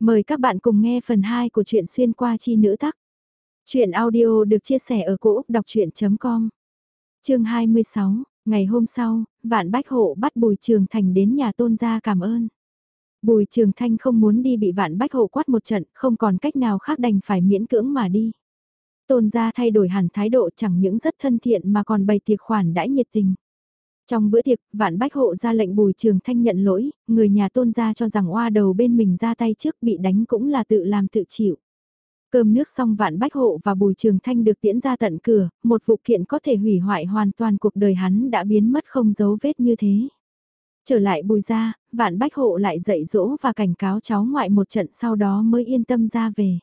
Mời các bạn cùng nghe phần 2 của truyện xuyên qua chi nữ tắc. Chuyện audio được chia sẻ ở cỗ đọc chuyện.com Trường 26, ngày hôm sau, Vạn Bách Hộ bắt Bùi Trường Thành đến nhà tôn gia cảm ơn. Bùi Trường Thanh không muốn đi bị Vạn Bách Hộ quát một trận, không còn cách nào khác đành phải miễn cưỡng mà đi. Tôn gia thay đổi hẳn thái độ chẳng những rất thân thiện mà còn bày tiệc khoản đãi nhiệt tình. Trong bữa tiệc, vạn bách hộ ra lệnh bùi trường thanh nhận lỗi, người nhà tôn gia cho rằng oa đầu bên mình ra tay trước bị đánh cũng là tự làm tự chịu. Cơm nước xong vạn bách hộ và bùi trường thanh được tiễn ra tận cửa, một vụ kiện có thể hủy hoại hoàn toàn cuộc đời hắn đã biến mất không dấu vết như thế. Trở lại bùi ra, vạn bách hộ lại dạy dỗ và cảnh cáo cháu ngoại một trận sau đó mới yên tâm ra về.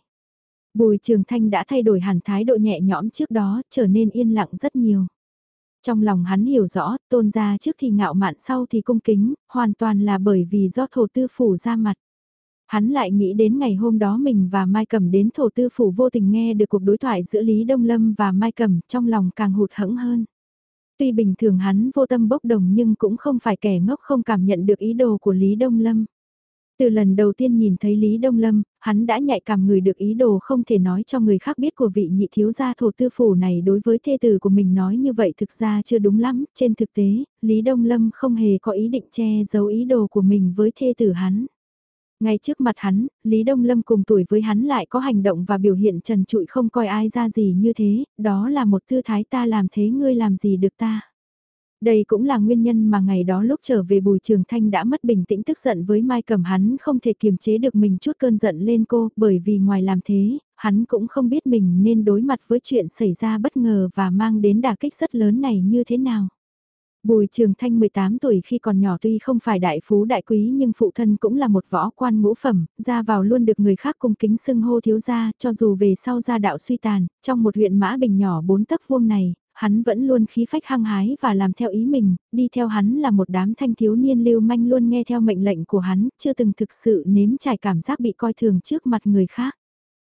Bùi trường thanh đã thay đổi hẳn thái độ nhẹ nhõm trước đó, trở nên yên lặng rất nhiều. Trong lòng hắn hiểu rõ, tôn gia trước thì ngạo mạn sau thì cung kính, hoàn toàn là bởi vì do thổ tư phủ ra mặt. Hắn lại nghĩ đến ngày hôm đó mình và Mai Cẩm đến thổ tư phủ vô tình nghe được cuộc đối thoại giữa Lý Đông Lâm và Mai Cẩm trong lòng càng hụt hẫng hơn. Tuy bình thường hắn vô tâm bốc đồng nhưng cũng không phải kẻ ngốc không cảm nhận được ý đồ của Lý Đông Lâm. Từ lần đầu tiên nhìn thấy Lý Đông Lâm, hắn đã nhạy cảm người được ý đồ không thể nói cho người khác biết của vị nhị thiếu gia thổ tư phủ này đối với thê tử của mình nói như vậy thực ra chưa đúng lắm. Trên thực tế, Lý Đông Lâm không hề có ý định che giấu ý đồ của mình với thê tử hắn. Ngay trước mặt hắn, Lý Đông Lâm cùng tuổi với hắn lại có hành động và biểu hiện trần trụi không coi ai ra gì như thế, đó là một tư thái ta làm thế ngươi làm gì được ta. Đây cũng là nguyên nhân mà ngày đó lúc trở về Bùi Trường Thanh đã mất bình tĩnh tức giận với Mai Cẩm hắn không thể kiềm chế được mình chút cơn giận lên cô bởi vì ngoài làm thế, hắn cũng không biết mình nên đối mặt với chuyện xảy ra bất ngờ và mang đến đả kích rất lớn này như thế nào. Bùi Trường Thanh 18 tuổi khi còn nhỏ tuy không phải đại phú đại quý nhưng phụ thân cũng là một võ quan ngũ phẩm, ra vào luôn được người khác cung kính xưng hô thiếu gia, cho dù về sau gia đạo suy tàn, trong một huyện Mã Bình nhỏ bốn tấc vuông này, hắn vẫn luôn khí phách hăng hái và làm theo ý mình, đi theo hắn là một đám thanh thiếu niên lưu manh luôn nghe theo mệnh lệnh của hắn, chưa từng thực sự nếm trải cảm giác bị coi thường trước mặt người khác.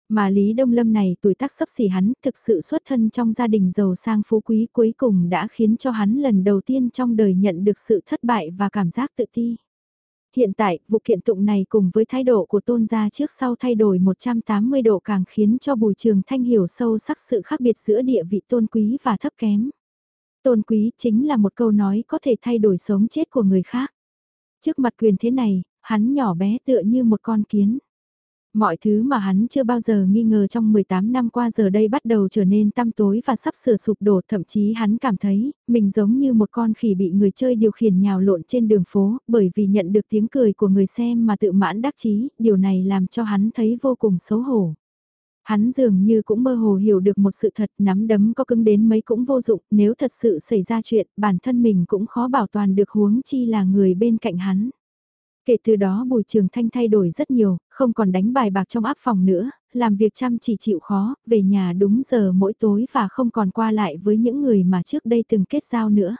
Mà Lý Đông Lâm này tuổi tác sắp xỉ hắn thực sự xuất thân trong gia đình giàu sang phú quý cuối cùng đã khiến cho hắn lần đầu tiên trong đời nhận được sự thất bại và cảm giác tự ti. Hiện tại, vụ kiện tụng này cùng với thái độ của tôn gia trước sau thay đổi 180 độ càng khiến cho Bùi Trường Thanh hiểu sâu sắc sự khác biệt giữa địa vị tôn quý và thấp kém. Tôn quý chính là một câu nói có thể thay đổi sống chết của người khác. Trước mặt quyền thế này, hắn nhỏ bé tựa như một con kiến. Mọi thứ mà hắn chưa bao giờ nghi ngờ trong 18 năm qua giờ đây bắt đầu trở nên tăm tối và sắp sửa sụp đổ thậm chí hắn cảm thấy mình giống như một con khỉ bị người chơi điều khiển nhào lộn trên đường phố bởi vì nhận được tiếng cười của người xem mà tự mãn đắc chí, điều này làm cho hắn thấy vô cùng xấu hổ. Hắn dường như cũng mơ hồ hiểu được một sự thật nắm đấm có cứng đến mấy cũng vô dụng, nếu thật sự xảy ra chuyện, bản thân mình cũng khó bảo toàn được huống chi là người bên cạnh hắn. Kể từ đó Bùi Trường Thanh thay đổi rất nhiều, không còn đánh bài bạc trong áp phòng nữa, làm việc chăm chỉ chịu khó, về nhà đúng giờ mỗi tối và không còn qua lại với những người mà trước đây từng kết giao nữa.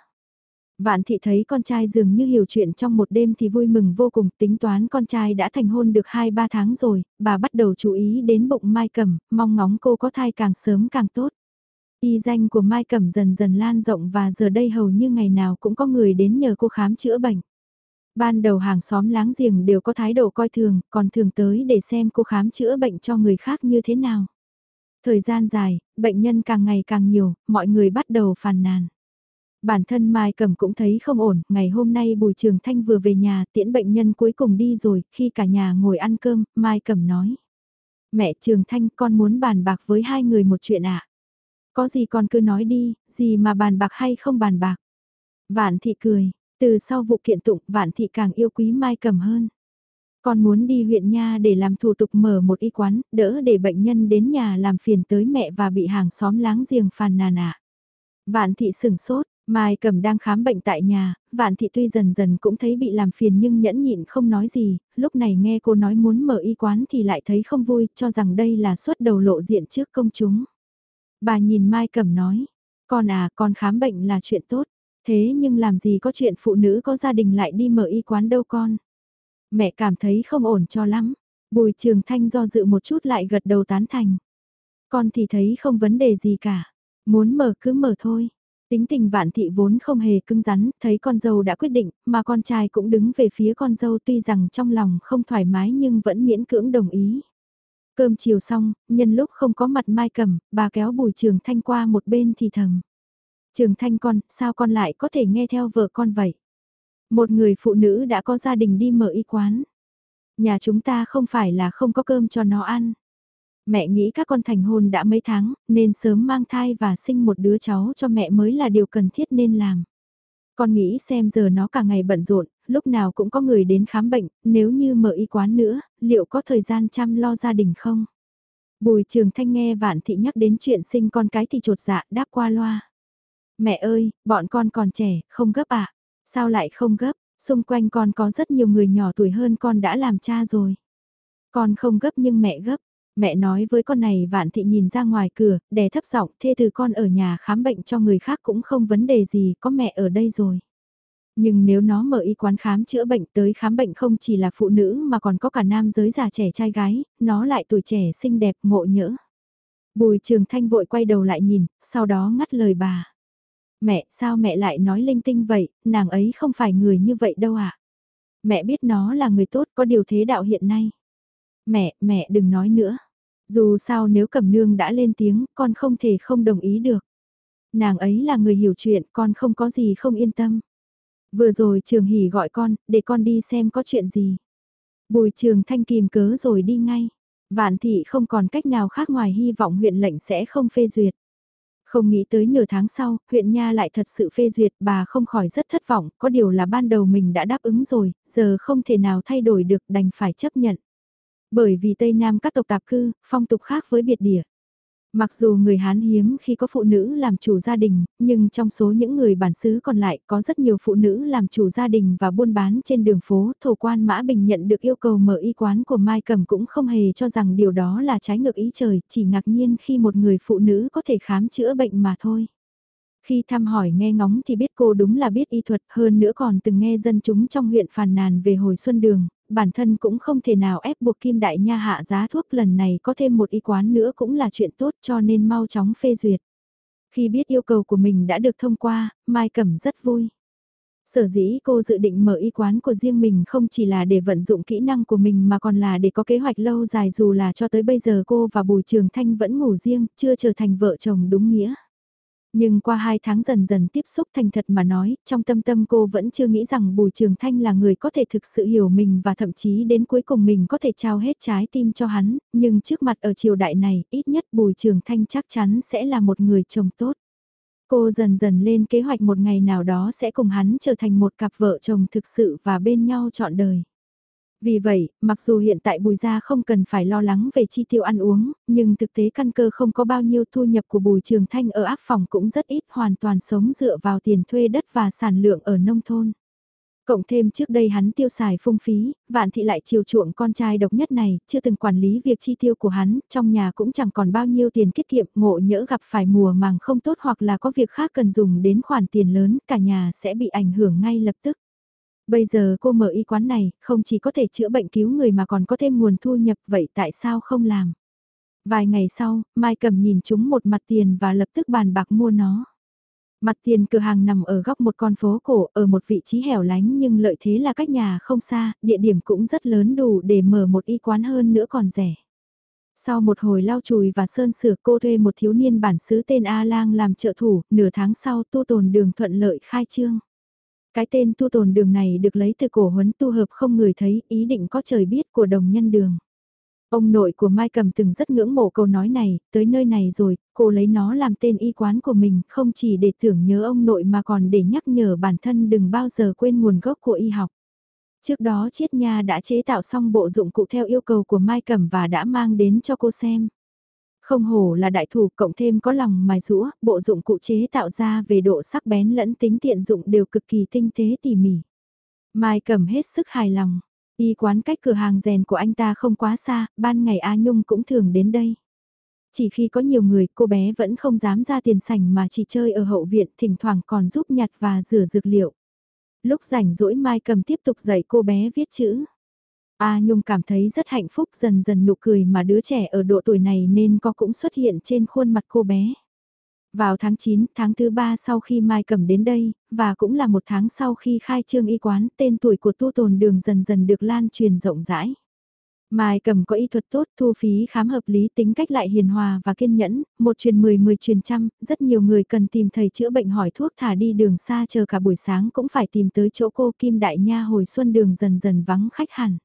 Vạn thị thấy con trai dường như hiểu chuyện trong một đêm thì vui mừng vô cùng tính toán con trai đã thành hôn được 2-3 tháng rồi, bà bắt đầu chú ý đến bụng Mai Cẩm, mong ngóng cô có thai càng sớm càng tốt. Y danh của Mai Cẩm dần dần lan rộng và giờ đây hầu như ngày nào cũng có người đến nhờ cô khám chữa bệnh. Ban đầu hàng xóm láng giềng đều có thái độ coi thường, còn thường tới để xem cô khám chữa bệnh cho người khác như thế nào. Thời gian dài, bệnh nhân càng ngày càng nhiều, mọi người bắt đầu phàn nàn. Bản thân Mai Cẩm cũng thấy không ổn, ngày hôm nay Bùi Trường Thanh vừa về nhà tiễn bệnh nhân cuối cùng đi rồi, khi cả nhà ngồi ăn cơm, Mai Cẩm nói. Mẹ Trường Thanh con muốn bàn bạc với hai người một chuyện ạ. Có gì con cứ nói đi, gì mà bàn bạc hay không bàn bạc. Vạn thị cười, từ sau vụ kiện tụng, Vạn Thị càng yêu quý Mai Cầm hơn. Con muốn đi huyện nha để làm thủ tục mở một y quán, đỡ để bệnh nhân đến nhà làm phiền tới mẹ và bị hàng xóm láng giềng phàn nàn ạ. Vạn Thị sừng sốt, Mai Cầm đang khám bệnh tại nhà, Vạn Thị tuy dần dần cũng thấy bị làm phiền nhưng nhẫn nhịn không nói gì, lúc này nghe cô nói muốn mở y quán thì lại thấy không vui, cho rằng đây là suất đầu lộ diện trước công chúng. Bà nhìn Mai Cầm nói, con à, con khám bệnh là chuyện tốt. Thế nhưng làm gì có chuyện phụ nữ có gia đình lại đi mở y quán đâu con. Mẹ cảm thấy không ổn cho lắm. Bùi trường thanh do dự một chút lại gật đầu tán thành. Con thì thấy không vấn đề gì cả. Muốn mở cứ mở thôi. Tính tình vạn thị vốn không hề cứng rắn, thấy con dâu đã quyết định, mà con trai cũng đứng về phía con dâu tuy rằng trong lòng không thoải mái nhưng vẫn miễn cưỡng đồng ý. Cơm chiều xong, nhân lúc không có mặt Mai Cầm, bà kéo Bùi Trường Thanh qua một bên thì thầm. Trường Thanh con, sao con lại có thể nghe theo vợ con vậy? Một người phụ nữ đã có gia đình đi mở y quán. Nhà chúng ta không phải là không có cơm cho nó ăn. Mẹ nghĩ các con thành hôn đã mấy tháng, nên sớm mang thai và sinh một đứa cháu cho mẹ mới là điều cần thiết nên làm. Con nghĩ xem giờ nó cả ngày bận rộn, lúc nào cũng có người đến khám bệnh, nếu như mở y quán nữa, liệu có thời gian chăm lo gia đình không? Bùi trường thanh nghe vạn thị nhắc đến chuyện sinh con cái thì trột dạ đáp qua loa. Mẹ ơi, bọn con còn trẻ, không gấp ạ. À? Sao lại không gấp, xung quanh con có rất nhiều người nhỏ tuổi hơn con đã làm cha rồi. Con không gấp nhưng mẹ gấp. Mẹ nói với con này vạn thị nhìn ra ngoài cửa, đè thấp giọng thê từ con ở nhà khám bệnh cho người khác cũng không vấn đề gì, có mẹ ở đây rồi. Nhưng nếu nó mở y quán khám chữa bệnh tới khám bệnh không chỉ là phụ nữ mà còn có cả nam giới già trẻ trai gái, nó lại tuổi trẻ xinh đẹp ngộ nhỡ. Bùi trường thanh vội quay đầu lại nhìn, sau đó ngắt lời bà. Mẹ, sao mẹ lại nói linh tinh vậy, nàng ấy không phải người như vậy đâu ạ. À? Mẹ biết nó là người tốt có điều thế đạo hiện nay. Mẹ, mẹ đừng nói nữa. Dù sao nếu cẩm nương đã lên tiếng, con không thể không đồng ý được. Nàng ấy là người hiểu chuyện, con không có gì không yên tâm. Vừa rồi trường hỉ gọi con, để con đi xem có chuyện gì. Bùi trường thanh kìm cớ rồi đi ngay. Vạn thị không còn cách nào khác ngoài hy vọng huyện lệnh sẽ không phê duyệt. Không nghĩ tới nửa tháng sau, huyện Nha lại thật sự phê duyệt, bà không khỏi rất thất vọng, có điều là ban đầu mình đã đáp ứng rồi, giờ không thể nào thay đổi được đành phải chấp nhận. Bởi vì Tây Nam các tộc tạp cư, phong tục khác với biệt địa. Mặc dù người Hán hiếm khi có phụ nữ làm chủ gia đình, nhưng trong số những người bản xứ còn lại có rất nhiều phụ nữ làm chủ gia đình và buôn bán trên đường phố. Thổ quan Mã Bình nhận được yêu cầu mở y quán của Mai Cầm cũng không hề cho rằng điều đó là trái ngược ý trời, chỉ ngạc nhiên khi một người phụ nữ có thể khám chữa bệnh mà thôi. Khi thăm hỏi nghe ngóng thì biết cô đúng là biết y thuật hơn nữa còn từng nghe dân chúng trong huyện phàn nàn về hồi xuân đường, bản thân cũng không thể nào ép buộc Kim Đại Nha hạ giá thuốc lần này có thêm một y quán nữa cũng là chuyện tốt cho nên mau chóng phê duyệt. Khi biết yêu cầu của mình đã được thông qua, Mai Cẩm rất vui. Sở dĩ cô dự định mở y quán của riêng mình không chỉ là để vận dụng kỹ năng của mình mà còn là để có kế hoạch lâu dài dù là cho tới bây giờ cô và Bùi Trường Thanh vẫn ngủ riêng, chưa trở thành vợ chồng đúng nghĩa. Nhưng qua hai tháng dần dần tiếp xúc thành thật mà nói, trong tâm tâm cô vẫn chưa nghĩ rằng Bùi Trường Thanh là người có thể thực sự hiểu mình và thậm chí đến cuối cùng mình có thể trao hết trái tim cho hắn, nhưng trước mặt ở triều đại này, ít nhất Bùi Trường Thanh chắc chắn sẽ là một người chồng tốt. Cô dần dần lên kế hoạch một ngày nào đó sẽ cùng hắn trở thành một cặp vợ chồng thực sự và bên nhau trọn đời. Vì vậy, mặc dù hiện tại Bùi Gia không cần phải lo lắng về chi tiêu ăn uống, nhưng thực tế căn cơ không có bao nhiêu thu nhập của Bùi Trường Thanh ở áp phòng cũng rất ít hoàn toàn sống dựa vào tiền thuê đất và sản lượng ở nông thôn. Cộng thêm trước đây hắn tiêu xài phung phí, vạn thị lại chiều chuộng con trai độc nhất này, chưa từng quản lý việc chi tiêu của hắn, trong nhà cũng chẳng còn bao nhiêu tiền tiết kiệm, ngộ nhỡ gặp phải mùa màng không tốt hoặc là có việc khác cần dùng đến khoản tiền lớn, cả nhà sẽ bị ảnh hưởng ngay lập tức. Bây giờ cô mở y quán này, không chỉ có thể chữa bệnh cứu người mà còn có thêm nguồn thu nhập vậy tại sao không làm? Vài ngày sau, Mai Cầm nhìn chúng một mặt tiền và lập tức bàn bạc mua nó. Mặt tiền cửa hàng nằm ở góc một con phố cổ, ở một vị trí hẻo lánh nhưng lợi thế là cách nhà không xa, địa điểm cũng rất lớn đủ để mở một y quán hơn nữa còn rẻ. Sau một hồi lau chùi và sơn sửa cô thuê một thiếu niên bản xứ tên A Lang làm trợ thủ, nửa tháng sau tu tồn đường thuận lợi khai trương. Cái tên tu tồn đường này được lấy từ cổ huấn tu hợp không người thấy, ý định có trời biết của đồng nhân đường. Ông nội của Mai Cầm từng rất ngưỡng mộ câu nói này, tới nơi này rồi, cô lấy nó làm tên y quán của mình, không chỉ để tưởng nhớ ông nội mà còn để nhắc nhở bản thân đừng bao giờ quên nguồn gốc của y học. Trước đó Chiết Nha đã chế tạo xong bộ dụng cụ theo yêu cầu của Mai Cẩm và đã mang đến cho cô xem. Không hổ là đại thủ cộng thêm có lòng mài rũa, bộ dụng cụ chế tạo ra về độ sắc bén lẫn tính tiện dụng đều cực kỳ tinh tế tỉ mỉ. Mai cầm hết sức hài lòng, y quán cách cửa hàng rèn của anh ta không quá xa, ban ngày A Nhung cũng thường đến đây. Chỉ khi có nhiều người cô bé vẫn không dám ra tiền sảnh mà chỉ chơi ở hậu viện thỉnh thoảng còn giúp nhặt và rửa dược liệu. Lúc rảnh rỗi Mai cầm tiếp tục dạy cô bé viết chữ. A Nhung cảm thấy rất hạnh phúc dần dần nụ cười mà đứa trẻ ở độ tuổi này nên có cũng xuất hiện trên khuôn mặt cô bé. Vào tháng 9, tháng thứ 3 sau khi Mai Cẩm đến đây, và cũng là một tháng sau khi khai trương y quán, tên tuổi của tu tồn đường dần dần được lan truyền rộng rãi. Mai Cẩm có y thuật tốt, thu phí khám hợp lý tính cách lại hiền hòa và kiên nhẫn, một truyền mười mười truyền trăm, rất nhiều người cần tìm thầy chữa bệnh hỏi thuốc thả đi đường xa chờ cả buổi sáng cũng phải tìm tới chỗ cô Kim Đại Nha hồi xuân đường dần dần vắng khách hẳn.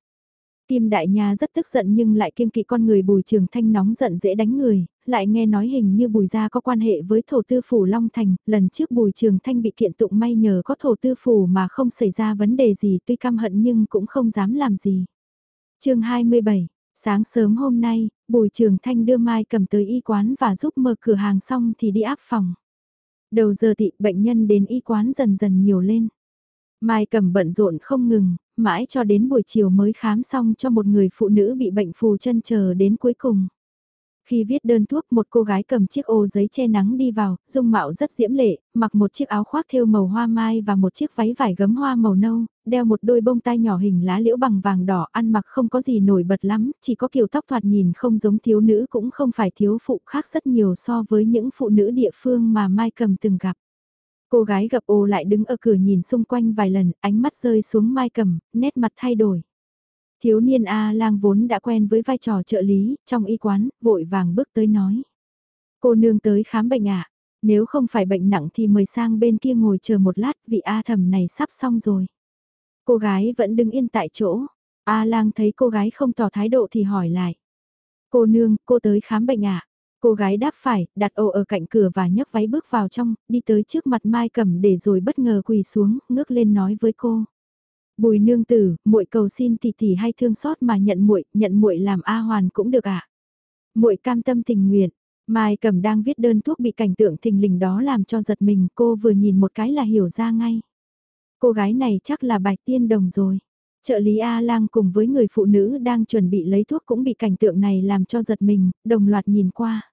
Kim Đại Nha rất tức giận nhưng lại kiêng kỵ con người Bùi Trường Thanh nóng giận dễ đánh người, lại nghe nói hình như Bùi gia có quan hệ với thổ tư phủ Long Thành, lần trước Bùi Trường Thanh bị kiện tụng may nhờ có thổ tư phủ mà không xảy ra vấn đề gì tuy căm hận nhưng cũng không dám làm gì. chương 27 Sáng sớm hôm nay, Bùi Trường Thanh đưa Mai cầm tới y quán và giúp mở cửa hàng xong thì đi áp phòng. Đầu giờ thị bệnh nhân đến y quán dần dần nhiều lên. Mai cầm bận rộn không ngừng, mãi cho đến buổi chiều mới khám xong cho một người phụ nữ bị bệnh phù chân chờ đến cuối cùng. Khi viết đơn thuốc một cô gái cầm chiếc ô giấy che nắng đi vào, dung mạo rất diễm lệ, mặc một chiếc áo khoác thêu màu hoa mai và một chiếc váy vải gấm hoa màu nâu, đeo một đôi bông tai nhỏ hình lá liễu bằng vàng đỏ ăn mặc không có gì nổi bật lắm, chỉ có kiểu tóc thoạt nhìn không giống thiếu nữ cũng không phải thiếu phụ khác rất nhiều so với những phụ nữ địa phương mà Mai cầm từng gặp. Cô gái gặp ô lại đứng ở cửa nhìn xung quanh vài lần, ánh mắt rơi xuống Mai cầm, nét mặt thay đổi. Thiếu niên A lang vốn đã quen với vai trò trợ lý, trong y quán, vội vàng bước tới nói. Cô nương tới khám bệnh ạ, nếu không phải bệnh nặng thì mời sang bên kia ngồi chờ một lát, vị A thầm này sắp xong rồi. Cô gái vẫn đứng yên tại chỗ, A lang thấy cô gái không tỏ thái độ thì hỏi lại. Cô nương, cô tới khám bệnh ạ. Cô gái đáp phải, đặt ô ở cạnh cửa và nhấc váy bước vào trong, đi tới trước mặt Mai Cẩm để rồi bất ngờ quỳ xuống, ngước lên nói với cô. Bùi nương tử, muội cầu xin tỷ tỷ hay thương xót mà nhận muội, nhận muội làm a hoàn cũng được ạ. À? Muội cam tâm tình nguyện. Mai Cẩm đang viết đơn thuốc bị cảnh tượng thình lình đó làm cho giật mình, cô vừa nhìn một cái là hiểu ra ngay. Cô gái này chắc là Bạch Tiên Đồng rồi. Trợ lý A Lang cùng với người phụ nữ đang chuẩn bị lấy thuốc cũng bị cảnh tượng này làm cho giật mình, đồng loạt nhìn qua.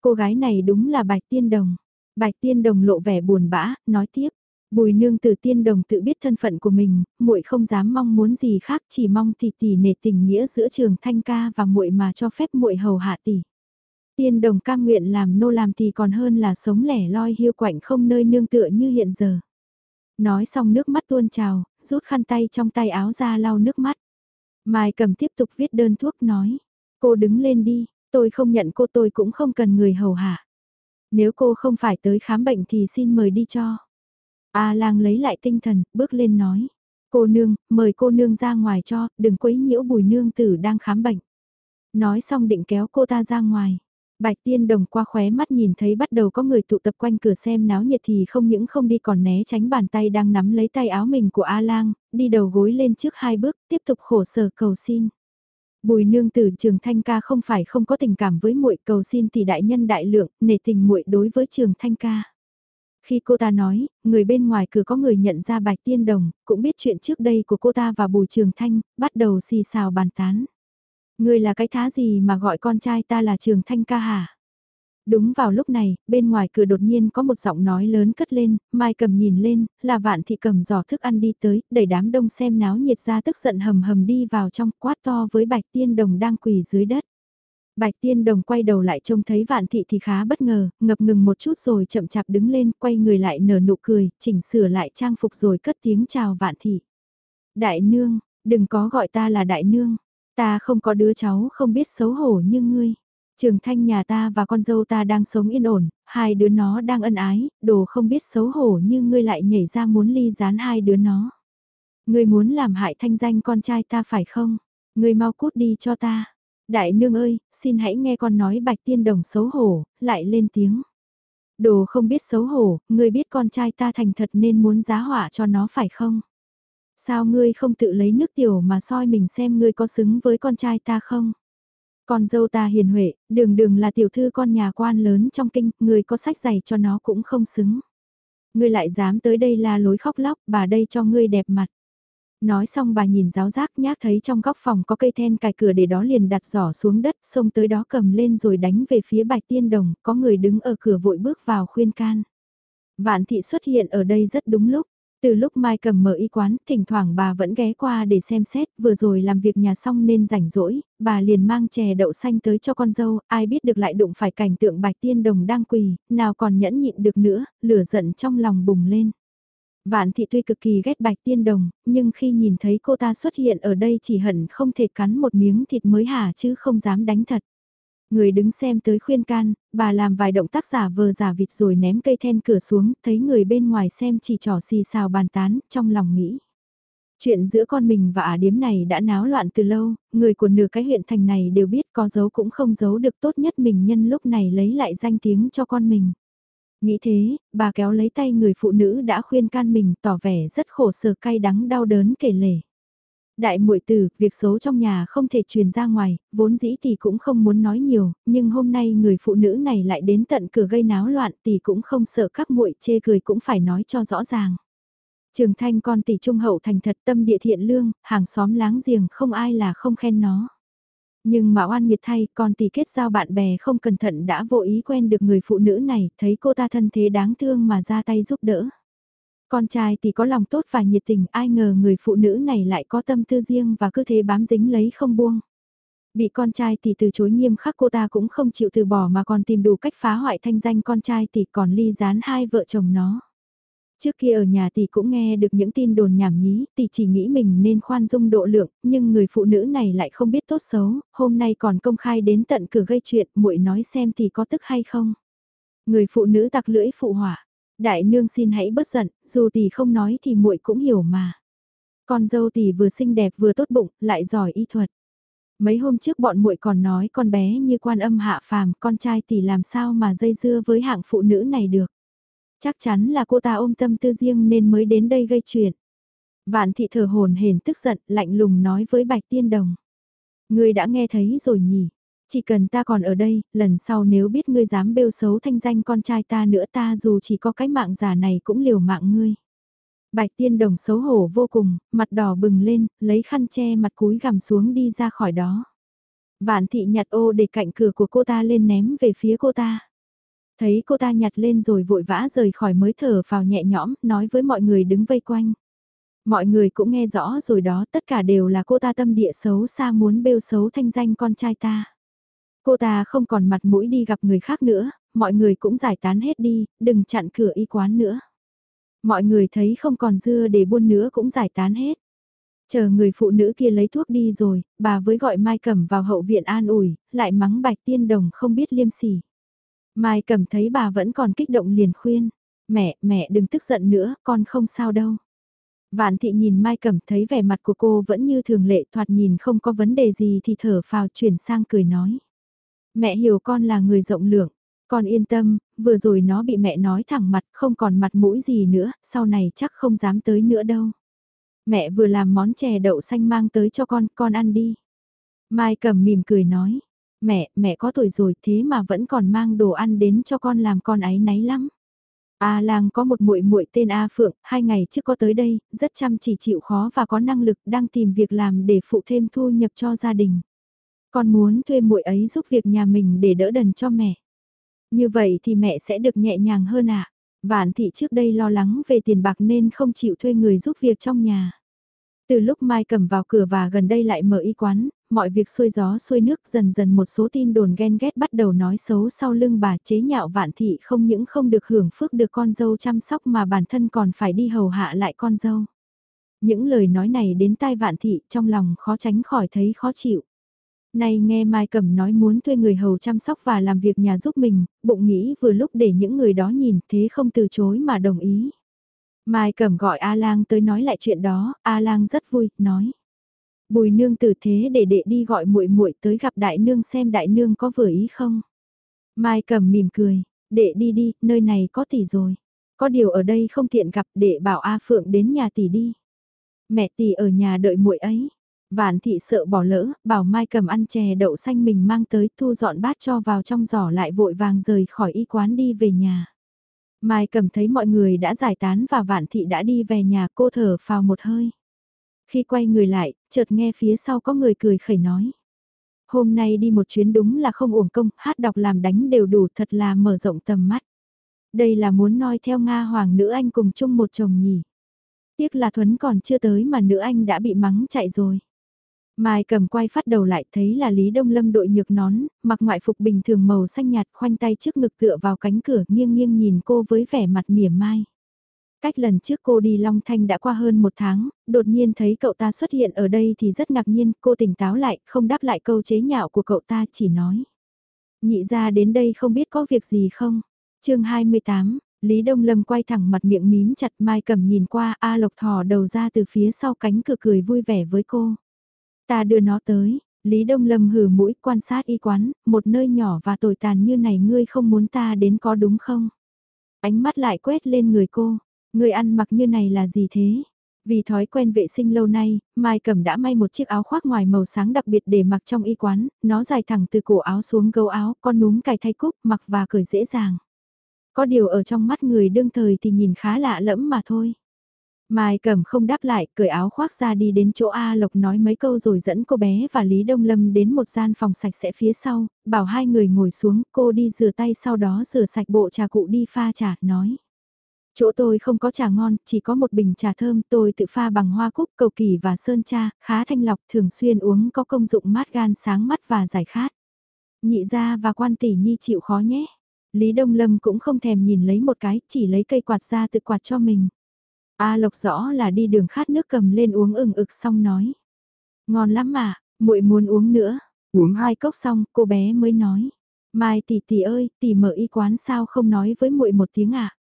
Cô gái này đúng là Bạch Tiên Đồng. Bạch Tiên Đồng lộ vẻ buồn bã, nói tiếp. Bùi nương tử tiên đồng tự biết thân phận của mình, muội không dám mong muốn gì khác, chỉ mong tỷ tỷ nể tình nghĩa giữa trường thanh ca và muội mà cho phép muội hầu hạ tỷ. Tiên đồng cam nguyện làm nô làm tỷ còn hơn là sống lẻ loi hiu quạnh không nơi nương tựa như hiện giờ. Nói xong nước mắt tuôn trào, rút khăn tay trong tay áo ra lau nước mắt. Mai cầm tiếp tục viết đơn thuốc nói, cô đứng lên đi, tôi không nhận cô tôi cũng không cần người hầu hạ. Nếu cô không phải tới khám bệnh thì xin mời đi cho. A lang lấy lại tinh thần, bước lên nói. Cô nương, mời cô nương ra ngoài cho, đừng quấy nhiễu bùi nương tử đang khám bệnh. Nói xong định kéo cô ta ra ngoài. Bạch tiên đồng qua khóe mắt nhìn thấy bắt đầu có người tụ tập quanh cửa xem náo nhiệt thì không những không đi còn né tránh bàn tay đang nắm lấy tay áo mình của A lang, đi đầu gối lên trước hai bước, tiếp tục khổ sở cầu xin. Bùi nương tử trường thanh ca không phải không có tình cảm với muội cầu xin tỷ đại nhân đại lượng, nể tình muội đối với trường thanh ca. Khi cô ta nói, người bên ngoài cửa có người nhận ra Bạch Tiên Đồng, cũng biết chuyện trước đây của cô ta và Bùi Trường Thanh, bắt đầu xì xào bàn tán. Người là cái thá gì mà gọi con trai ta là Trường Thanh ca hả? Đúng vào lúc này, bên ngoài cửa đột nhiên có một giọng nói lớn cất lên, Mai cầm nhìn lên, là vạn thị cầm giỏ thức ăn đi tới, đẩy đám đông xem náo nhiệt ra tức giận hầm hầm đi vào trong quát to với bạch tiên đồng đang quỳ dưới đất. Bạch Tiên Đồng quay đầu lại trông thấy Vạn Thị thì khá bất ngờ, ngập ngừng một chút rồi chậm chạp đứng lên, quay người lại nở nụ cười, chỉnh sửa lại trang phục rồi cất tiếng chào Vạn Thị. Đại Nương, đừng có gọi ta là Đại Nương, ta không có đứa cháu không biết xấu hổ như ngươi. Trường thanh nhà ta và con dâu ta đang sống yên ổn, hai đứa nó đang ân ái, đồ không biết xấu hổ như ngươi lại nhảy ra muốn ly gián hai đứa nó. Ngươi muốn làm hại thanh danh con trai ta phải không? Ngươi mau cút đi cho ta. Đại nương ơi, xin hãy nghe con nói bạch tiên đồng xấu hổ, lại lên tiếng. Đồ không biết xấu hổ, ngươi biết con trai ta thành thật nên muốn giá họa cho nó phải không? Sao ngươi không tự lấy nước tiểu mà soi mình xem ngươi có xứng với con trai ta không? Con dâu ta hiền huệ, đường đường là tiểu thư con nhà quan lớn trong kinh, ngươi có sách giày cho nó cũng không xứng. Ngươi lại dám tới đây la lối khóc lóc, bà đây cho ngươi đẹp mặt. Nói xong bà nhìn giáo giác nhác thấy trong góc phòng có cây then cài cửa để đó liền đặt giỏ xuống đất, xông tới đó cầm lên rồi đánh về phía bạch tiên đồng, có người đứng ở cửa vội bước vào khuyên can. Vạn thị xuất hiện ở đây rất đúng lúc, từ lúc Mai cầm mở y quán, thỉnh thoảng bà vẫn ghé qua để xem xét, vừa rồi làm việc nhà xong nên rảnh rỗi, bà liền mang chè đậu xanh tới cho con dâu, ai biết được lại đụng phải cảnh tượng bạch tiên đồng đang quỳ, nào còn nhẫn nhịn được nữa, lửa giận trong lòng bùng lên. Vạn thị tuy cực kỳ ghét bạch tiên đồng, nhưng khi nhìn thấy cô ta xuất hiện ở đây chỉ hận không thể cắn một miếng thịt mới hả chứ không dám đánh thật. Người đứng xem tới khuyên can, bà làm vài động tác giả vờ giả vịt rồi ném cây then cửa xuống, thấy người bên ngoài xem chỉ trò xì xào bàn tán, trong lòng nghĩ. Chuyện giữa con mình và ả điếm này đã náo loạn từ lâu, người của nửa cái huyện thành này đều biết có giấu cũng không giấu được tốt nhất mình nhân lúc này lấy lại danh tiếng cho con mình. Nghĩ thế, bà kéo lấy tay người phụ nữ đã khuyên can mình tỏ vẻ rất khổ sở cay đắng đau đớn kể lể. Đại muội tử, việc xấu trong nhà không thể truyền ra ngoài, vốn dĩ tỷ cũng không muốn nói nhiều, nhưng hôm nay người phụ nữ này lại đến tận cửa gây náo loạn tỷ cũng không sợ các muội chê cười cũng phải nói cho rõ ràng. Trường thanh con tỷ trung hậu thành thật tâm địa thiện lương, hàng xóm láng giềng không ai là không khen nó. Nhưng mà oan nghiệt thay, con tỷ kết giao bạn bè không cẩn thận đã vô ý quen được người phụ nữ này, thấy cô ta thân thế đáng thương mà ra tay giúp đỡ. Con trai thì có lòng tốt và nhiệt tình, ai ngờ người phụ nữ này lại có tâm tư riêng và cứ thế bám dính lấy không buông. Bị con trai thì từ chối nghiêm khắc cô ta cũng không chịu từ bỏ mà còn tìm đủ cách phá hoại thanh danh con trai thì còn ly gián hai vợ chồng nó. Trước kia ở nhà tỷ cũng nghe được những tin đồn nhảm nhí, tỷ chỉ nghĩ mình nên khoan dung độ lượng, nhưng người phụ nữ này lại không biết tốt xấu, hôm nay còn công khai đến tận cửa gây chuyện, muội nói xem tỷ có tức hay không. Người phụ nữ tặc lưỡi phụ hỏa, đại nương xin hãy bất giận, dù tỷ không nói thì muội cũng hiểu mà. Con dâu tỷ vừa xinh đẹp vừa tốt bụng, lại giỏi y thuật. Mấy hôm trước bọn muội còn nói con bé như quan âm hạ phàm, con trai tỷ làm sao mà dây dưa với hạng phụ nữ này được. Chắc chắn là cô ta ôm tâm tư riêng nên mới đến đây gây chuyện. Vạn thị thở hồn hển tức giận, lạnh lùng nói với Bạch Tiên Đồng. Ngươi đã nghe thấy rồi nhỉ? Chỉ cần ta còn ở đây, lần sau nếu biết ngươi dám bêu xấu thanh danh con trai ta nữa ta dù chỉ có cái mạng giả này cũng liều mạng ngươi. Bạch tiên đồng xấu hổ vô cùng, mặt đỏ bừng lên, lấy khăn che mặt cúi gằm xuống đi ra khỏi đó. Vạn thị nhặt ô để cạnh cửa của cô ta lên ném về phía cô ta. Thấy cô ta nhặt lên rồi vội vã rời khỏi mới thở vào nhẹ nhõm, nói với mọi người đứng vây quanh. Mọi người cũng nghe rõ rồi đó, tất cả đều là cô ta tâm địa xấu xa muốn bêu xấu thanh danh con trai ta. Cô ta không còn mặt mũi đi gặp người khác nữa, mọi người cũng giải tán hết đi, đừng chặn cửa y quán nữa. Mọi người thấy không còn dưa để buôn nữa cũng giải tán hết. Chờ người phụ nữ kia lấy thuốc đi rồi, bà với gọi Mai Cẩm vào hậu viện an ủi, lại mắng bạch tiên đồng không biết liêm sỉ. Mai Cẩm thấy bà vẫn còn kích động liền khuyên, mẹ, mẹ đừng tức giận nữa, con không sao đâu. Vạn thị nhìn Mai Cẩm thấy vẻ mặt của cô vẫn như thường lệ thoạt nhìn không có vấn đề gì thì thở phào chuyển sang cười nói. Mẹ hiểu con là người rộng lượng, con yên tâm, vừa rồi nó bị mẹ nói thẳng mặt không còn mặt mũi gì nữa, sau này chắc không dám tới nữa đâu. Mẹ vừa làm món chè đậu xanh mang tới cho con, con ăn đi. Mai cầm mỉm cười nói, mẹ, mẹ có tuổi rồi thế mà vẫn còn mang đồ ăn đến cho con làm con ấy náy lắm. A Lang có một muội muội tên A Phượng, hai ngày trước có tới đây, rất chăm chỉ chịu khó và có năng lực đang tìm việc làm để phụ thêm thu nhập cho gia đình. Con muốn thuê muội ấy giúp việc nhà mình để đỡ đần cho mẹ. Như vậy thì mẹ sẽ được nhẹ nhàng hơn ạ. À? Vạn thị trước đây lo lắng về tiền bạc nên không chịu thuê người giúp việc trong nhà. Từ lúc Mai cầm vào cửa và gần đây lại mở y quán, mọi việc xuôi gió xuôi nước dần dần một số tin đồn ghen ghét bắt đầu nói xấu sau lưng bà chế nhạo vạn thị không những không được hưởng phước được con dâu chăm sóc mà bản thân còn phải đi hầu hạ lại con dâu. Những lời nói này đến tai vạn thị trong lòng khó tránh khỏi thấy khó chịu. Nay nghe Mai Cẩm nói muốn thuê người hầu chăm sóc và làm việc nhà giúp mình, bụng nghĩ vừa lúc để những người đó nhìn thế không từ chối mà đồng ý. Mai Cẩm gọi A Lang tới nói lại chuyện đó, A Lang rất vui, nói. Bùi nương tử thế để đệ đi gọi muội muội tới gặp đại nương xem đại nương có vừa ý không. Mai Cẩm mỉm cười, đệ đi đi, nơi này có tỷ rồi. Có điều ở đây không tiện gặp đệ bảo A Phượng đến nhà tỷ đi. Mẹ tỷ ở nhà đợi muội ấy. Vạn thị sợ bỏ lỡ, bảo Mai cầm ăn chè đậu xanh mình mang tới thu dọn bát cho vào trong giỏ lại vội vàng rời khỏi y quán đi về nhà. Mai cầm thấy mọi người đã giải tán và vạn thị đã đi về nhà cô thở phào một hơi. Khi quay người lại, chợt nghe phía sau có người cười khẩy nói. Hôm nay đi một chuyến đúng là không uổng công, hát đọc làm đánh đều đủ thật là mở rộng tầm mắt. Đây là muốn noi theo Nga hoàng nữ anh cùng chung một chồng nhỉ. Tiếc là Thuấn còn chưa tới mà nữ anh đã bị mắng chạy rồi. Mai cầm quay phát đầu lại thấy là Lý Đông Lâm đội nhược nón, mặc ngoại phục bình thường màu xanh nhạt khoanh tay trước ngực tựa vào cánh cửa nghiêng nghiêng nhìn cô với vẻ mặt mỉa mai. Cách lần trước cô đi Long Thanh đã qua hơn một tháng, đột nhiên thấy cậu ta xuất hiện ở đây thì rất ngạc nhiên, cô tỉnh táo lại, không đáp lại câu chế nhạo của cậu ta chỉ nói. Nhị ra đến đây không biết có việc gì không? chương 28, Lý Đông Lâm quay thẳng mặt miệng mím chặt Mai cầm nhìn qua A Lộc thò đầu ra từ phía sau cánh cửa cười vui vẻ với cô. Ta đưa nó tới, Lý Đông Lâm hử mũi quan sát y quán, một nơi nhỏ và tồi tàn như này ngươi không muốn ta đến có đúng không? Ánh mắt lại quét lên người cô, ngươi ăn mặc như này là gì thế? Vì thói quen vệ sinh lâu nay, Mai Cẩm đã may một chiếc áo khoác ngoài màu sáng đặc biệt để mặc trong y quán, nó dài thẳng từ cổ áo xuống gấu áo, con núm cài thay cúc, mặc và cởi dễ dàng. Có điều ở trong mắt người đương thời thì nhìn khá lạ lẫm mà thôi. Mai Cẩm không đáp lại, cởi áo khoác ra đi đến chỗ A Lộc nói mấy câu rồi dẫn cô bé và Lý Đông Lâm đến một gian phòng sạch sẽ phía sau, bảo hai người ngồi xuống, cô đi rửa tay sau đó rửa sạch bộ trà cụ đi pha trà, nói. Chỗ tôi không có trà ngon, chỉ có một bình trà thơm tôi tự pha bằng hoa cúc, cầu kỳ và sơn cha, khá thanh lọc, thường xuyên uống có công dụng mát gan sáng mắt và giải khát. Nhị ra và quan tỷ nhi chịu khó nhé. Lý Đông Lâm cũng không thèm nhìn lấy một cái, chỉ lấy cây quạt ra tự quạt cho mình. A Lộc rõ là đi đường khát nước cầm lên uống ừng ực xong nói. Ngon lắm mà, muội muốn uống nữa. Uống hai cốc xong, cô bé mới nói. Mai tỷ tỷ ơi, tỷ mở y quán sao không nói với muội một tiếng ạ? À?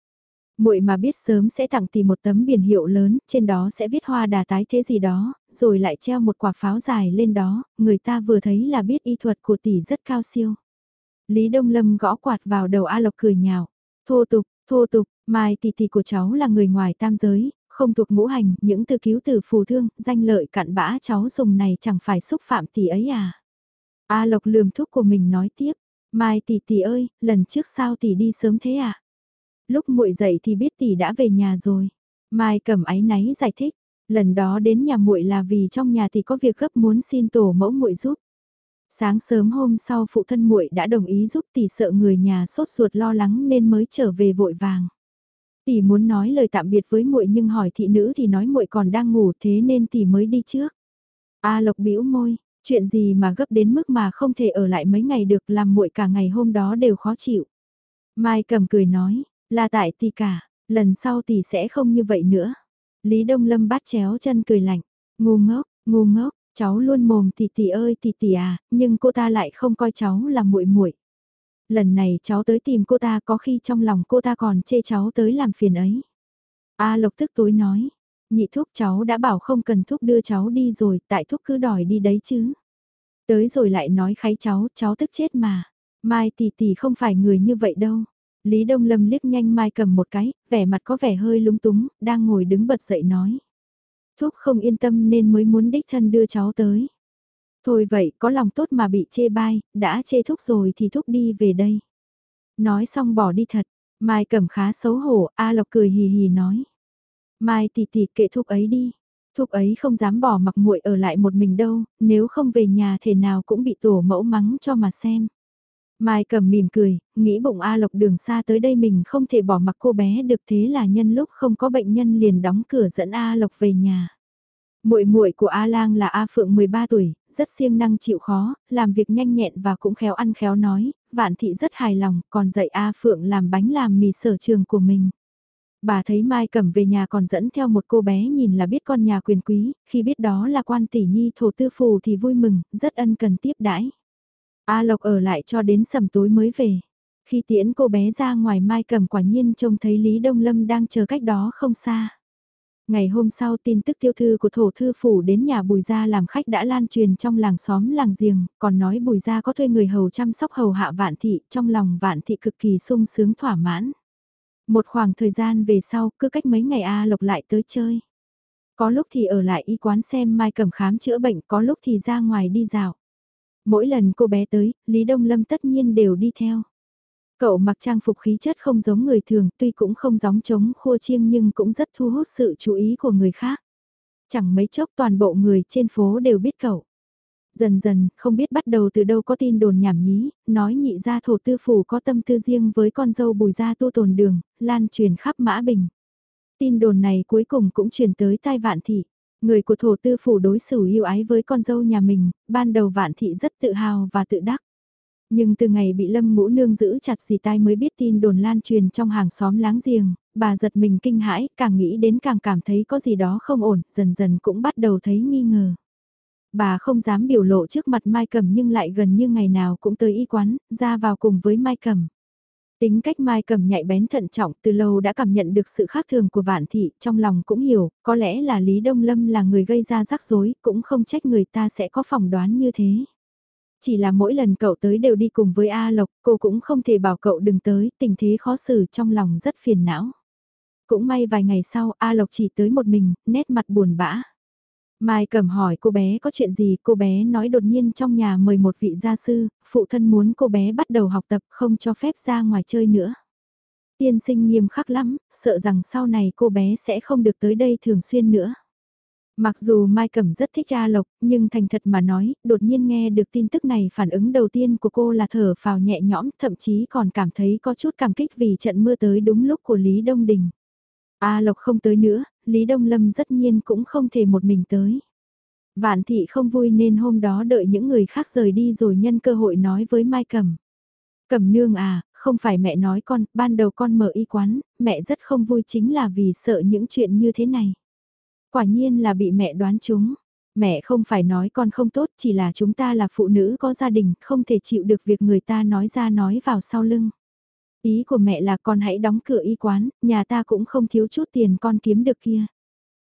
Muội mà biết sớm sẽ tặng tỷ một tấm biển hiệu lớn, trên đó sẽ viết hoa đà tái thế gì đó, rồi lại treo một quả pháo dài lên đó, người ta vừa thấy là biết y thuật của tỷ rất cao siêu. Lý Đông Lâm gõ quạt vào đầu A Lộc cười nhào. Thô tục, thô tục, Mai tỷ tỷ của cháu là người ngoài tam giới, không thuộc ngũ hành, những từ cứu từ phù thương, danh lợi cặn bã cháu dùng này chẳng phải xúc phạm tỷ ấy à. A Lộc lườm thuốc của mình nói tiếp, Mai tỷ tỷ ơi, lần trước sao tỷ đi sớm thế à? Lúc muội dậy thì biết tỷ đã về nhà rồi. Mai cầm áy náy giải thích, lần đó đến nhà muội là vì trong nhà tỷ có việc gấp muốn xin tổ mẫu muội giúp. Sáng sớm hôm sau phụ thân muội đã đồng ý giúp tỷ sợ người nhà sốt ruột lo lắng nên mới trở về vội vàng. Tỷ muốn nói lời tạm biệt với muội nhưng hỏi thị nữ thì nói muội còn đang ngủ thế nên tỷ mới đi trước. A Lộc bĩu môi, chuyện gì mà gấp đến mức mà không thể ở lại mấy ngày được làm muội cả ngày hôm đó đều khó chịu. Mai cầm cười nói, là tại tỷ cả, lần sau tỷ sẽ không như vậy nữa. Lý Đông Lâm bắt chéo chân cười lạnh, ngu ngốc, ngu ngốc, cháu luôn mồm tỷ tỷ ơi tỷ tỷ à, nhưng cô ta lại không coi cháu là muội muội. Lần này cháu tới tìm cô ta có khi trong lòng cô ta còn chê cháu tới làm phiền ấy. A Lộc tức tối nói, nhị thúc cháu đã bảo không cần thúc đưa cháu đi rồi, tại thúc cứ đòi đi đấy chứ. Tới rồi lại nói kháy cháu, cháu tức chết mà. Mai tỷ tỷ không phải người như vậy đâu. Lý Đông Lâm liếc nhanh Mai cầm một cái, vẻ mặt có vẻ hơi lúng túng, đang ngồi đứng bật dậy nói. Thúc không yên tâm nên mới muốn đích thân đưa cháu tới. Thôi vậy, có lòng tốt mà bị chê bai, đã chê thúc rồi thì thúc đi về đây. Nói xong bỏ đi thật, Mai cầm khá xấu hổ, A Lộc cười hì hì nói. Mai tỷ tỷ kệ thúc ấy đi. Thúc ấy không dám bỏ mặc muội ở lại một mình đâu, nếu không về nhà thể nào cũng bị tổ mẫu mắng cho mà xem. Mai cầm mỉm cười, nghĩ bụng A Lộc đường xa tới đây mình không thể bỏ mặc cô bé được thế là nhân lúc không có bệnh nhân liền đóng cửa dẫn A Lộc về nhà. Muội muội của A Lang là A Phượng 13 tuổi, rất siêng năng chịu khó, làm việc nhanh nhẹn và cũng khéo ăn khéo nói, Vạn thị rất hài lòng, còn dạy A Phượng làm bánh làm mì sở trường của mình. Bà thấy Mai Cẩm về nhà còn dẫn theo một cô bé nhìn là biết con nhà quyền quý, khi biết đó là quan tỷ nhi thổ tư phù thì vui mừng, rất ân cần tiếp đãi. A Lộc ở lại cho đến sầm tối mới về. Khi tiễn cô bé ra ngoài Mai Cẩm quả nhiên trông thấy Lý Đông Lâm đang chờ cách đó không xa. Ngày hôm sau tin tức tiêu thư của thổ thư phủ đến nhà Bùi Gia làm khách đã lan truyền trong làng xóm làng giềng, còn nói Bùi Gia có thuê người hầu chăm sóc hầu hạ vạn thị, trong lòng vạn thị cực kỳ sung sướng thỏa mãn. Một khoảng thời gian về sau, cứ cách mấy ngày A Lộc lại tới chơi. Có lúc thì ở lại y quán xem Mai cầm khám chữa bệnh, có lúc thì ra ngoài đi dạo. Mỗi lần cô bé tới, Lý Đông Lâm tất nhiên đều đi theo. Cậu mặc trang phục khí chất không giống người thường, tuy cũng không giống chống khua chiêng nhưng cũng rất thu hút sự chú ý của người khác. Chẳng mấy chốc toàn bộ người trên phố đều biết cậu. Dần dần, không biết bắt đầu từ đâu có tin đồn nhảm nhí, nói nhị gia thổ tư phủ có tâm tư riêng với con dâu bùi gia tu tồn đường, lan truyền khắp mã bình. Tin đồn này cuối cùng cũng truyền tới tai vạn thị. Người của thổ tư phủ đối xử yêu ái với con dâu nhà mình, ban đầu vạn thị rất tự hào và tự đắc. Nhưng từ ngày bị lâm ngũ nương giữ chặt dì tai mới biết tin đồn lan truyền trong hàng xóm láng giềng, bà giật mình kinh hãi, càng nghĩ đến càng cảm thấy có gì đó không ổn, dần dần cũng bắt đầu thấy nghi ngờ. Bà không dám biểu lộ trước mặt Mai Cẩm nhưng lại gần như ngày nào cũng tới y quán, ra vào cùng với Mai Cẩm. Tính cách Mai cầm nhạy bén thận trọng từ lâu đã cảm nhận được sự khác thường của Vạn Thị, trong lòng cũng hiểu, có lẽ là Lý Đông Lâm là người gây ra rắc rối, cũng không trách người ta sẽ có phỏng đoán như thế. Chỉ là mỗi lần cậu tới đều đi cùng với A Lộc, cô cũng không thể bảo cậu đừng tới, tình thế khó xử trong lòng rất phiền não. Cũng may vài ngày sau A Lộc chỉ tới một mình, nét mặt buồn bã. Mai cầm hỏi cô bé có chuyện gì, cô bé nói đột nhiên trong nhà mời một vị gia sư, phụ thân muốn cô bé bắt đầu học tập không cho phép ra ngoài chơi nữa. Tiên sinh nghiêm khắc lắm, sợ rằng sau này cô bé sẽ không được tới đây thường xuyên nữa. Mặc dù Mai Cẩm rất thích A Lộc, nhưng thành thật mà nói, đột nhiên nghe được tin tức này phản ứng đầu tiên của cô là thở phào nhẹ nhõm, thậm chí còn cảm thấy có chút cảm kích vì trận mưa tới đúng lúc của Lý Đông Đình. A Lộc không tới nữa, Lý Đông Lâm rất nhiên cũng không thể một mình tới. Vạn thị không vui nên hôm đó đợi những người khác rời đi rồi nhân cơ hội nói với Mai Cẩm. Cẩm nương à, không phải mẹ nói con, ban đầu con mở y quán, mẹ rất không vui chính là vì sợ những chuyện như thế này. Quả nhiên là bị mẹ đoán chúng. Mẹ không phải nói con không tốt, chỉ là chúng ta là phụ nữ có gia đình, không thể chịu được việc người ta nói ra nói vào sau lưng. Ý của mẹ là con hãy đóng cửa y quán, nhà ta cũng không thiếu chút tiền con kiếm được kia.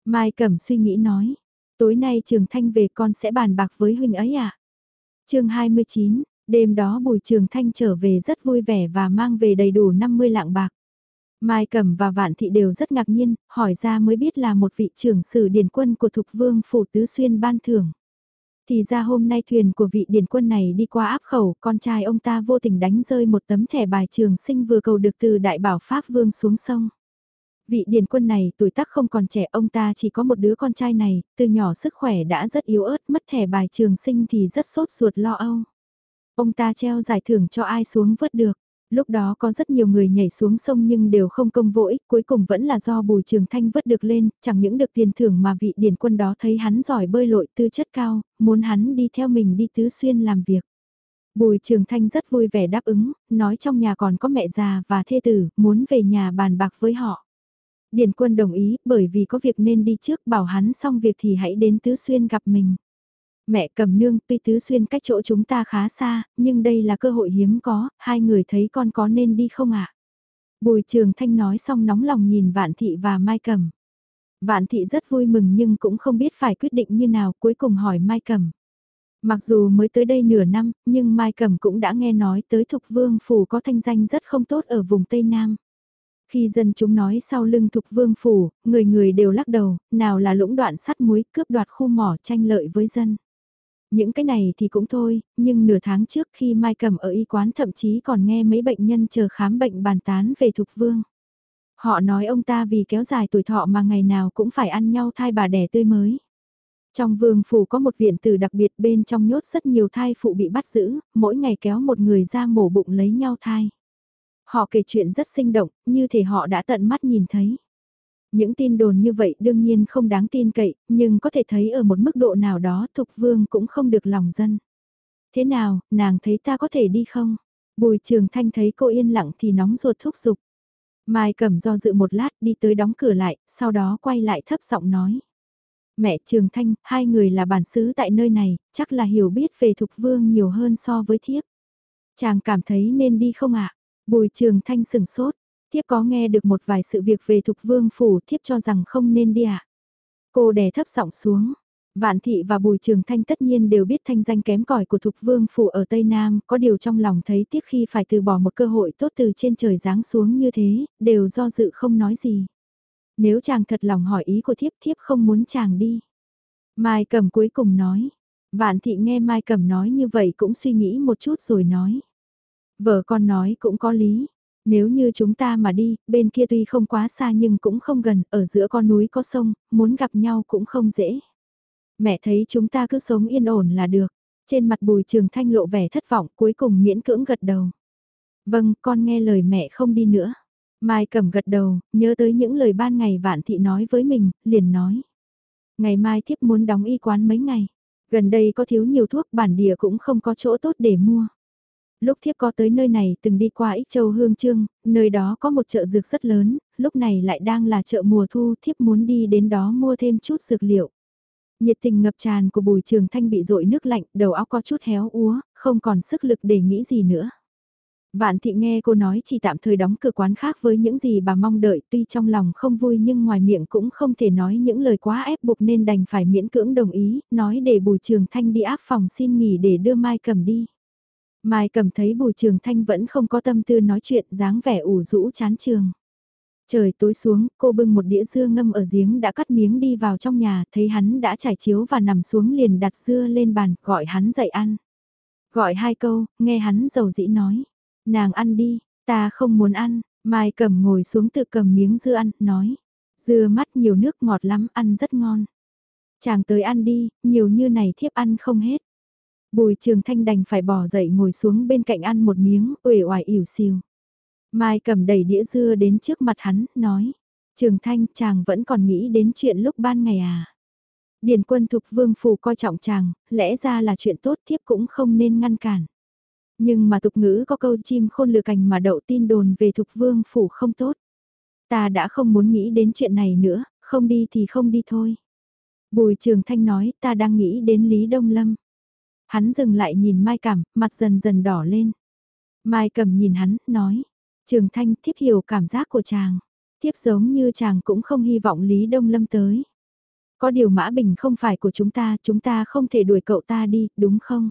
Mai Cẩm suy nghĩ nói, tối nay Trường Thanh về con sẽ bàn bạc với huynh ấy à? chương 29, đêm đó Bùi Trường Thanh trở về rất vui vẻ và mang về đầy đủ 50 lạng bạc. Mai Cẩm và Vạn Thị đều rất ngạc nhiên, hỏi ra mới biết là một vị trưởng sử điển quân của Thục Vương Phủ Tứ Xuyên ban thưởng. Thì ra hôm nay thuyền của vị điển quân này đi qua áp khẩu, con trai ông ta vô tình đánh rơi một tấm thẻ bài trường sinh vừa cầu được từ đại bảo Pháp Vương xuống sông. Vị điển quân này tuổi tác không còn trẻ ông ta chỉ có một đứa con trai này, từ nhỏ sức khỏe đã rất yếu ớt mất thẻ bài trường sinh thì rất sốt ruột lo âu. Ông ta treo giải thưởng cho ai xuống vớt được. Lúc đó có rất nhiều người nhảy xuống sông nhưng đều không công vô ích, cuối cùng vẫn là do Bùi Trường Thanh vớt được lên, chẳng những được tiền thưởng mà vị điển quân đó thấy hắn giỏi bơi lội tư chất cao, muốn hắn đi theo mình đi tứ xuyên làm việc. Bùi Trường Thanh rất vui vẻ đáp ứng, nói trong nhà còn có mẹ già và thê tử, muốn về nhà bàn bạc với họ. Điển quân đồng ý, bởi vì có việc nên đi trước bảo hắn xong việc thì hãy đến tứ xuyên gặp mình. Mẹ cầm nương tuy tứ xuyên cách chỗ chúng ta khá xa, nhưng đây là cơ hội hiếm có, hai người thấy con có nên đi không ạ? Bùi trường thanh nói xong nóng lòng nhìn vạn thị và mai cầm. Vạn thị rất vui mừng nhưng cũng không biết phải quyết định như nào cuối cùng hỏi mai cầm. Mặc dù mới tới đây nửa năm, nhưng Mai Cầm cũng đã nghe nói tới Thục Vương Phủ có thanh danh rất không tốt ở vùng Tây Nam. Khi dân chúng nói sau lưng Thục Vương Phủ, người người đều lắc đầu, nào là lũng đoạn sắt muối cướp đoạt khu mỏ tranh lợi với dân. Những cái này thì cũng thôi, nhưng nửa tháng trước khi Mai Cầm ở y quán thậm chí còn nghe mấy bệnh nhân chờ khám bệnh bàn tán về Thục Vương. Họ nói ông ta vì kéo dài tuổi thọ mà ngày nào cũng phải ăn nhau thai bà đẻ tươi mới. Trong vương phủ có một viện tử đặc biệt bên trong nhốt rất nhiều thai phụ bị bắt giữ, mỗi ngày kéo một người ra mổ bụng lấy nhau thai. Họ kể chuyện rất sinh động, như thể họ đã tận mắt nhìn thấy. Những tin đồn như vậy đương nhiên không đáng tin cậy, nhưng có thể thấy ở một mức độ nào đó Thục Vương cũng không được lòng dân. Thế nào, nàng thấy ta có thể đi không? Bùi Trường Thanh thấy cô yên lặng thì nóng ruột thúc giục. Mai cầm do dự một lát đi tới đóng cửa lại, sau đó quay lại thấp giọng nói. Mẹ Trường Thanh, hai người là bản xứ tại nơi này, chắc là hiểu biết về Thục Vương nhiều hơn so với thiếp. Chàng cảm thấy nên đi không ạ? Bùi Trường Thanh sừng sốt, thiếp có nghe được một vài sự việc về thục vương phủ thiếp cho rằng không nên đi ạ. À? Cô đè thấp giọng xuống. Vạn thị và bùi trường thanh tất nhiên đều biết thanh danh kém cỏi của thục vương phủ ở Tây Nam, có điều trong lòng thấy tiếc khi phải từ bỏ một cơ hội tốt từ trên trời giáng xuống như thế, đều do dự không nói gì. Nếu chàng thật lòng hỏi ý của thiếp thiếp không muốn chàng đi. Mai cầm cuối cùng nói. Vạn thị nghe Mai cầm nói như vậy cũng suy nghĩ một chút rồi nói. Vợ con nói cũng có lý. Nếu như chúng ta mà đi, bên kia tuy không quá xa nhưng cũng không gần, ở giữa con núi có sông, muốn gặp nhau cũng không dễ. Mẹ thấy chúng ta cứ sống yên ổn là được. Trên mặt bùi trường thanh lộ vẻ thất vọng cuối cùng miễn cưỡng gật đầu. Vâng, con nghe lời mẹ không đi nữa. Mai cầm gật đầu, nhớ tới những lời ban ngày vạn thị nói với mình, liền nói. Ngày mai thiếp muốn đóng y quán mấy ngày. Gần đây có thiếu nhiều thuốc bản địa cũng không có chỗ tốt để mua. Lúc thiếp có tới nơi này từng đi qua Ích Châu Hương Trương, nơi đó có một chợ dược rất lớn, lúc này lại đang là chợ mùa thu thiếp muốn đi đến đó mua thêm chút dược liệu. Nhiệt tình ngập tràn của bùi trường thanh bị rội nước lạnh, đầu óc có chút héo úa, không còn sức lực để nghĩ gì nữa. Vạn thị nghe cô nói chỉ tạm thời đóng cửa quán khác với những gì bà mong đợi tuy trong lòng không vui nhưng ngoài miệng cũng không thể nói những lời quá ép buộc nên đành phải miễn cưỡng đồng ý, nói để bùi trường thanh đi áp phòng xin nghỉ để đưa Mai cầm đi. Mai cầm thấy bùi trường thanh vẫn không có tâm tư nói chuyện dáng vẻ ủ rũ chán trường. Trời tối xuống, cô bưng một đĩa dưa ngâm ở giếng đã cắt miếng đi vào trong nhà, thấy hắn đã trải chiếu và nằm xuống liền đặt dưa lên bàn, gọi hắn dậy ăn. Gọi hai câu, nghe hắn dầu dĩ nói. Nàng ăn đi, ta không muốn ăn, Mai cầm ngồi xuống tự cầm miếng dưa ăn, nói. Dưa mắt nhiều nước ngọt lắm, ăn rất ngon. Chàng tới ăn đi, nhiều như này thiếp ăn không hết. Bùi trường thanh đành phải bỏ dậy ngồi xuống bên cạnh ăn một miếng, uể oải ỉu xìu. Mai cầm đầy đĩa dưa đến trước mặt hắn, nói. Trường thanh chàng vẫn còn nghĩ đến chuyện lúc ban ngày à. Điền quân thục vương phủ coi trọng chàng, lẽ ra là chuyện tốt thiếp cũng không nên ngăn cản. Nhưng mà tục ngữ có câu chim khôn lừa cành mà đậu tin đồn về thục vương phủ không tốt. Ta đã không muốn nghĩ đến chuyện này nữa, không đi thì không đi thôi. Bùi trường thanh nói ta đang nghĩ đến Lý Đông Lâm. Hắn dừng lại nhìn Mai Cẩm, mặt dần dần đỏ lên. Mai Cẩm nhìn hắn, nói. Trường Thanh thiếp hiểu cảm giác của chàng. Thiếp giống như chàng cũng không hy vọng Lý Đông Lâm tới. Có điều Mã Bình không phải của chúng ta, chúng ta không thể đuổi cậu ta đi, đúng không?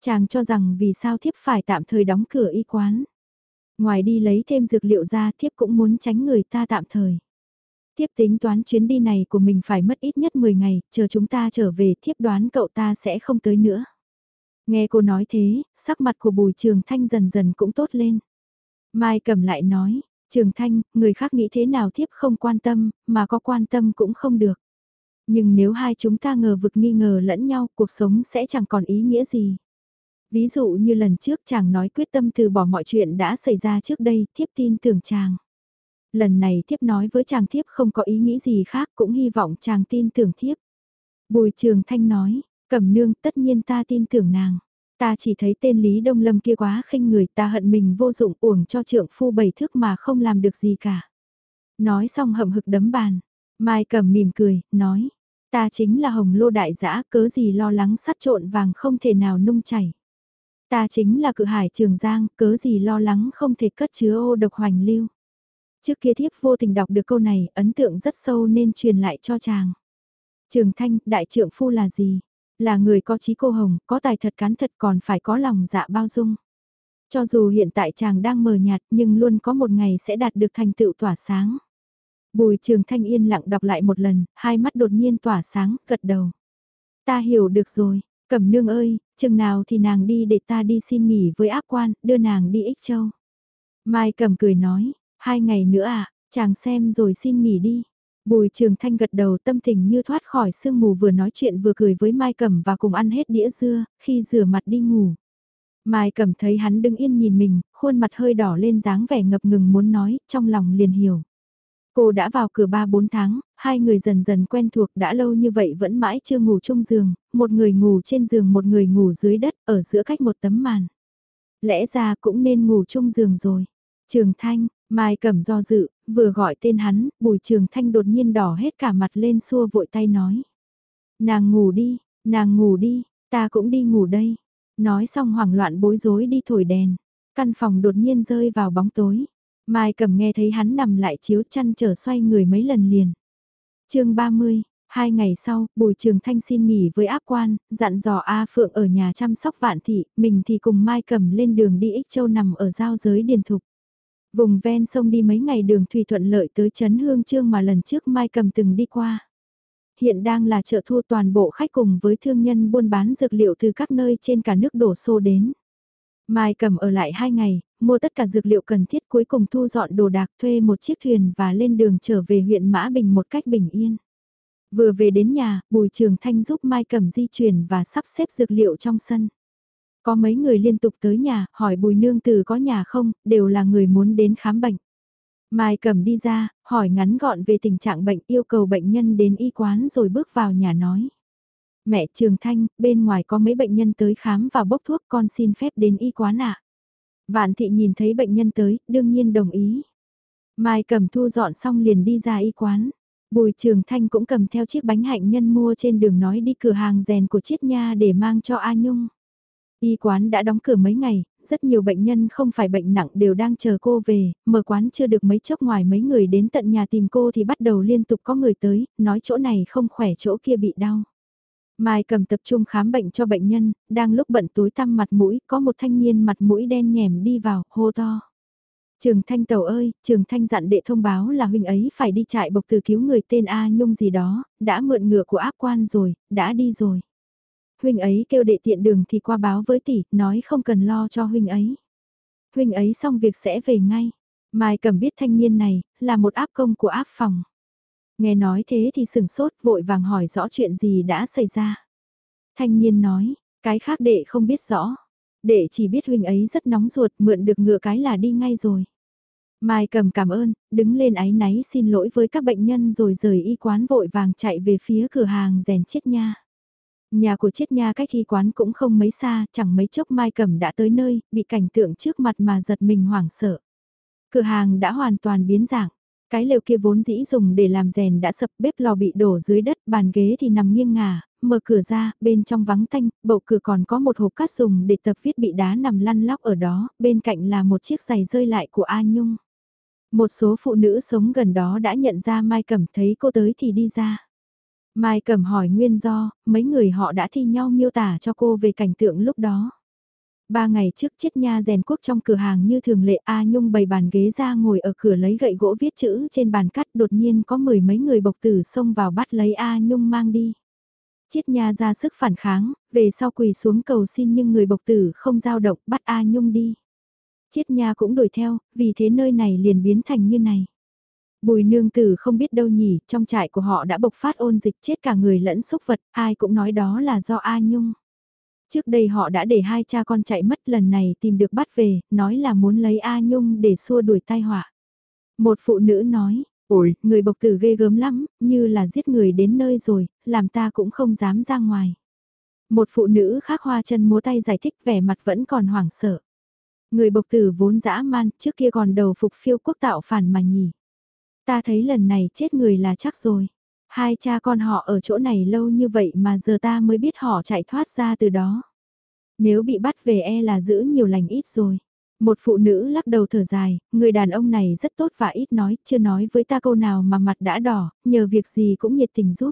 Chàng cho rằng vì sao thiếp phải tạm thời đóng cửa y quán. Ngoài đi lấy thêm dược liệu ra thiếp cũng muốn tránh người ta tạm thời. Thiếp tính toán chuyến đi này của mình phải mất ít nhất 10 ngày, chờ chúng ta trở về thiếp đoán cậu ta sẽ không tới nữa. Nghe cô nói thế, sắc mặt của bùi trường thanh dần dần cũng tốt lên. Mai cầm lại nói, trường thanh, người khác nghĩ thế nào thiếp không quan tâm, mà có quan tâm cũng không được. Nhưng nếu hai chúng ta ngờ vực nghi ngờ lẫn nhau, cuộc sống sẽ chẳng còn ý nghĩa gì. Ví dụ như lần trước chàng nói quyết tâm từ bỏ mọi chuyện đã xảy ra trước đây, thiếp tin tưởng chàng. Lần này thiếp nói với chàng thiếp không có ý nghĩ gì khác cũng hy vọng chàng tin tưởng thiếp. Bùi trường thanh nói, cẩm nương tất nhiên ta tin tưởng nàng. Ta chỉ thấy tên Lý Đông Lâm kia quá khinh người ta hận mình vô dụng uổng cho trượng phu bảy thước mà không làm được gì cả. Nói xong hậm hực đấm bàn. Mai cầm mỉm cười, nói. Ta chính là hồng lô đại giã cớ gì lo lắng sắt trộn vàng không thể nào nung chảy. Ta chính là cự hải trường giang cớ gì lo lắng không thể cất chứa ô độc hoành lưu. Trước kia thiếp vô tình đọc được câu này ấn tượng rất sâu nên truyền lại cho chàng. Trường thanh, đại trượng phu là gì? Là người có trí cô hồng, có tài thật cán thật còn phải có lòng dạ bao dung. Cho dù hiện tại chàng đang mờ nhạt nhưng luôn có một ngày sẽ đạt được thành tựu tỏa sáng. Bùi trường thanh yên lặng đọc lại một lần, hai mắt đột nhiên tỏa sáng, gật đầu. Ta hiểu được rồi, cẩm nương ơi, chừng nào thì nàng đi để ta đi xin nghỉ với áp quan, đưa nàng đi ích châu. Mai cầm cười nói, hai ngày nữa à, chàng xem rồi xin nghỉ đi. Bùi trường thanh gật đầu tâm tình như thoát khỏi sương mù vừa nói chuyện vừa cười với Mai Cẩm và cùng ăn hết đĩa dưa, khi rửa mặt đi ngủ. Mai Cẩm thấy hắn đứng yên nhìn mình, khuôn mặt hơi đỏ lên dáng vẻ ngập ngừng muốn nói, trong lòng liền hiểu. Cô đã vào cửa 3-4 tháng, hai người dần dần quen thuộc đã lâu như vậy vẫn mãi chưa ngủ chung giường, một người ngủ trên giường một người ngủ dưới đất, ở giữa cách một tấm màn. Lẽ ra cũng nên ngủ chung giường rồi. Trường Thanh, Mai cầm do dự, vừa gọi tên hắn, Bùi Trường Thanh đột nhiên đỏ hết cả mặt lên xua vội tay nói. Nàng ngủ đi, nàng ngủ đi, ta cũng đi ngủ đây. Nói xong hoảng loạn bối rối đi thổi đèn. Căn phòng đột nhiên rơi vào bóng tối. Mai cầm nghe thấy hắn nằm lại chiếu chăn trở xoay người mấy lần liền. chương 30, hai ngày sau, Bùi Trường Thanh xin nghỉ với áp quan, dặn dò A Phượng ở nhà chăm sóc vạn thị, mình thì cùng Mai cầm lên đường đi Ích Châu nằm ở giao giới Điền Thục. Vùng ven sông đi mấy ngày đường thủy thuận lợi tới Trấn Hương Trương mà lần trước Mai Cầm từng đi qua. Hiện đang là chợ thu toàn bộ khách cùng với thương nhân buôn bán dược liệu từ các nơi trên cả nước đổ xô đến. Mai Cầm ở lại hai ngày, mua tất cả dược liệu cần thiết cuối cùng thu dọn đồ đạc thuê một chiếc thuyền và lên đường trở về huyện Mã Bình một cách bình yên. Vừa về đến nhà, Bùi Trường Thanh giúp Mai Cầm di chuyển và sắp xếp dược liệu trong sân. Có mấy người liên tục tới nhà, hỏi bùi nương tử có nhà không, đều là người muốn đến khám bệnh. Mai cầm đi ra, hỏi ngắn gọn về tình trạng bệnh yêu cầu bệnh nhân đến y quán rồi bước vào nhà nói. Mẹ Trường Thanh, bên ngoài có mấy bệnh nhân tới khám và bốc thuốc con xin phép đến y quán ạ. Vạn thị nhìn thấy bệnh nhân tới, đương nhiên đồng ý. Mai cầm thu dọn xong liền đi ra y quán. Bùi Trường Thanh cũng cầm theo chiếc bánh hạnh nhân mua trên đường nói đi cửa hàng rèn của Chiết Nha để mang cho A Nhung. Y quán đã đóng cửa mấy ngày, rất nhiều bệnh nhân không phải bệnh nặng đều đang chờ cô về, mở quán chưa được mấy chốc ngoài mấy người đến tận nhà tìm cô thì bắt đầu liên tục có người tới, nói chỗ này không khỏe chỗ kia bị đau. Mai cầm tập trung khám bệnh cho bệnh nhân, đang lúc bận tối tăm mặt mũi, có một thanh niên mặt mũi đen nhèm đi vào, hô to. Trường Thanh Tàu ơi, Trường Thanh dặn đệ thông báo là huynh ấy phải đi chạy bộc từ cứu người tên A Nhung gì đó, đã mượn ngựa của áp quan rồi, đã đi rồi. Huynh ấy kêu đệ tiện đường thì qua báo với tỷ, nói không cần lo cho huynh ấy. Huynh ấy xong việc sẽ về ngay. Mai cầm biết thanh niên này, là một áp công của áp phòng. Nghe nói thế thì sừng sốt vội vàng hỏi rõ chuyện gì đã xảy ra. Thanh niên nói, cái khác đệ không biết rõ. Đệ chỉ biết huynh ấy rất nóng ruột mượn được ngựa cái là đi ngay rồi. Mai cầm cảm ơn, đứng lên áy náy xin lỗi với các bệnh nhân rồi rời y quán vội vàng chạy về phía cửa hàng rèn chiết nha. Nhà của chiết nha cách y quán cũng không mấy xa, chẳng mấy chốc Mai cẩm đã tới nơi, bị cảnh tượng trước mặt mà giật mình hoảng sợ. Cửa hàng đã hoàn toàn biến dạng. Cái lều kia vốn dĩ dùng để làm rèn đã sập bếp lò bị đổ dưới đất, bàn ghế thì nằm nghiêng ngả, mở cửa ra, bên trong vắng tanh, bậu cửa còn có một hộp cát dùng để tập viết bị đá nằm lăn lóc ở đó, bên cạnh là một chiếc giày rơi lại của A Nhung. Một số phụ nữ sống gần đó đã nhận ra Mai Cẩm thấy cô tới thì đi ra. Mai Cẩm hỏi nguyên do, mấy người họ đã thi nhau miêu tả cho cô về cảnh tượng lúc đó. Ba ngày trước chiết nha rèn quốc trong cửa hàng như thường lệ A Nhung bày bàn ghế ra ngồi ở cửa lấy gậy gỗ viết chữ trên bàn cắt đột nhiên có mười mấy người bộc tử xông vào bắt lấy A Nhung mang đi. Chiết nha ra sức phản kháng, về sau quỳ xuống cầu xin nhưng người bộc tử không giao động bắt A Nhung đi. Chiết nha cũng đuổi theo, vì thế nơi này liền biến thành như này. Bùi nương tử không biết đâu nhỉ, trong trại của họ đã bộc phát ôn dịch chết cả người lẫn xúc vật, ai cũng nói đó là do A Nhung. Trước đây họ đã để hai cha con chạy mất lần này tìm được bắt về, nói là muốn lấy A Nhung để xua đuổi tai họa. Một phụ nữ nói, ôi, người bộc tử ghê gớm lắm, như là giết người đến nơi rồi, làm ta cũng không dám ra ngoài. Một phụ nữ khác hoa chân múa tay giải thích vẻ mặt vẫn còn hoảng sợ. Người bộc tử vốn dã man, trước kia còn đầu phục phiêu quốc tạo phản mà nhỉ. Ta thấy lần này chết người là chắc rồi. Hai cha con họ ở chỗ này lâu như vậy mà giờ ta mới biết họ chạy thoát ra từ đó. Nếu bị bắt về e là giữ nhiều lành ít rồi. Một phụ nữ lắc đầu thở dài, người đàn ông này rất tốt và ít nói, chưa nói với ta câu nào mà mặt đã đỏ, nhờ việc gì cũng nhiệt tình giúp.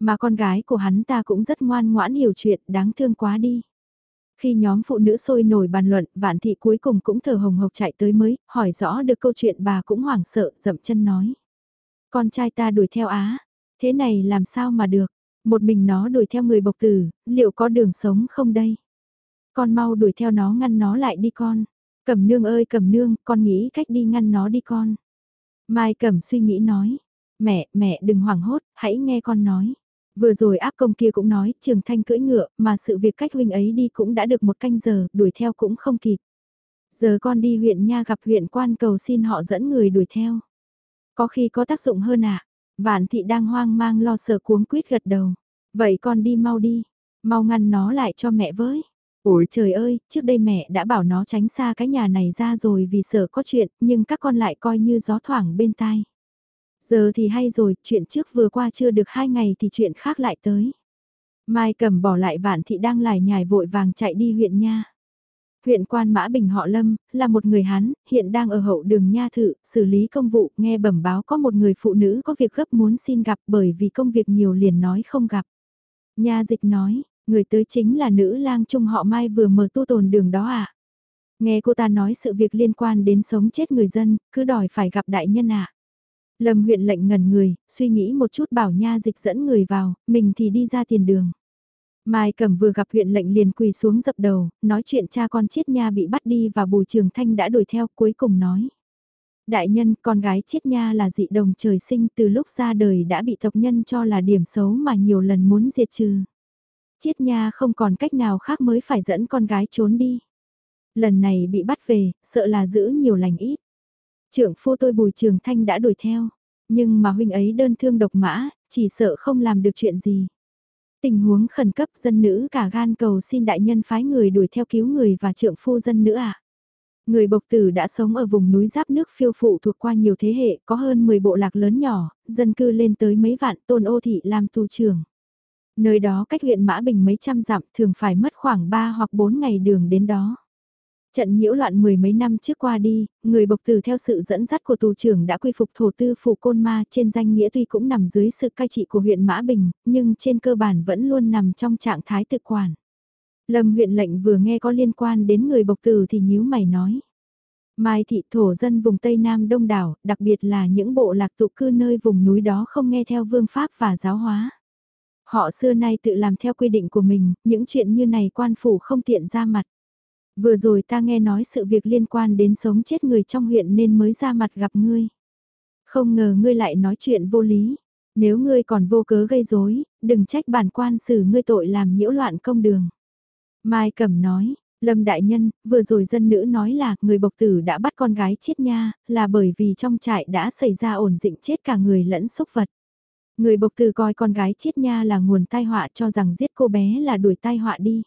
Mà con gái của hắn ta cũng rất ngoan ngoãn hiểu chuyện, đáng thương quá đi. Khi nhóm phụ nữ sôi nổi bàn luận, vạn thị cuối cùng cũng thở hồng hộc chạy tới mới, hỏi rõ được câu chuyện bà cũng hoảng sợ, dậm chân nói. Con trai ta đuổi theo Á, thế này làm sao mà được, một mình nó đuổi theo người bộc tử, liệu có đường sống không đây? Con mau đuổi theo nó ngăn nó lại đi con. Cẩm nương ơi cẩm nương, con nghĩ cách đi ngăn nó đi con. Mai cẩm suy nghĩ nói, mẹ, mẹ đừng hoảng hốt, hãy nghe con nói. Vừa rồi áp công kia cũng nói, Trường Thanh cưỡi ngựa, mà sự việc cách huynh ấy đi cũng đã được một canh giờ, đuổi theo cũng không kịp. Giờ con đi huyện nha gặp huyện quan cầu xin họ dẫn người đuổi theo. Có khi có tác dụng hơn ạ. À? Vạn thị đang hoang mang lo sợ cuống quýt gật đầu. Vậy con đi mau đi, mau ngăn nó lại cho mẹ với. Ôi trời ơi, trước đây mẹ đã bảo nó tránh xa cái nhà này ra rồi vì sợ có chuyện, nhưng các con lại coi như gió thoảng bên tai. Giờ thì hay rồi, chuyện trước vừa qua chưa được hai ngày thì chuyện khác lại tới. Mai cầm bỏ lại vạn thị đang lải nhải vội vàng chạy đi huyện nha. Huyện quan Mã Bình họ Lâm, là một người Hán, hiện đang ở hậu đường nha thự, xử lý công vụ, nghe bẩm báo có một người phụ nữ có việc gấp muốn xin gặp bởi vì công việc nhiều liền nói không gặp. Nha dịch nói, người tới chính là nữ lang trung họ Mai vừa mở tu tồn đường đó à. Nghe cô ta nói sự việc liên quan đến sống chết người dân, cứ đòi phải gặp đại nhân ạ. À. Lâm huyện lệnh ngẩn người, suy nghĩ một chút bảo nha dịch dẫn người vào, mình thì đi ra tiền đường. Mai Cẩm vừa gặp huyện lệnh liền quỳ xuống dập đầu, nói chuyện cha con chiết nha bị bắt đi và bùi trường thanh đã đuổi theo cuối cùng nói. Đại nhân, con gái chiết nha là dị đồng trời sinh từ lúc ra đời đã bị tộc nhân cho là điểm xấu mà nhiều lần muốn diệt trừ. Chiết nha không còn cách nào khác mới phải dẫn con gái trốn đi. Lần này bị bắt về, sợ là giữ nhiều lành ít. Trưởng phu tôi Bùi Trường Thanh đã đuổi theo, nhưng mà huynh ấy đơn thương độc mã, chỉ sợ không làm được chuyện gì. Tình huống khẩn cấp dân nữ cả gan cầu xin đại nhân phái người đuổi theo cứu người và trượng phu dân nữ ạ. Người bộc tử đã sống ở vùng núi giáp nước phiêu phụ thuộc qua nhiều thế hệ, có hơn 10 bộ lạc lớn nhỏ, dân cư lên tới mấy vạn tôn ô thị làm tu trường. Nơi đó cách huyện Mã Bình mấy trăm dặm thường phải mất khoảng 3 hoặc 4 ngày đường đến đó. Trận nhiễu loạn mười mấy năm trước qua đi, người bộc tử theo sự dẫn dắt của tù trưởng đã quy phục thổ tư phủ côn ma trên danh nghĩa tuy cũng nằm dưới sự cai trị của huyện Mã Bình, nhưng trên cơ bản vẫn luôn nằm trong trạng thái tự quản. Lâm huyện lệnh vừa nghe có liên quan đến người bộc tử thì nhíu mày nói. Mai thị thổ dân vùng Tây Nam đông đảo, đặc biệt là những bộ lạc tụ cư nơi vùng núi đó không nghe theo vương pháp và giáo hóa. Họ xưa nay tự làm theo quy định của mình, những chuyện như này quan phủ không tiện ra mặt. Vừa rồi ta nghe nói sự việc liên quan đến sống chết người trong huyện nên mới ra mặt gặp ngươi. Không ngờ ngươi lại nói chuyện vô lý. Nếu ngươi còn vô cớ gây rối, đừng trách bản quan xử ngươi tội làm nhiễu loạn công đường. Mai Cẩm nói, Lâm Đại Nhân, vừa rồi dân nữ nói là người bộc tử đã bắt con gái chết nha, là bởi vì trong trại đã xảy ra ổn định chết cả người lẫn xúc vật. Người bộc tử coi con gái chết nha là nguồn tai họa cho rằng giết cô bé là đuổi tai họa đi.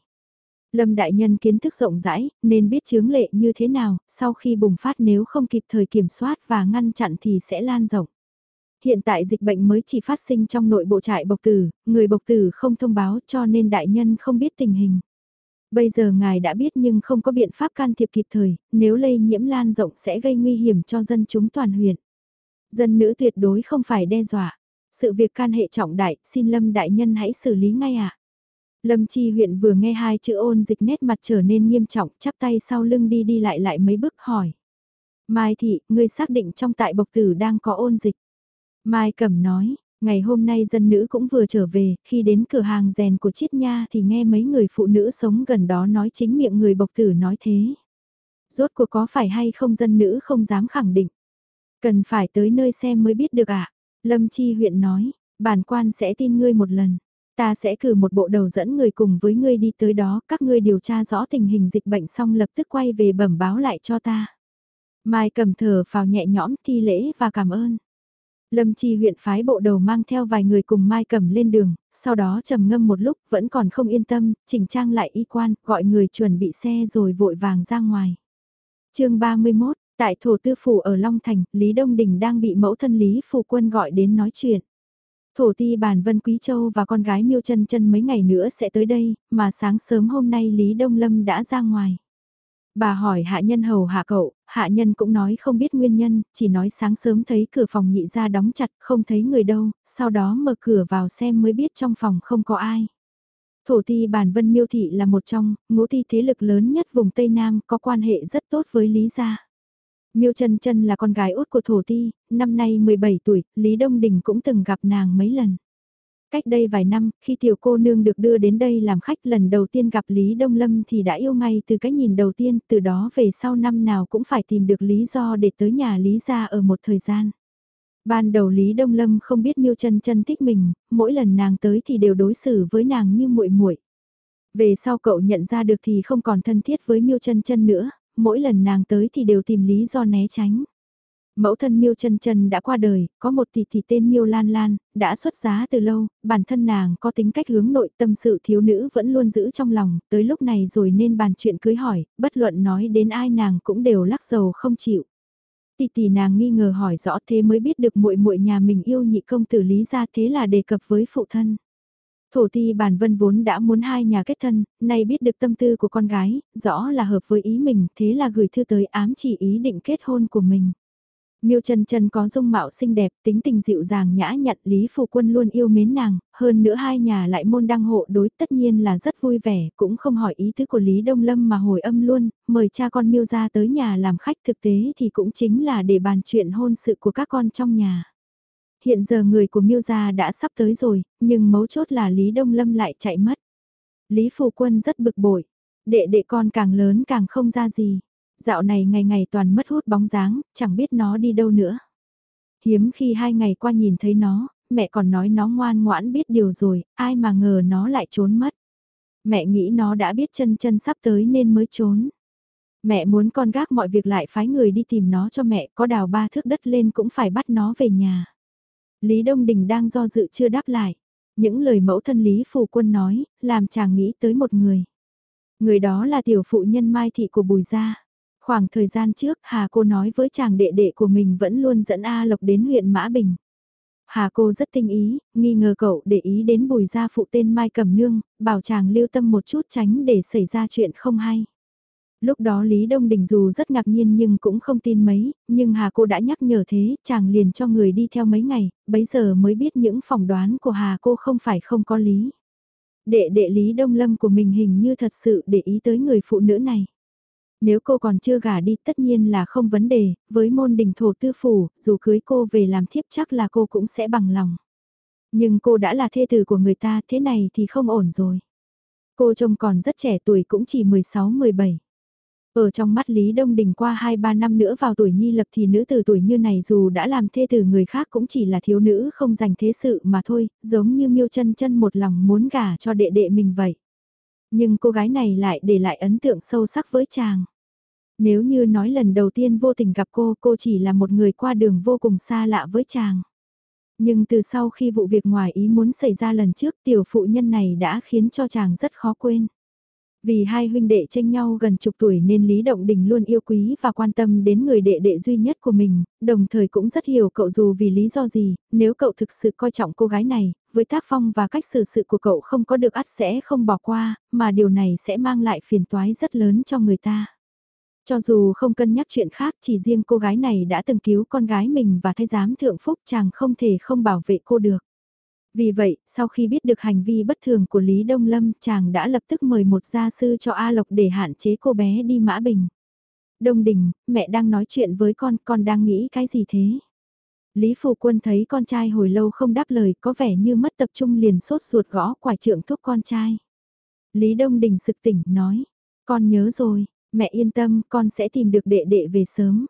Lâm Đại Nhân kiến thức rộng rãi, nên biết chướng lệ như thế nào, sau khi bùng phát nếu không kịp thời kiểm soát và ngăn chặn thì sẽ lan rộng. Hiện tại dịch bệnh mới chỉ phát sinh trong nội bộ trại bộc tử, người bộc tử không thông báo cho nên Đại Nhân không biết tình hình. Bây giờ ngài đã biết nhưng không có biện pháp can thiệp kịp thời, nếu lây nhiễm lan rộng sẽ gây nguy hiểm cho dân chúng toàn huyện. Dân nữ tuyệt đối không phải đe dọa. Sự việc can hệ trọng đại, xin Lâm Đại Nhân hãy xử lý ngay ạ. Lâm Chi huyện vừa nghe hai chữ ôn dịch nét mặt trở nên nghiêm trọng, chắp tay sau lưng đi đi lại lại mấy bước hỏi. Mai thị, ngươi xác định trong tại bộc tử đang có ôn dịch. Mai Cẩm nói, ngày hôm nay dân nữ cũng vừa trở về, khi đến cửa hàng rèn của Chiết Nha thì nghe mấy người phụ nữ sống gần đó nói chính miệng người bộc tử nói thế. Rốt cuộc có phải hay không dân nữ không dám khẳng định. Cần phải tới nơi xem mới biết được ạ. À? Lâm Chi huyện nói, bản quan sẽ tin ngươi một lần. Ta sẽ cử một bộ đầu dẫn người cùng với ngươi đi tới đó, các ngươi điều tra rõ tình hình dịch bệnh xong lập tức quay về bẩm báo lại cho ta. Mai cầm thở phào nhẹ nhõm thi lễ và cảm ơn. Lâm Chi huyện phái bộ đầu mang theo vài người cùng Mai cầm lên đường, sau đó trầm ngâm một lúc vẫn còn không yên tâm, chỉnh trang lại y quan, gọi người chuẩn bị xe rồi vội vàng ra ngoài. chương 31, tại thổ tư phủ ở Long Thành, Lý Đông Đình đang bị mẫu thân Lý Phủ Quân gọi đến nói chuyện. Thổ ti bàn Vân Quý Châu và con gái Miêu chân chân mấy ngày nữa sẽ tới đây, mà sáng sớm hôm nay Lý Đông Lâm đã ra ngoài. Bà hỏi hạ nhân hầu hạ cậu, hạ nhân cũng nói không biết nguyên nhân, chỉ nói sáng sớm thấy cửa phòng nhị ra đóng chặt, không thấy người đâu, sau đó mở cửa vào xem mới biết trong phòng không có ai. Thổ ti bản Vân Miêu Thị là một trong, ngũ ti thế lực lớn nhất vùng Tây Nam, có quan hệ rất tốt với Lý Gia. Miêu Trân Trân là con gái út của Thổ Ti, năm nay 17 tuổi, Lý Đông Đình cũng từng gặp nàng mấy lần. Cách đây vài năm, khi tiểu cô nương được đưa đến đây làm khách lần đầu tiên gặp Lý Đông Lâm thì đã yêu ngay từ cái nhìn đầu tiên, từ đó về sau năm nào cũng phải tìm được lý do để tới nhà Lý gia ở một thời gian. Ban đầu Lý Đông Lâm không biết Miêu Trân Trân thích mình, mỗi lần nàng tới thì đều đối xử với nàng như muội muội. Về sau cậu nhận ra được thì không còn thân thiết với Miêu Trân Trân nữa, mỗi lần nàng tới thì đều tìm lý do né tránh. Mẫu thân Miêu Chân Chân đã qua đời, có một tỷ tỷ tên Miêu Lan Lan, đã xuất giá từ lâu, bản thân nàng có tính cách hướng nội tâm sự thiếu nữ vẫn luôn giữ trong lòng, tới lúc này rồi nên bàn chuyện cưới hỏi, bất luận nói đến ai nàng cũng đều lắc dầu không chịu. Tỷ tỷ nàng nghi ngờ hỏi rõ thế mới biết được muội muội nhà mình yêu nhị công tử lý ra thế là đề cập với phụ thân. Thổ ti bản vân vốn đã muốn hai nhà kết thân, nay biết được tâm tư của con gái, rõ là hợp với ý mình, thế là gửi thư tới ám chỉ ý định kết hôn của mình. Miêu Trần Trần có dung mạo xinh đẹp, tính tình dịu dàng nhã nhặn Lý Phù Quân luôn yêu mến nàng, hơn nữa hai nhà lại môn đăng hộ đối tất nhiên là rất vui vẻ, cũng không hỏi ý tứ của Lý Đông Lâm mà hồi âm luôn, mời cha con Miêu ra tới nhà làm khách thực tế thì cũng chính là để bàn chuyện hôn sự của các con trong nhà hiện giờ người của Miêu gia đã sắp tới rồi, nhưng mấu chốt là Lý Đông Lâm lại chạy mất. Lý Phù Quân rất bực bội, đệ đệ con càng lớn càng không ra gì. Dạo này ngày ngày toàn mất hút bóng dáng, chẳng biết nó đi đâu nữa. Hiếm khi hai ngày qua nhìn thấy nó, mẹ còn nói nó ngoan ngoãn biết điều rồi, ai mà ngờ nó lại trốn mất. Mẹ nghĩ nó đã biết chân chân sắp tới nên mới trốn. Mẹ muốn con gác mọi việc lại phái người đi tìm nó cho mẹ, có đào ba thước đất lên cũng phải bắt nó về nhà. Lý Đông Đình đang do dự chưa đáp lại. Những lời mẫu thân Lý Phù Quân nói, làm chàng nghĩ tới một người. Người đó là tiểu phụ nhân Mai Thị của Bùi Gia. Khoảng thời gian trước, Hà cô nói với chàng đệ đệ của mình vẫn luôn dẫn A Lộc đến huyện Mã Bình. Hà cô rất tinh ý, nghi ngờ cậu để ý đến bùi gia phụ tên Mai Cẩm Nương, bảo chàng lưu tâm một chút tránh để xảy ra chuyện không hay. Lúc đó Lý Đông Đình dù rất ngạc nhiên nhưng cũng không tin mấy, nhưng Hà cô đã nhắc nhở thế, chàng liền cho người đi theo mấy ngày, bấy giờ mới biết những phỏng đoán của Hà cô không phải không có lý. Đệ đệ Lý Đông Lâm của mình hình như thật sự để ý tới người phụ nữ này. Nếu cô còn chưa gả đi tất nhiên là không vấn đề, với môn đình thổ tư phủ, dù cưới cô về làm thiếp chắc là cô cũng sẽ bằng lòng. Nhưng cô đã là thê tử của người ta thế này thì không ổn rồi. Cô trông còn rất trẻ tuổi cũng chỉ 16-17. Ở trong mắt Lý Đông Đình qua 2-3 năm nữa vào tuổi nhi lập thì nữ tử tuổi như này dù đã làm thê tử người khác cũng chỉ là thiếu nữ không dành thế sự mà thôi, giống như miêu chân chân một lòng muốn gả cho đệ đệ mình vậy. Nhưng cô gái này lại để lại ấn tượng sâu sắc với chàng. Nếu như nói lần đầu tiên vô tình gặp cô, cô chỉ là một người qua đường vô cùng xa lạ với chàng. Nhưng từ sau khi vụ việc ngoài ý muốn xảy ra lần trước tiểu phụ nhân này đã khiến cho chàng rất khó quên. Vì hai huynh đệ tranh nhau gần chục tuổi nên Lý Động Đình luôn yêu quý và quan tâm đến người đệ đệ duy nhất của mình, đồng thời cũng rất hiểu cậu dù vì lý do gì, nếu cậu thực sự coi trọng cô gái này, với tác phong và cách xử sự của cậu không có được ắt sẽ không bỏ qua, mà điều này sẽ mang lại phiền toái rất lớn cho người ta. Cho dù không cân nhắc chuyện khác chỉ riêng cô gái này đã từng cứu con gái mình và thay giám thượng phúc chàng không thể không bảo vệ cô được. Vì vậy, sau khi biết được hành vi bất thường của Lý Đông Lâm, chàng đã lập tức mời một gia sư cho A Lộc để hạn chế cô bé đi Mã Bình. Đông Đình, mẹ đang nói chuyện với con, con đang nghĩ cái gì thế? Lý Phù Quân thấy con trai hồi lâu không đáp lời, có vẻ như mất tập trung liền sốt ruột gõ quả trượng thúc con trai. Lý Đông Đình sực tỉnh, nói, con nhớ rồi, mẹ yên tâm, con sẽ tìm được đệ đệ về sớm.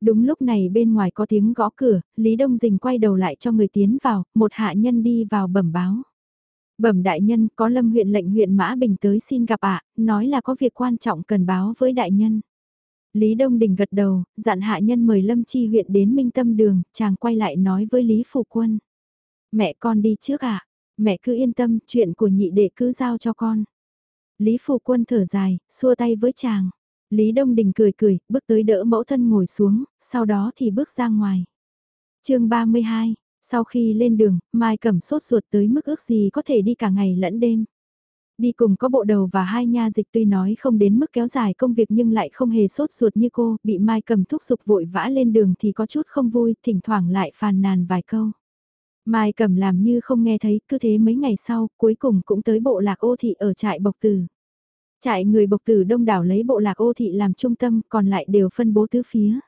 Đúng lúc này bên ngoài có tiếng gõ cửa, Lý Đông Dình quay đầu lại cho người tiến vào, một hạ nhân đi vào bẩm báo. Bẩm đại nhân, có lâm huyện lệnh huyện Mã Bình tới xin gặp ạ, nói là có việc quan trọng cần báo với đại nhân. Lý Đông Đình gật đầu, dặn hạ nhân mời Lâm Chi huyện đến Minh Tâm Đường, chàng quay lại nói với Lý Phủ Quân. Mẹ con đi trước ạ, mẹ cứ yên tâm, chuyện của nhị đệ cứ giao cho con. Lý Phủ Quân thở dài, xua tay với chàng. Lý Đông Đình cười cười, bước tới đỡ mẫu thân ngồi xuống, sau đó thì bước ra ngoài. chương 32, sau khi lên đường, Mai Cẩm sốt ruột tới mức ước gì có thể đi cả ngày lẫn đêm. Đi cùng có bộ đầu và hai nha dịch tuy nói không đến mức kéo dài công việc nhưng lại không hề sốt ruột như cô, bị Mai Cẩm thúc giục vội vã lên đường thì có chút không vui, thỉnh thoảng lại phàn nàn vài câu. Mai Cẩm làm như không nghe thấy, cứ thế mấy ngày sau, cuối cùng cũng tới bộ lạc ô thị ở trại Bộc Tử. Trại người bộc tử đông đảo lấy bộ lạc ô thị làm trung tâm, còn lại đều phân bố tứ phía.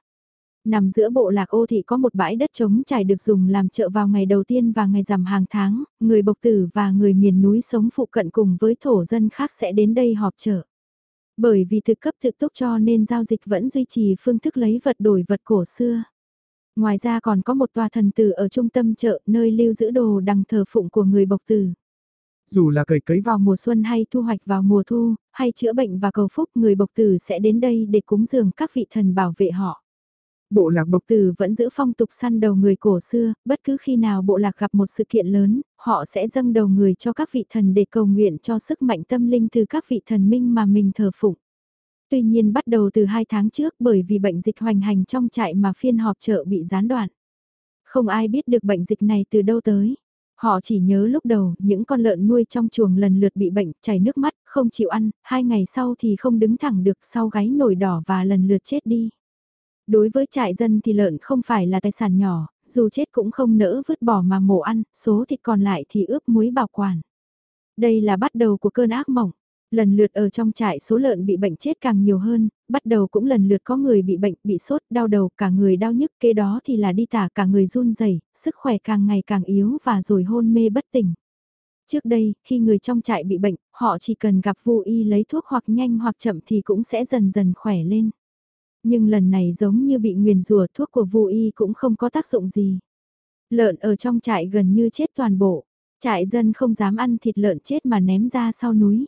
Nằm giữa bộ lạc ô thị có một bãi đất trống trải được dùng làm chợ vào ngày đầu tiên và ngày rằm hàng tháng, người bộc tử và người miền núi sống phụ cận cùng với thổ dân khác sẽ đến đây họp chợ. Bởi vì thực cấp thực túc cho nên giao dịch vẫn duy trì phương thức lấy vật đổi vật cổ xưa. Ngoài ra còn có một tòa thần tử ở trung tâm chợ nơi lưu giữ đồ đằng thờ phụng của người bộc tử. Dù là cày cấy vào mùa xuân hay thu hoạch vào mùa thu, hay chữa bệnh và cầu phúc người bộc tử sẽ đến đây để cúng dường các vị thần bảo vệ họ. Bộ lạc bộc tử vẫn giữ phong tục săn đầu người cổ xưa, bất cứ khi nào bộ lạc gặp một sự kiện lớn, họ sẽ dâng đầu người cho các vị thần để cầu nguyện cho sức mạnh tâm linh từ các vị thần minh mà mình thờ phụng. Tuy nhiên bắt đầu từ hai tháng trước bởi vì bệnh dịch hoành hành trong trại mà phiên họp chợ bị gián đoạn. Không ai biết được bệnh dịch này từ đâu tới. Họ chỉ nhớ lúc đầu, những con lợn nuôi trong chuồng lần lượt bị bệnh, chảy nước mắt, không chịu ăn, hai ngày sau thì không đứng thẳng được sau gáy nổi đỏ và lần lượt chết đi. Đối với trại dân thì lợn không phải là tài sản nhỏ, dù chết cũng không nỡ vứt bỏ mà mổ ăn, số thịt còn lại thì ướp muối bảo quản. Đây là bắt đầu của cơn ác mộng. Lần lượt ở trong trại số lợn bị bệnh chết càng nhiều hơn, bắt đầu cũng lần lượt có người bị bệnh, bị sốt, đau đầu, cả người đau nhức, kế đó thì là đi tả cả người run rẩy, sức khỏe càng ngày càng yếu và rồi hôn mê bất tỉnh. Trước đây, khi người trong trại bị bệnh, họ chỉ cần gặp vô y lấy thuốc hoặc nhanh hoặc chậm thì cũng sẽ dần dần khỏe lên. Nhưng lần này giống như bị nguyền rùa thuốc của vô y cũng không có tác dụng gì. Lợn ở trong trại gần như chết toàn bộ. Trại dân không dám ăn thịt lợn chết mà ném ra sau núi.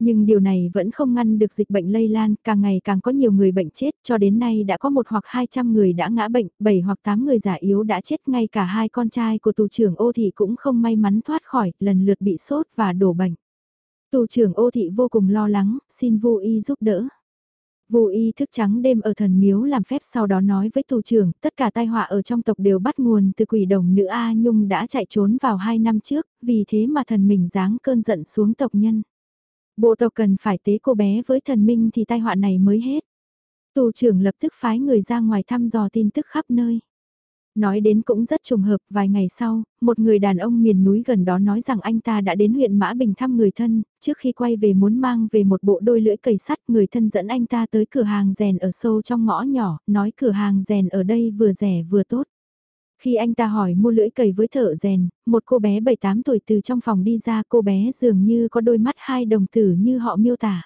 Nhưng điều này vẫn không ngăn được dịch bệnh lây lan, càng ngày càng có nhiều người bệnh chết, cho đến nay đã có một hoặc 200 người đã ngã bệnh, 7 hoặc 8 người già yếu đã chết, ngay cả hai con trai của tù trưởng ô thị cũng không may mắn thoát khỏi, lần lượt bị sốt và đổ bệnh. Tù trưởng ô thị vô cùng lo lắng, xin vô y giúp đỡ. Vô y thức trắng đêm ở thần miếu làm phép sau đó nói với tù trưởng, tất cả tai họa ở trong tộc đều bắt nguồn từ quỷ đồng nữ A Nhung đã chạy trốn vào hai năm trước, vì thế mà thần mình giáng cơn giận xuống tộc nhân. Bộ tộc cần phải tế cô bé với thần minh thì tai họa này mới hết. Tù trưởng lập tức phái người ra ngoài thăm dò tin tức khắp nơi. Nói đến cũng rất trùng hợp, vài ngày sau, một người đàn ông miền núi gần đó nói rằng anh ta đã đến huyện Mã Bình thăm người thân, trước khi quay về muốn mang về một bộ đôi lưỡi cầy sắt, người thân dẫn anh ta tới cửa hàng rèn ở sâu trong ngõ nhỏ, nói cửa hàng rèn ở đây vừa rẻ vừa tốt. Khi anh ta hỏi mua lưỡi cầy với thợ rèn, một cô bé 7-8 tuổi từ trong phòng đi ra cô bé dường như có đôi mắt hai đồng tử như họ miêu tả.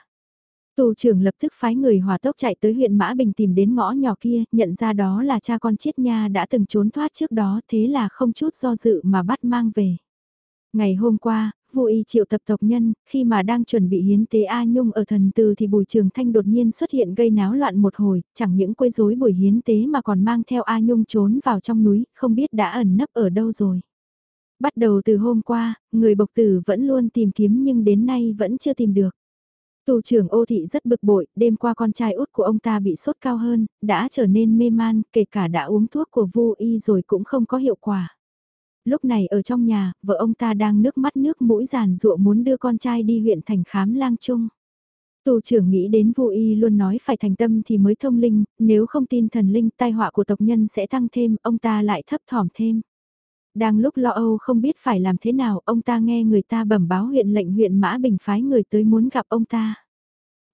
Tù trưởng lập tức phái người hòa tốc chạy tới huyện Mã Bình tìm đến ngõ nhỏ kia, nhận ra đó là cha con Chiết Nha đã từng trốn thoát trước đó thế là không chút do dự mà bắt mang về. Ngày hôm qua, vô y triệu tập tộc nhân, khi mà đang chuẩn bị hiến tế A Nhung ở thần từ thì Bùi Trường Thanh đột nhiên xuất hiện gây náo loạn một hồi, chẳng những quấy rối buổi hiến tế mà còn mang theo A Nhung trốn vào trong núi, không biết đã ẩn nấp ở đâu rồi. Bắt đầu từ hôm qua, người bộc tử vẫn luôn tìm kiếm nhưng đến nay vẫn chưa tìm được. Tù trưởng ô thị rất bực bội, đêm qua con trai út của ông ta bị sốt cao hơn, đã trở nên mê man, kể cả đã uống thuốc của vô y rồi cũng không có hiệu quả. Lúc này ở trong nhà, vợ ông ta đang nước mắt nước mũi giàn ruộng muốn đưa con trai đi huyện thành khám lang chung Tù trưởng nghĩ đến vô y luôn nói phải thành tâm thì mới thông linh, nếu không tin thần linh tai họa của tộc nhân sẽ tăng thêm, ông ta lại thấp thỏm thêm. Đang lúc lo âu không biết phải làm thế nào, ông ta nghe người ta bẩm báo huyện lệnh huyện Mã Bình phái người tới muốn gặp ông ta.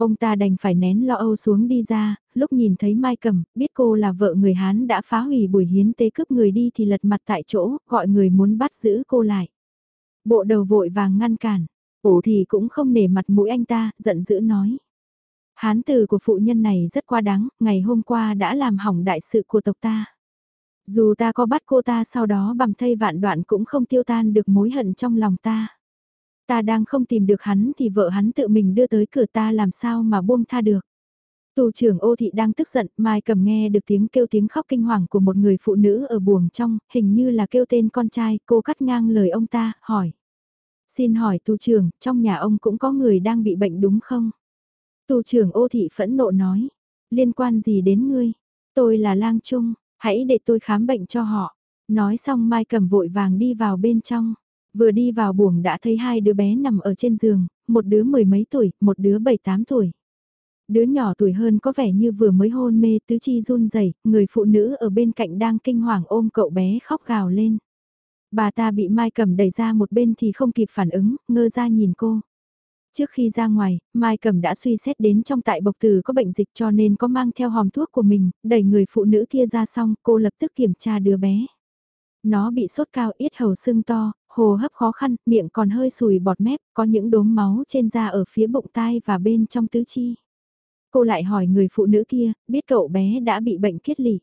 Ông ta đành phải nén lo âu xuống đi ra, lúc nhìn thấy Mai Cẩm, biết cô là vợ người Hán đã phá hủy buổi hiến tế cướp người đi thì lật mặt tại chỗ, gọi người muốn bắt giữ cô lại. Bộ đầu vội vàng ngăn cản, ổ thì cũng không nể mặt mũi anh ta, giận dữ nói. Hán từ của phụ nhân này rất quá đáng, ngày hôm qua đã làm hỏng đại sự của tộc ta. Dù ta có bắt cô ta sau đó bằng thây vạn đoạn cũng không tiêu tan được mối hận trong lòng ta. Ta đang không tìm được hắn thì vợ hắn tự mình đưa tới cửa ta làm sao mà buông tha được. Tù trưởng ô thị đang tức giận, Mai cầm nghe được tiếng kêu tiếng khóc kinh hoàng của một người phụ nữ ở buồng trong, hình như là kêu tên con trai, cô cắt ngang lời ông ta, hỏi. Xin hỏi tù trưởng, trong nhà ông cũng có người đang bị bệnh đúng không? Tù trưởng ô thị phẫn nộ nói, liên quan gì đến ngươi? Tôi là lang trung, hãy để tôi khám bệnh cho họ. Nói xong Mai cầm vội vàng đi vào bên trong. Vừa đi vào buồng đã thấy hai đứa bé nằm ở trên giường, một đứa mười mấy tuổi, một đứa bảy tám tuổi. Đứa nhỏ tuổi hơn có vẻ như vừa mới hôn mê tứ chi run rẩy, người phụ nữ ở bên cạnh đang kinh hoàng ôm cậu bé khóc gào lên. Bà ta bị Mai cầm đẩy ra một bên thì không kịp phản ứng, ngơ ra nhìn cô. Trước khi ra ngoài, Mai Cẩm đã suy xét đến trong tại bộc tử có bệnh dịch cho nên có mang theo hòm thuốc của mình, đẩy người phụ nữ kia ra xong cô lập tức kiểm tra đứa bé. Nó bị sốt cao ít hầu sưng to, hồ hấp khó khăn, miệng còn hơi sùi bọt mép, có những đốm máu trên da ở phía bụng tai và bên trong tứ chi. Cô lại hỏi người phụ nữ kia, biết cậu bé đã bị bệnh kiết lỉ.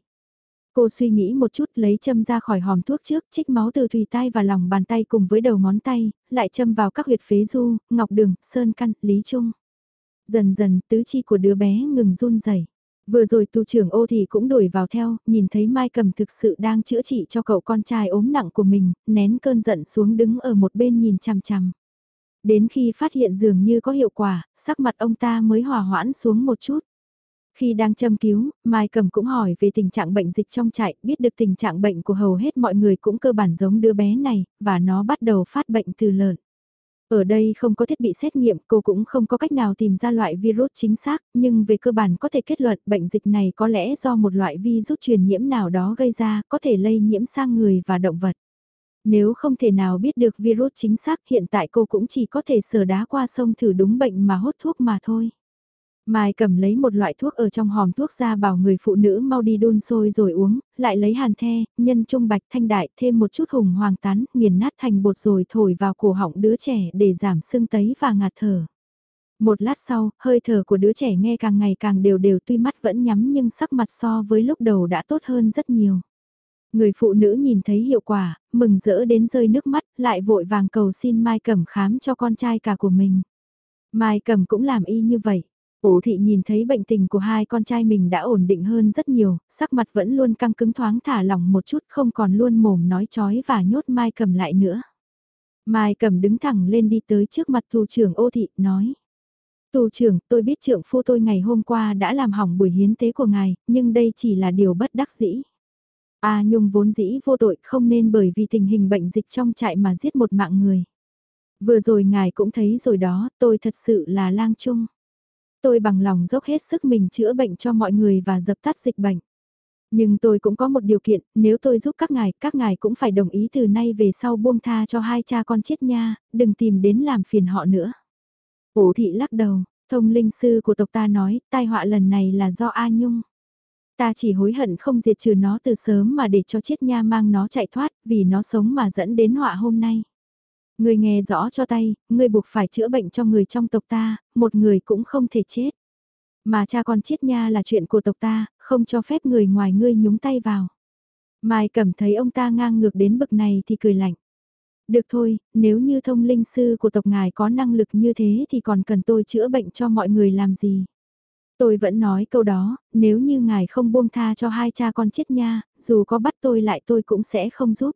Cô suy nghĩ một chút lấy châm ra khỏi hòm thuốc trước, trích máu từ thùy tai và lòng bàn tay cùng với đầu ngón tay, lại châm vào các huyệt phế du, ngọc đường, sơn căn, lý trung. Dần dần tứ chi của đứa bé ngừng run rẩy. Vừa rồi tù trưởng ô thì cũng đuổi vào theo, nhìn thấy Mai Cầm thực sự đang chữa trị cho cậu con trai ốm nặng của mình, nén cơn giận xuống đứng ở một bên nhìn chằm chằm. Đến khi phát hiện dường như có hiệu quả, sắc mặt ông ta mới hòa hoãn xuống một chút. Khi đang châm cứu, Mai Cầm cũng hỏi về tình trạng bệnh dịch trong trại, biết được tình trạng bệnh của hầu hết mọi người cũng cơ bản giống đứa bé này, và nó bắt đầu phát bệnh từ lợn. Ở đây không có thiết bị xét nghiệm, cô cũng không có cách nào tìm ra loại virus chính xác, nhưng về cơ bản có thể kết luận bệnh dịch này có lẽ do một loại virus truyền nhiễm nào đó gây ra, có thể lây nhiễm sang người và động vật. Nếu không thể nào biết được virus chính xác hiện tại cô cũng chỉ có thể sờ đá qua sông thử đúng bệnh mà hốt thuốc mà thôi. Mai cầm lấy một loại thuốc ở trong hòm thuốc ra bảo người phụ nữ mau đi đun sôi rồi uống, lại lấy hàn the, nhân trung bạch thanh đại thêm một chút hùng hoàng tán, nghiền nát thành bột rồi thổi vào cổ họng đứa trẻ để giảm sưng tấy và ngạt thở. Một lát sau, hơi thở của đứa trẻ nghe càng ngày càng đều đều tuy mắt vẫn nhắm nhưng sắc mặt so với lúc đầu đã tốt hơn rất nhiều. Người phụ nữ nhìn thấy hiệu quả, mừng rỡ đến rơi nước mắt, lại vội vàng cầu xin Mai Cẩm khám cho con trai cả của mình. Mai Cầm cũng làm y như vậy. Ổ thị nhìn thấy bệnh tình của hai con trai mình đã ổn định hơn rất nhiều, sắc mặt vẫn luôn căng cứng thoáng thả lỏng một chút không còn luôn mồm nói chói và nhốt Mai Cầm lại nữa. Mai Cầm đứng thẳng lên đi tới trước mặt tù trưởng ô thị, nói. Tù trưởng, tôi biết trưởng phu tôi ngày hôm qua đã làm hỏng buổi hiến tế của ngài, nhưng đây chỉ là điều bất đắc dĩ. A Nhung vốn dĩ vô tội không nên bởi vì tình hình bệnh dịch trong trại mà giết một mạng người. Vừa rồi ngài cũng thấy rồi đó, tôi thật sự là lang trung. Tôi bằng lòng dốc hết sức mình chữa bệnh cho mọi người và dập tắt dịch bệnh. Nhưng tôi cũng có một điều kiện, nếu tôi giúp các ngài, các ngài cũng phải đồng ý từ nay về sau buông tha cho hai cha con chết nha, đừng tìm đến làm phiền họ nữa. Ổ thị lắc đầu, thông linh sư của tộc ta nói, tai họa lần này là do A Nhung. Ta chỉ hối hận không diệt trừ nó từ sớm mà để cho chiết nha mang nó chạy thoát, vì nó sống mà dẫn đến họa hôm nay. Người nghe rõ cho tay, người buộc phải chữa bệnh cho người trong tộc ta, một người cũng không thể chết. Mà cha con chết nha là chuyện của tộc ta, không cho phép người ngoài ngươi nhúng tay vào. Mai cầm thấy ông ta ngang ngược đến bực này thì cười lạnh. Được thôi, nếu như thông linh sư của tộc ngài có năng lực như thế thì còn cần tôi chữa bệnh cho mọi người làm gì? Tôi vẫn nói câu đó, nếu như ngài không buông tha cho hai cha con chết nha, dù có bắt tôi lại tôi cũng sẽ không giúp.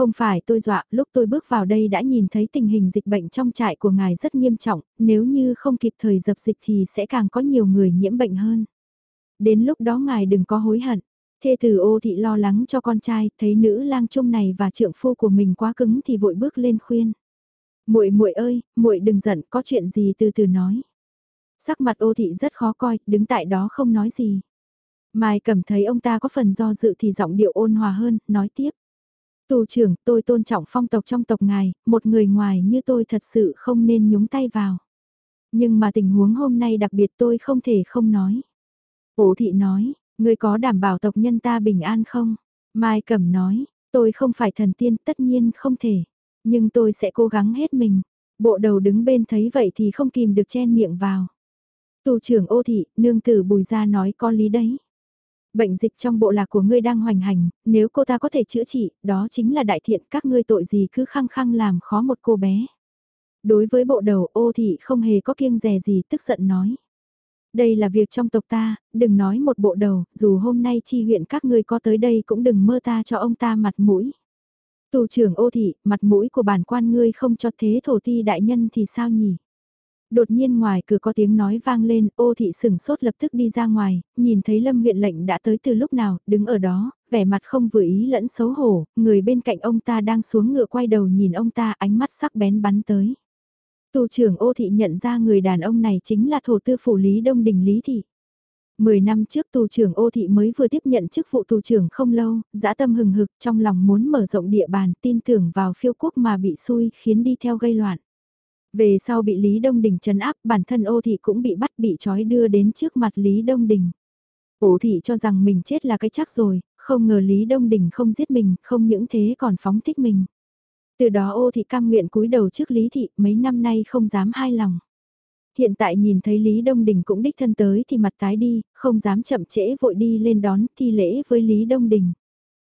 Không phải tôi dọa, lúc tôi bước vào đây đã nhìn thấy tình hình dịch bệnh trong trại của ngài rất nghiêm trọng, nếu như không kịp thời dập dịch thì sẽ càng có nhiều người nhiễm bệnh hơn. Đến lúc đó ngài đừng có hối hận. Thê tử ô thị lo lắng cho con trai, thấy nữ lang trung này và trượng phu của mình quá cứng thì vội bước lên khuyên. Muội muội ơi, muội đừng giận, có chuyện gì từ từ nói. Sắc mặt ô thị rất khó coi, đứng tại đó không nói gì. Mai cầm thấy ông ta có phần do dự thì giọng điệu ôn hòa hơn, nói tiếp. Tù trưởng, tôi tôn trọng phong tộc trong tộc ngài, một người ngoài như tôi thật sự không nên nhúng tay vào. Nhưng mà tình huống hôm nay đặc biệt tôi không thể không nói. Ổ thị nói, người có đảm bảo tộc nhân ta bình an không? Mai Cẩm nói, tôi không phải thần tiên tất nhiên không thể. Nhưng tôi sẽ cố gắng hết mình. Bộ đầu đứng bên thấy vậy thì không kìm được chen miệng vào. Tù trưởng ô thị, nương tử bùi ra nói có lý đấy. Bệnh dịch trong bộ lạc của ngươi đang hoành hành, nếu cô ta có thể chữa trị, đó chính là đại thiện các ngươi tội gì cứ khăng khăng làm khó một cô bé. Đối với bộ đầu ô thị không hề có kiêng rè gì tức giận nói. Đây là việc trong tộc ta, đừng nói một bộ đầu, dù hôm nay chi huyện các ngươi có tới đây cũng đừng mơ ta cho ông ta mặt mũi. Tù trưởng ô thị, mặt mũi của bản quan ngươi không cho thế thổ ti đại nhân thì sao nhỉ? Đột nhiên ngoài cửa có tiếng nói vang lên, ô thị sửng sốt lập tức đi ra ngoài, nhìn thấy lâm huyện lệnh đã tới từ lúc nào, đứng ở đó, vẻ mặt không vừa ý lẫn xấu hổ, người bên cạnh ông ta đang xuống ngựa quay đầu nhìn ông ta ánh mắt sắc bén bắn tới. Tù trưởng ô thị nhận ra người đàn ông này chính là thổ tư phủ Lý Đông Đình Lý Thị. Mười năm trước tù trưởng ô thị mới vừa tiếp nhận chức vụ tù trưởng không lâu, dã tâm hừng hực trong lòng muốn mở rộng địa bàn tin tưởng vào phiêu quốc mà bị xui khiến đi theo gây loạn. Về sau bị Lý Đông Đình trấn áp bản thân ô thị cũng bị bắt bị trói đưa đến trước mặt Lý Đông Đình. Ô thị cho rằng mình chết là cái chắc rồi, không ngờ Lý Đông Đình không giết mình, không những thế còn phóng thích mình. Từ đó ô thị cam nguyện cúi đầu trước Lý Thị mấy năm nay không dám hai lòng. Hiện tại nhìn thấy Lý Đông Đình cũng đích thân tới thì mặt tái đi, không dám chậm trễ vội đi lên đón thi lễ với Lý Đông Đình.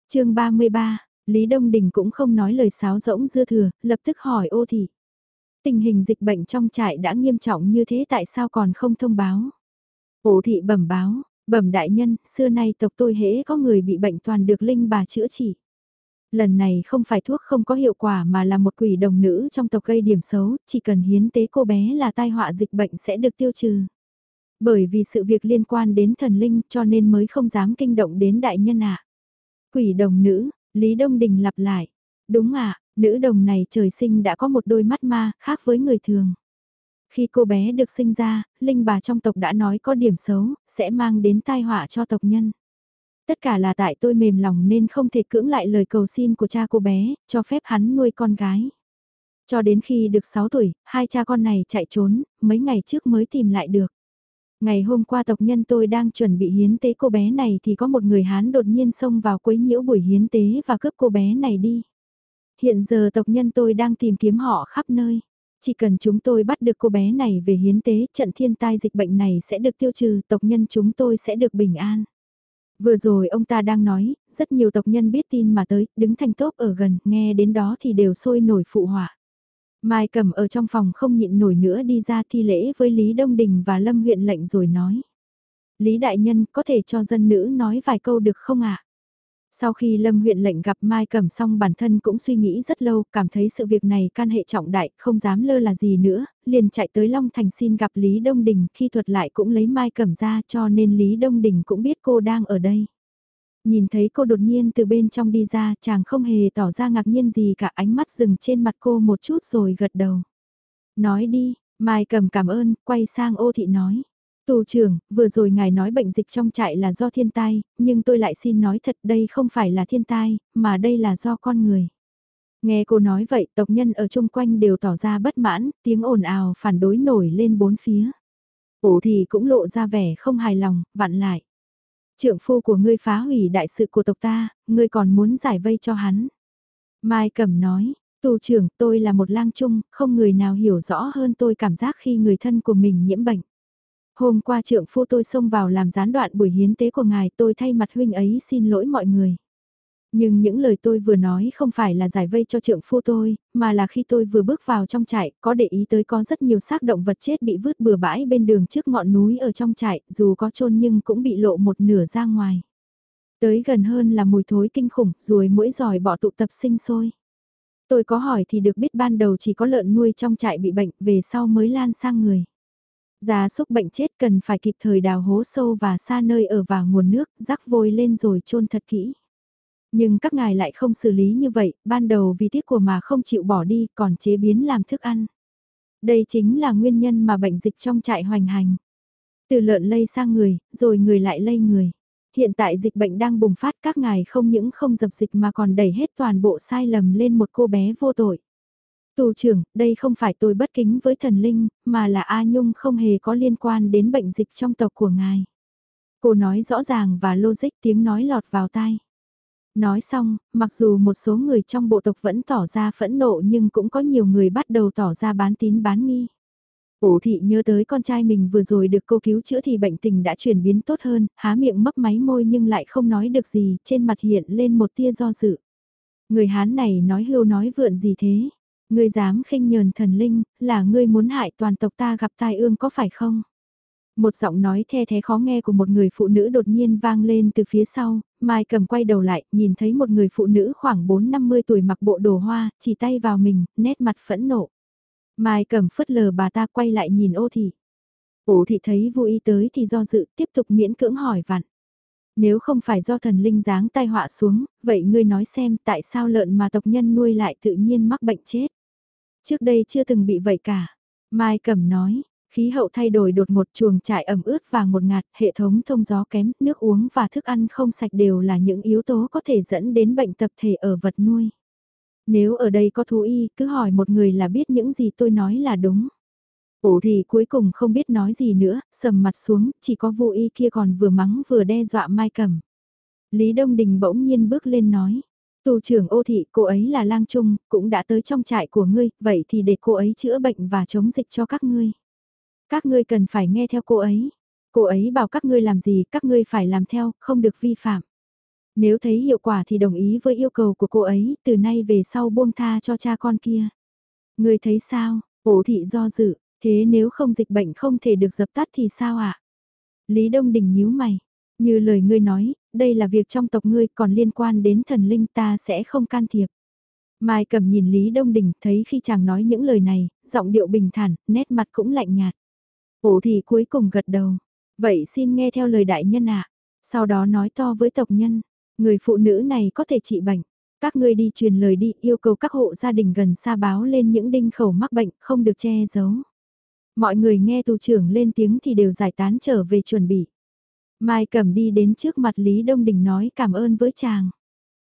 chương 33, Lý Đông Đình cũng không nói lời sáo rỗng dư thừa, lập tức hỏi ô thị. Tình hình dịch bệnh trong trại đã nghiêm trọng như thế tại sao còn không thông báo? Ổ thị bẩm báo, bẩm đại nhân, xưa nay tộc tôi hễ có người bị bệnh toàn được linh bà chữa trị lần này không phải thuốc không có hiệu quả mà là một quỷ đồng nữ trong tộc gây điểm xấu, chỉ cần hiến tế cô bé là tai họa dịch bệnh sẽ được tiêu trừ. Bởi vì sự việc liên quan đến thần linh cho nên mới không dám kinh động đến đại nhân ạ. Quỷ đồng nữ, Lý Đông Đình lặp lại. Đúng ạ, nữ đồng này trời sinh đã có một đôi mắt ma, khác với người thường. Khi cô bé được sinh ra, linh bà trong tộc đã nói có điểm xấu, sẽ mang đến tai họa cho tộc nhân. Tất cả là tại tôi mềm lòng nên không thể cưỡng lại lời cầu xin của cha cô bé, cho phép hắn nuôi con gái. Cho đến khi được 6 tuổi, hai cha con này chạy trốn, mấy ngày trước mới tìm lại được. Ngày hôm qua tộc nhân tôi đang chuẩn bị hiến tế cô bé này thì có một người Hán đột nhiên xông vào quấy nhiễu buổi hiến tế và cướp cô bé này đi. Hiện giờ tộc nhân tôi đang tìm kiếm họ khắp nơi. Chỉ cần chúng tôi bắt được cô bé này về hiến tế, trận thiên tai dịch bệnh này sẽ được tiêu trừ, tộc nhân chúng tôi sẽ được bình an. Vừa rồi ông ta đang nói, rất nhiều tộc nhân biết tin mà tới, đứng thành tốp ở gần, nghe đến đó thì đều sôi nổi phụ họa. Mai cầm ở trong phòng không nhịn nổi nữa đi ra thi lễ với Lý Đông Đình và Lâm huyện lệnh rồi nói. Lý Đại Nhân có thể cho dân nữ nói vài câu được không ạ? Sau khi Lâm huyện lệnh gặp Mai Cẩm xong bản thân cũng suy nghĩ rất lâu, cảm thấy sự việc này can hệ trọng đại, không dám lơ là gì nữa, liền chạy tới Long Thành xin gặp Lý Đông Đình, khi thuật lại cũng lấy Mai Cẩm ra cho nên Lý Đông Đình cũng biết cô đang ở đây. Nhìn thấy cô đột nhiên từ bên trong đi ra, chàng không hề tỏ ra ngạc nhiên gì cả ánh mắt dừng trên mặt cô một chút rồi gật đầu. Nói đi, Mai Cẩm cảm ơn, quay sang ô thị nói. Tù trưởng, vừa rồi ngài nói bệnh dịch trong trại là do thiên tai, nhưng tôi lại xin nói thật đây không phải là thiên tai, mà đây là do con người. Nghe cô nói vậy, tộc nhân ở chung quanh đều tỏ ra bất mãn, tiếng ồn ào phản đối nổi lên bốn phía. Ổ thì cũng lộ ra vẻ không hài lòng, vặn lại. Trượng phu của ngươi phá hủy đại sự của tộc ta, ngươi còn muốn giải vây cho hắn. Mai Cẩm nói, tù trưởng tôi là một lang trung, không người nào hiểu rõ hơn tôi cảm giác khi người thân của mình nhiễm bệnh. Hôm qua trượng phu tôi xông vào làm gián đoạn buổi hiến tế của ngài tôi thay mặt huynh ấy xin lỗi mọi người. Nhưng những lời tôi vừa nói không phải là giải vây cho trượng phu tôi, mà là khi tôi vừa bước vào trong trại, có để ý tới có rất nhiều xác động vật chết bị vứt bừa bãi bên đường trước ngọn núi ở trong trại, dù có chôn nhưng cũng bị lộ một nửa ra ngoài. Tới gần hơn là mùi thối kinh khủng, ruồi mũi giỏi bỏ tụ tập sinh sôi. Tôi có hỏi thì được biết ban đầu chỉ có lợn nuôi trong trại bị bệnh, về sau mới lan sang người. Gia súc bệnh chết cần phải kịp thời đào hố sâu và xa nơi ở và nguồn nước, rắc vôi lên rồi chôn thật kỹ. Nhưng các ngài lại không xử lý như vậy, ban đầu vì tiếc của mà không chịu bỏ đi, còn chế biến làm thức ăn. Đây chính là nguyên nhân mà bệnh dịch trong trại hoành hành. Từ lợn lây sang người, rồi người lại lây người. Hiện tại dịch bệnh đang bùng phát các ngài không những không dập dịch mà còn đẩy hết toàn bộ sai lầm lên một cô bé vô tội. Tù trưởng, đây không phải tôi bất kính với thần linh, mà là A Nhung không hề có liên quan đến bệnh dịch trong tộc của ngài. Cô nói rõ ràng và logic tiếng nói lọt vào tai. Nói xong, mặc dù một số người trong bộ tộc vẫn tỏ ra phẫn nộ nhưng cũng có nhiều người bắt đầu tỏ ra bán tín bán nghi. Ổ thị nhớ tới con trai mình vừa rồi được cô cứu chữa thì bệnh tình đã chuyển biến tốt hơn, há miệng mấp máy môi nhưng lại không nói được gì, trên mặt hiện lên một tia do dự. Người Hán này nói hưu nói vượn gì thế? Ngươi dám khinh nhờn thần linh, là ngươi muốn hại toàn tộc ta gặp tai ương có phải không? Một giọng nói the thế khó nghe của một người phụ nữ đột nhiên vang lên từ phía sau, Mai cầm quay đầu lại, nhìn thấy một người phụ nữ khoảng 4-50 tuổi mặc bộ đồ hoa, chỉ tay vào mình, nét mặt phẫn nộ. Mai cầm phất lờ bà ta quay lại nhìn ô thị. Ô thị thấy vô ý tới thì do dự tiếp tục miễn cưỡng hỏi vặn. Nếu không phải do thần linh giáng tai họa xuống, vậy ngươi nói xem tại sao lợn mà tộc nhân nuôi lại tự nhiên mắc bệnh chết. Trước đây chưa từng bị vậy cả. Mai Cẩm nói, khí hậu thay đổi đột một chuồng trại ẩm ướt và ngột ngạt, hệ thống thông gió kém, nước uống và thức ăn không sạch đều là những yếu tố có thể dẫn đến bệnh tập thể ở vật nuôi. Nếu ở đây có thú y, cứ hỏi một người là biết những gì tôi nói là đúng. Ổ thì cuối cùng không biết nói gì nữa, sầm mặt xuống, chỉ có vô y kia còn vừa mắng vừa đe dọa Mai Cẩm. Lý Đông Đình bỗng nhiên bước lên nói, Tù trưởng ô thị, cô ấy là lang trung, cũng đã tới trong trại của ngươi, vậy thì để cô ấy chữa bệnh và chống dịch cho các ngươi. Các ngươi cần phải nghe theo cô ấy. Cô ấy bảo các ngươi làm gì, các ngươi phải làm theo, không được vi phạm. Nếu thấy hiệu quả thì đồng ý với yêu cầu của cô ấy, từ nay về sau buông tha cho cha con kia. Ngươi thấy sao, ô thị do dự, thế nếu không dịch bệnh không thể được dập tắt thì sao ạ? À? Lý Đông Đình nhíu mày, như lời ngươi nói, đây là việc trong tộc ngươi còn liên quan đến thần linh ta sẽ không can thiệp. Mai cầm nhìn Lý Đông Đình thấy khi chàng nói những lời này, giọng điệu bình thản, nét mặt cũng lạnh nhạt. Ổ thì cuối cùng gật đầu. Vậy xin nghe theo lời đại nhân ạ. Sau đó nói to với tộc nhân, người phụ nữ này có thể trị bệnh. Các ngươi đi truyền lời đi yêu cầu các hộ gia đình gần xa báo lên những đinh khẩu mắc bệnh không được che giấu. Mọi người nghe tù trưởng lên tiếng thì đều giải tán trở về chuẩn bị. Mai Cẩm đi đến trước mặt Lý Đông Đình nói cảm ơn với chàng.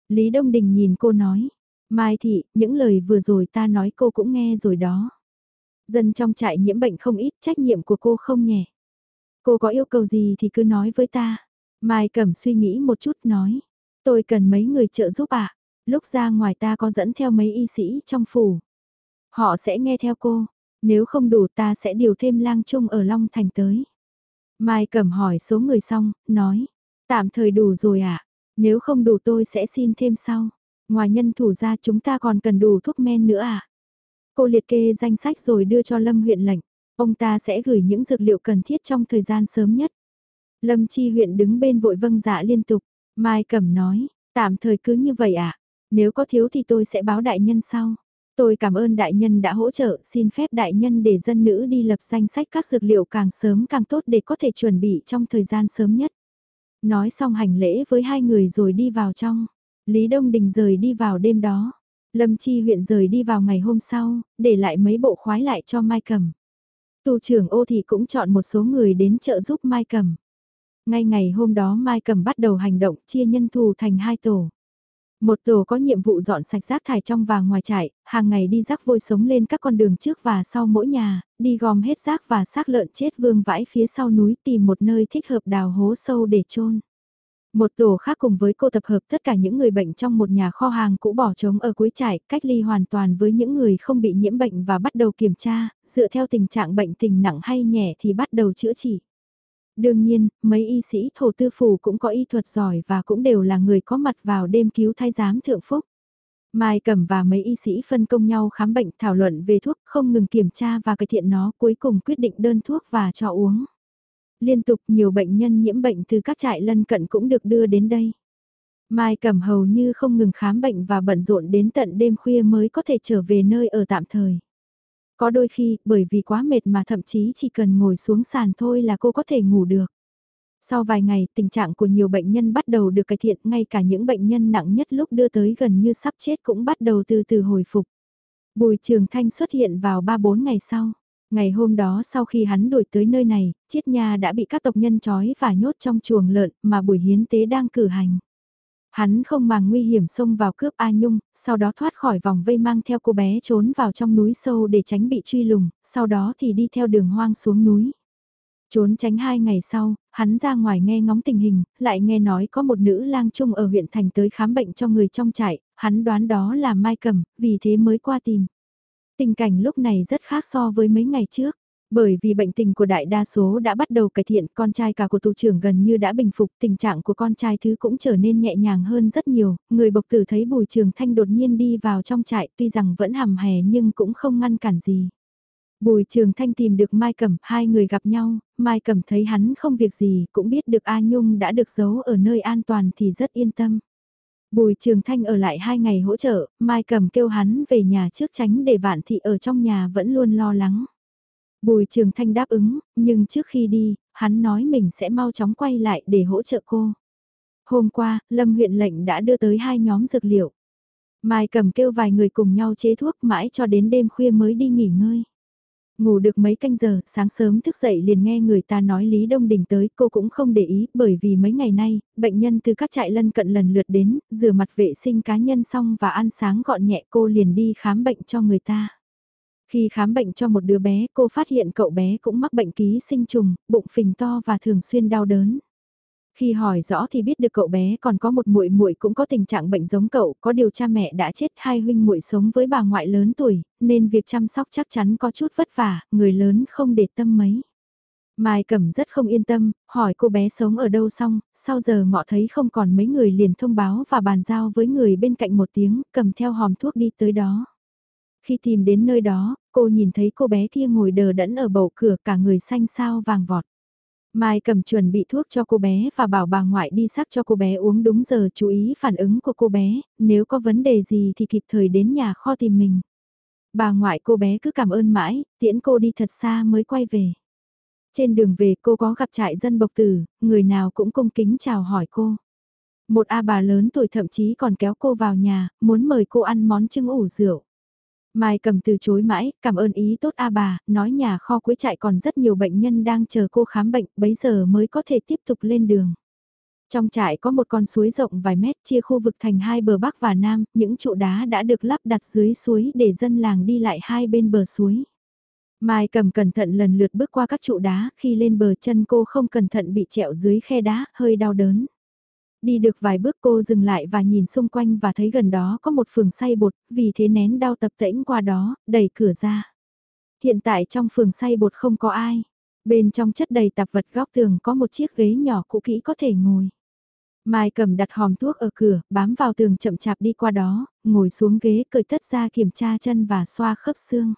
Lý Đông Đình nhìn cô nói, Mai Thị, những lời vừa rồi ta nói cô cũng nghe rồi đó. Dân trong trại nhiễm bệnh không ít, trách nhiệm của cô không nhẹ. Cô có yêu cầu gì thì cứ nói với ta. Mai Cẩm suy nghĩ một chút nói, tôi cần mấy người trợ giúp ạ. À? Lúc ra ngoài ta có dẫn theo mấy y sĩ trong phủ. Họ sẽ nghe theo cô, nếu không đủ ta sẽ điều thêm lang trung ở Long Thành tới. Mai Cẩm hỏi số người xong, nói, tạm thời đủ rồi ạ, à? nếu không đủ tôi sẽ xin thêm sau. Ngoài nhân thủ ra chúng ta còn cần đủ thuốc men nữa à? Cô liệt kê danh sách rồi đưa cho Lâm huyện lệnh. Ông ta sẽ gửi những dược liệu cần thiết trong thời gian sớm nhất. Lâm Chi huyện đứng bên vội vâng dạ liên tục. Mai Cẩm nói, tạm thời cứ như vậy ạ. À? Nếu có thiếu thì tôi sẽ báo đại nhân sau. Tôi cảm ơn đại nhân đã hỗ trợ, xin phép đại nhân để dân nữ đi lập danh sách các dược liệu càng sớm càng tốt để có thể chuẩn bị trong thời gian sớm nhất. Nói xong hành lễ với hai người rồi đi vào trong. Lý Đông Đình rời đi vào đêm đó. Lâm Chi huyện rời đi vào ngày hôm sau, để lại mấy bộ khoái lại cho Mai Cầm. Tù trưởng ô thì cũng chọn một số người đến trợ giúp Mai Cầm. Ngay ngày hôm đó Mai Cầm bắt đầu hành động chia nhân thù thành hai tổ. Một tổ có nhiệm vụ dọn sạch rác thải trong và ngoài trại, hàng ngày đi rác vôi sống lên các con đường trước và sau mỗi nhà, đi gom hết rác và xác lợn chết vương vãi phía sau núi tìm một nơi thích hợp đào hố sâu để chôn. Một tổ khác cùng với cô tập hợp tất cả những người bệnh trong một nhà kho hàng cũ bỏ trống ở cuối trại, cách ly hoàn toàn với những người không bị nhiễm bệnh và bắt đầu kiểm tra, dựa theo tình trạng bệnh tình nặng hay nhẹ thì bắt đầu chữa trị. Đương nhiên, mấy y sĩ thổ tư phủ cũng có y thuật giỏi và cũng đều là người có mặt vào đêm cứu thái giám thượng phúc. Mai Cẩm và mấy y sĩ phân công nhau khám bệnh thảo luận về thuốc không ngừng kiểm tra và cải thiện nó cuối cùng quyết định đơn thuốc và cho uống. Liên tục nhiều bệnh nhân nhiễm bệnh từ các trại lân cận cũng được đưa đến đây. Mai Cẩm hầu như không ngừng khám bệnh và bận rộn đến tận đêm khuya mới có thể trở về nơi ở tạm thời. Có đôi khi, bởi vì quá mệt mà thậm chí chỉ cần ngồi xuống sàn thôi là cô có thể ngủ được. Sau vài ngày, tình trạng của nhiều bệnh nhân bắt đầu được cải thiện, ngay cả những bệnh nhân nặng nhất lúc đưa tới gần như sắp chết cũng bắt đầu từ từ hồi phục. Bùi Trường Thanh xuất hiện vào 3-4 ngày sau. Ngày hôm đó sau khi hắn đuổi tới nơi này, Chiết Nha đã bị các tộc nhân trói và nhốt trong chuồng lợn mà buổi hiến tế đang cử hành. Hắn không màng nguy hiểm xông vào cướp A Nhung, sau đó thoát khỏi vòng vây mang theo cô bé trốn vào trong núi sâu để tránh bị truy lùng, sau đó thì đi theo đường hoang xuống núi. Trốn tránh hai ngày sau, hắn ra ngoài nghe ngóng tình hình, lại nghe nói có một nữ lang trung ở huyện thành tới khám bệnh cho người trong trại, hắn đoán đó là Mai Cầm, vì thế mới qua tìm. Tình cảnh lúc này rất khác so với mấy ngày trước. Bởi vì bệnh tình của đại đa số đã bắt đầu cải thiện, con trai cả của tù trưởng gần như đã bình phục, tình trạng của con trai thứ cũng trở nên nhẹ nhàng hơn rất nhiều, người bộc tử thấy bùi trường thanh đột nhiên đi vào trong trại tuy rằng vẫn hầm hè nhưng cũng không ngăn cản gì. Bùi trường thanh tìm được Mai Cẩm, hai người gặp nhau, Mai Cẩm thấy hắn không việc gì, cũng biết được A Nhung đã được giấu ở nơi an toàn thì rất yên tâm. Bùi Trường Thanh ở lại hai ngày hỗ trợ, Mai Cẩm kêu hắn về nhà trước tránh để Vạn Thị ở trong nhà vẫn luôn lo lắng. Bùi Trường Thanh đáp ứng, nhưng trước khi đi, hắn nói mình sẽ mau chóng quay lại để hỗ trợ cô. Hôm qua, Lâm huyện lệnh đã đưa tới hai nhóm dược liệu. Mai cầm kêu vài người cùng nhau chế thuốc mãi cho đến đêm khuya mới đi nghỉ ngơi. Ngủ được mấy canh giờ, sáng sớm thức dậy liền nghe người ta nói Lý Đông Đình tới, cô cũng không để ý, bởi vì mấy ngày nay, bệnh nhân từ các trại lân cận lần lượt đến, rửa mặt vệ sinh cá nhân xong và ăn sáng gọn nhẹ cô liền đi khám bệnh cho người ta. Khi khám bệnh cho một đứa bé, cô phát hiện cậu bé cũng mắc bệnh ký sinh trùng, bụng phình to và thường xuyên đau đớn. Khi hỏi rõ thì biết được cậu bé còn có một muội muội cũng có tình trạng bệnh giống cậu, có điều cha mẹ đã chết, hai huynh muội sống với bà ngoại lớn tuổi, nên việc chăm sóc chắc chắn có chút vất vả, người lớn không để tâm mấy. Mai Cẩm rất không yên tâm, hỏi cô bé sống ở đâu xong, sau giờ ngọ thấy không còn mấy người liền thông báo và bàn giao với người bên cạnh một tiếng, cầm theo hòm thuốc đi tới đó. Khi tìm đến nơi đó, cô nhìn thấy cô bé kia ngồi đờ đẫn ở bầu cửa cả người xanh sao vàng vọt. Mai cầm chuẩn bị thuốc cho cô bé và bảo bà ngoại đi sắc cho cô bé uống đúng giờ chú ý phản ứng của cô bé, nếu có vấn đề gì thì kịp thời đến nhà kho tìm mình. Bà ngoại cô bé cứ cảm ơn mãi, tiễn cô đi thật xa mới quay về. Trên đường về cô có gặp trại dân bộc tử, người nào cũng cung kính chào hỏi cô. Một A bà lớn tuổi thậm chí còn kéo cô vào nhà, muốn mời cô ăn món trưng ủ rượu. Mai cầm từ chối mãi, cảm ơn ý tốt a bà, nói nhà kho cuối trại còn rất nhiều bệnh nhân đang chờ cô khám bệnh, bấy giờ mới có thể tiếp tục lên đường. Trong trại có một con suối rộng vài mét chia khu vực thành hai bờ bắc và nam, những trụ đá đã được lắp đặt dưới suối để dân làng đi lại hai bên bờ suối. Mai cầm cẩn thận lần lượt bước qua các trụ đá, khi lên bờ chân cô không cẩn thận bị trẹo dưới khe đá, hơi đau đớn. Đi được vài bước cô dừng lại và nhìn xung quanh và thấy gần đó có một phường xay bột, vì thế nén đau tập tễnh qua đó, đẩy cửa ra. Hiện tại trong phường xay bột không có ai. Bên trong chất đầy tạp vật góc tường có một chiếc ghế nhỏ cũ kỹ có thể ngồi. Mai cầm đặt hòm thuốc ở cửa, bám vào tường chậm chạp đi qua đó, ngồi xuống ghế cởi tất ra kiểm tra chân và xoa khớp xương.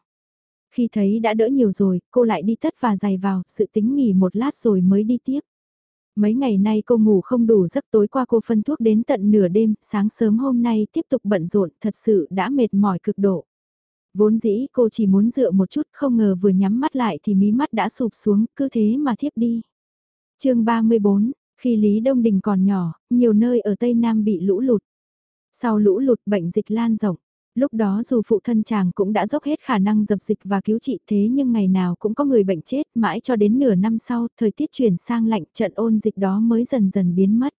Khi thấy đã đỡ nhiều rồi, cô lại đi tất và giày vào, sự tính nghỉ một lát rồi mới đi tiếp. Mấy ngày nay cô ngủ không đủ giấc tối qua cô phân thuốc đến tận nửa đêm, sáng sớm hôm nay tiếp tục bận rộn, thật sự đã mệt mỏi cực độ. Vốn dĩ cô chỉ muốn dựa một chút không ngờ vừa nhắm mắt lại thì mí mắt đã sụp xuống, cứ thế mà thiếp đi. chương 34, khi Lý Đông Đình còn nhỏ, nhiều nơi ở Tây Nam bị lũ lụt. Sau lũ lụt bệnh dịch lan rộng, lúc đó dù phụ thân chàng cũng đã dốc hết khả năng dập dịch và cứu trị thế nhưng ngày nào cũng có người bệnh chết mãi cho đến nửa năm sau thời tiết chuyển sang lạnh trận ôn dịch đó mới dần dần biến mất.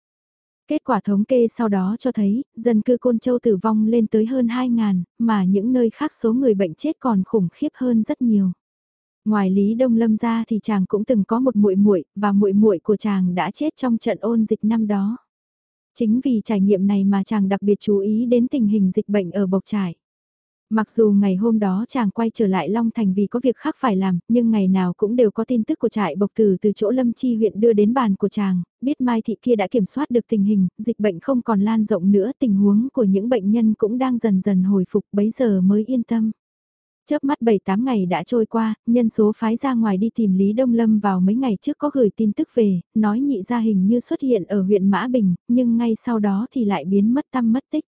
Kết quả thống kê sau đó cho thấy, dân cư Côn Châu tử vong lên tới hơn 2.000, mà những nơi khác số người bệnh chết còn khủng khiếp hơn rất nhiều. Ngoài Lý Đông Lâm ra thì chàng cũng từng có một muội muội và muội muội của chàng đã chết trong trận ôn dịch năm đó. Chính vì trải nghiệm này mà chàng đặc biệt chú ý đến tình hình dịch bệnh ở Bộc Trải. Mặc dù ngày hôm đó chàng quay trở lại Long Thành vì có việc khác phải làm, nhưng ngày nào cũng đều có tin tức của trại bộc tử từ chỗ Lâm Chi huyện đưa đến bàn của chàng, biết Mai Thị kia đã kiểm soát được tình hình, dịch bệnh không còn lan rộng nữa, tình huống của những bệnh nhân cũng đang dần dần hồi phục bấy giờ mới yên tâm. Chớp mắt 7-8 ngày đã trôi qua, nhân số phái ra ngoài đi tìm Lý Đông Lâm vào mấy ngày trước có gửi tin tức về, nói nhị gia hình như xuất hiện ở huyện Mã Bình, nhưng ngay sau đó thì lại biến mất tâm mất tích.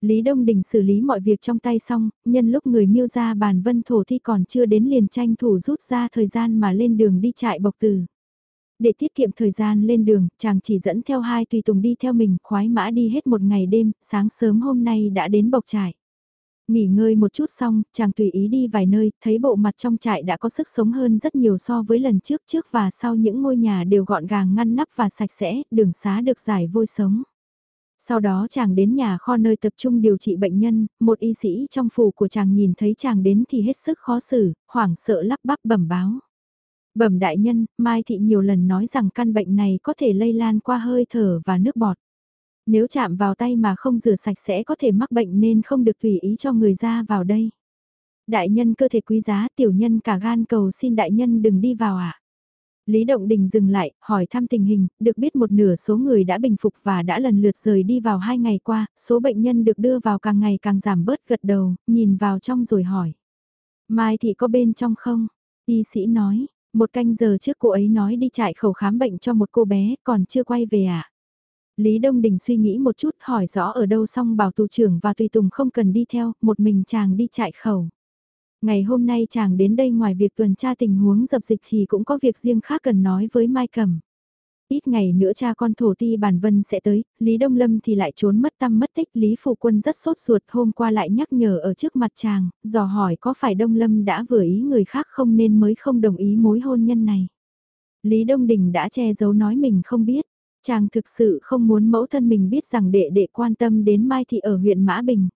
Lý Đông Đình xử lý mọi việc trong tay xong, nhân lúc người miêu ra bàn vân thổ thi còn chưa đến liền tranh thủ rút ra thời gian mà lên đường đi trại bộc tử. Để tiết kiệm thời gian lên đường, chàng chỉ dẫn theo hai tùy tùng đi theo mình, khoái mã đi hết một ngày đêm, sáng sớm hôm nay đã đến bộc trại. Nghỉ ngơi một chút xong, chàng tùy ý đi vài nơi, thấy bộ mặt trong trại đã có sức sống hơn rất nhiều so với lần trước trước và sau những ngôi nhà đều gọn gàng ngăn nắp và sạch sẽ, đường xá được giải vôi sống. Sau đó chàng đến nhà kho nơi tập trung điều trị bệnh nhân, một y sĩ trong phủ của chàng nhìn thấy chàng đến thì hết sức khó xử, hoảng sợ lắp bắp bẩm báo. Bẩm đại nhân, Mai Thị nhiều lần nói rằng căn bệnh này có thể lây lan qua hơi thở và nước bọt. Nếu chạm vào tay mà không rửa sạch sẽ có thể mắc bệnh nên không được tùy ý cho người ra vào đây. Đại nhân cơ thể quý giá tiểu nhân cả gan cầu xin đại nhân đừng đi vào ạ. À? Lý Động Đình dừng lại, hỏi thăm tình hình, được biết một nửa số người đã bình phục và đã lần lượt rời đi vào hai ngày qua, số bệnh nhân được đưa vào càng ngày càng giảm bớt gật đầu, nhìn vào trong rồi hỏi. Mai Thị có bên trong không? Y sĩ nói, một canh giờ trước cô ấy nói đi chạy khẩu khám bệnh cho một cô bé, còn chưa quay về à? Lý Đông Đình suy nghĩ một chút hỏi rõ ở đâu xong bảo tù trưởng và tùy tùng không cần đi theo, một mình chàng đi chạy khẩu. Ngày hôm nay chàng đến đây ngoài việc tuần tra tình huống dập dịch thì cũng có việc riêng khác cần nói với Mai Cẩm. Ít ngày nữa cha con thổ ti bản vân sẽ tới, Lý Đông Lâm thì lại trốn mất tâm mất tích. Lý Phụ Quân rất sốt ruột hôm qua lại nhắc nhở ở trước mặt chàng, dò hỏi có phải Đông Lâm đã vừa ý người khác không nên mới không đồng ý mối hôn nhân này. Lý Đông Đình đã che giấu nói mình không biết, chàng thực sự không muốn mẫu thân mình biết rằng đệ đệ quan tâm đến Mai Thị ở huyện Mã Bình.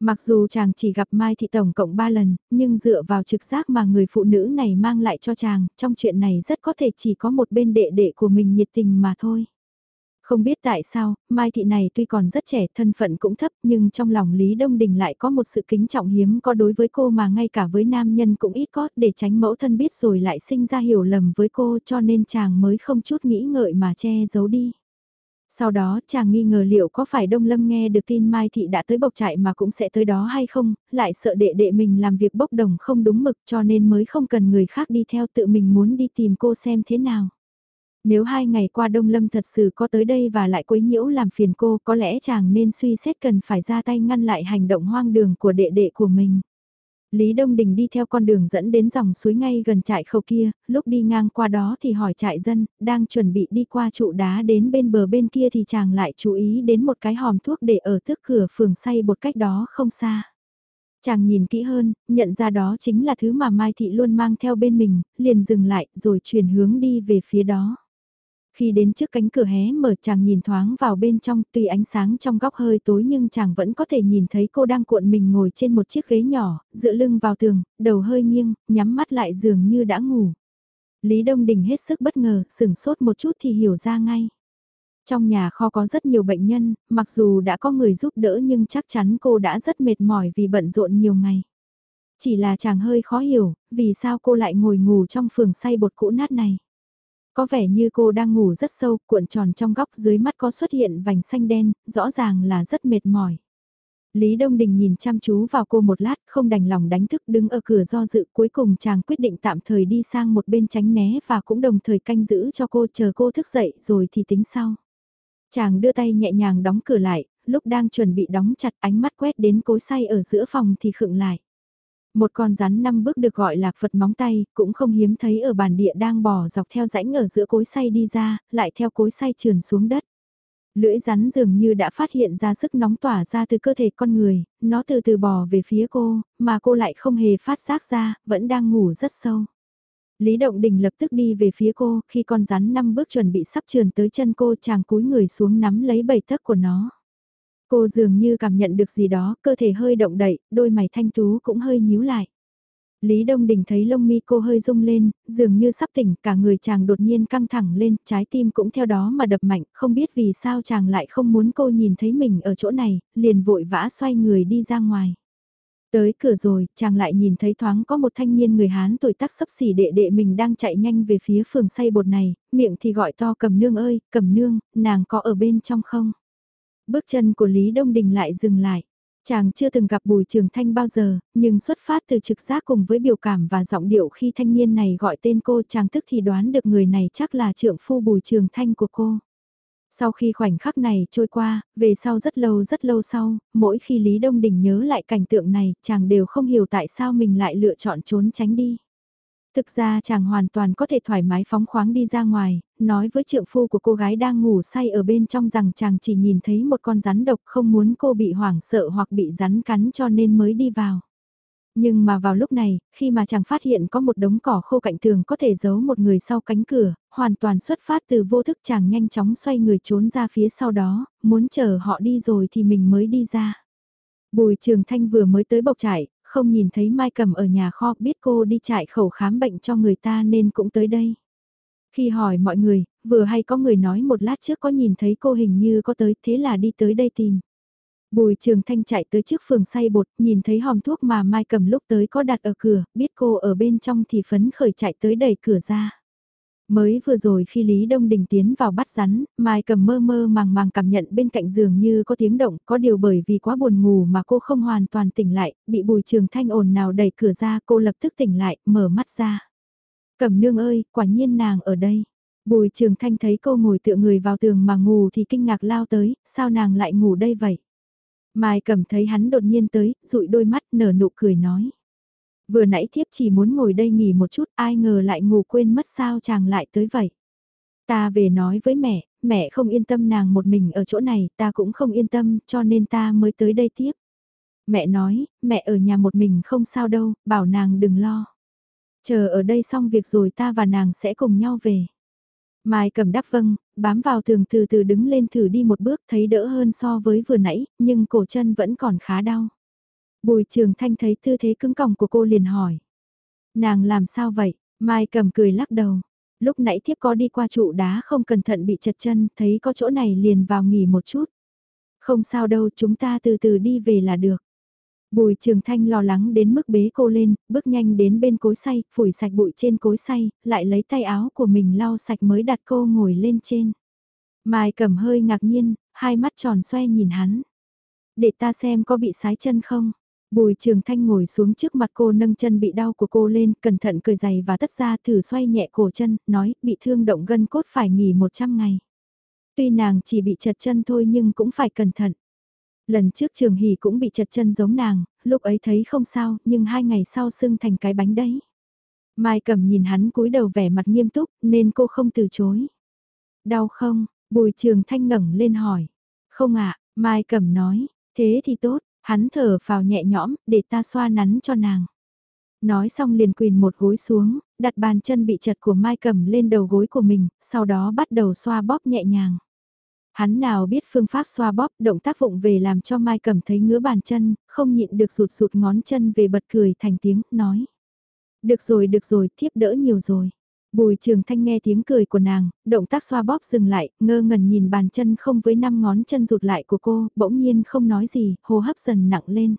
Mặc dù chàng chỉ gặp Mai Thị Tổng cộng 3 lần, nhưng dựa vào trực giác mà người phụ nữ này mang lại cho chàng, trong chuyện này rất có thể chỉ có một bên đệ đệ của mình nhiệt tình mà thôi. Không biết tại sao, Mai Thị này tuy còn rất trẻ thân phận cũng thấp nhưng trong lòng Lý Đông Đình lại có một sự kính trọng hiếm có đối với cô mà ngay cả với nam nhân cũng ít có để tránh mẫu thân biết rồi lại sinh ra hiểu lầm với cô cho nên chàng mới không chút nghĩ ngợi mà che giấu đi. Sau đó chàng nghi ngờ liệu có phải Đông Lâm nghe được tin Mai Thị đã tới bộc trại mà cũng sẽ tới đó hay không, lại sợ đệ đệ mình làm việc bốc đồng không đúng mực cho nên mới không cần người khác đi theo tự mình muốn đi tìm cô xem thế nào. Nếu hai ngày qua Đông Lâm thật sự có tới đây và lại quấy nhiễu làm phiền cô có lẽ chàng nên suy xét cần phải ra tay ngăn lại hành động hoang đường của đệ đệ của mình. Lý Đông Đình đi theo con đường dẫn đến dòng suối ngay gần trại khâu kia, lúc đi ngang qua đó thì hỏi trại dân, đang chuẩn bị đi qua trụ đá đến bên bờ bên kia thì chàng lại chú ý đến một cái hòm thuốc để ở trước cửa phường say bột cách đó không xa. Chàng nhìn kỹ hơn, nhận ra đó chính là thứ mà Mai Thị luôn mang theo bên mình, liền dừng lại rồi chuyển hướng đi về phía đó. Khi đến trước cánh cửa hé mở chàng nhìn thoáng vào bên trong tuy ánh sáng trong góc hơi tối nhưng chàng vẫn có thể nhìn thấy cô đang cuộn mình ngồi trên một chiếc ghế nhỏ, dựa lưng vào tường, đầu hơi nghiêng, nhắm mắt lại dường như đã ngủ. Lý Đông Đình hết sức bất ngờ, sửng sốt một chút thì hiểu ra ngay. Trong nhà kho có rất nhiều bệnh nhân, mặc dù đã có người giúp đỡ nhưng chắc chắn cô đã rất mệt mỏi vì bận rộn nhiều ngày. Chỉ là chàng hơi khó hiểu, vì sao cô lại ngồi ngủ trong phường say bột cũ nát này. Có vẻ như cô đang ngủ rất sâu, cuộn tròn trong góc dưới mắt có xuất hiện vành xanh đen, rõ ràng là rất mệt mỏi. Lý Đông Đình nhìn chăm chú vào cô một lát, không đành lòng đánh thức đứng ở cửa do dự cuối cùng chàng quyết định tạm thời đi sang một bên tránh né và cũng đồng thời canh giữ cho cô chờ cô thức dậy rồi thì tính sau. Chàng đưa tay nhẹ nhàng đóng cửa lại, lúc đang chuẩn bị đóng chặt ánh mắt quét đến cối say ở giữa phòng thì khựng lại. Một con rắn năm bước được gọi là Phật móng tay, cũng không hiếm thấy ở bản địa đang bò dọc theo rãnh ở giữa cối say đi ra, lại theo cối say trườn xuống đất. Lưỡi rắn dường như đã phát hiện ra sức nóng tỏa ra từ cơ thể con người, nó từ từ bò về phía cô, mà cô lại không hề phát giác ra, vẫn đang ngủ rất sâu. Lý Động Đình lập tức đi về phía cô, khi con rắn năm bước chuẩn bị sắp trườn tới chân cô chàng cúi người xuống nắm lấy bầy tấc của nó. Cô dường như cảm nhận được gì đó, cơ thể hơi động đậy, đôi mày thanh tú cũng hơi nhíu lại. Lý Đông Đình thấy lông mi cô hơi rung lên, dường như sắp tỉnh, cả người chàng đột nhiên căng thẳng lên, trái tim cũng theo đó mà đập mạnh, không biết vì sao chàng lại không muốn cô nhìn thấy mình ở chỗ này, liền vội vã xoay người đi ra ngoài. Tới cửa rồi, chàng lại nhìn thấy thoáng có một thanh niên người Hán tuổi tác sấp xỉ đệ đệ mình đang chạy nhanh về phía phường say bột này, miệng thì gọi to cầm nương ơi, cầm nương, nàng có ở bên trong không? Bước chân của Lý Đông Đình lại dừng lại. Chàng chưa từng gặp Bùi Trường Thanh bao giờ, nhưng xuất phát từ trực giác cùng với biểu cảm và giọng điệu khi thanh niên này gọi tên cô chàng tức thì đoán được người này chắc là trượng phu Bùi Trường Thanh của cô. Sau khi khoảnh khắc này trôi qua, về sau rất lâu rất lâu sau, mỗi khi Lý Đông Đình nhớ lại cảnh tượng này, chàng đều không hiểu tại sao mình lại lựa chọn trốn tránh đi. Thực ra chàng hoàn toàn có thể thoải mái phóng khoáng đi ra ngoài, nói với trượng phu của cô gái đang ngủ say ở bên trong rằng chàng chỉ nhìn thấy một con rắn độc không muốn cô bị hoảng sợ hoặc bị rắn cắn cho nên mới đi vào. Nhưng mà vào lúc này, khi mà chàng phát hiện có một đống cỏ khô cạnh tường có thể giấu một người sau cánh cửa, hoàn toàn xuất phát từ vô thức chàng nhanh chóng xoay người trốn ra phía sau đó, muốn chờ họ đi rồi thì mình mới đi ra. Bùi Trường Thanh vừa mới tới bộc trại, không nhìn thấy Mai Cầm ở nhà kho biết cô đi trại khẩu khám bệnh cho người ta nên cũng tới đây. Khi hỏi mọi người, vừa hay có người nói một lát trước có nhìn thấy cô hình như có tới thế là đi tới đây tìm. Bùi Trường Thanh chạy tới trước phường say bột, nhìn thấy hòm thuốc mà Mai cầm lúc tới có đặt ở cửa, biết cô ở bên trong thì phấn khởi chạy tới đẩy cửa ra. Mới vừa rồi khi Lý Đông Đình tiến vào bắt rắn, Mai cầm mơ mơ màng màng cảm nhận bên cạnh giường như có tiếng động, có điều bởi vì quá buồn ngủ mà cô không hoàn toàn tỉnh lại, bị bùi trường thanh ồn nào đẩy cửa ra cô lập tức tỉnh lại, mở mắt ra. Cẩm nương ơi, quả nhiên nàng ở đây. Bùi trường thanh thấy cô ngồi tựa người vào tường mà ngủ thì kinh ngạc lao tới, sao nàng lại ngủ đây vậy? Mai cầm thấy hắn đột nhiên tới, dụi đôi mắt nở nụ cười nói. Vừa nãy thiếp chỉ muốn ngồi đây nghỉ một chút, ai ngờ lại ngủ quên mất sao chàng lại tới vậy. Ta về nói với mẹ, mẹ không yên tâm nàng một mình ở chỗ này, ta cũng không yên tâm, cho nên ta mới tới đây tiếp. Mẹ nói, mẹ ở nhà một mình không sao đâu, bảo nàng đừng lo. Chờ ở đây xong việc rồi ta và nàng sẽ cùng nhau về. Mai cầm đáp vâng, bám vào tường từ từ đứng lên thử đi một bước thấy đỡ hơn so với vừa nãy, nhưng cổ chân vẫn còn khá đau. Bùi trường thanh thấy tư thế cứng còng của cô liền hỏi. Nàng làm sao vậy? Mai cầm cười lắc đầu. Lúc nãy thiếp có đi qua trụ đá không cẩn thận bị chật chân, thấy có chỗ này liền vào nghỉ một chút. Không sao đâu, chúng ta từ từ đi về là được. Bùi Trường Thanh lo lắng đến mức bế cô lên, bước nhanh đến bên cối xay, phủi sạch bụi trên cối xay, lại lấy tay áo của mình lau sạch mới đặt cô ngồi lên trên. Mai cầm hơi ngạc nhiên, hai mắt tròn xoe nhìn hắn. Để ta xem có bị sái chân không? Bùi Trường Thanh ngồi xuống trước mặt cô nâng chân bị đau của cô lên, cẩn thận cười giày và tất ra thử xoay nhẹ cổ chân, nói, bị thương động gân cốt phải nghỉ 100 ngày. Tuy nàng chỉ bị chật chân thôi nhưng cũng phải cẩn thận. Lần trước Trường Hỷ cũng bị chật chân giống nàng, lúc ấy thấy không sao, nhưng hai ngày sau sưng thành cái bánh đấy. Mai cầm nhìn hắn cúi đầu vẻ mặt nghiêm túc, nên cô không từ chối. Đau không? Bùi Trường Thanh ngẩng lên hỏi. Không ạ, Mai cầm nói, thế thì tốt, Hắn thở vào nhẹ nhõm, để ta xoa nắn cho nàng. Nói xong liền quỳ một gối xuống, đặt bàn chân bị chật của Mai cầm lên đầu gối của mình, sau đó bắt đầu xoa bóp nhẹ nhàng. Hắn nào biết phương pháp xoa bóp, động tác vụng về làm cho Mai cầm thấy ngứa bàn chân, không nhịn được rụt rụt ngón chân về bật cười thành tiếng, nói. Được rồi, được rồi, thiếp đỡ nhiều rồi. Bùi trường thanh nghe tiếng cười của nàng, động tác xoa bóp dừng lại, ngơ ngẩn nhìn bàn chân không với năm ngón chân rụt lại của cô, bỗng nhiên không nói gì, hô hấp dần nặng lên.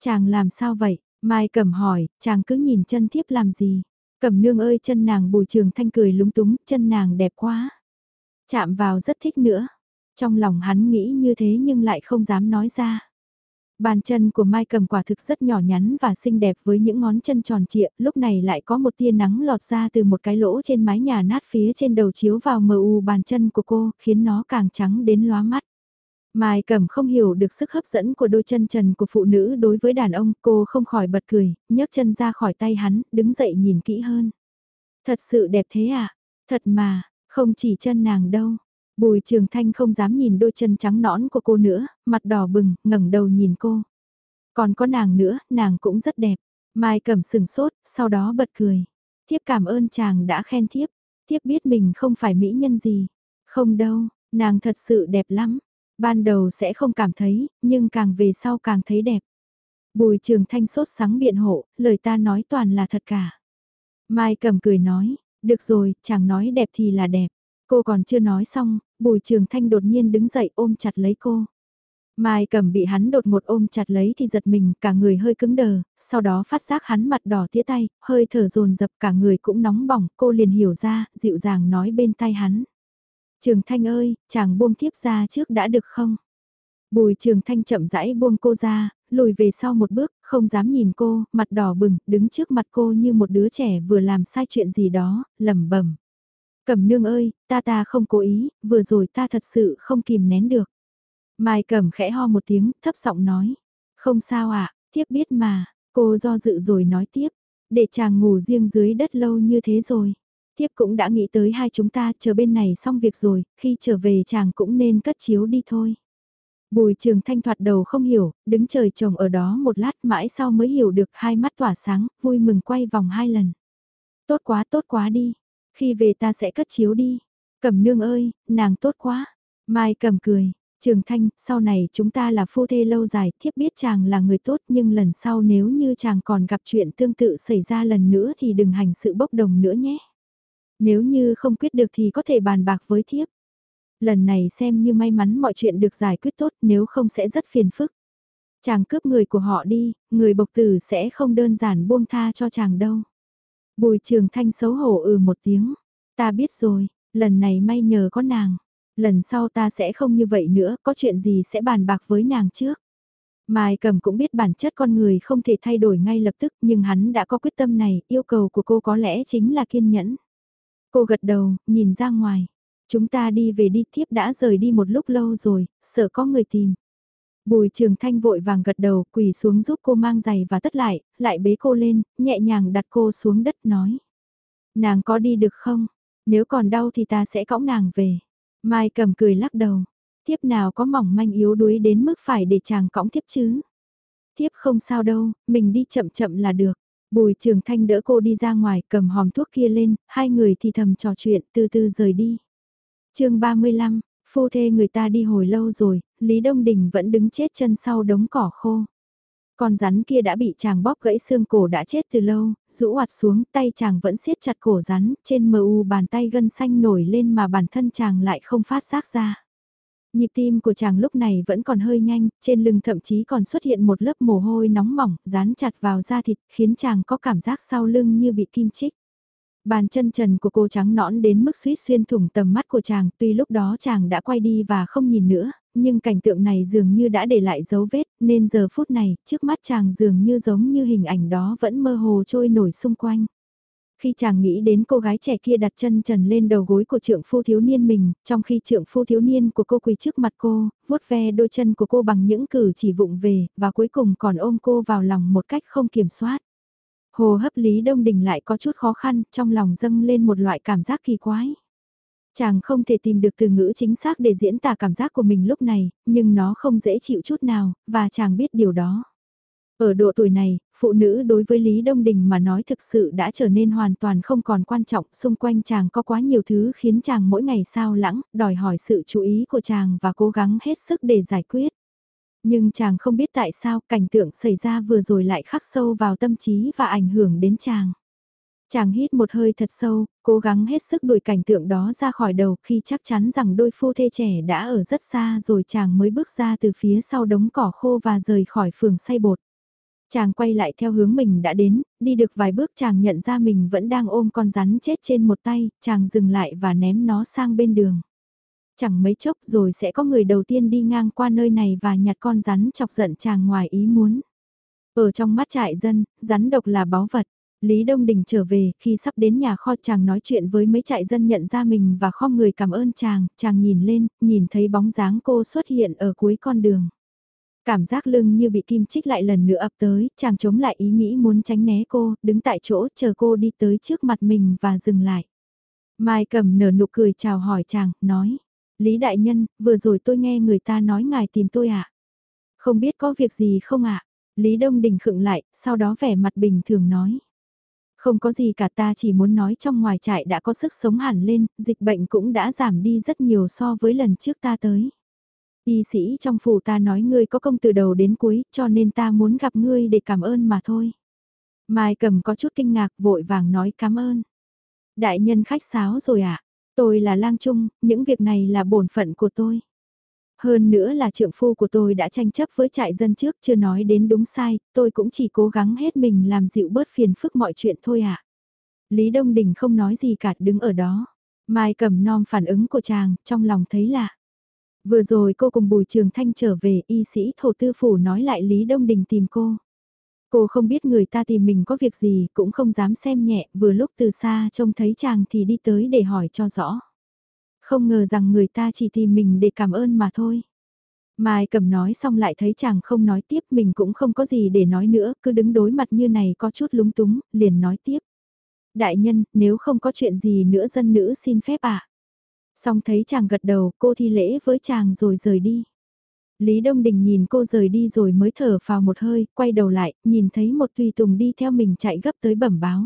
Chàng làm sao vậy? Mai cầm hỏi, chàng cứ nhìn chân thiếp làm gì? Cẩm nương ơi chân nàng bùi trường thanh cười lúng túng, chân nàng đẹp quá. Chạm vào rất thích nữa. Trong lòng hắn nghĩ như thế nhưng lại không dám nói ra. Bàn chân của Mai cầm quả thực rất nhỏ nhắn và xinh đẹp với những ngón chân tròn trịa, lúc này lại có một tia nắng lọt ra từ một cái lỗ trên mái nhà nát phía trên đầu chiếu vào mờ u bàn chân của cô, khiến nó càng trắng đến lóa mắt. Mai Cẩm không hiểu được sức hấp dẫn của đôi chân trần của phụ nữ đối với đàn ông, cô không khỏi bật cười, nhấc chân ra khỏi tay hắn, đứng dậy nhìn kỹ hơn. Thật sự đẹp thế à? Thật mà, không chỉ chân nàng đâu. Bùi Trường Thanh không dám nhìn đôi chân trắng nõn của cô nữa, mặt đỏ bừng, ngẩng đầu nhìn cô. Còn có nàng nữa, nàng cũng rất đẹp. Mai Cẩm sừng sốt, sau đó bật cười. Thiếp cảm ơn chàng đã khen thiếp. Thiếp biết mình không phải mỹ nhân gì. Không đâu, nàng thật sự đẹp lắm. Ban đầu sẽ không cảm thấy, nhưng càng về sau càng thấy đẹp. Bùi trường thanh sốt sáng biện hộ, lời ta nói toàn là thật cả. Mai cầm cười nói, được rồi, chàng nói đẹp thì là đẹp. Cô còn chưa nói xong, bùi trường thanh đột nhiên đứng dậy ôm chặt lấy cô. Mai cầm bị hắn đột một ôm chặt lấy thì giật mình, cả người hơi cứng đờ, sau đó phát giác hắn mặt đỏ tía tay, hơi thở dồn dập cả người cũng nóng bỏng, cô liền hiểu ra, dịu dàng nói bên tay hắn. Trường Thanh ơi, chàng buông thiếp ra trước đã được không? Bùi Trường Thanh chậm rãi buông cô ra, lùi về sau một bước, không dám nhìn cô, mặt đỏ bừng, đứng trước mặt cô như một đứa trẻ vừa làm sai chuyện gì đó, lẩm bẩm. Cẩm nương ơi, ta ta không cố ý, vừa rồi ta thật sự không kìm nén được. Mai Cẩm khẽ ho một tiếng, thấp giọng nói. Không sao ạ, à, thiếp biết mà, cô do dự rồi nói tiếp. Để chàng ngủ riêng dưới đất lâu như thế rồi. Tiếp cũng đã nghĩ tới hai chúng ta chờ bên này xong việc rồi, khi trở về chàng cũng nên cất chiếu đi thôi. Bùi trường thanh thoạt đầu không hiểu, đứng trời chồng ở đó một lát mãi sau mới hiểu được hai mắt tỏa sáng, vui mừng quay vòng hai lần. Tốt quá tốt quá đi, khi về ta sẽ cất chiếu đi. Cẩm nương ơi, nàng tốt quá. Mai cầm cười, Trường Thanh, sau này chúng ta là phu thê lâu dài, thiếp biết chàng là người tốt nhưng lần sau nếu như chàng còn gặp chuyện tương tự xảy ra lần nữa thì đừng hành sự bốc đồng nữa nhé. Nếu như không quyết được thì có thể bàn bạc với thiếp. Lần này xem như may mắn mọi chuyện được giải quyết tốt nếu không sẽ rất phiền phức. Chàng cướp người của họ đi, người bộc tử sẽ không đơn giản buông tha cho chàng đâu. Bùi trường thanh xấu hổ ừ một tiếng. Ta biết rồi, lần này may nhờ có nàng. Lần sau ta sẽ không như vậy nữa, có chuyện gì sẽ bàn bạc với nàng trước. Mai cầm cũng biết bản chất con người không thể thay đổi ngay lập tức nhưng hắn đã có quyết tâm này, yêu cầu của cô có lẽ chính là kiên nhẫn. Cô gật đầu, nhìn ra ngoài. Chúng ta đi về đi thiếp đã rời đi một lúc lâu rồi, sợ có người tìm. Bùi trường thanh vội vàng gật đầu, quỳ xuống giúp cô mang giày và tất lại, lại bế cô lên, nhẹ nhàng đặt cô xuống đất nói. Nàng có đi được không? Nếu còn đau thì ta sẽ cõng nàng về. Mai cầm cười lắc đầu. Thiếp nào có mỏng manh yếu đuối đến mức phải để chàng cõng thiếp chứ? Thiếp không sao đâu, mình đi chậm chậm là được. Bùi Trường Thanh đỡ cô đi ra ngoài cầm hòm thuốc kia lên, hai người thì thầm trò chuyện từ từ rời đi. chương 35, phu thê người ta đi hồi lâu rồi, Lý Đông Đình vẫn đứng chết chân sau đống cỏ khô. Con rắn kia đã bị chàng bóp gãy xương cổ đã chết từ lâu, rũ hoạt xuống tay chàng vẫn siết chặt cổ rắn, trên mờ u bàn tay gân xanh nổi lên mà bản thân chàng lại không phát giác ra. Nhịp tim của chàng lúc này vẫn còn hơi nhanh, trên lưng thậm chí còn xuất hiện một lớp mồ hôi nóng mỏng, dán chặt vào da thịt, khiến chàng có cảm giác sau lưng như bị kim chích. Bàn chân trần của cô trắng nõn đến mức suýt xuyên thủng tầm mắt của chàng, tuy lúc đó chàng đã quay đi và không nhìn nữa, nhưng cảnh tượng này dường như đã để lại dấu vết, nên giờ phút này, trước mắt chàng dường như giống như hình ảnh đó vẫn mơ hồ trôi nổi xung quanh. Khi chàng nghĩ đến cô gái trẻ kia đặt chân trần lên đầu gối của trượng phu thiếu niên mình, trong khi trượng phu thiếu niên của cô quỳ trước mặt cô, vuốt ve đôi chân của cô bằng những cử chỉ vụng về, và cuối cùng còn ôm cô vào lòng một cách không kiểm soát. Hồ hấp Lý Đông Đình lại có chút khó khăn, trong lòng dâng lên một loại cảm giác kỳ quái. Chàng không thể tìm được từ ngữ chính xác để diễn tả cảm giác của mình lúc này, nhưng nó không dễ chịu chút nào, và chàng biết điều đó. Ở độ tuổi này, phụ nữ đối với Lý Đông Đình mà nói thực sự đã trở nên hoàn toàn không còn quan trọng, xung quanh chàng có quá nhiều thứ khiến chàng mỗi ngày sao lãng, đòi hỏi sự chú ý của chàng và cố gắng hết sức để giải quyết. Nhưng chàng không biết tại sao cảnh tượng xảy ra vừa rồi lại khắc sâu vào tâm trí và ảnh hưởng đến chàng. Chàng hít một hơi thật sâu, cố gắng hết sức đuổi cảnh tượng đó ra khỏi đầu khi chắc chắn rằng đôi phu thê trẻ đã ở rất xa rồi chàng mới bước ra từ phía sau đống cỏ khô và rời khỏi phường say bột. Chàng quay lại theo hướng mình đã đến, đi được vài bước chàng nhận ra mình vẫn đang ôm con rắn chết trên một tay, chàng dừng lại và ném nó sang bên đường. Chẳng mấy chốc rồi sẽ có người đầu tiên đi ngang qua nơi này và nhặt con rắn chọc giận chàng ngoài ý muốn. Ở trong mắt trại dân, rắn độc là báu vật. Lý Đông Đình trở về, khi sắp đến nhà kho chàng nói chuyện với mấy trại dân nhận ra mình và kho người cảm ơn chàng, chàng nhìn lên, nhìn thấy bóng dáng cô xuất hiện ở cuối con đường. Cảm giác lưng như bị kim chích lại lần nữa ập tới, chàng chống lại ý nghĩ muốn tránh né cô, đứng tại chỗ chờ cô đi tới trước mặt mình và dừng lại. Mai cầm nở nụ cười chào hỏi chàng, nói. Lý Đại Nhân, vừa rồi tôi nghe người ta nói ngài tìm tôi ạ. À? Không biết có việc gì không ạ? À? Lý Đông Đình khựng lại, sau đó vẻ mặt bình thường nói. Không có gì cả ta chỉ muốn nói trong ngoài trại đã có sức sống hẳn lên, dịch bệnh cũng đã giảm đi rất nhiều so với lần trước ta tới. Y sĩ trong phủ ta nói ngươi có công từ đầu đến cuối, cho nên ta muốn gặp ngươi để cảm ơn mà thôi. Mai cầm có chút kinh ngạc vội vàng nói cảm ơn. Đại nhân khách sáo rồi ạ, à? Tôi là lang trung, những việc này là bổn phận của tôi. Hơn nữa là trượng phu của tôi đã tranh chấp với trại dân trước chưa nói đến đúng sai, tôi cũng chỉ cố gắng hết mình làm dịu bớt phiền phức mọi chuyện thôi ạ. À. Lý Đông Đình không nói gì cả đứng ở đó. Mai cầm non phản ứng của chàng, trong lòng thấy lạ. Vừa rồi cô cùng Bùi Trường Thanh trở về, y sĩ thổ tư phủ nói lại Lý Đông Đình tìm cô. Cô không biết người ta tìm mình có việc gì, cũng không dám xem nhẹ, vừa lúc từ xa trông thấy chàng thì đi tới để hỏi cho rõ. Không ngờ rằng người ta chỉ tìm mình để cảm ơn mà thôi. Mai cầm nói xong lại thấy chàng không nói tiếp mình cũng không có gì để nói nữa, cứ đứng đối mặt như này có chút lúng túng, liền nói tiếp. Đại nhân, nếu không có chuyện gì nữa dân nữ xin phép ạ. À? Xong thấy chàng gật đầu, cô thi lễ với chàng rồi rời đi. Lý Đông Đình nhìn cô rời đi rồi mới thở vào một hơi, quay đầu lại, nhìn thấy một tùy tùng đi theo mình chạy gấp tới bẩm báo.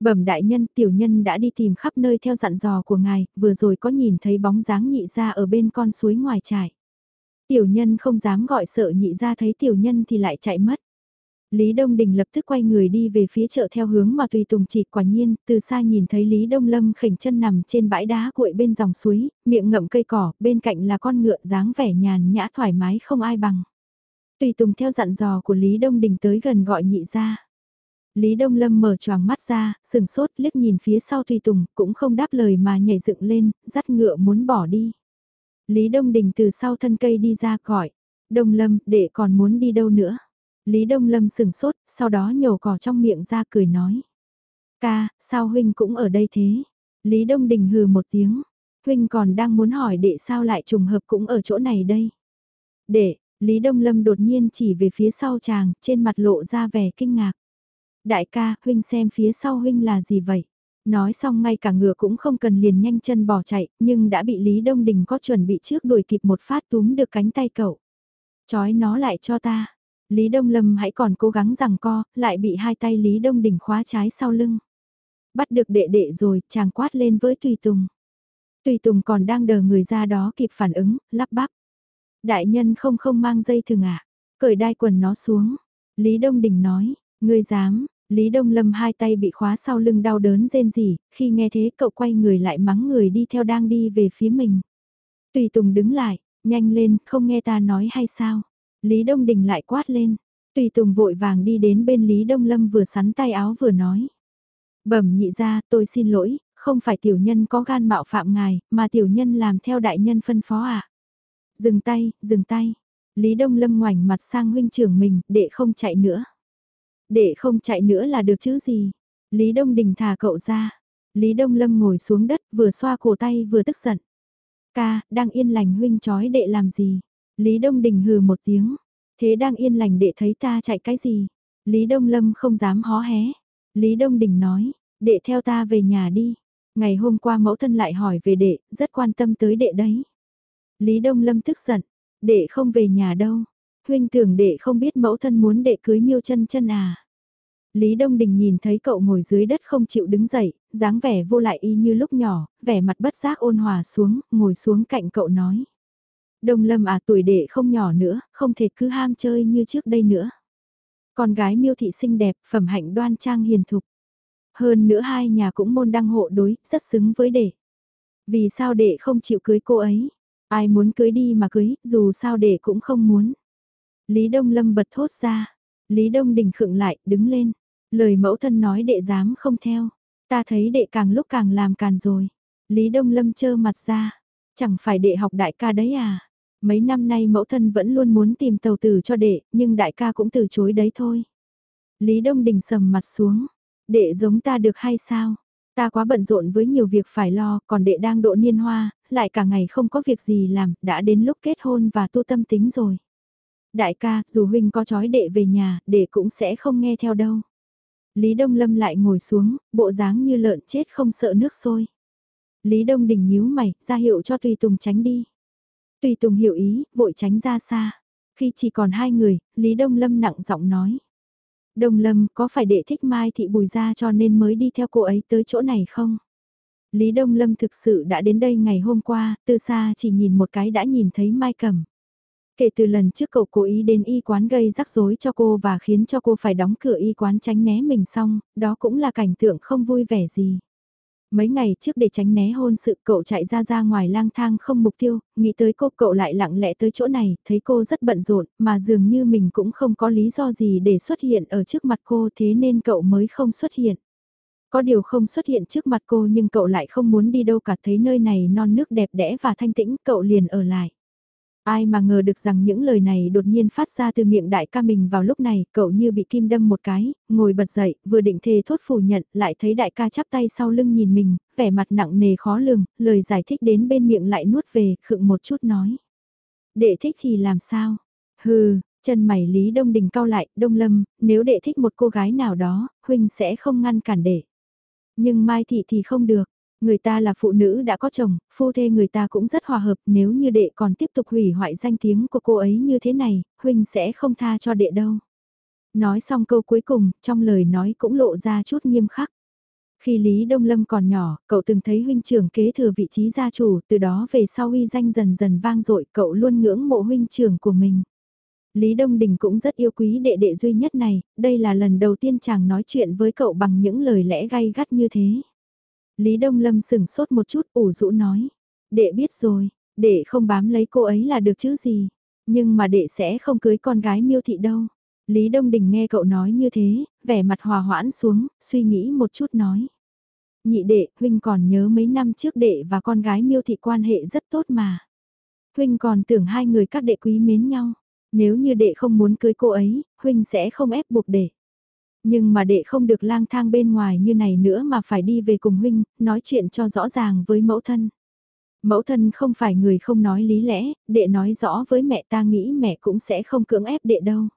Bẩm đại nhân, tiểu nhân đã đi tìm khắp nơi theo dặn dò của ngài, vừa rồi có nhìn thấy bóng dáng nhị ra ở bên con suối ngoài trại. Tiểu nhân không dám gọi sợ nhị ra thấy tiểu nhân thì lại chạy mất. Lý Đông Đình lập tức quay người đi về phía chợ theo hướng mà Tùy Tùng chỉ quả nhiên, từ xa nhìn thấy Lý Đông Lâm khỉnh chân nằm trên bãi đá cuội bên dòng suối, miệng ngậm cây cỏ, bên cạnh là con ngựa dáng vẻ nhàn nhã thoải mái không ai bằng. Tùy Tùng theo dặn dò của Lý Đông Đình tới gần gọi nhị ra. Lý Đông Lâm mở choàng mắt ra, sừng sốt liếc nhìn phía sau Tùy Tùng, cũng không đáp lời mà nhảy dựng lên, dắt ngựa muốn bỏ đi. Lý Đông Đình từ sau thân cây đi ra gọi, Đông Lâm, đệ còn muốn đi đâu nữa? Lý Đông Lâm sừng sốt, sau đó nhổ cỏ trong miệng ra cười nói. Ca, sao huynh cũng ở đây thế? Lý Đông Đình hừ một tiếng. Huynh còn đang muốn hỏi đệ sao lại trùng hợp cũng ở chỗ này đây. Đệ, Lý Đông Lâm đột nhiên chỉ về phía sau chàng, trên mặt lộ ra vẻ kinh ngạc. Đại ca, huynh xem phía sau huynh là gì vậy? Nói xong ngay cả ngựa cũng không cần liền nhanh chân bỏ chạy, nhưng đã bị Lý Đông Đình có chuẩn bị trước đuổi kịp một phát túm được cánh tay cậu. Chói nó lại cho ta, Lý Đông Lâm hãy còn cố gắng rằng co, lại bị hai tay Lý Đông Đình khóa trái sau lưng. Bắt được đệ đệ rồi, chàng quát lên với Tùy Tùng. Tùy Tùng còn đang đờ người ra đó kịp phản ứng, lắp bắp. Đại nhân không không mang dây thường ạ, à? cởi đai quần nó xuống. Lý Đông Đình nói, ngươi dám, Lý Đông Lâm hai tay bị khóa sau lưng đau đớn rên rỉ, khi nghe thế cậu quay người lại mắng người đi theo đang đi về phía mình. Tùy Tùng đứng lại, nhanh lên, không nghe ta nói hay sao? Lý Đông Đình lại quát lên. Tùy Tùng vội vàng đi đến bên Lý Đông Lâm vừa sắn tay áo vừa nói. Bẩm nhị ra, tôi xin lỗi, không phải tiểu nhân có gan mạo phạm ngài, mà tiểu nhân làm theo đại nhân phân phó ạ. À? Dừng tay, dừng tay. Lý Đông Lâm ngoảnh mặt sang huynh trưởng mình, để không chạy nữa. Để không chạy nữa là được chứ gì. Lý Đông Đình thả cậu ra. Lý Đông Lâm ngồi xuống đất vừa xoa cổ tay vừa tức giận. Ca, đang yên lành huynh chói đệ làm gì? Lý Đông Đình hừ một tiếng. Thế đang yên lành đệ thấy ta chạy cái gì? Lý Đông Lâm không dám hó hé. Lý Đông Đình nói, đệ theo ta về nhà đi. Ngày hôm qua mẫu thân lại hỏi về đệ, rất quan tâm tới đệ đấy. Lý Đông Lâm tức giận, đệ không về nhà đâu. Huynh tưởng đệ không biết mẫu thân muốn đệ cưới miêu chân chân à. Lý Đông Đình nhìn thấy cậu ngồi dưới đất không chịu đứng dậy, dáng vẻ vô lại y như lúc nhỏ, vẻ mặt bất giác ôn hòa xuống, ngồi xuống cạnh cậu nói. Đông Lâm à tuổi đệ không nhỏ nữa, không thể cứ ham chơi như trước đây nữa. Con gái miêu thị xinh đẹp, phẩm hạnh đoan trang hiền thục. Hơn nữa hai nhà cũng môn đăng hộ đối, rất xứng với đệ. Vì sao đệ không chịu cưới cô ấy? Ai muốn cưới đi mà cưới, dù sao đệ cũng không muốn. Lý Đông Lâm bật thốt ra. Lý Đông Đình khựng lại, đứng lên. Lời mẫu thân nói đệ dám không theo. Ta thấy đệ càng lúc càng làm càn rồi. Lý Đông Lâm chơ mặt ra. Chẳng phải đệ học đại ca đấy à? Mấy năm nay mẫu thân vẫn luôn muốn tìm tàu tử cho đệ, nhưng đại ca cũng từ chối đấy thôi. Lý Đông Đình sầm mặt xuống. Đệ giống ta được hay sao? Ta quá bận rộn với nhiều việc phải lo, còn đệ đang độ niên hoa, lại cả ngày không có việc gì làm, đã đến lúc kết hôn và tu tâm tính rồi. Đại ca, dù huynh có chói đệ về nhà, đệ cũng sẽ không nghe theo đâu. Lý Đông Lâm lại ngồi xuống, bộ dáng như lợn chết không sợ nước sôi. Lý Đông Đình nhíu mày, ra hiệu cho Tùy Tùng tránh đi. Tùy Tùng hiểu ý, vội tránh ra xa. Khi chỉ còn hai người, Lý Đông Lâm nặng giọng nói. Đông Lâm có phải đệ thích Mai Thị Bùi ra cho nên mới đi theo cô ấy tới chỗ này không? Lý Đông Lâm thực sự đã đến đây ngày hôm qua, từ xa chỉ nhìn một cái đã nhìn thấy Mai Cẩm. Kể từ lần trước cậu cố ý đến y quán gây rắc rối cho cô và khiến cho cô phải đóng cửa y quán tránh né mình xong, đó cũng là cảnh tượng không vui vẻ gì. Mấy ngày trước để tránh né hôn sự cậu chạy ra ra ngoài lang thang không mục tiêu, nghĩ tới cô cậu lại lặng lẽ tới chỗ này, thấy cô rất bận rộn, mà dường như mình cũng không có lý do gì để xuất hiện ở trước mặt cô thế nên cậu mới không xuất hiện. Có điều không xuất hiện trước mặt cô nhưng cậu lại không muốn đi đâu cả thấy nơi này non nước đẹp đẽ và thanh tĩnh cậu liền ở lại. Ai mà ngờ được rằng những lời này đột nhiên phát ra từ miệng đại ca mình vào lúc này, cậu như bị kim đâm một cái, ngồi bật dậy, vừa định thề thốt phủ nhận, lại thấy đại ca chắp tay sau lưng nhìn mình, vẻ mặt nặng nề khó lường, lời giải thích đến bên miệng lại nuốt về, khựng một chút nói. Đệ thích thì làm sao? Hừ, chân mày Lý Đông Đình cao lại, Đông Lâm, nếu đệ thích một cô gái nào đó, Huynh sẽ không ngăn cản đệ. Nhưng Mai Thị thì không được, Người ta là phụ nữ đã có chồng, phu thê người ta cũng rất hòa hợp, nếu như đệ còn tiếp tục hủy hoại danh tiếng của cô ấy như thế này, huynh sẽ không tha cho đệ đâu. Nói xong câu cuối cùng, trong lời nói cũng lộ ra chút nghiêm khắc. Khi Lý Đông Lâm còn nhỏ, cậu từng thấy huynh trưởng kế thừa vị trí gia chủ, từ đó về sau uy danh dần dần vang dội, cậu luôn ngưỡng mộ huynh trưởng của mình. Lý Đông Đình cũng rất yêu quý đệ đệ duy nhất này, đây là lần đầu tiên chàng nói chuyện với cậu bằng những lời lẽ gay gắt như thế. Lý Đông Lâm sừng sốt một chút ủ rũ nói. Đệ biết rồi, đệ không bám lấy cô ấy là được chứ gì. Nhưng mà đệ sẽ không cưới con gái miêu thị đâu. Lý Đông Đình nghe cậu nói như thế, vẻ mặt hòa hoãn xuống, suy nghĩ một chút nói. Nhị đệ, huynh còn nhớ mấy năm trước đệ và con gái miêu thị quan hệ rất tốt mà. Huynh còn tưởng hai người các đệ quý mến nhau. Nếu như đệ không muốn cưới cô ấy, huynh sẽ không ép buộc đệ. Nhưng mà đệ không được lang thang bên ngoài như này nữa mà phải đi về cùng huynh, nói chuyện cho rõ ràng với mẫu thân. Mẫu thân không phải người không nói lý lẽ, đệ nói rõ với mẹ ta nghĩ mẹ cũng sẽ không cưỡng ép đệ đâu.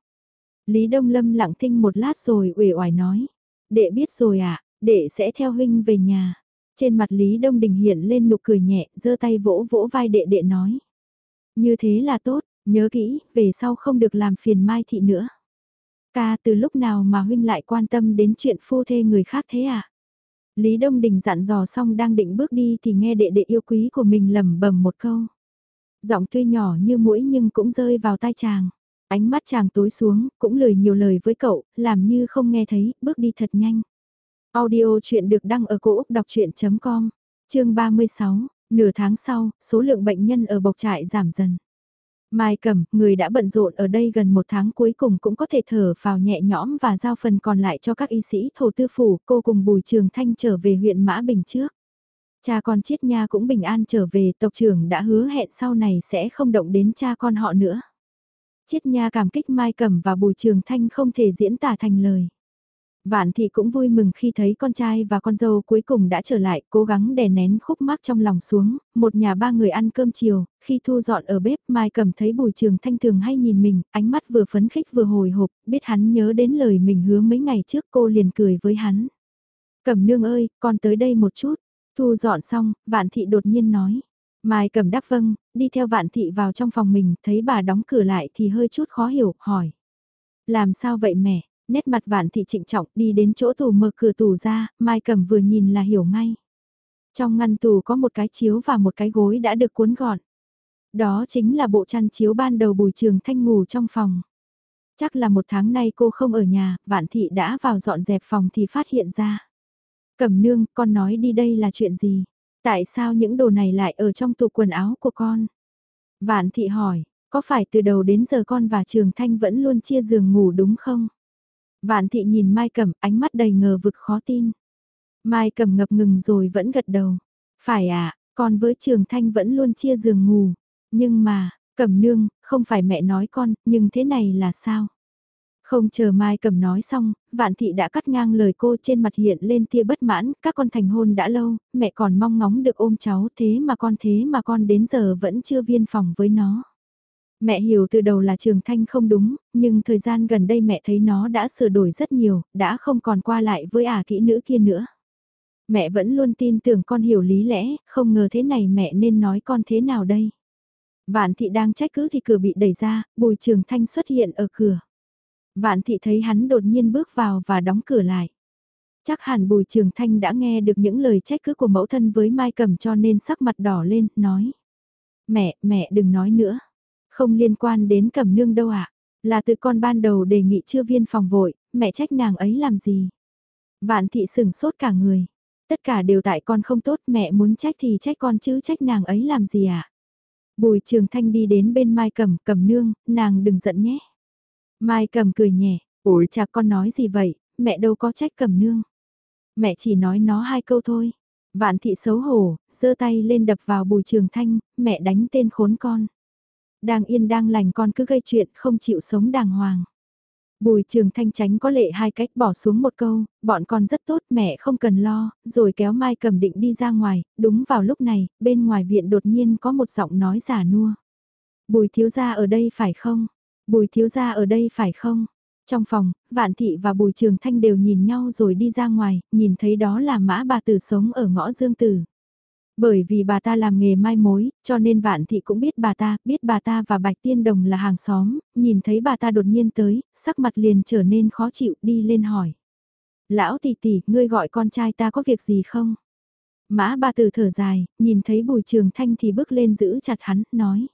Lý Đông Lâm lặng thinh một lát rồi uể oải nói. Đệ biết rồi ạ, à, đệ sẽ theo huynh về nhà. Trên mặt Lý Đông Đình hiện lên nụ cười nhẹ, giơ tay vỗ vỗ vai đệ đệ nói. Như thế là tốt, nhớ kỹ, về sau không được làm phiền Mai Thị nữa. Ca từ lúc nào mà huynh lại quan tâm đến chuyện phu thê người khác thế à? Lý Đông Đình dặn dò xong đang định bước đi thì nghe đệ đệ yêu quý của mình lẩm bẩm một câu. Giọng tuy nhỏ như mũi nhưng cũng rơi vào tai chàng. Ánh mắt chàng tối xuống, cũng lười nhiều lời với cậu, làm như không nghe thấy, bước đi thật nhanh. Audio chuyện được đăng ở cổ Úc đọc chuyện.com, chương 36, nửa tháng sau, số lượng bệnh nhân ở bộc trại giảm dần. Mai Cẩm, người đã bận rộn ở đây gần một tháng cuối cùng cũng có thể thở vào nhẹ nhõm và giao phần còn lại cho các y sĩ thổ tư phủ, cô cùng Bùi Trường Thanh trở về huyện Mã Bình trước. Cha con Chiết Nha cũng bình an trở về, tộc trưởng đã hứa hẹn sau này sẽ không động đến cha con họ nữa. Chiết Nha cảm kích Mai Cẩm và Bùi Trường Thanh không thể diễn tả thành lời. Vạn thị cũng vui mừng khi thấy con trai và con dâu cuối cùng đã trở lại, cố gắng đè nén khúc mắc trong lòng xuống, một nhà ba người ăn cơm chiều, khi thu dọn ở bếp Mai cầm thấy bùi trường thanh thường hay nhìn mình, ánh mắt vừa phấn khích vừa hồi hộp, biết hắn nhớ đến lời mình hứa mấy ngày trước cô liền cười với hắn. "Cầm nương ơi, con tới đây một chút, thu dọn xong, vạn thị đột nhiên nói. Mai cầm đáp vâng, đi theo vạn thị vào trong phòng mình, thấy bà đóng cửa lại thì hơi chút khó hiểu, hỏi. Làm sao vậy mẹ? Nét mặt vạn thị trịnh trọng đi đến chỗ tù mở cửa tù ra, Mai Cẩm vừa nhìn là hiểu ngay. Trong ngăn tù có một cái chiếu và một cái gối đã được cuốn gọn. Đó chính là bộ chăn chiếu ban đầu bùi trường thanh ngủ trong phòng. Chắc là một tháng nay cô không ở nhà, vạn thị đã vào dọn dẹp phòng thì phát hiện ra. Cẩm nương, con nói đi đây là chuyện gì? Tại sao những đồ này lại ở trong tủ quần áo của con? Vạn thị hỏi, có phải từ đầu đến giờ con và Trường Thanh vẫn luôn chia giường ngủ đúng không? Vạn thị nhìn Mai Cẩm, ánh mắt đầy ngờ vực khó tin. Mai Cẩm ngập ngừng rồi vẫn gật đầu. Phải à, con với Trường Thanh vẫn luôn chia giường ngủ. Nhưng mà, Cẩm nương, không phải mẹ nói con, nhưng thế này là sao? Không chờ Mai Cẩm nói xong, Vạn Thị đã cắt ngang lời cô trên mặt hiện lên tia bất mãn, các con thành hôn đã lâu, mẹ còn mong ngóng được ôm cháu thế mà con thế mà con đến giờ vẫn chưa viên phòng với nó. Mẹ hiểu từ đầu là Trường Thanh không đúng, nhưng thời gian gần đây mẹ thấy nó đã sửa đổi rất nhiều, đã không còn qua lại với ả kỹ nữ kia nữa. Mẹ vẫn luôn tin tưởng con hiểu lý lẽ, không ngờ thế này mẹ nên nói con thế nào đây. Vạn thị đang trách cứ thì cửa bị đẩy ra, bùi trường thanh xuất hiện ở cửa. Vạn thị thấy hắn đột nhiên bước vào và đóng cửa lại. Chắc hẳn bùi trường thanh đã nghe được những lời trách cứ của mẫu thân với Mai cầm cho nên sắc mặt đỏ lên, nói. Mẹ, mẹ đừng nói nữa. Không liên quan đến Cẩm nương đâu ạ. À? Là từ con ban đầu đề nghị chưa viên phòng vội, mẹ trách nàng ấy làm gì. Vạn thị sừng sốt cả người. Tất cả đều tại con không tốt, mẹ muốn trách thì trách con chứ trách nàng ấy làm gì ạ. À? Bùi trường thanh đi đến bên Mai Cẩm, Cẩm nương, nàng đừng giận nhé. Mai Cẩm cười nhẹ, ủi chà con nói gì vậy, mẹ đâu có trách Cẩm nương. Mẹ chỉ nói nó hai câu thôi. Vạn thị xấu hổ, giơ tay lên đập vào bùi trường thanh, mẹ đánh tên khốn con. Đang yên đang lành con cứ gây chuyện không chịu sống đàng hoàng. Bùi trường thanh tránh có lệ hai cách bỏ xuống một câu, bọn con rất tốt mẹ không cần lo, rồi kéo Mai cầm định đi ra ngoài, đúng vào lúc này, bên ngoài viện đột nhiên có một giọng nói giả nua. Bùi thiếu gia ở đây phải không? Bùi thiếu gia ở đây phải không? Trong phòng, Vạn Thị và Bùi Trường Thanh đều nhìn nhau rồi đi ra ngoài, nhìn thấy đó là mã bà tử sống ở ngõ Dương Tử. Bởi vì bà ta làm nghề mai mối, cho nên Vạn Thị cũng biết bà ta, biết bà ta và Bạch Tiên Đồng là hàng xóm, nhìn thấy bà ta đột nhiên tới, sắc mặt liền trở nên khó chịu đi lên hỏi. Lão tỷ tỷ, ngươi gọi con trai ta có việc gì không? Mã bà tử thở dài, nhìn thấy Bùi Trường Thanh thì bước lên giữ chặt hắn, nói.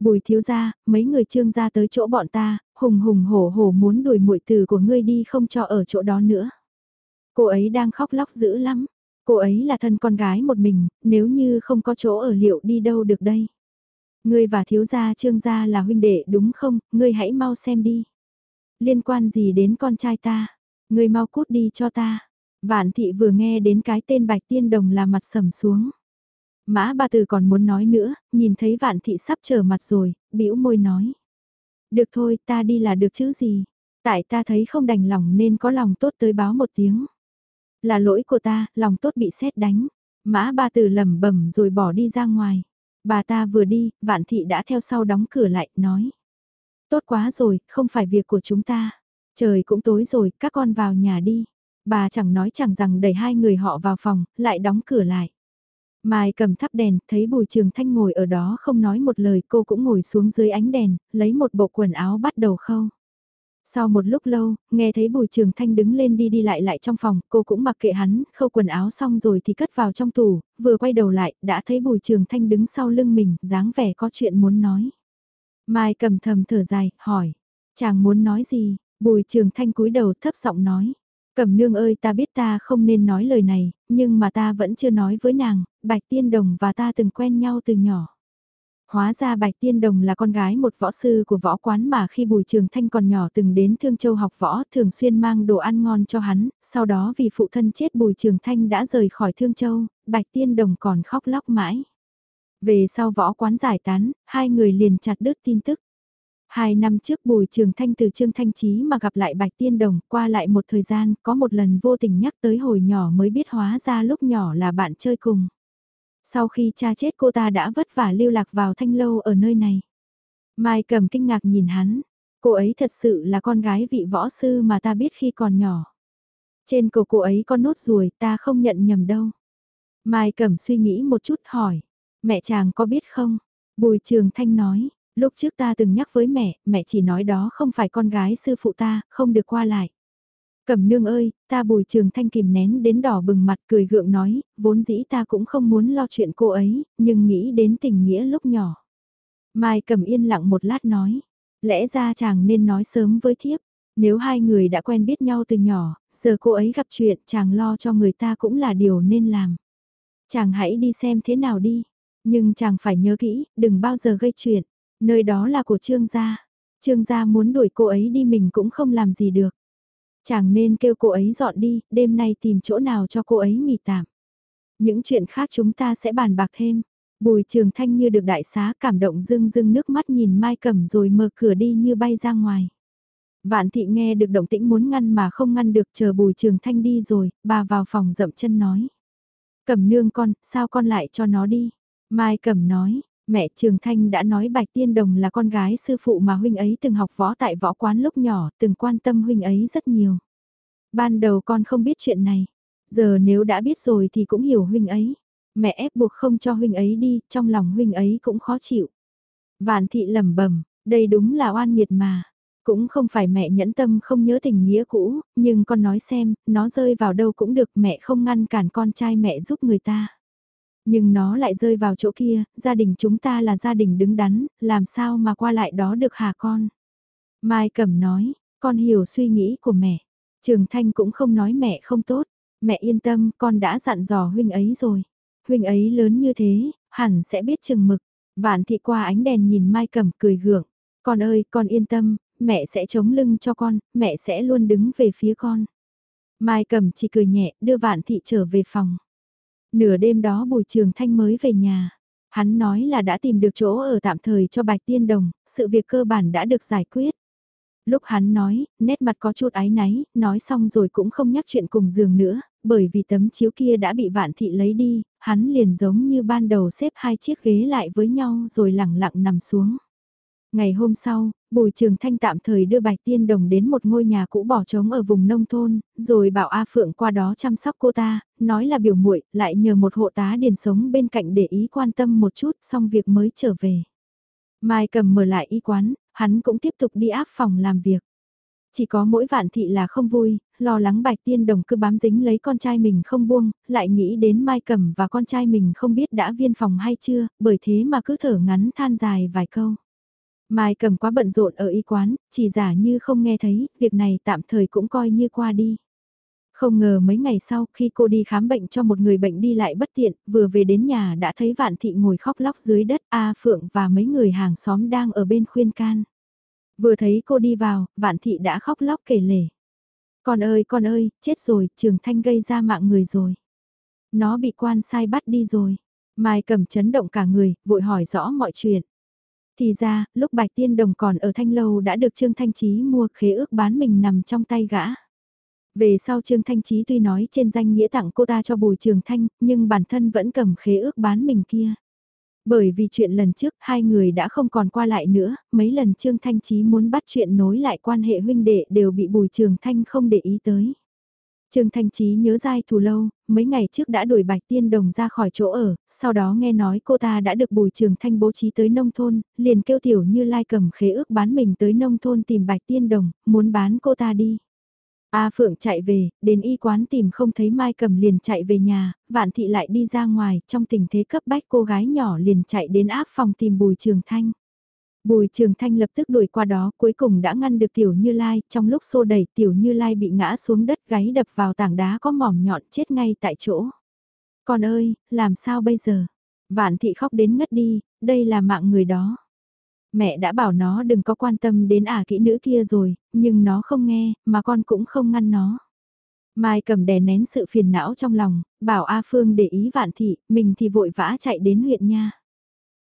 Bùi thiếu gia, mấy người trương gia tới chỗ bọn ta, hùng hùng hổ hổ muốn đuổi muội từ của ngươi đi không cho ở chỗ đó nữa. Cô ấy đang khóc lóc dữ lắm. Cô ấy là thân con gái một mình, nếu như không có chỗ ở liệu đi đâu được đây. Ngươi và thiếu gia trương gia là huynh đệ đúng không, ngươi hãy mau xem đi. Liên quan gì đến con trai ta, ngươi mau cút đi cho ta. Vạn thị vừa nghe đến cái tên bạch tiên đồng là mặt sầm xuống. Mã ba từ còn muốn nói nữa, nhìn thấy vạn thị sắp trở mặt rồi, bĩu môi nói. Được thôi, ta đi là được chứ gì. Tại ta thấy không đành lòng nên có lòng tốt tới báo một tiếng. Là lỗi của ta, lòng tốt bị xét đánh. Mã ba từ lầm bẩm rồi bỏ đi ra ngoài. Bà ta vừa đi, vạn thị đã theo sau đóng cửa lại, nói. Tốt quá rồi, không phải việc của chúng ta. Trời cũng tối rồi, các con vào nhà đi. Bà chẳng nói chẳng rằng đẩy hai người họ vào phòng, lại đóng cửa lại. Mai cầm thắp đèn, thấy Bùi Trường Thanh ngồi ở đó không nói một lời cô cũng ngồi xuống dưới ánh đèn, lấy một bộ quần áo bắt đầu khâu. Sau một lúc lâu, nghe thấy Bùi Trường Thanh đứng lên đi đi lại lại trong phòng, cô cũng mặc kệ hắn, khâu quần áo xong rồi thì cất vào trong tủ, vừa quay đầu lại, đã thấy Bùi Trường Thanh đứng sau lưng mình, dáng vẻ có chuyện muốn nói. Mai cầm thầm thở dài, hỏi, chàng muốn nói gì? Bùi Trường Thanh cúi đầu thấp giọng nói, Cẩm nương ơi ta biết ta không nên nói lời này, nhưng mà ta vẫn chưa nói với nàng, Bạch Tiên Đồng và ta từng quen nhau từ nhỏ. Hóa ra Bạch Tiên Đồng là con gái một võ sư của võ quán mà khi Bùi Trường Thanh còn nhỏ từng đến Thương Châu học võ thường xuyên mang đồ ăn ngon cho hắn, sau đó vì phụ thân chết Bùi Trường Thanh đã rời khỏi Thương Châu, Bạch Tiên Đồng còn khóc lóc mãi. Về sau võ quán giải tán, hai người liền chặt đứt tin tức. Hai năm trước Bùi Trường Thanh từ Trương Thanh Trí mà gặp lại Bạch Tiên Đồng, qua lại một thời gian, có một lần vô tình nhắc tới hồi nhỏ mới biết hóa ra lúc nhỏ là bạn chơi cùng. Sau khi cha chết cô ta đã vất vả lưu lạc vào thanh lâu ở nơi này. Mai cầm kinh ngạc nhìn hắn, cô ấy thật sự là con gái vị võ sư mà ta biết khi còn nhỏ. Trên cổ cô ấy có nốt ruồi ta không nhận nhầm đâu. Mai cầm suy nghĩ một chút hỏi, mẹ chàng có biết không? Bùi Trường Thanh nói, Lúc trước ta từng nhắc với mẹ, mẹ chỉ nói đó không phải con gái sư phụ ta, không được qua lại. Cẩm nương ơi, ta bùi trường thanh kìm nén đến đỏ bừng mặt cười gượng nói, vốn dĩ ta cũng không muốn lo chuyện cô ấy, nhưng nghĩ đến tình nghĩa lúc nhỏ. Mai cầm yên lặng một lát nói, lẽ ra chàng nên nói sớm với thiếp, nếu hai người đã quen biết nhau từ nhỏ, giờ cô ấy gặp chuyện chàng lo cho người ta cũng là điều nên làm. Chàng hãy đi xem thế nào đi, nhưng chàng phải nhớ kỹ, đừng bao giờ gây chuyện. Nơi đó là của trương gia. Trương gia muốn đuổi cô ấy đi mình cũng không làm gì được. Chàng nên kêu cô ấy dọn đi, đêm nay tìm chỗ nào cho cô ấy nghỉ tạm. Những chuyện khác chúng ta sẽ bàn bạc thêm. Bùi trường thanh như được đại xá cảm động dưng dưng nước mắt nhìn Mai Cẩm rồi mở cửa đi như bay ra ngoài. Vạn thị nghe được động tĩnh muốn ngăn mà không ngăn được chờ bùi trường thanh đi rồi, bà vào phòng dậm chân nói. Cẩm nương con, sao con lại cho nó đi? Mai Cẩm nói, mẹ Trường Thanh đã nói Bạch Tiên Đồng là con gái sư phụ mà huynh ấy từng học võ tại võ quán lúc nhỏ, từng quan tâm huynh ấy rất nhiều. Ban đầu con không biết chuyện này, giờ nếu đã biết rồi thì cũng hiểu huynh ấy. Mẹ ép buộc không cho huynh ấy đi, trong lòng huynh ấy cũng khó chịu. Vạn thị lẩm bẩm, đây đúng là oan nghiệt mà. Cũng không phải mẹ nhẫn tâm không nhớ tình nghĩa cũ, nhưng con nói xem, nó rơi vào đâu cũng được mẹ không ngăn cản con trai mẹ giúp người ta. Nhưng nó lại rơi vào chỗ kia, gia đình chúng ta là gia đình đứng đắn, làm sao mà qua lại đó được hả con? Mai Cẩm nói, con hiểu suy nghĩ của mẹ. Trường Thanh cũng không nói mẹ không tốt, mẹ yên tâm, con đã dặn dò huynh ấy rồi. Huynh ấy lớn như thế, hẳn sẽ biết chừng mực. Vạn thị qua ánh đèn nhìn Mai Cẩm cười gượng. Con ơi, con yên tâm, mẹ sẽ chống lưng cho con, mẹ sẽ luôn đứng về phía con. Mai Cẩm chỉ cười nhẹ, đưa Vạn thị trở về phòng. Nửa đêm đó Bùi Trường Thanh mới về nhà. Hắn nói là đã tìm được chỗ ở tạm thời cho Bạch Tiên Đồng, sự việc cơ bản đã được giải quyết. Lúc hắn nói, nét mặt có chút áy náy, nói xong rồi cũng không nhắc chuyện cùng giường nữa, bởi vì tấm chiếu kia đã bị vạn thị lấy đi, hắn liền giống như ban đầu xếp hai chiếc ghế lại với nhau rồi lẳng lặng nằm xuống. Ngày hôm sau, Bùi Trường Thanh tạm thời đưa Bạch Tiên Đồng đến một ngôi nhà cũ bỏ trống ở vùng nông thôn, rồi bảo A Phượng qua đó chăm sóc cô ta, nói là biểu muội, lại nhờ một hộ tá điền sống bên cạnh để ý quan tâm một chút, xong việc mới trở về. Mai cầm mở lại y quán, hắn cũng tiếp tục đi áp phòng làm việc. Chỉ có mỗi vạn thị là không vui, lo lắng bạch tiên đồng cứ bám dính lấy con trai mình không buông, lại nghĩ đến Mai Cẩm và con trai mình không biết đã viên phòng hay chưa, bởi thế mà cứ thở ngắn than dài vài câu. Mai cầm quá bận rộn ở y quán, chỉ giả như không nghe thấy, việc này tạm thời cũng coi như qua đi. Không ngờ mấy ngày sau khi cô đi khám bệnh cho một người bệnh đi lại bất tiện, vừa về đến nhà đã thấy Vạn Thị ngồi khóc lóc dưới đất A Phượng và mấy người hàng xóm đang ở bên khuyên can. Vừa thấy cô đi vào, Vạn Thị đã khóc lóc kể lể. Con ơi con ơi, chết rồi, Trường Thanh gây ra mạng người rồi. Nó bị quan sai bắt đi rồi. Mai cầm chấn động cả người, vội hỏi rõ mọi chuyện. Thì ra, lúc Bạch Tiên Đồng còn ở Thanh Lâu đã được Trương Thanh Trí mua khế ước bán mình nằm trong tay gã. Về sau Trương Thanh Trí tuy nói trên danh nghĩa tặng cô ta cho Bùi Trường Thanh, nhưng bản thân vẫn cầm khế ước bán mình kia. Bởi vì chuyện lần trước hai người đã không còn qua lại nữa, mấy lần Trương Thanh Trí muốn bắt chuyện nối lại quan hệ huynh đệ đều bị Bùi Trường Thanh không để ý tới. Trương Thanh Trí nhớ dai thù lâu, mấy ngày trước đã đuổi Bạch Tiên Đồng ra khỏi chỗ ở, sau đó nghe nói cô ta đã được Bùi Trường Thanh bố trí tới nông thôn, liền kêu Tiểu Như Lai cầm khế ước bán mình tới nông thôn tìm Bạch Tiên Đồng, muốn bán cô ta đi. A Phượng chạy về, đến y quán tìm không thấy Mai Cầm liền chạy về nhà, Vạn Thị lại đi ra ngoài, trong tình thế cấp bách cô gái nhỏ liền chạy đến áp phòng tìm Bùi Trường Thanh. Bùi Trường Thanh lập tức đuổi qua đó, cuối cùng đã ngăn được Tiểu Như Lai, trong lúc xô đẩy Tiểu Như Lai bị ngã xuống đất gáy đập vào tảng đá có mỏm nhọn chết ngay tại chỗ. Con ơi, làm sao bây giờ? Vạn thị khóc đến ngất đi, đây là mạng người đó. Mẹ đã bảo nó đừng có quan tâm đến ả kỹ nữ kia rồi, nhưng nó không nghe, mà con cũng không ngăn nó. Mai cầm đè nén sự phiền não trong lòng, bảo A Phương để ý vạn thị, mình thì vội vã chạy đến huyện nha.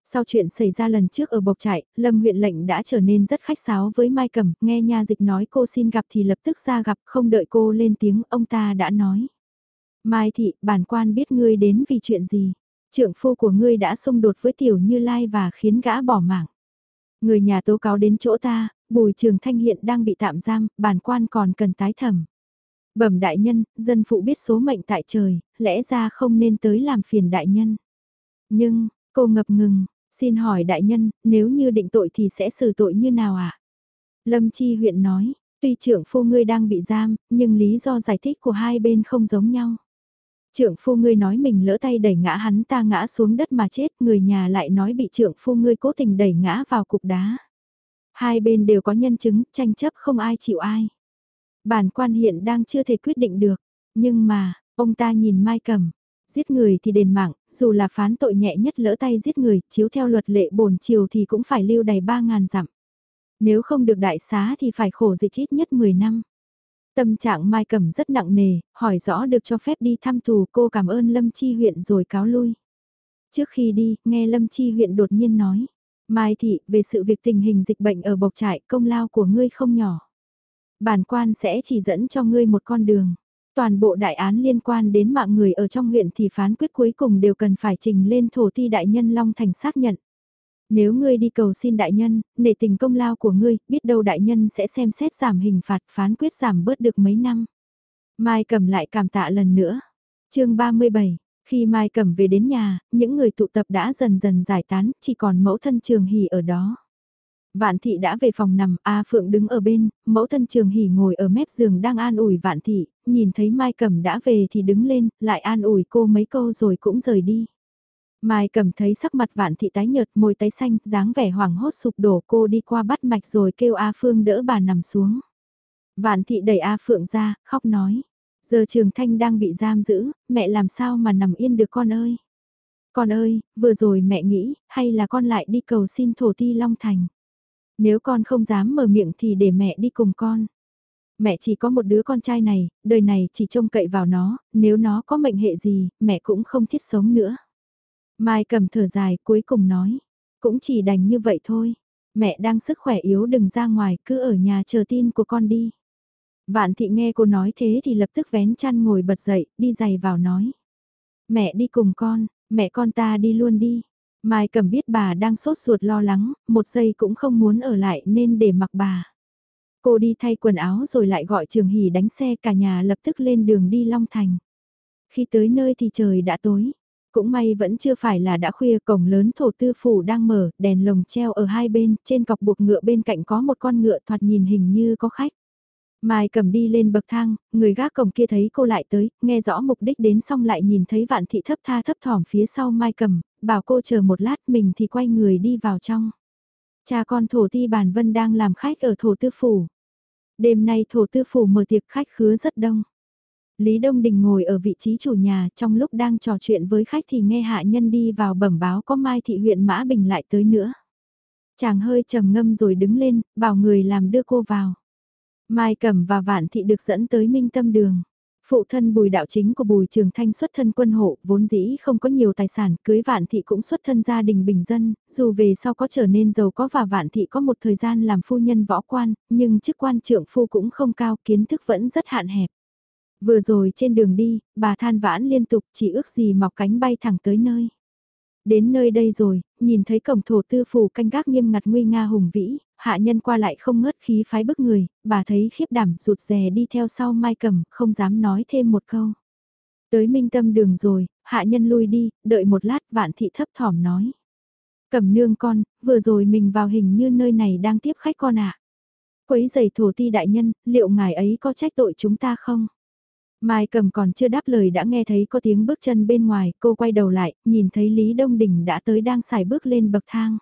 Sau chuyện xảy ra lần trước ở Bộc Trại, Lâm huyện lệnh đã trở nên rất khách sáo với Mai Cẩm, nghe nha dịch nói cô xin gặp thì lập tức ra gặp, không đợi cô lên tiếng, ông ta đã nói. Mai thị, bản quan biết ngươi đến vì chuyện gì? Trượng phu của ngươi đã xung đột với Tiểu Như Lai và khiến gã bỏ mạng. Người nhà tố cáo đến chỗ ta, Bùi Trường Thanh hiện đang bị tạm giam, bản quan còn cần tái thẩm. Bẩm đại nhân, dân phụ biết số mệnh tại trời, lẽ ra không nên tới làm phiền đại nhân. Nhưng, cô ngập ngừng, Xin hỏi đại nhân, nếu như định tội thì sẽ xử tội như nào ạ? À? Lâm Chi huyện nói, tuy trưởng phu ngươi đang bị giam, nhưng lý do giải thích của hai bên không giống nhau. Trưởng phu ngươi nói mình lỡ tay đẩy ngã hắn ta ngã xuống đất mà chết, người nhà lại nói bị trưởng phu ngươi cố tình đẩy ngã vào cục đá. Hai bên đều có nhân chứng, tranh chấp không ai chịu ai. Bản quan hiện đang chưa thể quyết định được, nhưng mà, ông ta nhìn Mai cầm Giết người thì đền mạng, dù là phán tội nhẹ nhất lỡ tay giết người, chiếu theo luật lệ bổn chiều thì cũng phải lưu đầy 3.000 dặm. Nếu không được đại xá thì phải khổ dịch ít nhất 10 năm. Tâm trạng Mai Cẩm rất nặng nề, hỏi rõ được cho phép đi thăm tù cô cảm ơn Lâm Chi huyện rồi cáo lui. Trước khi đi, nghe Lâm Chi huyện đột nhiên nói. Mai Thị, về sự việc tình hình dịch bệnh ở Bộc Trại, công lao của ngươi không nhỏ. Bản quan sẽ chỉ dẫn cho ngươi một con đường. Toàn bộ đại án liên quan đến mạng người ở trong huyện thì phán quyết cuối cùng đều cần phải trình lên thổ ti đại nhân Long Thành xác nhận. Nếu ngươi đi cầu xin đại nhân, nể tình công lao của ngươi, biết đâu đại nhân sẽ xem xét giảm hình phạt phán quyết giảm bớt được mấy năm. Mai cầm lại cảm tạ lần nữa. chương 37, khi Mai cầm về đến nhà, những người tụ tập đã dần dần giải tán, chỉ còn mẫu thân trường hỉ ở đó. Vạn thị đã về phòng nằm, A Phượng đứng ở bên, mẫu thân trường hỉ ngồi ở mép giường đang an ủi vạn thị, nhìn thấy Mai Cẩm đã về thì đứng lên, lại an ủi cô mấy câu rồi cũng rời đi. Mai Cẩm thấy sắc mặt vạn thị tái nhợt môi tái xanh, dáng vẻ hoảng hốt sụp đổ cô đi qua bắt mạch rồi kêu A Phương đỡ bà nằm xuống. Vạn thị đẩy A Phượng ra, khóc nói. Giờ Trường Thanh đang bị giam giữ, mẹ làm sao mà nằm yên được con ơi. Con ơi, vừa rồi mẹ nghĩ, hay là con lại đi cầu xin thổ ti Long Thành. Nếu con không dám mở miệng thì để mẹ đi cùng con. Mẹ chỉ có một đứa con trai này, đời này chỉ trông cậy vào nó, nếu nó có mệnh hệ gì, mẹ cũng không thiết sống nữa. Mai cầm thở dài cuối cùng nói, cũng chỉ đành như vậy thôi. Mẹ đang sức khỏe yếu đừng ra ngoài, cứ ở nhà chờ tin của con đi. Vạn thị nghe cô nói thế thì lập tức vén chăn ngồi bật dậy, đi giày vào nói. Mẹ đi cùng con, mẹ con ta đi luôn đi. Mai cầm biết bà đang sốt ruột lo lắng, một giây cũng không muốn ở lại nên để mặc bà. Cô đi thay quần áo rồi lại gọi Trường Hỷ đánh xe cả nhà lập tức lên đường đi Long Thành. Khi tới nơi thì trời đã tối. Cũng may vẫn chưa phải là đã khuya cổng lớn thổ tư phủ đang mở, đèn lồng treo ở hai bên, trên cọc buộc ngựa bên cạnh có một con ngựa thoạt nhìn hình như có khách. Mai cầm đi lên bậc thang, người gác cổng kia thấy cô lại tới, nghe rõ mục đích đến xong lại nhìn thấy vạn thị thấp tha thấp thỏm phía sau Mai cầm, bảo cô chờ một lát mình thì quay người đi vào trong. Cha con thổ ti bàn vân đang làm khách ở thổ tư phủ. Đêm nay thổ tư phủ mở tiệc khách khứa rất đông. Lý Đông Đình ngồi ở vị trí chủ nhà trong lúc đang trò chuyện với khách thì nghe hạ nhân đi vào bẩm báo có Mai Thị huyện Mã Bình lại tới nữa. Chàng hơi trầm ngâm rồi đứng lên, bảo người làm đưa cô vào. Mai Cẩm và Vạn Thị được dẫn tới Minh Tâm Đường. Phụ thân bùi đạo chính của bùi trường thanh xuất thân quân hộ, vốn dĩ không có nhiều tài sản, cưới vạn thị cũng xuất thân gia đình bình dân, dù về sau có trở nên giàu có và vạn thị có một thời gian làm phu nhân võ quan, nhưng chức quan trưởng phu cũng không cao, kiến thức vẫn rất hạn hẹp. Vừa rồi trên đường đi, bà than vãn liên tục chỉ ước gì mọc cánh bay thẳng tới nơi. Đến nơi đây rồi, nhìn thấy cổng thổ tư phủ canh gác nghiêm ngặt nguy nga hùng vĩ, hạ nhân qua lại không ngớt khí phái bức người, bà thấy khiếp đảm rụt rè đi theo sau mai cầm, không dám nói thêm một câu. Tới minh tâm đường rồi, hạ nhân lui đi, đợi một lát vạn thị thấp thỏm nói. Cầm nương con, vừa rồi mình vào hình như nơi này đang tiếp khách con ạ. À. Quấy giày thổ ti đại nhân, liệu ngài ấy có trách tội chúng ta không? Mai cầm còn chưa đáp lời đã nghe thấy có tiếng bước chân bên ngoài, cô quay đầu lại, nhìn thấy Lý Đông Đình đã tới đang xài bước lên bậc thang.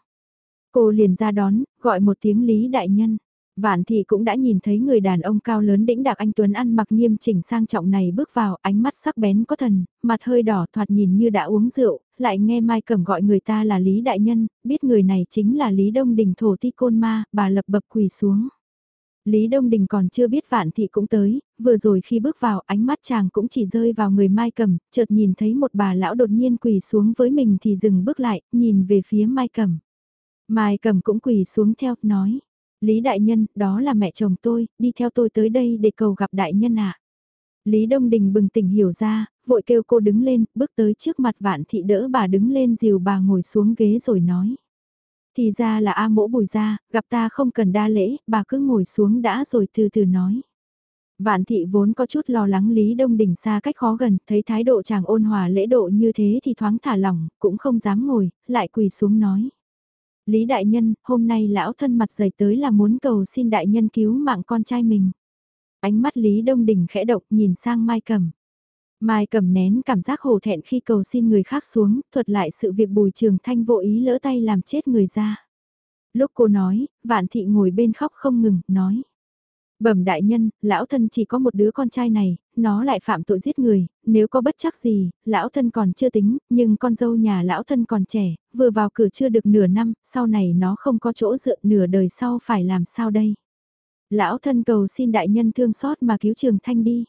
Cô liền ra đón, gọi một tiếng Lý Đại Nhân. Vạn thị cũng đã nhìn thấy người đàn ông cao lớn đĩnh đạc anh Tuấn ăn mặc nghiêm chỉnh sang trọng này bước vào, ánh mắt sắc bén có thần, mặt hơi đỏ thoạt nhìn như đã uống rượu, lại nghe Mai Cẩm gọi người ta là Lý Đại Nhân, biết người này chính là Lý Đông Đình thổ ti côn ma, bà lập bập quỳ xuống. Lý Đông Đình còn chưa biết Vạn Thị cũng tới, vừa rồi khi bước vào ánh mắt chàng cũng chỉ rơi vào người Mai Cẩm, chợt nhìn thấy một bà lão đột nhiên quỳ xuống với mình thì dừng bước lại, nhìn về phía Mai Cẩm. Mai Cẩm cũng quỳ xuống theo, nói, Lý Đại Nhân, đó là mẹ chồng tôi, đi theo tôi tới đây để cầu gặp Đại Nhân ạ. Lý Đông Đình bừng tỉnh hiểu ra, vội kêu cô đứng lên, bước tới trước mặt Vạn Thị đỡ bà đứng lên dìu bà ngồi xuống ghế rồi nói. Thì ra là A mỗ bùi ra, gặp ta không cần đa lễ, bà cứ ngồi xuống đã rồi từ từ nói. Vạn thị vốn có chút lo lắng Lý Đông Đình xa cách khó gần, thấy thái độ chàng ôn hòa lễ độ như thế thì thoáng thả lỏng, cũng không dám ngồi, lại quỳ xuống nói. Lý Đại Nhân, hôm nay lão thân mặt dày tới là muốn cầu xin Đại Nhân cứu mạng con trai mình. Ánh mắt Lý Đông Đình khẽ động nhìn sang Mai Cẩm. Mai cầm nén cảm giác hổ thẹn khi cầu xin người khác xuống, thuật lại sự việc bùi trường thanh vô ý lỡ tay làm chết người ra. Lúc cô nói, vạn thị ngồi bên khóc không ngừng, nói. Bẩm đại nhân, lão thân chỉ có một đứa con trai này, nó lại phạm tội giết người, nếu có bất chắc gì, lão thân còn chưa tính, nhưng con dâu nhà lão thân còn trẻ, vừa vào cửa chưa được nửa năm, sau này nó không có chỗ dựa nửa đời sau phải làm sao đây. Lão thân cầu xin đại nhân thương xót mà cứu Trường Thanh đi.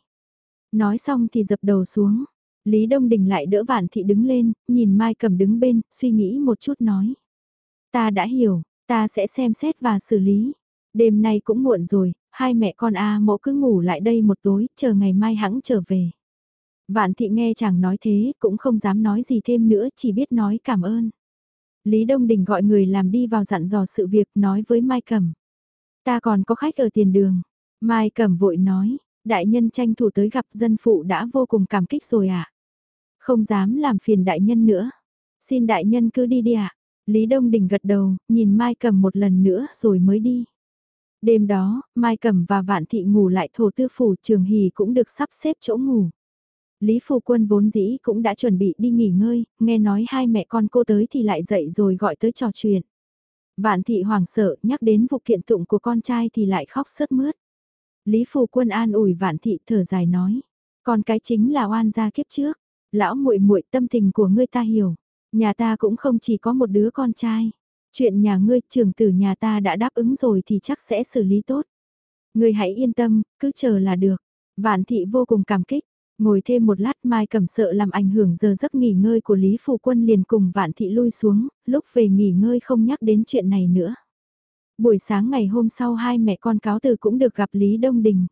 Nói xong thì dập đầu xuống. Lý Đông Đình lại đỡ Vạn Thị đứng lên, nhìn Mai Cầm đứng bên, suy nghĩ một chút nói. Ta đã hiểu, ta sẽ xem xét và xử lý. Đêm nay cũng muộn rồi, hai mẹ con A mộ cứ ngủ lại đây một tối, chờ ngày mai hãng trở về. Vạn Thị nghe chàng nói thế, cũng không dám nói gì thêm nữa, chỉ biết nói cảm ơn. Lý Đông Đình gọi người làm đi vào dặn dò sự việc, nói với Mai Cầm. Ta còn có khách ở tiền đường. Mai Cầm vội nói, đại nhân tranh thủ tới gặp dân phụ đã vô cùng cảm kích rồi ạ. À? Không dám làm phiền đại nhân nữa. Xin đại nhân cứ đi đi ạ. À? Lý Đông Đình gật đầu, nhìn Mai Cầm một lần nữa rồi mới đi. Đêm đó, Mai Cẩm và Vạn Thị ngủ lại thổ tư phủ trường hì cũng được sắp xếp chỗ ngủ. Lý Phu Quân vốn dĩ cũng đã chuẩn bị đi nghỉ ngơi, nghe nói hai mẹ con cô tới thì lại dậy rồi gọi tới trò chuyện. Vạn Thị hoảng sợ nhắc đến vụ kiện tụng của con trai thì lại khóc sớt mướt. Lý Phù Quân an ủi Vạn Thị thở dài nói, con cái chính là oan gia kiếp trước, lão muội muội tâm tình của ngươi ta hiểu, nhà ta cũng không chỉ có một đứa con trai. Chuyện nhà ngươi trường tử nhà ta đã đáp ứng rồi thì chắc sẽ xử lý tốt. Ngươi hãy yên tâm, cứ chờ là được. Vạn thị vô cùng cảm kích. Ngồi thêm một lát Mai cầm sợ làm ảnh hưởng giờ giấc nghỉ ngơi của Lý Phù Quân liền cùng Vạn Thị lui xuống, lúc về nghỉ ngơi không nhắc đến chuyện này nữa. Buổi sáng ngày hôm sau hai mẹ con cáo từ cũng được gặp Lý Đông Đình.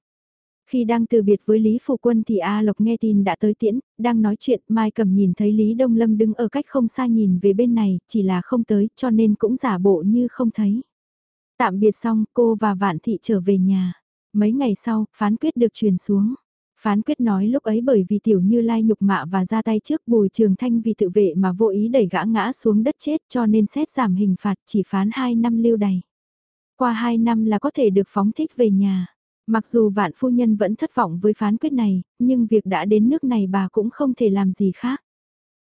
Khi đang từ biệt với Lý Phủ Quân thì A Lộc nghe tin đã tới tiễn, đang nói chuyện, Mai Cầm nhìn thấy Lý Đông Lâm đứng ở cách không xa nhìn về bên này, chỉ là không tới, cho nên cũng giả bộ như không thấy. Tạm biệt xong, cô và Vạn Thị trở về nhà. Mấy ngày sau, phán quyết được truyền xuống. Phán quyết nói lúc ấy bởi vì tiểu như lai nhục mạ và ra tay trước bùi trường thanh vì tự vệ mà vô ý đẩy gã ngã xuống đất chết cho nên xét giảm hình phạt chỉ phán 2 năm lưu đày. Qua 2 năm là có thể được phóng thích về nhà. Mặc dù vạn phu nhân vẫn thất vọng với phán quyết này, nhưng việc đã đến nước này bà cũng không thể làm gì khác.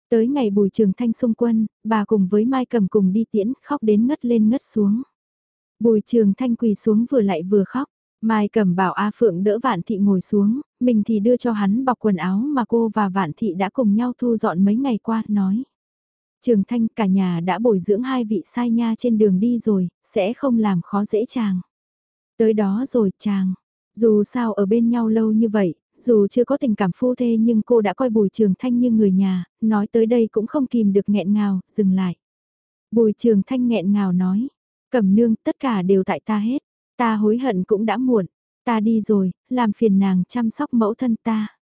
Tới ngày bùi trường thanh xung quân, bà cùng với Mai cầm cùng đi tiễn, khóc đến ngất lên ngất xuống. Bùi trường thanh quỳ xuống vừa lại vừa khóc, Mai cầm bảo A Phượng đỡ Vạn Thị ngồi xuống, mình thì đưa cho hắn bọc quần áo mà cô và Vạn Thị đã cùng nhau thu dọn mấy ngày qua, nói. Trường Thanh cả nhà đã bồi dưỡng hai vị sai nha trên đường đi rồi, sẽ không làm khó dễ chàng. Tới đó rồi chàng, dù sao ở bên nhau lâu như vậy, dù chưa có tình cảm phu thê nhưng cô đã coi Bùi Trường Thanh như người nhà, nói tới đây cũng không kìm được nghẹn ngào, dừng lại. Bùi Trường Thanh nghẹn ngào nói, cẩm nương tất cả đều tại ta hết, ta hối hận cũng đã muộn, ta đi rồi, làm phiền nàng chăm sóc mẫu thân ta.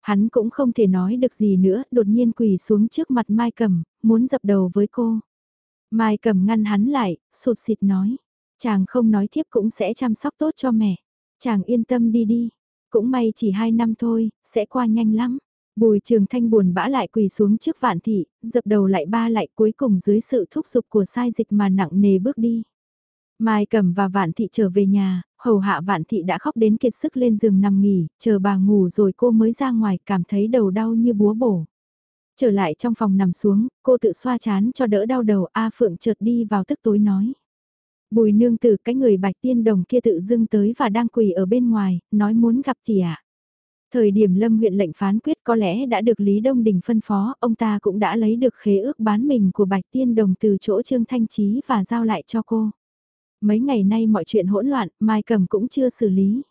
Hắn cũng không thể nói được gì nữa, đột nhiên quỳ xuống trước mặt Mai Cẩm, muốn dập đầu với cô. Mai Cẩm ngăn hắn lại, sụt sịt nói, chàng không nói thiếp cũng sẽ chăm sóc tốt cho mẹ. Chàng yên tâm đi đi, cũng may chỉ hai năm thôi, sẽ qua nhanh lắm. Bùi trường thanh buồn bã lại quỳ xuống trước vạn thị, dập đầu lại ba lại cuối cùng dưới sự thúc giục của sai dịch mà nặng nề bước đi. Mai cầm và vạn thị trở về nhà, hầu hạ vạn thị đã khóc đến kiệt sức lên giường nằm nghỉ, chờ bà ngủ rồi cô mới ra ngoài cảm thấy đầu đau như búa bổ. Trở lại trong phòng nằm xuống, cô tự xoa chán cho đỡ đau đầu A Phượng chợt đi vào tức tối nói. Bùi nương tử cái người bạch tiên đồng kia tự dưng tới và đang quỳ ở bên ngoài, nói muốn gặp thì ạ. À. Thời điểm lâm huyện lệnh phán quyết có lẽ đã được Lý Đông Đình phân phó, ông ta cũng đã lấy được khế ước bán mình của bạch tiên đồng từ chỗ Trương Thanh Trí và giao lại cho cô. Mấy ngày nay mọi chuyện hỗn loạn, Mai Cầm cũng chưa xử lý.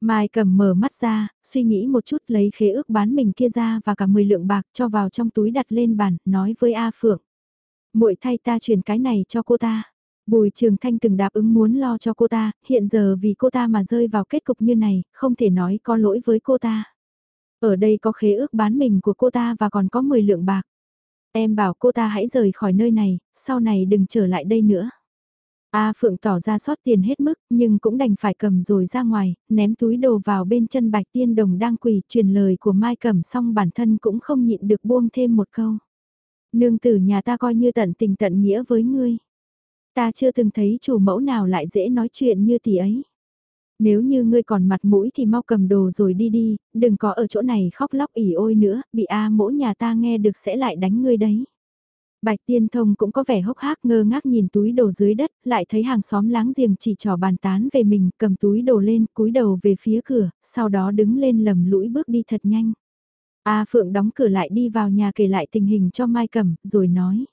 Mai Cầm mở mắt ra, suy nghĩ một chút lấy khế ước bán mình kia ra và cả 10 lượng bạc cho vào trong túi đặt lên bàn, nói với A Phượng. muội thay ta chuyển cái này cho cô ta. Bùi Trường Thanh từng đáp ứng muốn lo cho cô ta, hiện giờ vì cô ta mà rơi vào kết cục như này, không thể nói có lỗi với cô ta. Ở đây có khế ước bán mình của cô ta và còn có 10 lượng bạc. Em bảo cô ta hãy rời khỏi nơi này, sau này đừng trở lại đây nữa. A Phượng tỏ ra sót tiền hết mức, nhưng cũng đành phải cầm rồi ra ngoài, ném túi đồ vào bên chân Bạch Tiên Đồng đang quỳ, truyền lời của Mai Cẩm, xong bản thân cũng không nhịn được buông thêm một câu. Nương tử nhà ta coi như tận tình tận nghĩa với ngươi. Ta chưa từng thấy chủ mẫu nào lại dễ nói chuyện như tỷ ấy. Nếu như ngươi còn mặt mũi thì mau cầm đồ rồi đi đi, đừng có ở chỗ này khóc lóc ỉ ôi nữa, bị A mỗ nhà ta nghe được sẽ lại đánh ngươi đấy. Bạch Tiên Thông cũng có vẻ hốc hác ngơ ngác nhìn túi đồ dưới đất, lại thấy hàng xóm láng giềng chỉ trò bàn tán về mình, cầm túi đồ lên, cúi đầu về phía cửa, sau đó đứng lên lầm lũi bước đi thật nhanh. A à, Phượng đóng cửa lại đi vào nhà kể lại tình hình cho Mai Cẩm, rồi nói.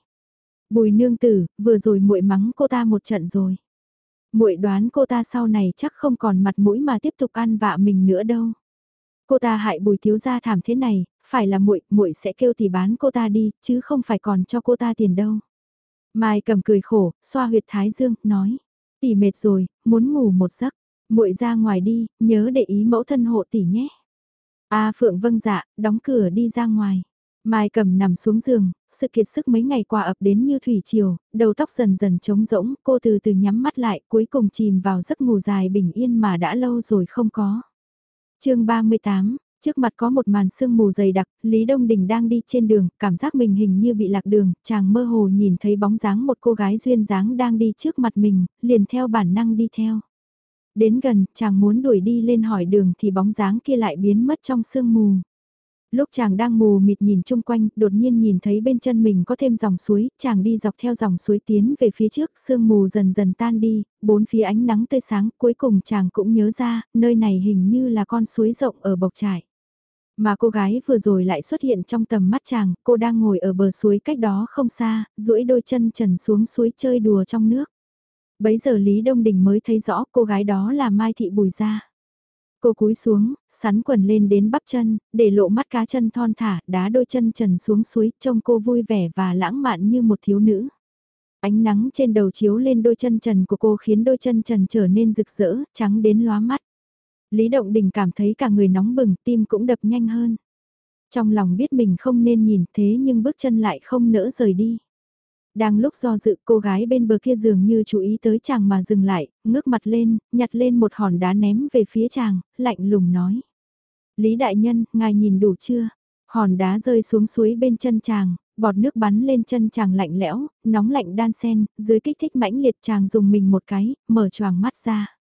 Bùi nương tử, vừa rồi muội mắng cô ta một trận rồi. muội đoán cô ta sau này chắc không còn mặt mũi mà tiếp tục ăn vạ mình nữa đâu. Cô ta hại bùi thiếu gia thảm thế này, phải là muội, muội sẽ kêu thì bán cô ta đi, chứ không phải còn cho cô ta tiền đâu. Mai cầm cười khổ, xoa huyệt thái dương, nói, tỷ mệt rồi, muốn ngủ một giấc, muội ra ngoài đi, nhớ để ý mẫu thân hộ tỷ nhé. A Phượng vâng dạ, đóng cửa đi ra ngoài. Mai cầm nằm xuống giường, sự kiệt sức mấy ngày qua ập đến như thủy triều, đầu tóc dần dần trống rỗng, cô từ từ nhắm mắt lại, cuối cùng chìm vào giấc ngủ dài bình yên mà đã lâu rồi không có. chương 38, Trước mặt có một màn sương mù dày đặc, Lý Đông Đình đang đi trên đường, cảm giác mình hình như bị lạc đường, chàng mơ hồ nhìn thấy bóng dáng một cô gái duyên dáng đang đi trước mặt mình, liền theo bản năng đi theo. Đến gần, chàng muốn đuổi đi lên hỏi đường thì bóng dáng kia lại biến mất trong sương mù. Lúc chàng đang mù mịt nhìn chung quanh, đột nhiên nhìn thấy bên chân mình có thêm dòng suối, chàng đi dọc theo dòng suối tiến về phía trước, sương mù dần dần tan đi, bốn phía ánh nắng tươi sáng, cuối cùng chàng cũng nhớ ra, nơi này hình như là con suối rộng ở bộc trải. Mà cô gái vừa rồi lại xuất hiện trong tầm mắt chàng, cô đang ngồi ở bờ suối cách đó không xa, duỗi đôi chân trần xuống suối chơi đùa trong nước. Bấy giờ Lý Đông Đình mới thấy rõ cô gái đó là Mai Thị Bùi Gia. Cô cúi xuống, sắn quần lên đến bắp chân, để lộ mắt cá chân thon thả, đá đôi chân trần xuống suối, trông cô vui vẻ và lãng mạn như một thiếu nữ. Ánh nắng trên đầu chiếu lên đôi chân trần của cô khiến đôi chân trần trở nên rực rỡ, trắng đến lóa mắt. Lý Động Đình cảm thấy cả người nóng bừng, tim cũng đập nhanh hơn. Trong lòng biết mình không nên nhìn thế nhưng bước chân lại không nỡ rời đi. Đang lúc do dự cô gái bên bờ kia dường như chú ý tới chàng mà dừng lại, ngước mặt lên, nhặt lên một hòn đá ném về phía chàng, lạnh lùng nói. Lý Đại Nhân, ngài nhìn đủ chưa? Hòn đá rơi xuống suối bên chân chàng, bọt nước bắn lên chân chàng lạnh lẽo, nóng lạnh đan sen, dưới kích thích mãnh liệt chàng dùng mình một cái, mở choàng mắt ra.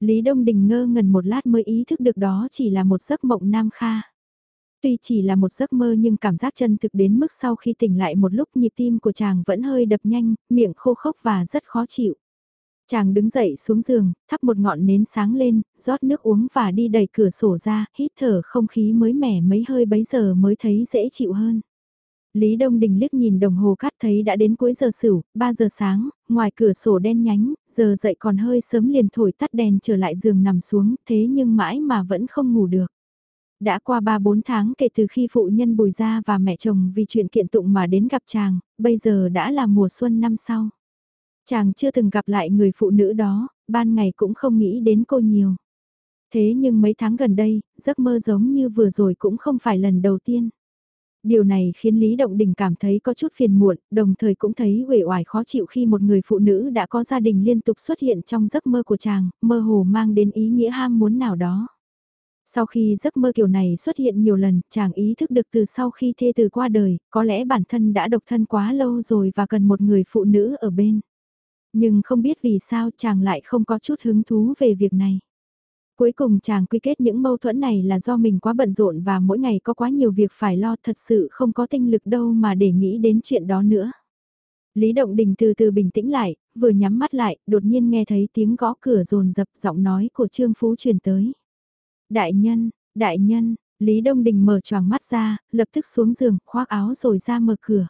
Lý Đông Đình ngơ ngẩn một lát mới ý thức được đó chỉ là một giấc mộng nam kha. Tuy chỉ là một giấc mơ nhưng cảm giác chân thực đến mức sau khi tỉnh lại một lúc nhịp tim của chàng vẫn hơi đập nhanh, miệng khô khốc và rất khó chịu. Chàng đứng dậy xuống giường, thắp một ngọn nến sáng lên, rót nước uống và đi đẩy cửa sổ ra, hít thở không khí mới mẻ mấy hơi bấy giờ mới thấy dễ chịu hơn. Lý Đông Đình liếc nhìn đồng hồ cắt thấy đã đến cuối giờ sửu, 3 giờ sáng, ngoài cửa sổ đen nhánh, giờ dậy còn hơi sớm liền thổi tắt đèn trở lại giường nằm xuống, thế nhưng mãi mà vẫn không ngủ được. Đã qua 3-4 tháng kể từ khi phụ nhân bùi ra và mẹ chồng vì chuyện kiện tụng mà đến gặp chàng, bây giờ đã là mùa xuân năm sau. Chàng chưa từng gặp lại người phụ nữ đó, ban ngày cũng không nghĩ đến cô nhiều. Thế nhưng mấy tháng gần đây, giấc mơ giống như vừa rồi cũng không phải lần đầu tiên. Điều này khiến Lý Động Đình cảm thấy có chút phiền muộn, đồng thời cũng thấy uể oải khó chịu khi một người phụ nữ đã có gia đình liên tục xuất hiện trong giấc mơ của chàng, mơ hồ mang đến ý nghĩa ham muốn nào đó. Sau khi giấc mơ kiểu này xuất hiện nhiều lần, chàng ý thức được từ sau khi thê từ qua đời, có lẽ bản thân đã độc thân quá lâu rồi và cần một người phụ nữ ở bên. Nhưng không biết vì sao chàng lại không có chút hứng thú về việc này. Cuối cùng chàng quy kết những mâu thuẫn này là do mình quá bận rộn và mỗi ngày có quá nhiều việc phải lo thật sự không có tinh lực đâu mà để nghĩ đến chuyện đó nữa. Lý Động Đình từ từ bình tĩnh lại, vừa nhắm mắt lại, đột nhiên nghe thấy tiếng gõ cửa rồn dập giọng nói của Trương Phú truyền tới. Đại nhân, đại nhân, Lý Đông Đình mở choàng mắt ra, lập tức xuống giường, khoác áo rồi ra mở cửa.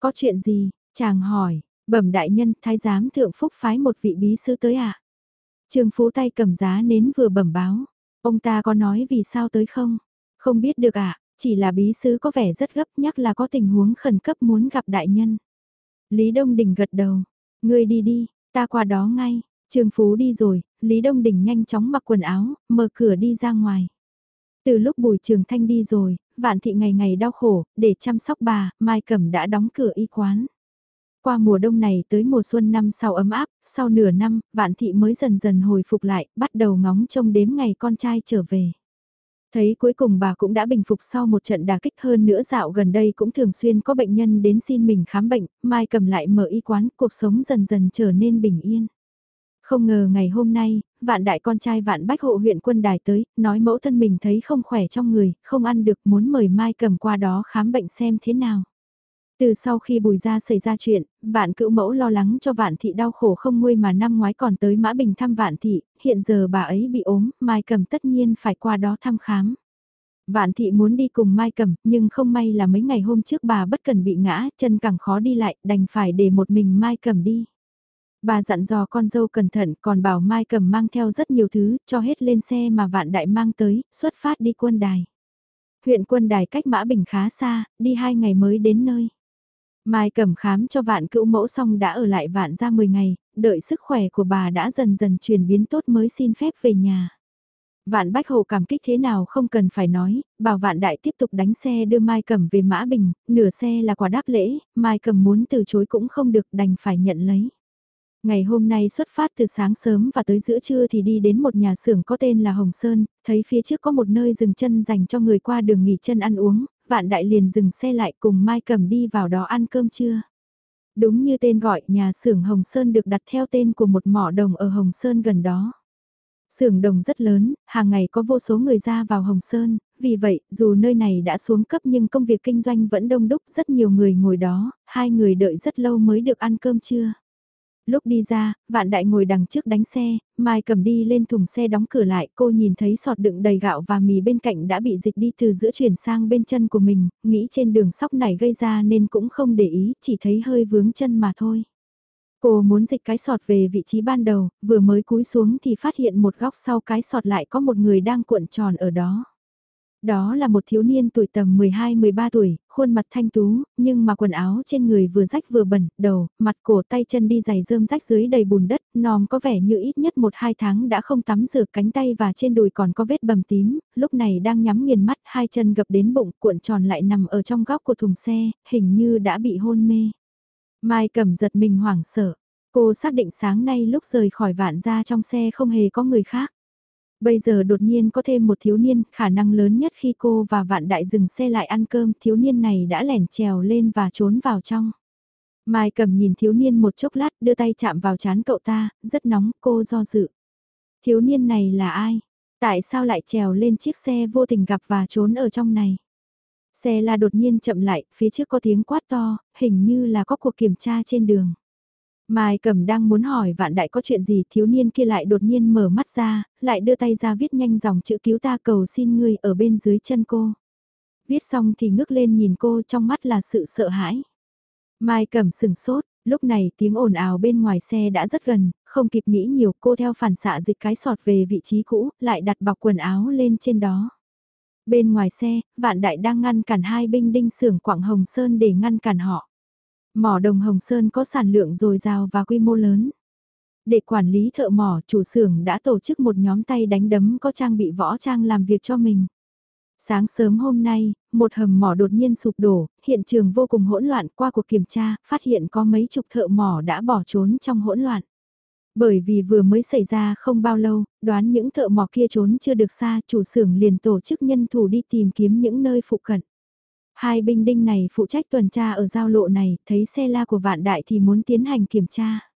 Có chuyện gì? Chàng hỏi, bẩm đại nhân, thái giám thượng phúc phái một vị bí sư tới à? Trương Phú tay cầm giá nến vừa bẩm báo. Ông ta có nói vì sao tới không? Không biết được ạ, à, chỉ là bí sứ có vẻ rất gấp nhắc là có tình huống khẩn cấp muốn gặp đại nhân. Lý Đông Đình gật đầu. Ngươi đi đi, ta qua đó ngay. Trương Phú đi rồi, Lý Đông Đình nhanh chóng mặc quần áo, mở cửa đi ra ngoài. Từ lúc Bùi Trường Thanh đi rồi, Vạn Thị ngày ngày đau khổ, để chăm sóc bà, Mai Cẩm đã đóng cửa y quán. Qua mùa đông này tới mùa xuân năm sau ấm áp, sau nửa năm, Vạn Thị mới dần dần hồi phục lại, bắt đầu ngóng trông đếm ngày con trai trở về. Thấy cuối cùng bà cũng đã bình phục sau một trận đà kích hơn nữa dạo gần đây cũng thường xuyên có bệnh nhân đến xin mình khám bệnh, Mai cầm lại mở y quán, cuộc sống dần dần trở nên bình yên. Không ngờ ngày hôm nay, vạn đại con trai vạn bách hộ huyện quân đài tới, nói mẫu thân mình thấy không khỏe trong người, không ăn được muốn mời Mai cầm qua đó khám bệnh xem thế nào. Từ sau khi bùi ra xảy ra chuyện, vạn cữu mẫu lo lắng cho vạn thị đau khổ không nguôi mà năm ngoái còn tới Mã Bình thăm vạn thị, hiện giờ bà ấy bị ốm, Mai Cầm tất nhiên phải qua đó thăm khám. Vạn thị muốn đi cùng Mai Cầm, nhưng không may là mấy ngày hôm trước bà bất cần bị ngã, chân càng khó đi lại, đành phải để một mình Mai Cầm đi. Bà dặn dò con dâu cẩn thận còn bảo Mai cầm mang theo rất nhiều thứ, cho hết lên xe mà vạn đại mang tới, xuất phát đi quân đài. Huyện quân đài cách Mã Bình khá xa, đi hai ngày mới đến nơi. Mai cầm khám cho vạn cữu mẫu xong đã ở lại vạn ra 10 ngày, đợi sức khỏe của bà đã dần dần chuyển biến tốt mới xin phép về nhà. Vạn Bách Hồ cảm kích thế nào không cần phải nói, bảo Vạn Đại tiếp tục đánh xe đưa Mai Cầm về Mã Bình, nửa xe là quà đáp lễ, Mai Cầm muốn từ chối cũng không được đành phải nhận lấy. Ngày hôm nay xuất phát từ sáng sớm và tới giữa trưa thì đi đến một nhà xưởng có tên là Hồng Sơn, thấy phía trước có một nơi dừng chân dành cho người qua đường nghỉ chân ăn uống, Vạn Đại liền dừng xe lại cùng Mai Cầm đi vào đó ăn cơm trưa. Đúng như tên gọi, nhà xưởng Hồng Sơn được đặt theo tên của một mỏ đồng ở Hồng Sơn gần đó. xưởng đồng rất lớn, hàng ngày có vô số người ra vào Hồng Sơn, vì vậy, dù nơi này đã xuống cấp nhưng công việc kinh doanh vẫn đông đúc, rất nhiều người ngồi đó, hai người đợi rất lâu mới được ăn cơm trưa. Lúc đi ra, vạn đại ngồi đằng trước đánh xe, Mai cầm đi lên thùng xe đóng cửa lại, cô nhìn thấy sọt đựng đầy gạo và mì bên cạnh đã bị dịch đi từ giữa chuyển sang bên chân của mình, nghĩ trên đường sóc này gây ra nên cũng không để ý, chỉ thấy hơi vướng chân mà thôi. Cô muốn dịch cái sọt về vị trí ban đầu, vừa mới cúi xuống thì phát hiện một góc sau cái sọt lại có một người đang cuộn tròn ở đó. Đó là một thiếu niên tuổi tầm 12-13 tuổi, khuôn mặt thanh tú, nhưng mà quần áo trên người vừa rách vừa bẩn, đầu, mặt cổ tay chân đi giày rơm rách dưới đầy bùn đất, nòm có vẻ như ít nhất 1-2 tháng đã không tắm rửa cánh tay và trên đùi còn có vết bầm tím, lúc này đang nhắm nghiền mắt hai chân gập đến bụng cuộn tròn lại nằm ở trong góc của thùng xe, hình như đã bị hôn mê. Mai cầm giật mình hoảng sợ. Cô xác định sáng nay lúc rời khỏi vạn ra trong xe không hề có người khác. Bây giờ đột nhiên có thêm một thiếu niên, khả năng lớn nhất khi cô và vạn đại dừng xe lại ăn cơm, thiếu niên này đã lẻn trèo lên và trốn vào trong. Mai cầm nhìn thiếu niên một chốc lát, đưa tay chạm vào chán cậu ta, rất nóng, cô do dự. Thiếu niên này là ai? Tại sao lại trèo lên chiếc xe vô tình gặp và trốn ở trong này? Xe la đột nhiên chậm lại, phía trước có tiếng quát to, hình như là có cuộc kiểm tra trên đường. Mai cầm đang muốn hỏi vạn đại có chuyện gì thiếu niên kia lại đột nhiên mở mắt ra, lại đưa tay ra viết nhanh dòng chữ cứu ta cầu xin ngươi ở bên dưới chân cô. Viết xong thì ngước lên nhìn cô trong mắt là sự sợ hãi. Mai cầm sừng sốt, lúc này tiếng ồn ào bên ngoài xe đã rất gần, không kịp nghĩ nhiều cô theo phản xạ dịch cái sọt về vị trí cũ, lại đặt bọc quần áo lên trên đó. Bên ngoài xe, vạn đại đang ngăn cản hai binh đinh xưởng Quảng Hồng Sơn để ngăn cản họ. Mỏ đồng Hồng Sơn có sản lượng dồi dào và quy mô lớn. Để quản lý thợ mỏ, chủ xưởng đã tổ chức một nhóm tay đánh đấm có trang bị võ trang làm việc cho mình. Sáng sớm hôm nay, một hầm mỏ đột nhiên sụp đổ, hiện trường vô cùng hỗn loạn qua cuộc kiểm tra, phát hiện có mấy chục thợ mỏ đã bỏ trốn trong hỗn loạn. Bởi vì vừa mới xảy ra không bao lâu, đoán những thợ mỏ kia trốn chưa được xa, chủ xưởng liền tổ chức nhân thủ đi tìm kiếm những nơi phụ cận. Hai binh đinh này phụ trách tuần tra ở giao lộ này, thấy xe la của vạn đại thì muốn tiến hành kiểm tra.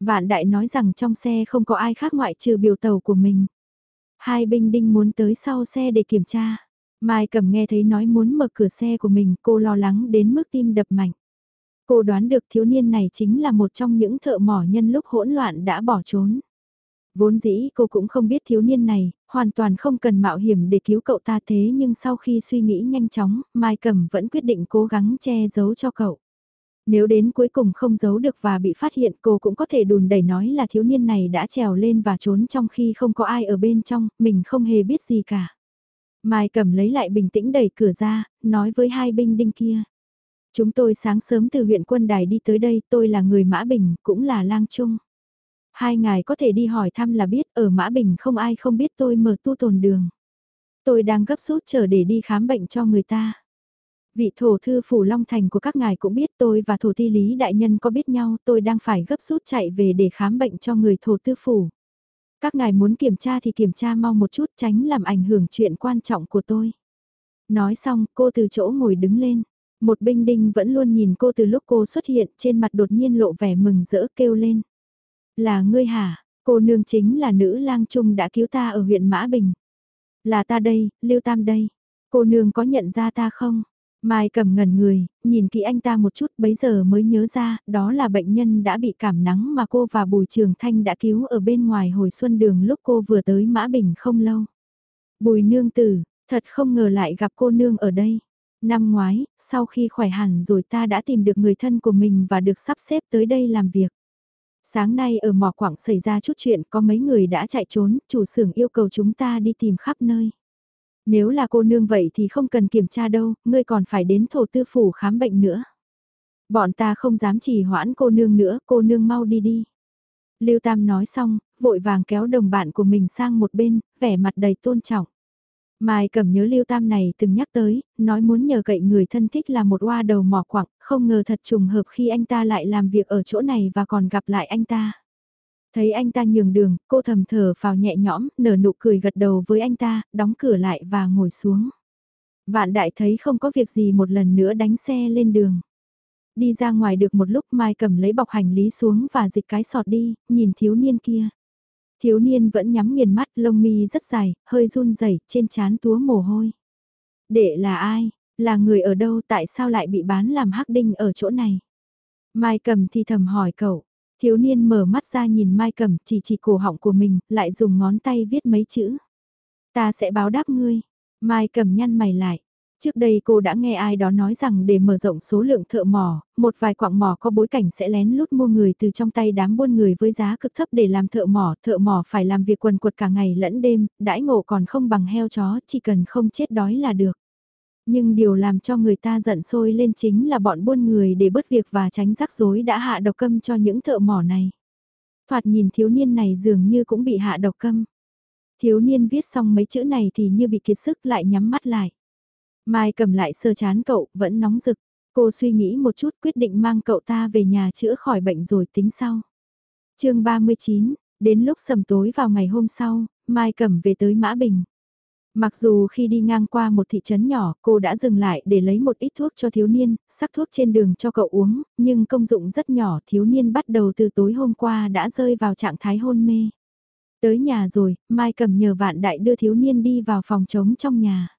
Vạn đại nói rằng trong xe không có ai khác ngoại trừ biểu tàu của mình. Hai binh đinh muốn tới sau xe để kiểm tra. Mai cầm nghe thấy nói muốn mở cửa xe của mình, cô lo lắng đến mức tim đập mạnh. Cô đoán được thiếu niên này chính là một trong những thợ mỏ nhân lúc hỗn loạn đã bỏ trốn. Vốn dĩ cô cũng không biết thiếu niên này, hoàn toàn không cần mạo hiểm để cứu cậu ta thế nhưng sau khi suy nghĩ nhanh chóng, Mai Cẩm vẫn quyết định cố gắng che giấu cho cậu. Nếu đến cuối cùng không giấu được và bị phát hiện cô cũng có thể đùn đẩy nói là thiếu niên này đã trèo lên và trốn trong khi không có ai ở bên trong, mình không hề biết gì cả. Mai Cẩm lấy lại bình tĩnh đẩy cửa ra, nói với hai binh đinh kia. Chúng tôi sáng sớm từ huyện quân đài đi tới đây, tôi là người Mã Bình, cũng là lang trung. Hai ngài có thể đi hỏi thăm là biết, ở Mã Bình không ai không biết tôi mở tu tồn đường. Tôi đang gấp rút chờ để đi khám bệnh cho người ta. Vị thổ thư phủ Long Thành của các ngài cũng biết tôi và thổ ti lý đại nhân có biết nhau, tôi đang phải gấp rút chạy về để khám bệnh cho người thổ tư phủ. Các ngài muốn kiểm tra thì kiểm tra mau một chút tránh làm ảnh hưởng chuyện quan trọng của tôi. Nói xong, cô từ chỗ ngồi đứng lên. Một binh đinh vẫn luôn nhìn cô từ lúc cô xuất hiện trên mặt đột nhiên lộ vẻ mừng rỡ kêu lên. Là ngươi hả, cô nương chính là nữ lang trung đã cứu ta ở huyện Mã Bình. Là ta đây, Lưu Tam đây. Cô nương có nhận ra ta không? Mai cầm ngẩn người, nhìn kỹ anh ta một chút bấy giờ mới nhớ ra, đó là bệnh nhân đã bị cảm nắng mà cô và Bùi Trường Thanh đã cứu ở bên ngoài hồi xuân đường lúc cô vừa tới Mã Bình không lâu. Bùi nương tử, thật không ngờ lại gặp cô nương ở đây. Năm ngoái, sau khi khỏe hẳn rồi ta đã tìm được người thân của mình và được sắp xếp tới đây làm việc. Sáng nay ở mỏ quảng xảy ra chút chuyện có mấy người đã chạy trốn, chủ xưởng yêu cầu chúng ta đi tìm khắp nơi. Nếu là cô nương vậy thì không cần kiểm tra đâu, ngươi còn phải đến thổ tư phủ khám bệnh nữa. Bọn ta không dám chỉ hoãn cô nương nữa, cô nương mau đi đi. Lưu Tam nói xong, vội vàng kéo đồng bạn của mình sang một bên, vẻ mặt đầy tôn trọng. Mai cầm nhớ Lưu Tam này từng nhắc tới, nói muốn nhờ cậy người thân thích là một oa đầu mỏ quặng, không ngờ thật trùng hợp khi anh ta lại làm việc ở chỗ này và còn gặp lại anh ta. Thấy anh ta nhường đường, cô thầm thở vào nhẹ nhõm, nở nụ cười gật đầu với anh ta, đóng cửa lại và ngồi xuống. Vạn đại thấy không có việc gì một lần nữa đánh xe lên đường. Đi ra ngoài được một lúc Mai cầm lấy bọc hành lý xuống và dịch cái sọt đi, nhìn thiếu niên kia. Thiếu niên vẫn nhắm nghiền mắt, lông mi rất dài, hơi run rẩy trên trán túa mồ hôi. Đệ là ai? Là người ở đâu tại sao lại bị bán làm hắc đinh ở chỗ này? Mai cầm thì thầm hỏi cậu. Thiếu niên mở mắt ra nhìn Mai cầm chỉ chỉ cổ họng của mình, lại dùng ngón tay viết mấy chữ. Ta sẽ báo đáp ngươi. Mai cầm nhăn mày lại. Trước đây cô đã nghe ai đó nói rằng để mở rộng số lượng thợ mỏ, một vài quạng mỏ có bối cảnh sẽ lén lút mua người từ trong tay đám buôn người với giá cực thấp để làm thợ mỏ. Thợ mỏ phải làm việc quần quật cả ngày lẫn đêm, đãi ngộ còn không bằng heo chó, chỉ cần không chết đói là được. Nhưng điều làm cho người ta giận sôi lên chính là bọn buôn người để bớt việc và tránh rắc rối đã hạ độc câm cho những thợ mỏ này. Thoạt nhìn thiếu niên này dường như cũng bị hạ độc câm. Thiếu niên viết xong mấy chữ này thì như bị kiệt sức lại nhắm mắt lại. Mai cầm lại sơ chán cậu, vẫn nóng rực. Cô suy nghĩ một chút quyết định mang cậu ta về nhà chữa khỏi bệnh rồi tính sau. chương 39, đến lúc sầm tối vào ngày hôm sau, Mai cầm về tới Mã Bình. Mặc dù khi đi ngang qua một thị trấn nhỏ, cô đã dừng lại để lấy một ít thuốc cho thiếu niên, sắc thuốc trên đường cho cậu uống, nhưng công dụng rất nhỏ, thiếu niên bắt đầu từ tối hôm qua đã rơi vào trạng thái hôn mê. Tới nhà rồi, Mai cầm nhờ vạn đại đưa thiếu niên đi vào phòng trống trong nhà.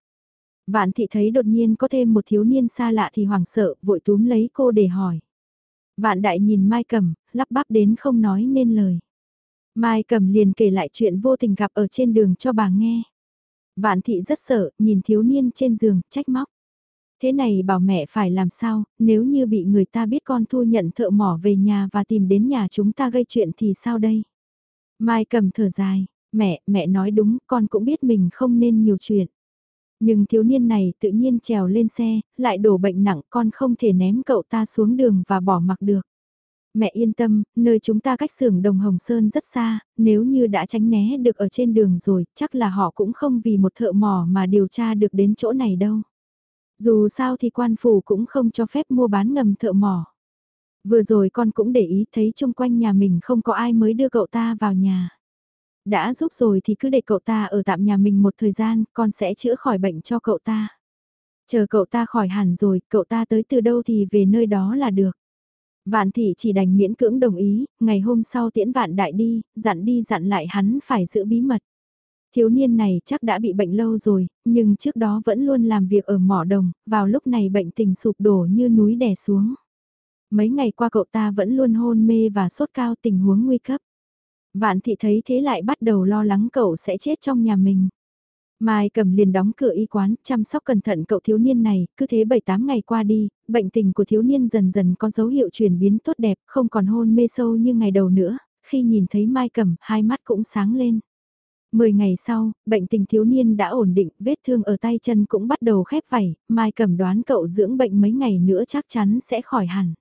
Vạn thị thấy đột nhiên có thêm một thiếu niên xa lạ thì hoảng sợ, vội túm lấy cô để hỏi. Vạn đại nhìn Mai Cẩm, lắp bắp đến không nói nên lời. Mai Cẩm liền kể lại chuyện vô tình gặp ở trên đường cho bà nghe. Vạn thị rất sợ, nhìn thiếu niên trên giường, trách móc. Thế này bảo mẹ phải làm sao, nếu như bị người ta biết con thu nhận thợ mỏ về nhà và tìm đến nhà chúng ta gây chuyện thì sao đây? Mai cầm thở dài, mẹ, mẹ nói đúng, con cũng biết mình không nên nhiều chuyện. Nhưng thiếu niên này tự nhiên trèo lên xe, lại đổ bệnh nặng con không thể ném cậu ta xuống đường và bỏ mặc được. Mẹ yên tâm, nơi chúng ta cách xưởng đồng Hồng Sơn rất xa, nếu như đã tránh né được ở trên đường rồi, chắc là họ cũng không vì một thợ mỏ mà điều tra được đến chỗ này đâu. Dù sao thì quan phủ cũng không cho phép mua bán ngầm thợ mỏ. Vừa rồi con cũng để ý thấy chung quanh nhà mình không có ai mới đưa cậu ta vào nhà đã giúp rồi thì cứ để cậu ta ở tạm nhà mình một thời gian, con sẽ chữa khỏi bệnh cho cậu ta. Chờ cậu ta khỏi hẳn rồi, cậu ta tới từ đâu thì về nơi đó là được. Vạn thị chỉ đành miễn cưỡng đồng ý, ngày hôm sau tiễn vạn đại đi, dặn đi dặn lại hắn phải giữ bí mật. Thiếu niên này chắc đã bị bệnh lâu rồi, nhưng trước đó vẫn luôn làm việc ở mỏ đồng, vào lúc này bệnh tình sụp đổ như núi đè xuống. Mấy ngày qua cậu ta vẫn luôn hôn mê và sốt cao tình huống nguy cấp. Vạn thị thấy thế lại bắt đầu lo lắng cậu sẽ chết trong nhà mình. Mai cầm liền đóng cửa y quán, chăm sóc cẩn thận cậu thiếu niên này, cứ thế 7-8 ngày qua đi, bệnh tình của thiếu niên dần dần có dấu hiệu chuyển biến tốt đẹp, không còn hôn mê sâu như ngày đầu nữa, khi nhìn thấy Mai cầm, hai mắt cũng sáng lên. Mười ngày sau, bệnh tình thiếu niên đã ổn định, vết thương ở tay chân cũng bắt đầu khép vảy, Mai cầm đoán cậu dưỡng bệnh mấy ngày nữa chắc chắn sẽ khỏi hẳn.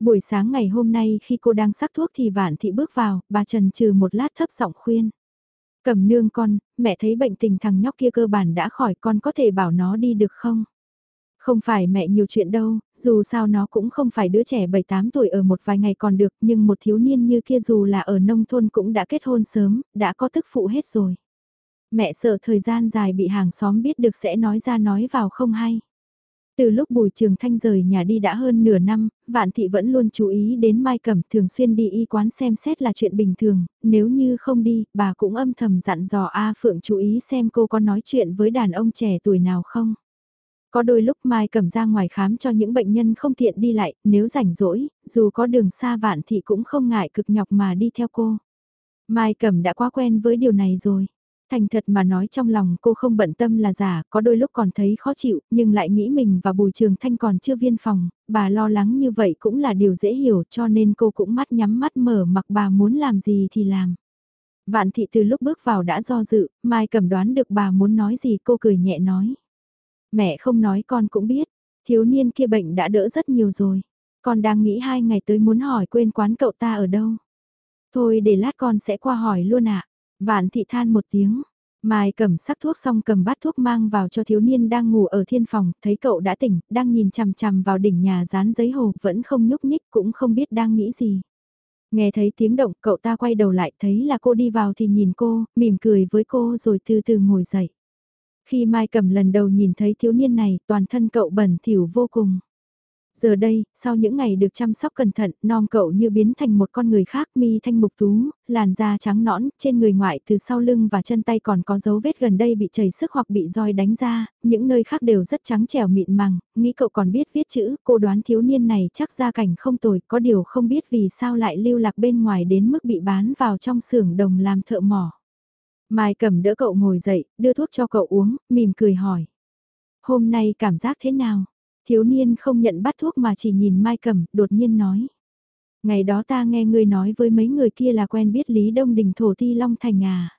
Buổi sáng ngày hôm nay khi cô đang sắc thuốc thì Vạn Thị bước vào, bà Trần trừ một lát thấp giọng khuyên. Cầm nương con, mẹ thấy bệnh tình thằng nhóc kia cơ bản đã khỏi con có thể bảo nó đi được không? Không phải mẹ nhiều chuyện đâu, dù sao nó cũng không phải đứa trẻ 7-8 tuổi ở một vài ngày còn được, nhưng một thiếu niên như kia dù là ở nông thôn cũng đã kết hôn sớm, đã có tức phụ hết rồi. Mẹ sợ thời gian dài bị hàng xóm biết được sẽ nói ra nói vào không hay. Từ lúc Bùi Trường Thanh rời nhà đi đã hơn nửa năm, Vạn Thị vẫn luôn chú ý đến Mai Cẩm thường xuyên đi y quán xem xét là chuyện bình thường, nếu như không đi, bà cũng âm thầm dặn dò A Phượng chú ý xem cô có nói chuyện với đàn ông trẻ tuổi nào không. Có đôi lúc Mai Cẩm ra ngoài khám cho những bệnh nhân không tiện đi lại, nếu rảnh rỗi, dù có đường xa Vạn Thị cũng không ngại cực nhọc mà đi theo cô. Mai Cẩm đã quá quen với điều này rồi. Thành thật mà nói trong lòng cô không bận tâm là giả, có đôi lúc còn thấy khó chịu, nhưng lại nghĩ mình và Bùi Trường Thanh còn chưa viên phòng, bà lo lắng như vậy cũng là điều dễ hiểu cho nên cô cũng mắt nhắm mắt mở mặc bà muốn làm gì thì làm. Vạn thị từ lúc bước vào đã do dự, Mai cầm đoán được bà muốn nói gì cô cười nhẹ nói. Mẹ không nói con cũng biết, thiếu niên kia bệnh đã đỡ rất nhiều rồi. Con đang nghĩ hai ngày tới muốn hỏi quên quán cậu ta ở đâu. Thôi để lát con sẽ qua hỏi luôn ạ. Vạn thị than một tiếng. Mai cầm sắc thuốc xong cầm bát thuốc mang vào cho thiếu niên đang ngủ ở thiên phòng, thấy cậu đã tỉnh, đang nhìn chằm chằm vào đỉnh nhà dán giấy hồ, vẫn không nhúc nhích, cũng không biết đang nghĩ gì. Nghe thấy tiếng động, cậu ta quay đầu lại, thấy là cô đi vào thì nhìn cô, mỉm cười với cô rồi từ từ ngồi dậy. Khi Mai cầm lần đầu nhìn thấy thiếu niên này, toàn thân cậu bẩn thỉu vô cùng. Giờ đây, sau những ngày được chăm sóc cẩn thận, non cậu như biến thành một con người khác mi thanh mục tú, làn da trắng nõn, trên người ngoại từ sau lưng và chân tay còn có dấu vết gần đây bị chảy sức hoặc bị roi đánh ra, những nơi khác đều rất trắng trẻo mịn màng, nghĩ cậu còn biết viết chữ, cô đoán thiếu niên này chắc gia cảnh không tồi, có điều không biết vì sao lại lưu lạc bên ngoài đến mức bị bán vào trong xưởng đồng làm thợ mỏ. Mai cầm đỡ cậu ngồi dậy, đưa thuốc cho cậu uống, mỉm cười hỏi. Hôm nay cảm giác thế nào? Thiếu niên không nhận bắt thuốc mà chỉ nhìn Mai Cẩm, đột nhiên nói. Ngày đó ta nghe ngươi nói với mấy người kia là quen biết Lý Đông Đình thổ ti Long Thành à.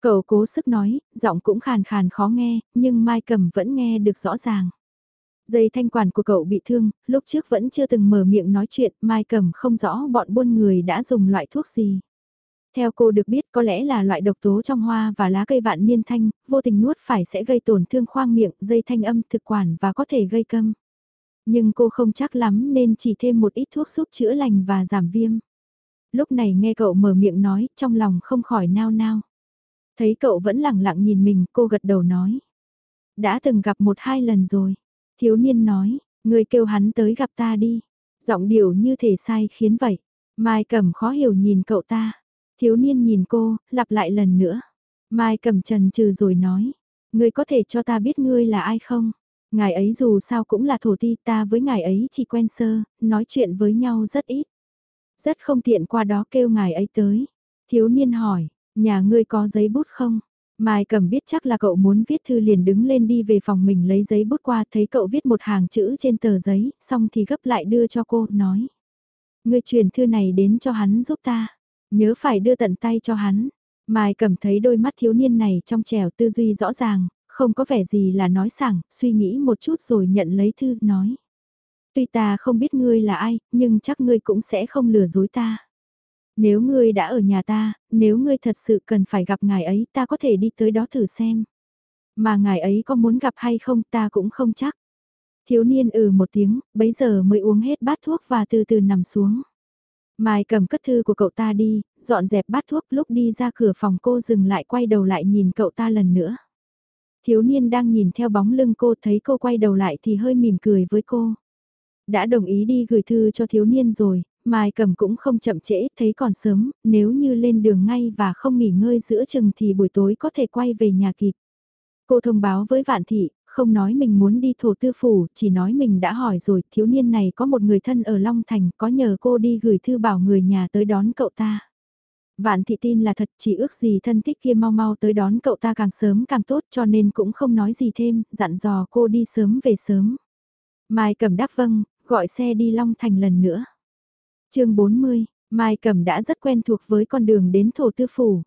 Cậu cố sức nói, giọng cũng khàn khàn khó nghe, nhưng Mai Cẩm vẫn nghe được rõ ràng. Dây thanh quản của cậu bị thương, lúc trước vẫn chưa từng mở miệng nói chuyện, Mai Cẩm không rõ bọn buôn người đã dùng loại thuốc gì. Theo cô được biết có lẽ là loại độc tố trong hoa và lá cây vạn niên thanh, vô tình nuốt phải sẽ gây tổn thương khoang miệng, dây thanh âm thực quản và có thể gây câm. Nhưng cô không chắc lắm nên chỉ thêm một ít thuốc giúp chữa lành và giảm viêm. Lúc này nghe cậu mở miệng nói, trong lòng không khỏi nao nao. Thấy cậu vẫn lặng lặng nhìn mình, cô gật đầu nói. Đã từng gặp một hai lần rồi. Thiếu niên nói, người kêu hắn tới gặp ta đi. Giọng điệu như thể sai khiến vậy. Mai cầm khó hiểu nhìn cậu ta. Thiếu niên nhìn cô, lặp lại lần nữa. Mai cầm trần trừ rồi nói. Ngươi có thể cho ta biết ngươi là ai không? Ngài ấy dù sao cũng là thổ ti ta với ngài ấy chỉ quen sơ, nói chuyện với nhau rất ít. Rất không tiện qua đó kêu ngài ấy tới. Thiếu niên hỏi, nhà ngươi có giấy bút không? Mai cầm biết chắc là cậu muốn viết thư liền đứng lên đi về phòng mình lấy giấy bút qua thấy cậu viết một hàng chữ trên tờ giấy, xong thì gấp lại đưa cho cô, nói. Ngươi truyền thư này đến cho hắn giúp ta. Nhớ phải đưa tận tay cho hắn. Mai cầm thấy đôi mắt thiếu niên này trong trẻo tư duy rõ ràng, không có vẻ gì là nói sảng, suy nghĩ một chút rồi nhận lấy thư, nói. Tuy ta không biết ngươi là ai, nhưng chắc ngươi cũng sẽ không lừa dối ta. Nếu ngươi đã ở nhà ta, nếu ngươi thật sự cần phải gặp ngài ấy ta có thể đi tới đó thử xem. Mà ngài ấy có muốn gặp hay không ta cũng không chắc. Thiếu niên ừ một tiếng, bấy giờ mới uống hết bát thuốc và từ từ nằm xuống. Mai cầm cất thư của cậu ta đi, dọn dẹp bát thuốc lúc đi ra cửa phòng cô dừng lại quay đầu lại nhìn cậu ta lần nữa. Thiếu niên đang nhìn theo bóng lưng cô thấy cô quay đầu lại thì hơi mỉm cười với cô. Đã đồng ý đi gửi thư cho thiếu niên rồi, Mai cầm cũng không chậm trễ, thấy còn sớm, nếu như lên đường ngay và không nghỉ ngơi giữa chừng thì buổi tối có thể quay về nhà kịp. Cô thông báo với Vạn Thị, không nói mình muốn đi thổ tư phủ, chỉ nói mình đã hỏi rồi, thiếu niên này có một người thân ở Long Thành, có nhờ cô đi gửi thư bảo người nhà tới đón cậu ta. Vạn thị tin là thật chỉ ước gì thân thích kia mau mau tới đón cậu ta càng sớm càng tốt cho nên cũng không nói gì thêm, dặn dò cô đi sớm về sớm. Mai cẩm đáp vâng, gọi xe đi Long Thành lần nữa. chương 40, Mai cẩm đã rất quen thuộc với con đường đến thổ tư phủ.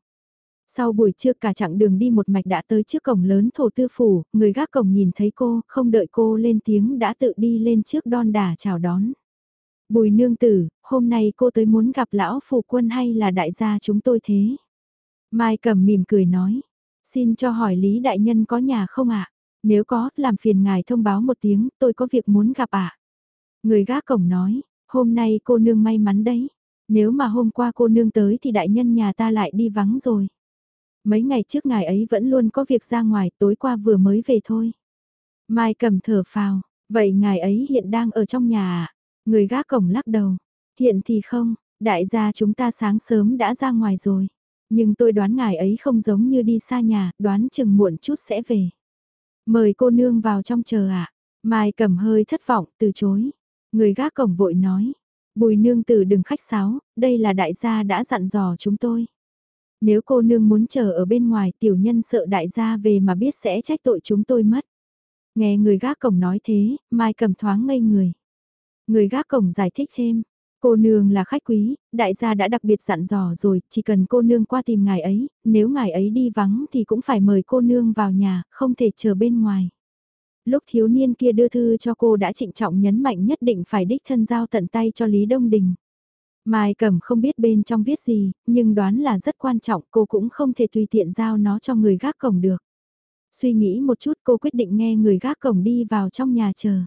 Sau buổi trưa cả chặng đường đi một mạch đã tới trước cổng lớn thổ tư phủ, người gác cổng nhìn thấy cô, không đợi cô lên tiếng đã tự đi lên trước đon đà chào đón. Bùi nương tử, hôm nay cô tới muốn gặp lão phù quân hay là đại gia chúng tôi thế? Mai cầm mỉm cười nói, xin cho hỏi Lý Đại Nhân có nhà không ạ? Nếu có, làm phiền ngài thông báo một tiếng, tôi có việc muốn gặp ạ. Người gác cổng nói, hôm nay cô nương may mắn đấy. Nếu mà hôm qua cô nương tới thì đại nhân nhà ta lại đi vắng rồi. Mấy ngày trước ngài ấy vẫn luôn có việc ra ngoài, tối qua vừa mới về thôi. Mai cầm thở phào, vậy ngài ấy hiện đang ở trong nhà à? Người gác cổng lắc đầu. Hiện thì không, đại gia chúng ta sáng sớm đã ra ngoài rồi. Nhưng tôi đoán ngài ấy không giống như đi xa nhà, đoán chừng muộn chút sẽ về. Mời cô nương vào trong chờ ạ. À? Mai cầm hơi thất vọng, từ chối. Người gác cổng vội nói. Bùi nương tử đừng khách sáo, đây là đại gia đã dặn dò chúng tôi. Nếu cô nương muốn chờ ở bên ngoài tiểu nhân sợ đại gia về mà biết sẽ trách tội chúng tôi mất. Nghe người gác cổng nói thế, Mai cầm thoáng ngây người. Người gác cổng giải thích thêm, cô nương là khách quý, đại gia đã đặc biệt dặn dò rồi, chỉ cần cô nương qua tìm ngài ấy, nếu ngài ấy đi vắng thì cũng phải mời cô nương vào nhà, không thể chờ bên ngoài. Lúc thiếu niên kia đưa thư cho cô đã trịnh trọng nhấn mạnh nhất định phải đích thân giao tận tay cho Lý Đông Đình. Mai Cẩm không biết bên trong viết gì, nhưng đoán là rất quan trọng cô cũng không thể tùy tiện giao nó cho người gác cổng được. Suy nghĩ một chút cô quyết định nghe người gác cổng đi vào trong nhà chờ.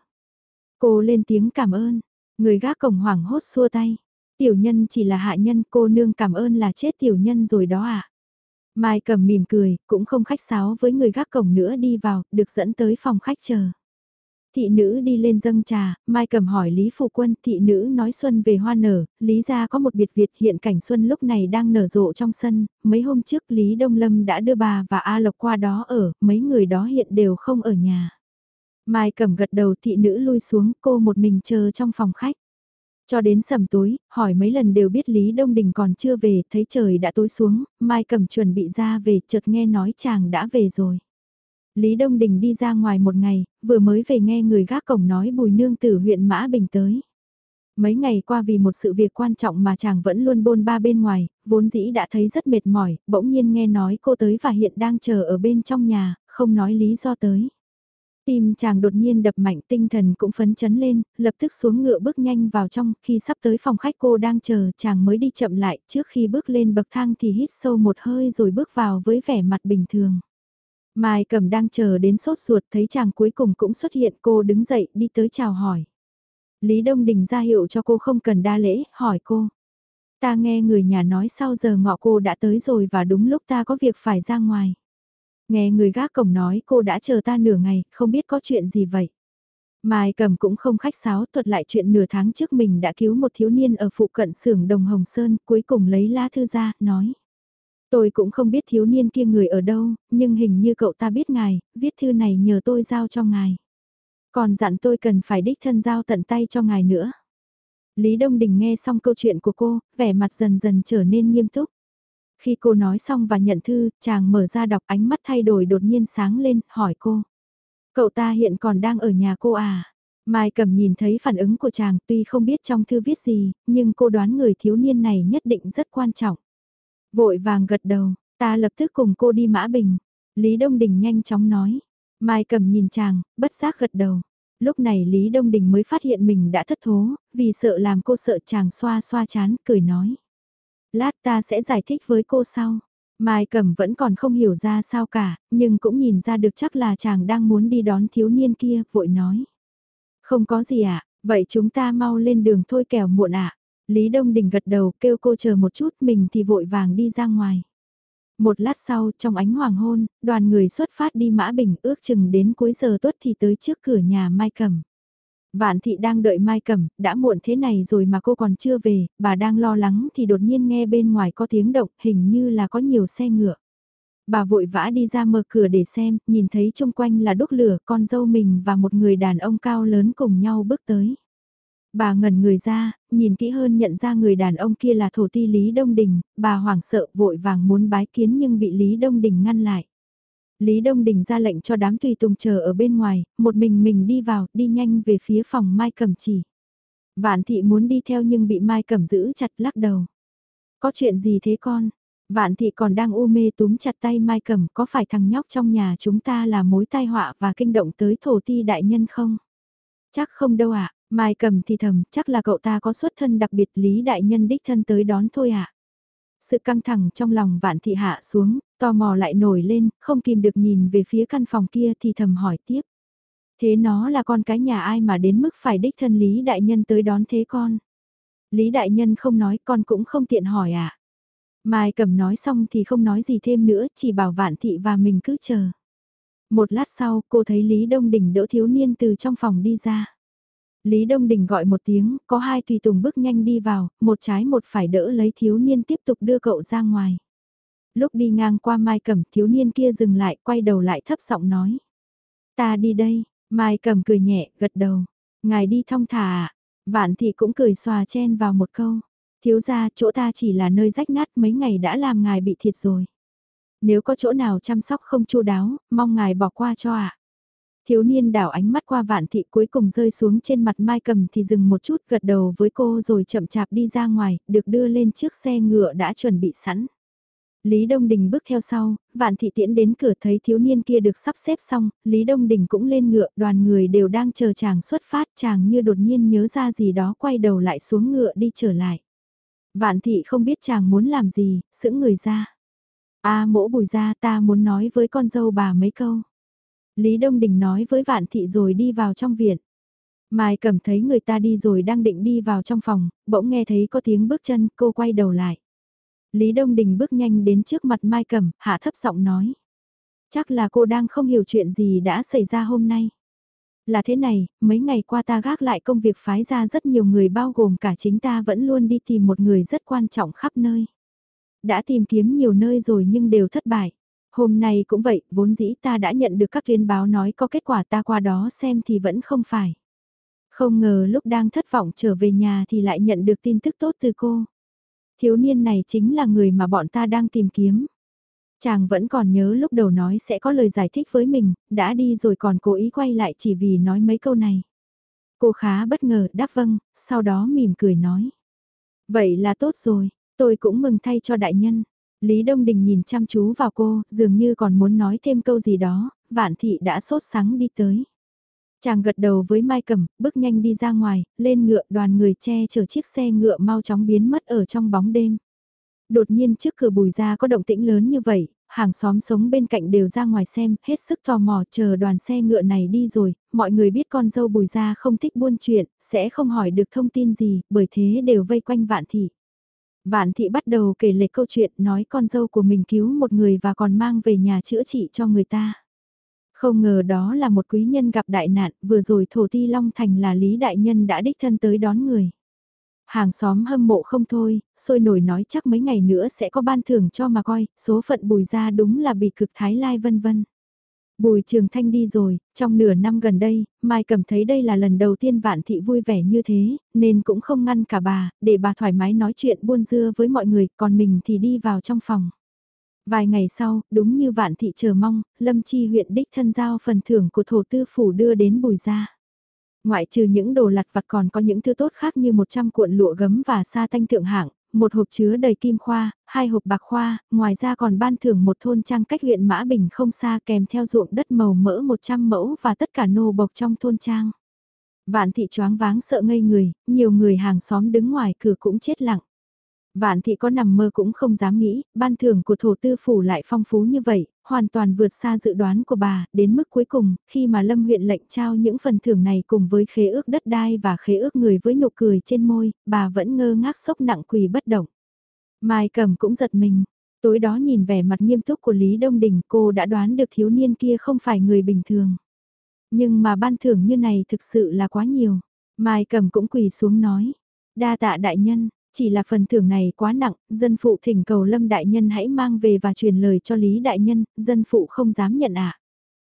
Cô lên tiếng cảm ơn, người gác cổng hoảng hốt xua tay. Tiểu nhân chỉ là hạ nhân cô nương cảm ơn là chết tiểu nhân rồi đó à. Mai cầm mỉm cười, cũng không khách sáo với người gác cổng nữa đi vào, được dẫn tới phòng khách chờ. Thị nữ đi lên dâng trà, Mai cầm hỏi Lý Phụ Quân, thị nữ nói xuân về hoa nở, Lý gia có một biệt Việt hiện cảnh xuân lúc này đang nở rộ trong sân, mấy hôm trước Lý Đông Lâm đã đưa bà và A Lộc qua đó ở, mấy người đó hiện đều không ở nhà. Mai cầm gật đầu thị nữ lui xuống, cô một mình chờ trong phòng khách. Cho đến sầm tối, hỏi mấy lần đều biết Lý Đông Đình còn chưa về, thấy trời đã tối xuống, Mai cầm chuẩn bị ra về, chợt nghe nói chàng đã về rồi. Lý Đông Đình đi ra ngoài một ngày, vừa mới về nghe người gác cổng nói bùi nương tử huyện Mã Bình tới. Mấy ngày qua vì một sự việc quan trọng mà chàng vẫn luôn bôn ba bên ngoài, vốn dĩ đã thấy rất mệt mỏi, bỗng nhiên nghe nói cô tới và hiện đang chờ ở bên trong nhà, không nói lý do tới. Tim chàng đột nhiên đập mạnh tinh thần cũng phấn chấn lên, lập tức xuống ngựa bước nhanh vào trong, khi sắp tới phòng khách cô đang chờ chàng mới đi chậm lại, trước khi bước lên bậc thang thì hít sâu một hơi rồi bước vào với vẻ mặt bình thường. Mai cầm đang chờ đến sốt ruột thấy chàng cuối cùng cũng xuất hiện cô đứng dậy đi tới chào hỏi. Lý Đông Đình ra hiệu cho cô không cần đa lễ, hỏi cô. Ta nghe người nhà nói sau giờ ngọ cô đã tới rồi và đúng lúc ta có việc phải ra ngoài. Nghe người gác cổng nói cô đã chờ ta nửa ngày, không biết có chuyện gì vậy. Mai cầm cũng không khách sáo thuật lại chuyện nửa tháng trước mình đã cứu một thiếu niên ở phụ cận xưởng đồng Hồng Sơn, cuối cùng lấy lá thư ra, nói. Tôi cũng không biết thiếu niên kia người ở đâu, nhưng hình như cậu ta biết ngài, viết thư này nhờ tôi giao cho ngài. Còn dặn tôi cần phải đích thân giao tận tay cho ngài nữa. Lý Đông Đình nghe xong câu chuyện của cô, vẻ mặt dần dần trở nên nghiêm túc. Khi cô nói xong và nhận thư, chàng mở ra đọc ánh mắt thay đổi đột nhiên sáng lên, hỏi cô. Cậu ta hiện còn đang ở nhà cô à? Mai cầm nhìn thấy phản ứng của chàng tuy không biết trong thư viết gì, nhưng cô đoán người thiếu niên này nhất định rất quan trọng. Vội vàng gật đầu, ta lập tức cùng cô đi Mã Bình. Lý Đông Đình nhanh chóng nói. Mai cầm nhìn chàng, bất giác gật đầu. Lúc này Lý Đông Đình mới phát hiện mình đã thất thố, vì sợ làm cô sợ chàng xoa xoa chán, cười nói. Lát ta sẽ giải thích với cô sau. Mai Cẩm vẫn còn không hiểu ra sao cả, nhưng cũng nhìn ra được chắc là chàng đang muốn đi đón thiếu niên kia, vội nói. Không có gì ạ, à, vậy chúng ta mau lên đường thôi kẻo muộn ạ. À. Lý Đông Đình gật đầu kêu cô chờ một chút mình thì vội vàng đi ra ngoài. Một lát sau, trong ánh hoàng hôn, đoàn người xuất phát đi Mã Bình ước chừng đến cuối giờ tuất thì tới trước cửa nhà Mai Cẩm. Vạn thị đang đợi Mai Cẩm, đã muộn thế này rồi mà cô còn chưa về, bà đang lo lắng thì đột nhiên nghe bên ngoài có tiếng động, hình như là có nhiều xe ngựa. Bà vội vã đi ra mở cửa để xem, nhìn thấy chung quanh là đốt lửa, con dâu mình và một người đàn ông cao lớn cùng nhau bước tới. Bà ngẩn người ra, nhìn kỹ hơn nhận ra người đàn ông kia là thổ ti Lý Đông Đình, bà hoảng sợ vội vàng muốn bái kiến nhưng bị Lý Đông Đình ngăn lại. Lý Đông Đình ra lệnh cho đám tùy tùng chờ ở bên ngoài, một mình mình đi vào, đi nhanh về phía phòng Mai Cẩm chỉ. Vạn thị muốn đi theo nhưng bị Mai Cẩm giữ chặt lắc đầu. Có chuyện gì thế con? Vạn thị còn đang u mê túm chặt tay Mai Cẩm có phải thằng nhóc trong nhà chúng ta là mối tai họa và kinh động tới thổ ti đại nhân không? Chắc không đâu ạ, Mai cầm thì thầm, chắc là cậu ta có xuất thân đặc biệt Lý đại nhân đích thân tới đón thôi ạ. Sự căng thẳng trong lòng vạn thị hạ xuống, tò mò lại nổi lên, không kìm được nhìn về phía căn phòng kia thì thầm hỏi tiếp. Thế nó là con cái nhà ai mà đến mức phải đích thân Lý Đại Nhân tới đón thế con? Lý Đại Nhân không nói con cũng không tiện hỏi ạ. À? Mai cầm nói xong thì không nói gì thêm nữa, chỉ bảo vạn thị và mình cứ chờ. Một lát sau, cô thấy Lý Đông Đình đỡ thiếu niên từ trong phòng đi ra. Lý Đông Đình gọi một tiếng, có hai tùy tùng bước nhanh đi vào, một trái một phải đỡ lấy thiếu niên tiếp tục đưa cậu ra ngoài. Lúc đi ngang qua Mai Cẩm thiếu niên kia dừng lại, quay đầu lại thấp giọng nói. Ta đi đây, Mai Cẩm cười nhẹ, gật đầu. Ngài đi thong thả à? Vạn thị cũng cười xòa chen vào một câu. Thiếu gia chỗ ta chỉ là nơi rách nát mấy ngày đã làm ngài bị thiệt rồi. Nếu có chỗ nào chăm sóc không chu đáo, mong ngài bỏ qua cho ạ. Thiếu niên đảo ánh mắt qua vạn thị cuối cùng rơi xuống trên mặt Mai Cầm thì dừng một chút gật đầu với cô rồi chậm chạp đi ra ngoài, được đưa lên chiếc xe ngựa đã chuẩn bị sẵn. Lý Đông Đình bước theo sau, vạn thị tiễn đến cửa thấy thiếu niên kia được sắp xếp xong, Lý Đông Đình cũng lên ngựa, đoàn người đều đang chờ chàng xuất phát, chàng như đột nhiên nhớ ra gì đó quay đầu lại xuống ngựa đi trở lại. Vạn thị không biết chàng muốn làm gì, sững người ra. a mỗ bùi ra ta muốn nói với con dâu bà mấy câu. Lý Đông Đình nói với Vạn Thị rồi đi vào trong viện. Mai cầm thấy người ta đi rồi đang định đi vào trong phòng, bỗng nghe thấy có tiếng bước chân, cô quay đầu lại. Lý Đông Đình bước nhanh đến trước mặt Mai cầm, hạ thấp giọng nói. Chắc là cô đang không hiểu chuyện gì đã xảy ra hôm nay. Là thế này, mấy ngày qua ta gác lại công việc phái ra rất nhiều người bao gồm cả chính ta vẫn luôn đi tìm một người rất quan trọng khắp nơi. Đã tìm kiếm nhiều nơi rồi nhưng đều thất bại. Hôm nay cũng vậy, vốn dĩ ta đã nhận được các tuyên báo nói có kết quả ta qua đó xem thì vẫn không phải. Không ngờ lúc đang thất vọng trở về nhà thì lại nhận được tin tức tốt từ cô. Thiếu niên này chính là người mà bọn ta đang tìm kiếm. Chàng vẫn còn nhớ lúc đầu nói sẽ có lời giải thích với mình, đã đi rồi còn cố ý quay lại chỉ vì nói mấy câu này. Cô khá bất ngờ đáp vâng, sau đó mỉm cười nói. Vậy là tốt rồi, tôi cũng mừng thay cho đại nhân. Lý Đông Đình nhìn chăm chú vào cô, dường như còn muốn nói thêm câu gì đó, vạn thị đã sốt sắng đi tới. Chàng gật đầu với Mai Cẩm, bước nhanh đi ra ngoài, lên ngựa đoàn người che chở chiếc xe ngựa mau chóng biến mất ở trong bóng đêm. Đột nhiên trước cửa bùi ra có động tĩnh lớn như vậy, hàng xóm sống bên cạnh đều ra ngoài xem, hết sức tò mò chờ đoàn xe ngựa này đi rồi, mọi người biết con dâu bùi ra không thích buôn chuyện, sẽ không hỏi được thông tin gì, bởi thế đều vây quanh vạn thị. Vạn thị bắt đầu kể lệ câu chuyện nói con dâu của mình cứu một người và còn mang về nhà chữa trị cho người ta. Không ngờ đó là một quý nhân gặp đại nạn, vừa rồi thổ ti Long Thành là Lý Đại Nhân đã đích thân tới đón người. Hàng xóm hâm mộ không thôi, sôi nổi nói chắc mấy ngày nữa sẽ có ban thưởng cho mà coi, số phận bùi ra đúng là bị cực thái lai vân vân. Bùi Trường Thanh đi rồi, trong nửa năm gần đây, Mai cảm thấy đây là lần đầu tiên Vạn Thị vui vẻ như thế, nên cũng không ngăn cả bà, để bà thoải mái nói chuyện buôn dưa với mọi người, còn mình thì đi vào trong phòng. Vài ngày sau, đúng như Vạn Thị chờ mong, Lâm Chi huyện đích thân giao phần thưởng của thổ tư phủ đưa đến bùi gia. Ngoại trừ những đồ lặt vặt còn có những thứ tốt khác như 100 cuộn lụa gấm và sa tanh thượng hạng, một hộp chứa đầy kim khoa, hai hộp bạc khoa, ngoài ra còn ban thưởng một thôn trang cách huyện Mã Bình không xa kèm theo ruộng đất màu mỡ 100 mẫu và tất cả nô bộc trong thôn trang. Vạn thị choáng váng sợ ngây người, nhiều người hàng xóm đứng ngoài cửa cũng chết lặng. Vạn thị có nằm mơ cũng không dám nghĩ, ban thưởng của thổ tư phủ lại phong phú như vậy, hoàn toàn vượt xa dự đoán của bà, đến mức cuối cùng, khi mà Lâm huyện lệnh trao những phần thưởng này cùng với khế ước đất đai và khế ước người với nụ cười trên môi, bà vẫn ngơ ngác sốc nặng quỳ bất động. Mai cầm cũng giật mình, tối đó nhìn vẻ mặt nghiêm túc của Lý Đông Đình cô đã đoán được thiếu niên kia không phải người bình thường. Nhưng mà ban thưởng như này thực sự là quá nhiều. Mai cầm cũng quỳ xuống nói, đa tạ đại nhân, chỉ là phần thưởng này quá nặng, dân phụ thỉnh cầu Lâm Đại Nhân hãy mang về và truyền lời cho Lý Đại Nhân, dân phụ không dám nhận ạ.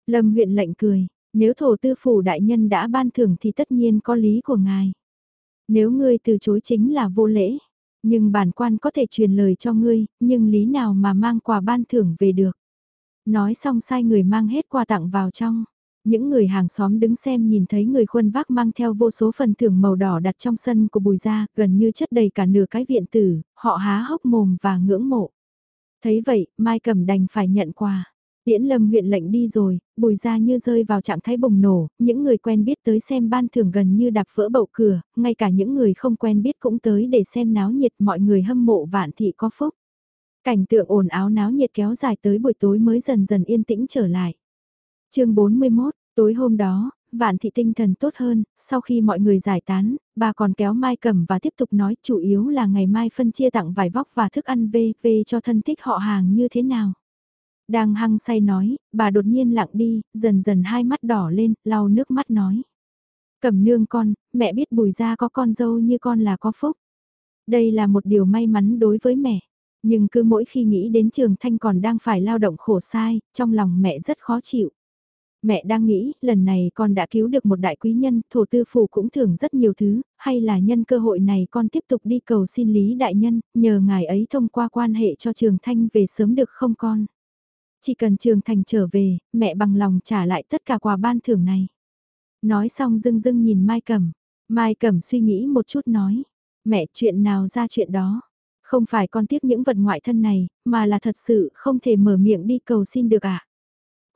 Lâm huyện lệnh cười, nếu thổ tư phủ Đại Nhân đã ban thưởng thì tất nhiên có lý của ngài. Nếu ngươi từ chối chính là vô lễ, nhưng bản quan có thể truyền lời cho ngươi, nhưng lý nào mà mang quà ban thưởng về được. Nói xong sai người mang hết quà tặng vào trong. Những người hàng xóm đứng xem nhìn thấy người khuân vác mang theo vô số phần thưởng màu đỏ đặt trong sân của bùi gia, gần như chất đầy cả nửa cái viện tử, họ há hốc mồm và ngưỡng mộ. Thấy vậy, Mai Cẩm đành phải nhận quà. Tiễn lâm huyện lệnh đi rồi, bùi ra như rơi vào trạng thái bùng nổ, những người quen biết tới xem ban thưởng gần như đạp vỡ bậu cửa, ngay cả những người không quen biết cũng tới để xem náo nhiệt mọi người hâm mộ vạn thị có phúc. Cảnh tượng ồn áo náo nhiệt kéo dài tới buổi tối mới dần dần yên tĩnh trở lại. chương 41, Tối hôm đó, vạn thị tinh thần tốt hơn, sau khi mọi người giải tán, bà còn kéo Mai cầm và tiếp tục nói chủ yếu là ngày mai phân chia tặng vải vóc và thức ăn về về cho thân thích họ hàng như thế nào. Đang hăng say nói, bà đột nhiên lặng đi, dần dần hai mắt đỏ lên, lau nước mắt nói. Cầm nương con, mẹ biết bùi ra có con dâu như con là có phúc. Đây là một điều may mắn đối với mẹ. Nhưng cứ mỗi khi nghĩ đến trường thanh còn đang phải lao động khổ sai, trong lòng mẹ rất khó chịu. Mẹ đang nghĩ, lần này con đã cứu được một đại quý nhân, thổ tư phủ cũng thưởng rất nhiều thứ, hay là nhân cơ hội này con tiếp tục đi cầu xin Lý Đại Nhân, nhờ ngài ấy thông qua quan hệ cho Trường Thanh về sớm được không con? Chỉ cần Trường Thành trở về, mẹ bằng lòng trả lại tất cả quà ban thưởng này. Nói xong dưng dưng nhìn Mai Cẩm, Mai Cẩm suy nghĩ một chút nói, mẹ chuyện nào ra chuyện đó. Không phải con tiếc những vật ngoại thân này, mà là thật sự không thể mở miệng đi cầu xin được ạ. À?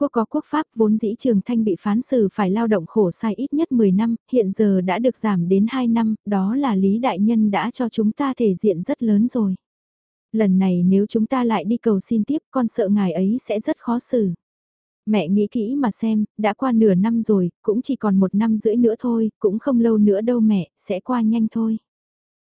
Quốc có quốc pháp vốn dĩ trường thanh bị phán xử phải lao động khổ sai ít nhất 10 năm, hiện giờ đã được giảm đến 2 năm, đó là Lý Đại Nhân đã cho chúng ta thể diện rất lớn rồi. Lần này nếu chúng ta lại đi cầu xin tiếp con sợ ngài ấy sẽ rất khó xử. Mẹ nghĩ kỹ mà xem, đã qua nửa năm rồi, cũng chỉ còn một năm rưỡi nữa thôi, cũng không lâu nữa đâu mẹ, sẽ qua nhanh thôi.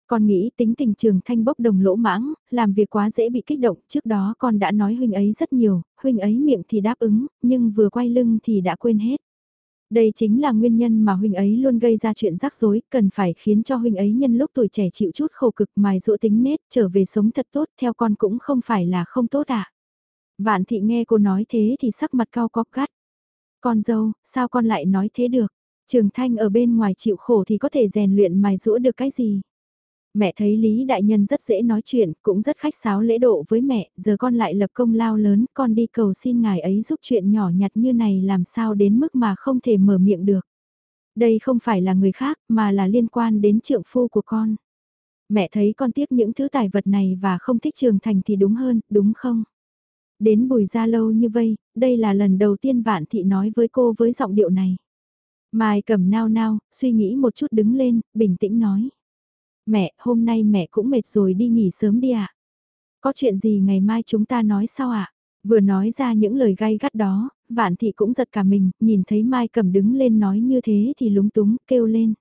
Con nghĩ tính tình trường thanh bốc đồng lỗ mãng, làm việc quá dễ bị kích động, trước đó con đã nói huynh ấy rất nhiều, huynh ấy miệng thì đáp ứng, nhưng vừa quay lưng thì đã quên hết. Đây chính là nguyên nhân mà huynh ấy luôn gây ra chuyện rắc rối, cần phải khiến cho huynh ấy nhân lúc tuổi trẻ chịu chút khổ cực mài dỗ tính nết, trở về sống thật tốt, theo con cũng không phải là không tốt ạ. À. Vạn thị nghe cô nói thế thì sắc mặt cao cóp gắt. Con dâu, sao con lại nói thế được? Trường Thanh ở bên ngoài chịu khổ thì có thể rèn luyện mài dũa được cái gì? Mẹ thấy Lý Đại Nhân rất dễ nói chuyện, cũng rất khách sáo lễ độ với mẹ, giờ con lại lập công lao lớn, con đi cầu xin ngài ấy giúp chuyện nhỏ nhặt như này làm sao đến mức mà không thể mở miệng được. Đây không phải là người khác, mà là liên quan đến trượng phu của con. Mẹ thấy con tiếc những thứ tài vật này và không thích trường thành thì đúng hơn, đúng không? Đến bùi ra lâu như vây, đây là lần đầu tiên Vạn Thị nói với cô với giọng điệu này. Mai cầm nao nao, suy nghĩ một chút đứng lên, bình tĩnh nói. Mẹ, hôm nay mẹ cũng mệt rồi đi nghỉ sớm đi ạ. À? Có chuyện gì ngày mai chúng ta nói sao ạ? À? Vừa nói ra những lời gay gắt đó, Vạn Thị cũng giật cả mình, nhìn thấy Mai cầm đứng lên nói như thế thì lúng túng, kêu lên.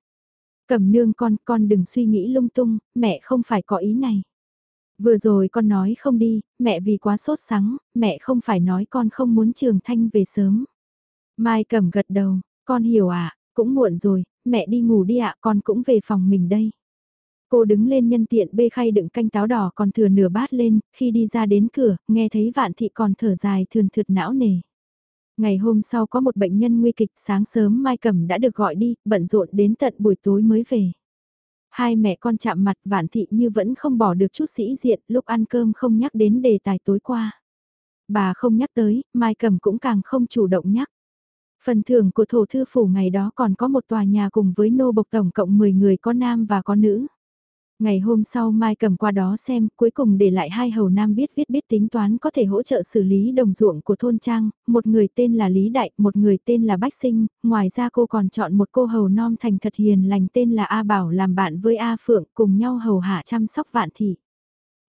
Cầm nương con, con đừng suy nghĩ lung tung, mẹ không phải có ý này. Vừa rồi con nói không đi, mẹ vì quá sốt sắng, mẹ không phải nói con không muốn trường thanh về sớm. Mai cầm gật đầu, con hiểu ạ, à, cũng muộn rồi, mẹ đi ngủ đi ạ, con cũng về phòng mình đây. Cô đứng lên nhân tiện bê khay đựng canh táo đỏ còn thừa nửa bát lên, khi đi ra đến cửa, nghe thấy vạn thị còn thở dài thường thượt não nề. Ngày hôm sau có một bệnh nhân nguy kịch sáng sớm Mai Cẩm đã được gọi đi, bận rộn đến tận buổi tối mới về. Hai mẹ con chạm mặt vạn thị như vẫn không bỏ được chút sĩ diện lúc ăn cơm không nhắc đến đề tài tối qua. Bà không nhắc tới, Mai Cẩm cũng càng không chủ động nhắc. Phần thưởng của thổ thư phủ ngày đó còn có một tòa nhà cùng với nô bộc tổng cộng 10 người có nam và có nữ. Ngày hôm sau Mai cầm qua đó xem, cuối cùng để lại hai hầu nam biết viết biết tính toán có thể hỗ trợ xử lý đồng ruộng của thôn trang, một người tên là Lý Đại, một người tên là Bách Sinh, ngoài ra cô còn chọn một cô hầu non thành thật hiền lành tên là A Bảo làm bạn với A Phượng cùng nhau hầu hạ chăm sóc vạn thị.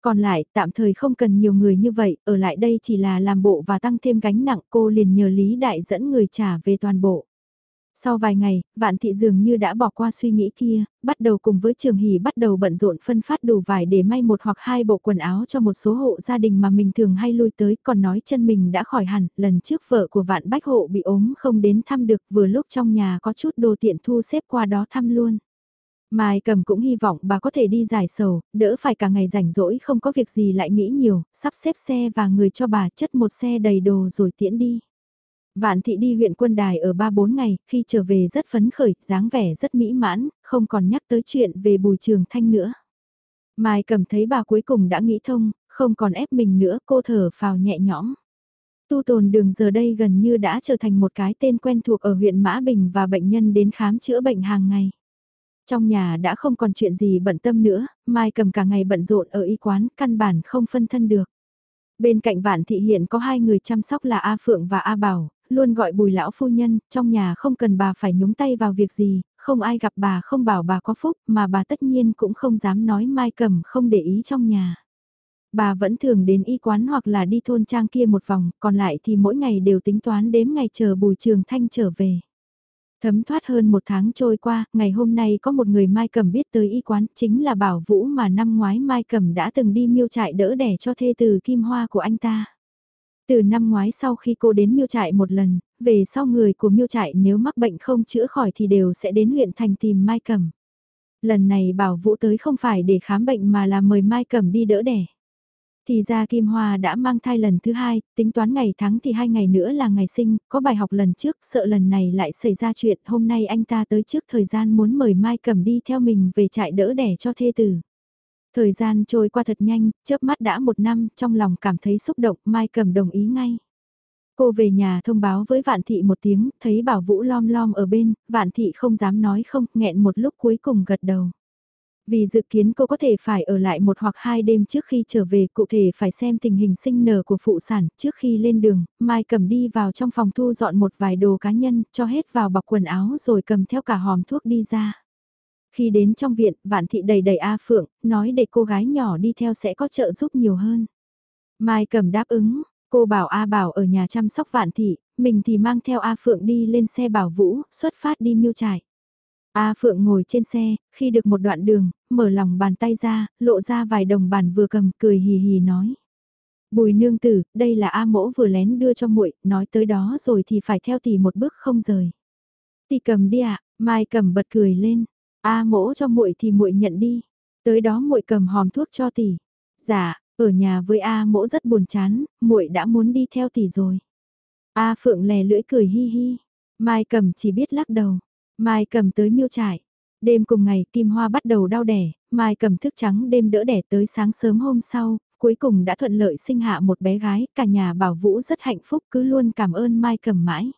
Còn lại, tạm thời không cần nhiều người như vậy, ở lại đây chỉ là làm bộ và tăng thêm gánh nặng cô liền nhờ Lý Đại dẫn người trả về toàn bộ. Sau vài ngày, vạn thị dường như đã bỏ qua suy nghĩ kia, bắt đầu cùng với trường hỷ bắt đầu bận rộn phân phát đủ vải để may một hoặc hai bộ quần áo cho một số hộ gia đình mà mình thường hay lui tới, còn nói chân mình đã khỏi hẳn, lần trước vợ của vạn bách hộ bị ốm không đến thăm được vừa lúc trong nhà có chút đồ tiện thu xếp qua đó thăm luôn. Mai cầm cũng hy vọng bà có thể đi giải sầu, đỡ phải cả ngày rảnh rỗi không có việc gì lại nghĩ nhiều, sắp xếp xe và người cho bà chất một xe đầy đồ rồi tiễn đi. Vạn thị đi huyện quân đài ở 3-4 ngày, khi trở về rất phấn khởi, dáng vẻ rất mỹ mãn, không còn nhắc tới chuyện về bùi trường thanh nữa. Mai cầm thấy bà cuối cùng đã nghĩ thông, không còn ép mình nữa, cô thở phào nhẹ nhõm. Tu tồn đường giờ đây gần như đã trở thành một cái tên quen thuộc ở huyện Mã Bình và bệnh nhân đến khám chữa bệnh hàng ngày. Trong nhà đã không còn chuyện gì bận tâm nữa, Mai cầm cả ngày bận rộn ở y quán, căn bản không phân thân được. Bên cạnh vạn thị hiện có hai người chăm sóc là A Phượng và A Bảo, luôn gọi bùi lão phu nhân, trong nhà không cần bà phải nhúng tay vào việc gì, không ai gặp bà không bảo bà có phúc, mà bà tất nhiên cũng không dám nói Mai Cầm không để ý trong nhà. Bà vẫn thường đến y quán hoặc là đi thôn trang kia một vòng, còn lại thì mỗi ngày đều tính toán đếm ngày chờ bùi trường thanh trở về. Thấm thoát hơn một tháng trôi qua, ngày hôm nay có một người Mai Cầm biết tới y quán, chính là Bảo Vũ mà năm ngoái Mai Cầm đã từng đi miêu trại đỡ đẻ cho thê từ Kim Hoa của anh ta. Từ năm ngoái sau khi cô đến miêu trại một lần, về sau người của miêu trại nếu mắc bệnh không chữa khỏi thì đều sẽ đến huyện thành tìm Mai Cẩm. Lần này bảo Vũ tới không phải để khám bệnh mà là mời Mai Cẩm đi đỡ đẻ. Thì ra Kim Hoa đã mang thai lần thứ hai, tính toán ngày tháng thì hai ngày nữa là ngày sinh, có bài học lần trước, sợ lần này lại xảy ra chuyện, hôm nay anh ta tới trước thời gian muốn mời Mai Cẩm đi theo mình về trại đỡ đẻ cho thê tử. Thời gian trôi qua thật nhanh, chớp mắt đã một năm, trong lòng cảm thấy xúc động, Mai Cầm đồng ý ngay. Cô về nhà thông báo với Vạn Thị một tiếng, thấy Bảo Vũ lom lom ở bên, Vạn Thị không dám nói không, nghẹn một lúc cuối cùng gật đầu. Vì dự kiến cô có thể phải ở lại một hoặc hai đêm trước khi trở về cụ thể phải xem tình hình sinh nở của phụ sản trước khi lên đường, Mai cầm đi vào trong phòng thu dọn một vài đồ cá nhân cho hết vào bọc quần áo rồi cầm theo cả hòm thuốc đi ra. Khi đến trong viện, Vạn Thị đầy đầy A Phượng, nói để cô gái nhỏ đi theo sẽ có trợ giúp nhiều hơn. Mai cầm đáp ứng, cô bảo A Bảo ở nhà chăm sóc Vạn Thị, mình thì mang theo A Phượng đi lên xe bảo Vũ, xuất phát đi miêu trải. A Phượng ngồi trên xe, khi được một đoạn đường, mở lòng bàn tay ra, lộ ra vài đồng bàn vừa cầm, cười hì hì nói. Bùi nương tử, đây là A mỗ vừa lén đưa cho muội, nói tới đó rồi thì phải theo tỷ một bước không rời. Tỷ cầm đi ạ, Mai cầm bật cười lên. A mỗ cho muội thì muội nhận đi. Tới đó muội cầm hòm thuốc cho tỷ. Dạ, ở nhà với A mỗ rất buồn chán, muội đã muốn đi theo tỷ rồi. A Phượng lè lưỡi cười hi hi. Mai cầm chỉ biết lắc đầu. Mai cầm tới miêu trại. Đêm cùng ngày Kim Hoa bắt đầu đau đẻ, Mai cầm thức trắng đêm đỡ đẻ tới sáng sớm hôm sau, cuối cùng đã thuận lợi sinh hạ một bé gái, cả nhà bảo Vũ rất hạnh phúc cứ luôn cảm ơn Mai cầm mãi.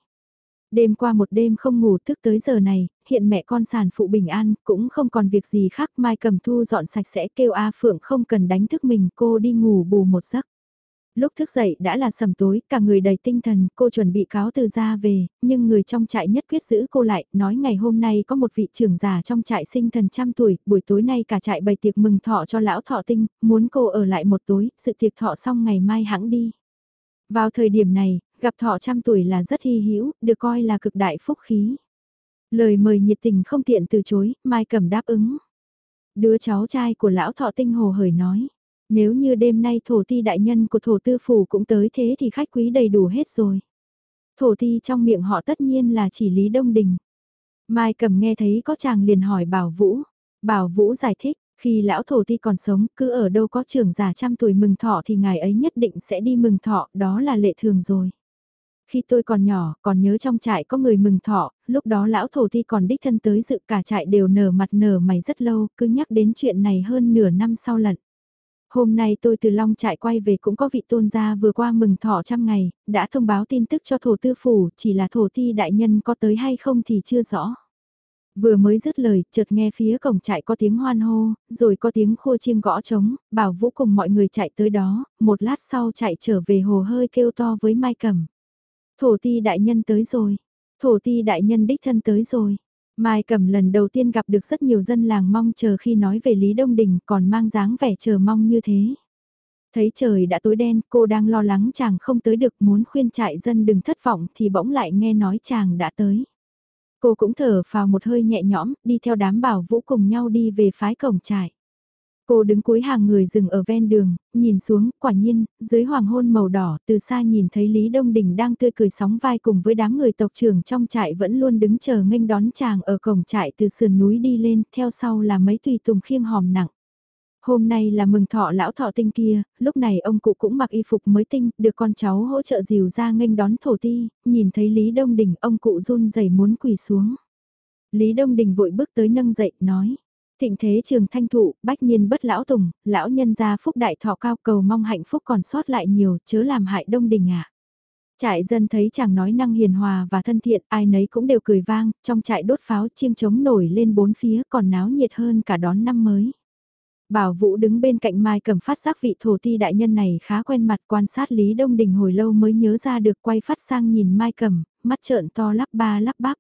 Đêm qua một đêm không ngủ thức tới giờ này, hiện mẹ con sản phụ bình an, cũng không còn việc gì khác Mai cầm thu dọn sạch sẽ kêu A Phượng không cần đánh thức mình cô đi ngủ bù một giấc. Lúc thức dậy đã là sầm tối, cả người đầy tinh thần, cô chuẩn bị cáo từ ra về, nhưng người trong trại nhất quyết giữ cô lại, nói ngày hôm nay có một vị trưởng già trong trại sinh thần trăm tuổi, buổi tối nay cả trại bày tiệc mừng thọ cho lão thọ tinh, muốn cô ở lại một tối, sự tiệc thọ xong ngày mai hãng đi. Vào thời điểm này, gặp thọ trăm tuổi là rất hy hữu, được coi là cực đại phúc khí. Lời mời nhiệt tình không tiện từ chối, Mai Cẩm đáp ứng. Đứa cháu trai của lão thọ tinh hồ hởi nói. Nếu như đêm nay thổ ti đại nhân của thổ tư phủ cũng tới thế thì khách quý đầy đủ hết rồi. Thổ ti trong miệng họ tất nhiên là chỉ Lý Đông Đình. Mai cẩm nghe thấy có chàng liền hỏi Bảo Vũ. Bảo Vũ giải thích, khi lão thổ ti còn sống, cứ ở đâu có trưởng già trăm tuổi mừng thọ thì ngài ấy nhất định sẽ đi mừng thọ, đó là lệ thường rồi. Khi tôi còn nhỏ, còn nhớ trong trại có người mừng thọ, lúc đó lão thổ ti còn đích thân tới dự cả trại đều nở mặt nở mày rất lâu, cứ nhắc đến chuyện này hơn nửa năm sau lận. Hôm nay tôi từ Long trại quay về cũng có vị tôn gia vừa qua mừng thọ trăm ngày, đã thông báo tin tức cho thổ tư phủ, chỉ là thổ ti đại nhân có tới hay không thì chưa rõ. Vừa mới dứt lời, chợt nghe phía cổng trại có tiếng hoan hô, rồi có tiếng khua chiêng gõ trống, bảo vũ cùng mọi người chạy tới đó, một lát sau chạy trở về hồ hơi kêu to với Mai Cẩm. Thổ ti đại nhân tới rồi, thổ ti đại nhân đích thân tới rồi. Mai Cẩm lần đầu tiên gặp được rất nhiều dân làng mong chờ khi nói về Lý Đông Đình còn mang dáng vẻ chờ mong như thế. Thấy trời đã tối đen, cô đang lo lắng chàng không tới được muốn khuyên trại dân đừng thất vọng thì bỗng lại nghe nói chàng đã tới. Cô cũng thở vào một hơi nhẹ nhõm, đi theo đám bảo vũ cùng nhau đi về phái cổng trại. Cô đứng cuối hàng người dừng ở ven đường, nhìn xuống, quả nhiên, dưới hoàng hôn màu đỏ, từ xa nhìn thấy Lý Đông Đình đang tươi cười sóng vai cùng với đám người tộc trưởng trong trại vẫn luôn đứng chờ nghênh đón chàng ở cổng trại từ sườn núi đi lên, theo sau là mấy tùy tùng khiêng hòm nặng. Hôm nay là mừng thọ lão thọ tinh kia, lúc này ông cụ cũng mặc y phục mới tinh, được con cháu hỗ trợ dìu ra nghênh đón thổ ti, nhìn thấy Lý Đông Đình ông cụ run rẩy muốn quỳ xuống. Lý Đông Đình vội bước tới nâng dậy, nói. Thịnh thế trường thanh thụ, bách niên bất lão tùng, lão nhân gia phúc đại thọ cao cầu mong hạnh phúc còn sót lại nhiều, chớ làm hại đông đình ạ. À. Trại dân thấy chàng nói năng hiền hòa và thân thiện, ai nấy cũng đều cười vang, trong trại đốt pháo chiêng trống nổi lên bốn phía còn náo nhiệt hơn cả đón năm mới. Bảo Vũ đứng bên cạnh Mai cầm phát giác vị thổ ti đại nhân này khá quen mặt quan sát Lý Đông Đình hồi lâu mới nhớ ra được quay phát sang nhìn Mai cầm, mắt trợn to lắp ba lắp bắp.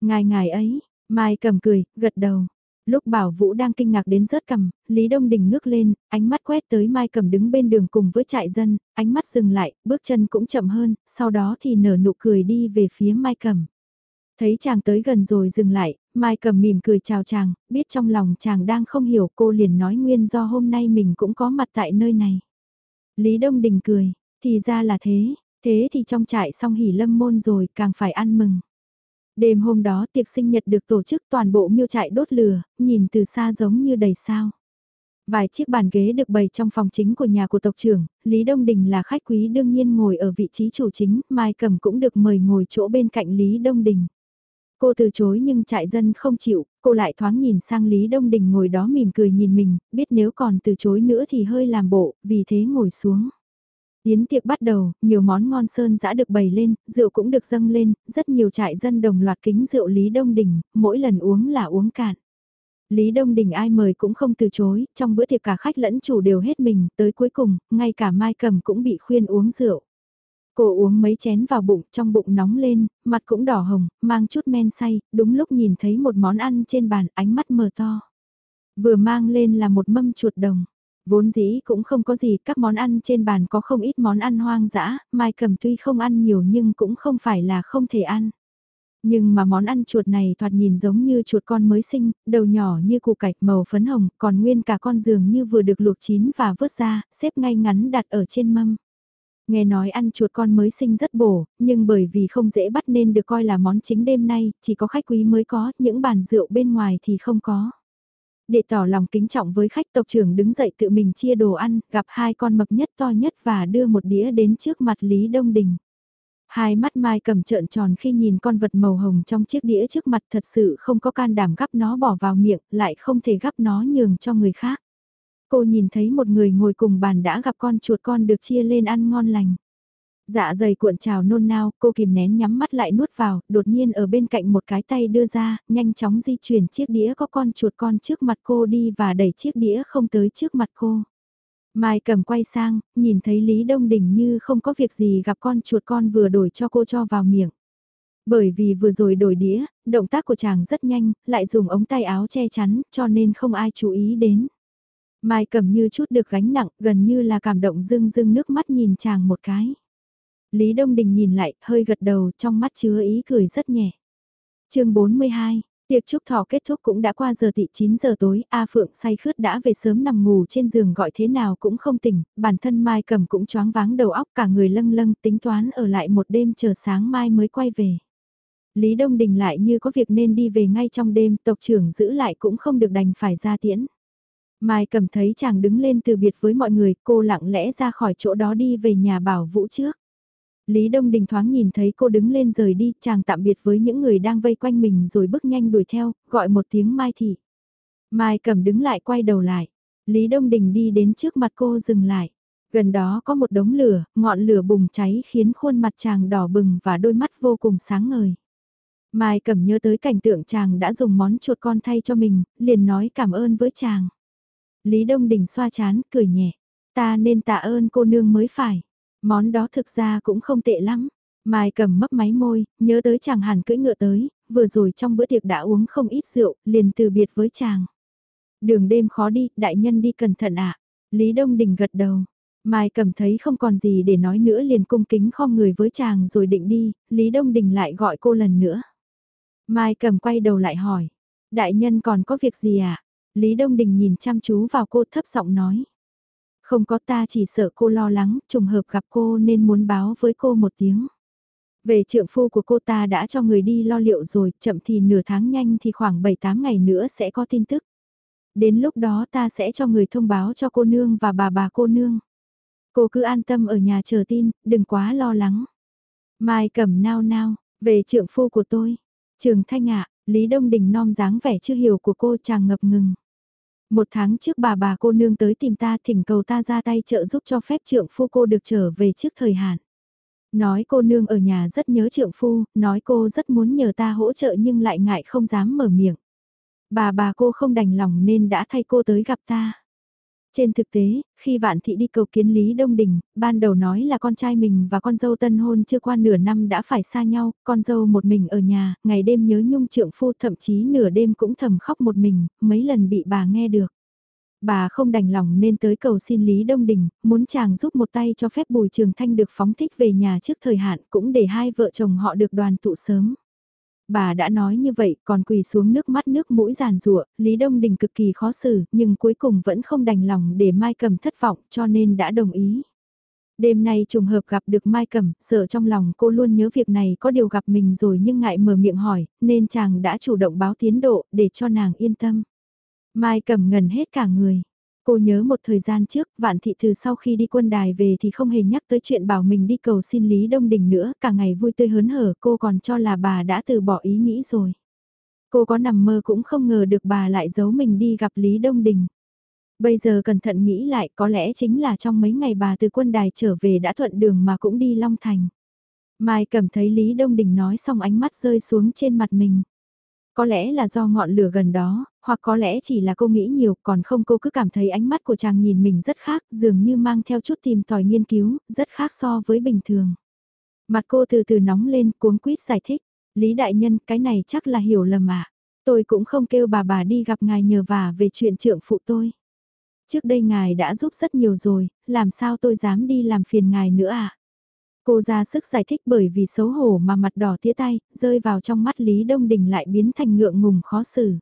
Ngài ngài ấy, Mai cầm cười, gật đầu. Lúc Bảo Vũ đang kinh ngạc đến rớt cầm, Lý Đông Đình ngước lên, ánh mắt quét tới Mai Cầm đứng bên đường cùng với trại dân, ánh mắt dừng lại, bước chân cũng chậm hơn, sau đó thì nở nụ cười đi về phía Mai Cầm. Thấy chàng tới gần rồi dừng lại, Mai Cầm mỉm cười chào chàng, biết trong lòng chàng đang không hiểu cô liền nói nguyên do hôm nay mình cũng có mặt tại nơi này. Lý Đông Đình cười, thì ra là thế, thế thì trong trại xong hỉ lâm môn rồi càng phải ăn mừng. Đêm hôm đó tiệc sinh nhật được tổ chức toàn bộ miêu trại đốt lửa, nhìn từ xa giống như đầy sao. Vài chiếc bàn ghế được bày trong phòng chính của nhà của tộc trưởng, Lý Đông Đình là khách quý đương nhiên ngồi ở vị trí chủ chính, Mai Cầm cũng được mời ngồi chỗ bên cạnh Lý Đông Đình. Cô từ chối nhưng trại dân không chịu, cô lại thoáng nhìn sang Lý Đông Đình ngồi đó mỉm cười nhìn mình, biết nếu còn từ chối nữa thì hơi làm bộ, vì thế ngồi xuống. Yến tiệc bắt đầu, nhiều món ngon sơn đã được bày lên, rượu cũng được dâng lên, rất nhiều trại dân đồng loạt kính rượu Lý Đông Đình, mỗi lần uống là uống cạn. Lý Đông Đình ai mời cũng không từ chối, trong bữa tiệc cả khách lẫn chủ đều hết mình, tới cuối cùng, ngay cả Mai Cầm cũng bị khuyên uống rượu. Cô uống mấy chén vào bụng, trong bụng nóng lên, mặt cũng đỏ hồng, mang chút men say, đúng lúc nhìn thấy một món ăn trên bàn, ánh mắt mờ to. Vừa mang lên là một mâm chuột đồng. Vốn dĩ cũng không có gì, các món ăn trên bàn có không ít món ăn hoang dã, Mai Cầm tuy không ăn nhiều nhưng cũng không phải là không thể ăn. Nhưng mà món ăn chuột này thoạt nhìn giống như chuột con mới sinh, đầu nhỏ như củ cải màu phấn hồng, còn nguyên cả con giường như vừa được luộc chín và vớt ra, xếp ngay ngắn đặt ở trên mâm. Nghe nói ăn chuột con mới sinh rất bổ, nhưng bởi vì không dễ bắt nên được coi là món chính đêm nay, chỉ có khách quý mới có, những bàn rượu bên ngoài thì không có. Để tỏ lòng kính trọng với khách tộc trưởng đứng dậy tự mình chia đồ ăn, gặp hai con mập nhất to nhất và đưa một đĩa đến trước mặt Lý Đông Đình. Hai mắt Mai cầm trợn tròn khi nhìn con vật màu hồng trong chiếc đĩa trước mặt thật sự không có can đảm gắp nó bỏ vào miệng, lại không thể gắp nó nhường cho người khác. Cô nhìn thấy một người ngồi cùng bàn đã gặp con chuột con được chia lên ăn ngon lành. Dạ dày cuộn trào nôn nao, cô kìm nén nhắm mắt lại nuốt vào, đột nhiên ở bên cạnh một cái tay đưa ra, nhanh chóng di chuyển chiếc đĩa có con chuột con trước mặt cô đi và đẩy chiếc đĩa không tới trước mặt cô. Mai cầm quay sang, nhìn thấy Lý Đông Đình như không có việc gì gặp con chuột con vừa đổi cho cô cho vào miệng. Bởi vì vừa rồi đổi đĩa, động tác của chàng rất nhanh, lại dùng ống tay áo che chắn, cho nên không ai chú ý đến. Mai cầm như chút được gánh nặng, gần như là cảm động dưng dưng nước mắt nhìn chàng một cái. Lý Đông Đình nhìn lại, hơi gật đầu, trong mắt chứa ý cười rất nhẹ. chương 42, Tiệc chúc thọ kết thúc cũng đã qua giờ tị 9 giờ tối, A Phượng say khướt đã về sớm nằm ngủ trên giường gọi thế nào cũng không tỉnh, bản thân Mai cầm cũng choáng váng đầu óc cả người lâng lâng tính toán ở lại một đêm chờ sáng mai mới quay về. Lý Đông Đình lại như có việc nên đi về ngay trong đêm, tộc trưởng giữ lại cũng không được đành phải ra tiễn. Mai cầm thấy chàng đứng lên từ biệt với mọi người, cô lặng lẽ ra khỏi chỗ đó đi về nhà bảo vũ trước. Lý Đông Đình thoáng nhìn thấy cô đứng lên rời đi, chàng tạm biệt với những người đang vây quanh mình rồi bước nhanh đuổi theo, gọi một tiếng Mai Thị. Mai cầm đứng lại quay đầu lại. Lý Đông Đình đi đến trước mặt cô dừng lại. Gần đó có một đống lửa, ngọn lửa bùng cháy khiến khuôn mặt chàng đỏ bừng và đôi mắt vô cùng sáng ngời. Mai cầm nhớ tới cảnh tượng chàng đã dùng món chuột con thay cho mình, liền nói cảm ơn với chàng. Lý Đông Đình xoa chán, cười nhẹ. Ta nên tạ ơn cô nương mới phải. Món đó thực ra cũng không tệ lắm. Mai cầm mấp máy môi, nhớ tới chàng hàn cưỡi ngựa tới, vừa rồi trong bữa tiệc đã uống không ít rượu, liền từ biệt với chàng. Đường đêm khó đi, đại nhân đi cẩn thận ạ. Lý Đông Đình gật đầu. Mai cầm thấy không còn gì để nói nữa liền cung kính khom người với chàng rồi định đi, Lý Đông Đình lại gọi cô lần nữa. Mai cầm quay đầu lại hỏi, đại nhân còn có việc gì ạ? À? Lý Đông Đình nhìn chăm chú vào cô thấp giọng nói. Không có ta chỉ sợ cô lo lắng, trùng hợp gặp cô nên muốn báo với cô một tiếng. Về trượng phu của cô ta đã cho người đi lo liệu rồi, chậm thì nửa tháng nhanh thì khoảng 7-8 ngày nữa sẽ có tin tức. Đến lúc đó ta sẽ cho người thông báo cho cô nương và bà bà cô nương. Cô cứ an tâm ở nhà chờ tin, đừng quá lo lắng. Mai cầm nao nao, về trượng phu của tôi. Trường Thanh ạ, Lý Đông Đình non dáng vẻ chưa hiểu của cô chàng ngập ngừng. Một tháng trước bà bà cô nương tới tìm ta thỉnh cầu ta ra tay trợ giúp cho phép trượng phu cô được trở về trước thời hạn. Nói cô nương ở nhà rất nhớ trượng phu, nói cô rất muốn nhờ ta hỗ trợ nhưng lại ngại không dám mở miệng. Bà bà cô không đành lòng nên đã thay cô tới gặp ta. Trên thực tế, khi Vạn Thị đi cầu kiến Lý Đông Đình, ban đầu nói là con trai mình và con dâu tân hôn chưa qua nửa năm đã phải xa nhau, con dâu một mình ở nhà, ngày đêm nhớ nhung trượng phu thậm chí nửa đêm cũng thầm khóc một mình, mấy lần bị bà nghe được. Bà không đành lòng nên tới cầu xin Lý Đông Đình, muốn chàng giúp một tay cho phép Bùi Trường Thanh được phóng thích về nhà trước thời hạn cũng để hai vợ chồng họ được đoàn tụ sớm. Bà đã nói như vậy còn quỳ xuống nước mắt nước mũi giàn rụa, Lý Đông Đình cực kỳ khó xử nhưng cuối cùng vẫn không đành lòng để Mai Cầm thất vọng cho nên đã đồng ý. Đêm nay trùng hợp gặp được Mai Cẩm, sợ trong lòng cô luôn nhớ việc này có điều gặp mình rồi nhưng ngại mở miệng hỏi, nên chàng đã chủ động báo tiến độ để cho nàng yên tâm. Mai Cẩm ngần hết cả người. Cô nhớ một thời gian trước, Vạn Thị từ sau khi đi quân đài về thì không hề nhắc tới chuyện bảo mình đi cầu xin Lý Đông Đình nữa, cả ngày vui tươi hớn hở cô còn cho là bà đã từ bỏ ý nghĩ rồi. Cô có nằm mơ cũng không ngờ được bà lại giấu mình đi gặp Lý Đông Đình. Bây giờ cẩn thận nghĩ lại có lẽ chính là trong mấy ngày bà từ quân đài trở về đã thuận đường mà cũng đi Long Thành. Mai cầm thấy Lý Đông Đình nói xong ánh mắt rơi xuống trên mặt mình. Có lẽ là do ngọn lửa gần đó, hoặc có lẽ chỉ là cô nghĩ nhiều còn không cô cứ cảm thấy ánh mắt của chàng nhìn mình rất khác, dường như mang theo chút tìm tòi nghiên cứu, rất khác so với bình thường. Mặt cô từ từ nóng lên cuống quýt giải thích, Lý Đại Nhân cái này chắc là hiểu lầm ạ. À. Tôi cũng không kêu bà bà đi gặp ngài nhờ vả về chuyện trượng phụ tôi. Trước đây ngài đã giúp rất nhiều rồi, làm sao tôi dám đi làm phiền ngài nữa à? Cô ra sức giải thích bởi vì xấu hổ mà mặt đỏ tía tay, rơi vào trong mắt Lý Đông Đình lại biến thành ngượng ngùng khó xử.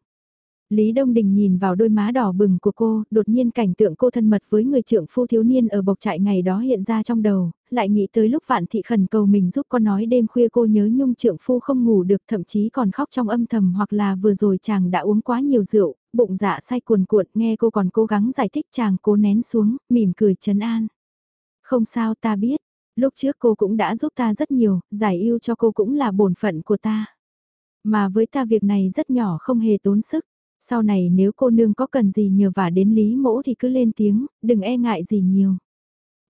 Lý Đông Đình nhìn vào đôi má đỏ bừng của cô, đột nhiên cảnh tượng cô thân mật với người trưởng phu thiếu niên ở bộc trại ngày đó hiện ra trong đầu, lại nghĩ tới lúc vạn thị khẩn cầu mình giúp con nói đêm khuya cô nhớ nhung trưởng phu không ngủ được thậm chí còn khóc trong âm thầm hoặc là vừa rồi chàng đã uống quá nhiều rượu, bụng dạ say cuồn cuộn nghe cô còn cố gắng giải thích chàng cố nén xuống, mỉm cười trấn an. Không sao ta biết, lúc trước cô cũng đã giúp ta rất nhiều, giải yêu cho cô cũng là bổn phận của ta. Mà với ta việc này rất nhỏ không hề tốn sức. Sau này nếu cô nương có cần gì nhờ vả đến Lý Mỗ thì cứ lên tiếng, đừng e ngại gì nhiều.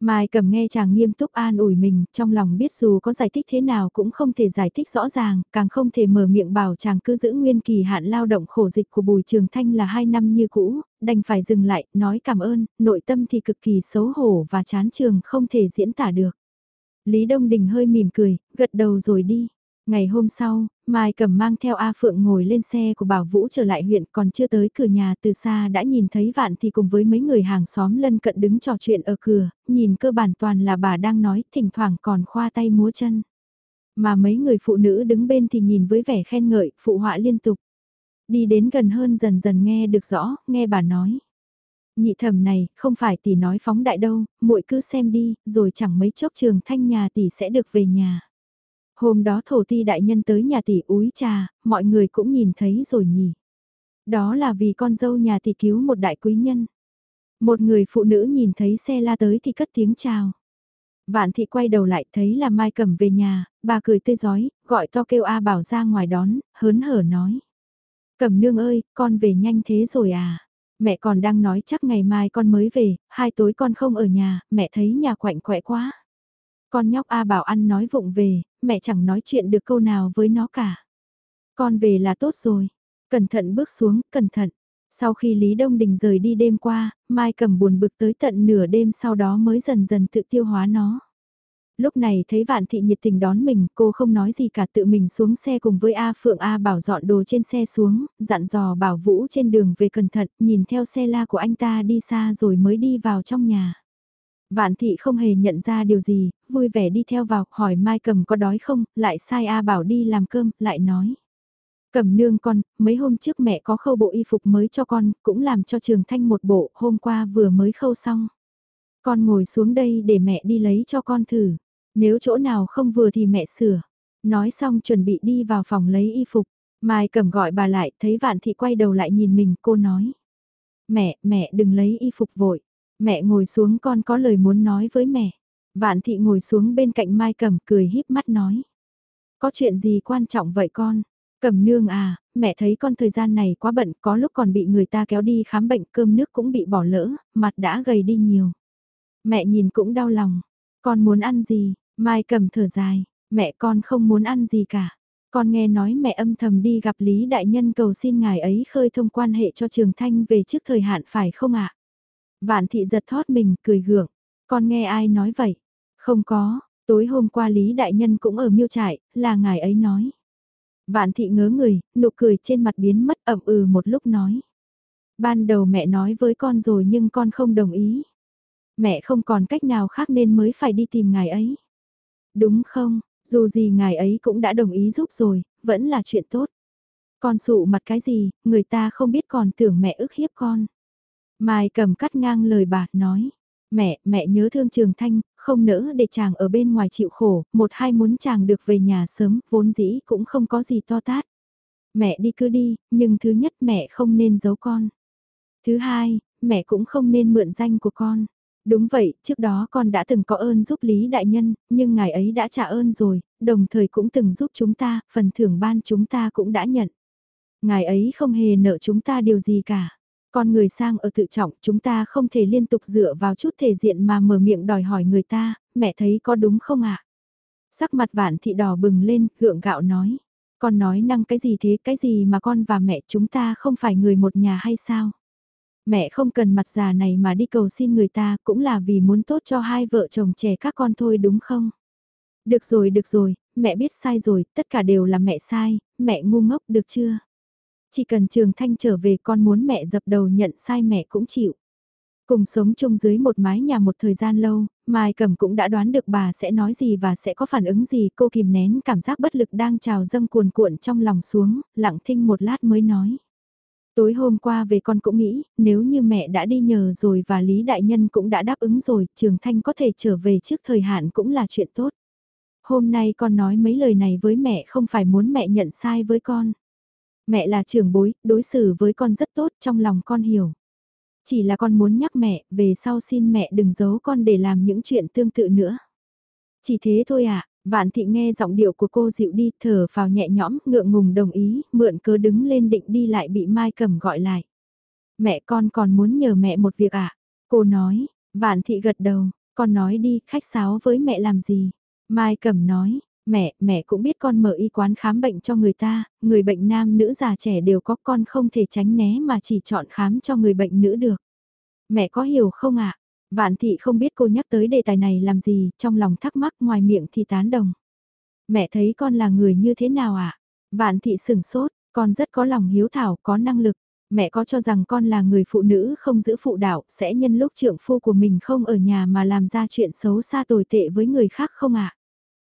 Mai cầm nghe chàng nghiêm túc an ủi mình, trong lòng biết dù có giải thích thế nào cũng không thể giải thích rõ ràng, càng không thể mở miệng bảo chàng cứ giữ nguyên kỳ hạn lao động khổ dịch của Bùi Trường Thanh là hai năm như cũ, đành phải dừng lại, nói cảm ơn, nội tâm thì cực kỳ xấu hổ và chán trường không thể diễn tả được. Lý Đông Đình hơi mỉm cười, gật đầu rồi đi. Ngày hôm sau, Mai cầm mang theo A Phượng ngồi lên xe của Bảo Vũ trở lại huyện còn chưa tới cửa nhà từ xa đã nhìn thấy Vạn thì cùng với mấy người hàng xóm lân cận đứng trò chuyện ở cửa, nhìn cơ bản toàn là bà đang nói, thỉnh thoảng còn khoa tay múa chân. Mà mấy người phụ nữ đứng bên thì nhìn với vẻ khen ngợi, phụ họa liên tục. Đi đến gần hơn dần dần nghe được rõ, nghe bà nói. Nhị thẩm này, không phải tỷ nói phóng đại đâu, muội cứ xem đi, rồi chẳng mấy chốc trường thanh nhà tỷ sẽ được về nhà. Hôm đó thổ ti đại nhân tới nhà tỷ úi trà, mọi người cũng nhìn thấy rồi nhỉ. Đó là vì con dâu nhà tỷ cứu một đại quý nhân. Một người phụ nữ nhìn thấy xe la tới thì cất tiếng chào. Vạn thị quay đầu lại thấy là Mai Cẩm về nhà, bà cười tươi giói, gọi to kêu A Bảo ra ngoài đón, hớn hở nói. Cẩm nương ơi, con về nhanh thế rồi à? Mẹ còn đang nói chắc ngày mai con mới về, hai tối con không ở nhà, mẹ thấy nhà quạnh quẹ quá. Con nhóc A Bảo ăn nói vụng về, mẹ chẳng nói chuyện được câu nào với nó cả. Con về là tốt rồi. Cẩn thận bước xuống, cẩn thận. Sau khi Lý Đông Đình rời đi đêm qua, Mai cầm buồn bực tới tận nửa đêm sau đó mới dần dần tự tiêu hóa nó. Lúc này thấy Vạn Thị nhiệt tình đón mình, cô không nói gì cả tự mình xuống xe cùng với A Phượng A Bảo dọn đồ trên xe xuống, dặn dò Bảo Vũ trên đường về cẩn thận, nhìn theo xe la của anh ta đi xa rồi mới đi vào trong nhà. Vạn thị không hề nhận ra điều gì, vui vẻ đi theo vào, hỏi Mai Cầm có đói không, lại sai A bảo đi làm cơm, lại nói. Cầm nương con, mấy hôm trước mẹ có khâu bộ y phục mới cho con, cũng làm cho Trường Thanh một bộ, hôm qua vừa mới khâu xong. Con ngồi xuống đây để mẹ đi lấy cho con thử, nếu chỗ nào không vừa thì mẹ sửa. Nói xong chuẩn bị đi vào phòng lấy y phục, Mai Cầm gọi bà lại, thấy Vạn thị quay đầu lại nhìn mình, cô nói. Mẹ, mẹ đừng lấy y phục vội. Mẹ ngồi xuống con có lời muốn nói với mẹ. Vạn thị ngồi xuống bên cạnh Mai Cẩm cười híp mắt nói. Có chuyện gì quan trọng vậy con? Cẩm nương à, mẹ thấy con thời gian này quá bận, có lúc còn bị người ta kéo đi khám bệnh, cơm nước cũng bị bỏ lỡ, mặt đã gầy đi nhiều. Mẹ nhìn cũng đau lòng. Con muốn ăn gì? Mai cầm thở dài, mẹ con không muốn ăn gì cả. Con nghe nói mẹ âm thầm đi gặp Lý Đại Nhân cầu xin ngài ấy khơi thông quan hệ cho Trường Thanh về trước thời hạn phải không ạ? Vạn thị giật thót mình, cười gượng. Con nghe ai nói vậy? Không có, tối hôm qua Lý Đại Nhân cũng ở miêu trại, là ngài ấy nói. Vạn thị ngớ người, nụ cười trên mặt biến mất ẩm ừ một lúc nói. Ban đầu mẹ nói với con rồi nhưng con không đồng ý. Mẹ không còn cách nào khác nên mới phải đi tìm ngài ấy. Đúng không, dù gì ngài ấy cũng đã đồng ý giúp rồi, vẫn là chuyện tốt. Con sụ mặt cái gì, người ta không biết còn tưởng mẹ ức hiếp con. Mai cầm cắt ngang lời bà, nói. Mẹ, mẹ nhớ thương Trường Thanh, không nỡ để chàng ở bên ngoài chịu khổ, một hai muốn chàng được về nhà sớm, vốn dĩ cũng không có gì to tát. Mẹ đi cứ đi, nhưng thứ nhất mẹ không nên giấu con. Thứ hai, mẹ cũng không nên mượn danh của con. Đúng vậy, trước đó con đã từng có ơn giúp Lý Đại Nhân, nhưng ngài ấy đã trả ơn rồi, đồng thời cũng từng giúp chúng ta, phần thưởng ban chúng ta cũng đã nhận. Ngài ấy không hề nợ chúng ta điều gì cả. Con người sang ở tự trọng, chúng ta không thể liên tục dựa vào chút thể diện mà mở miệng đòi hỏi người ta, mẹ thấy có đúng không ạ? Sắc mặt vạn thị đỏ bừng lên, gượng gạo nói. Con nói năng cái gì thế, cái gì mà con và mẹ chúng ta không phải người một nhà hay sao? Mẹ không cần mặt già này mà đi cầu xin người ta cũng là vì muốn tốt cho hai vợ chồng trẻ các con thôi đúng không? Được rồi, được rồi, mẹ biết sai rồi, tất cả đều là mẹ sai, mẹ ngu ngốc được chưa? Chỉ cần Trường Thanh trở về con muốn mẹ dập đầu nhận sai mẹ cũng chịu. Cùng sống chung dưới một mái nhà một thời gian lâu, Mai Cẩm cũng đã đoán được bà sẽ nói gì và sẽ có phản ứng gì. Cô kìm nén cảm giác bất lực đang trào dâng cuồn cuộn trong lòng xuống, lặng thinh một lát mới nói. Tối hôm qua về con cũng nghĩ, nếu như mẹ đã đi nhờ rồi và Lý Đại Nhân cũng đã đáp ứng rồi, Trường Thanh có thể trở về trước thời hạn cũng là chuyện tốt. Hôm nay con nói mấy lời này với mẹ không phải muốn mẹ nhận sai với con. Mẹ là trưởng bối, đối xử với con rất tốt, trong lòng con hiểu. Chỉ là con muốn nhắc mẹ, về sau xin mẹ đừng giấu con để làm những chuyện tương tự nữa. Chỉ thế thôi à, vạn thị nghe giọng điệu của cô dịu đi, thở vào nhẹ nhõm, ngượng ngùng đồng ý, mượn cớ đứng lên định đi lại bị Mai Cẩm gọi lại. Mẹ con còn muốn nhờ mẹ một việc à? Cô nói, vạn thị gật đầu, con nói đi, khách sáo với mẹ làm gì? Mai Cẩm nói, mẹ, mẹ cũng biết con mở y quán khám bệnh cho người ta, người bệnh nam nữ già trẻ đều có con không thể tránh né mà chỉ chọn khám cho người bệnh nữ được. Mẹ có hiểu không ạ? Vạn thị không biết cô nhắc tới đề tài này làm gì, trong lòng thắc mắc ngoài miệng thì tán đồng. Mẹ thấy con là người như thế nào ạ? Vạn thị sừng sốt, con rất có lòng hiếu thảo, có năng lực. Mẹ có cho rằng con là người phụ nữ không giữ phụ đạo, sẽ nhân lúc trượng phu của mình không ở nhà mà làm ra chuyện xấu xa tồi tệ với người khác không ạ?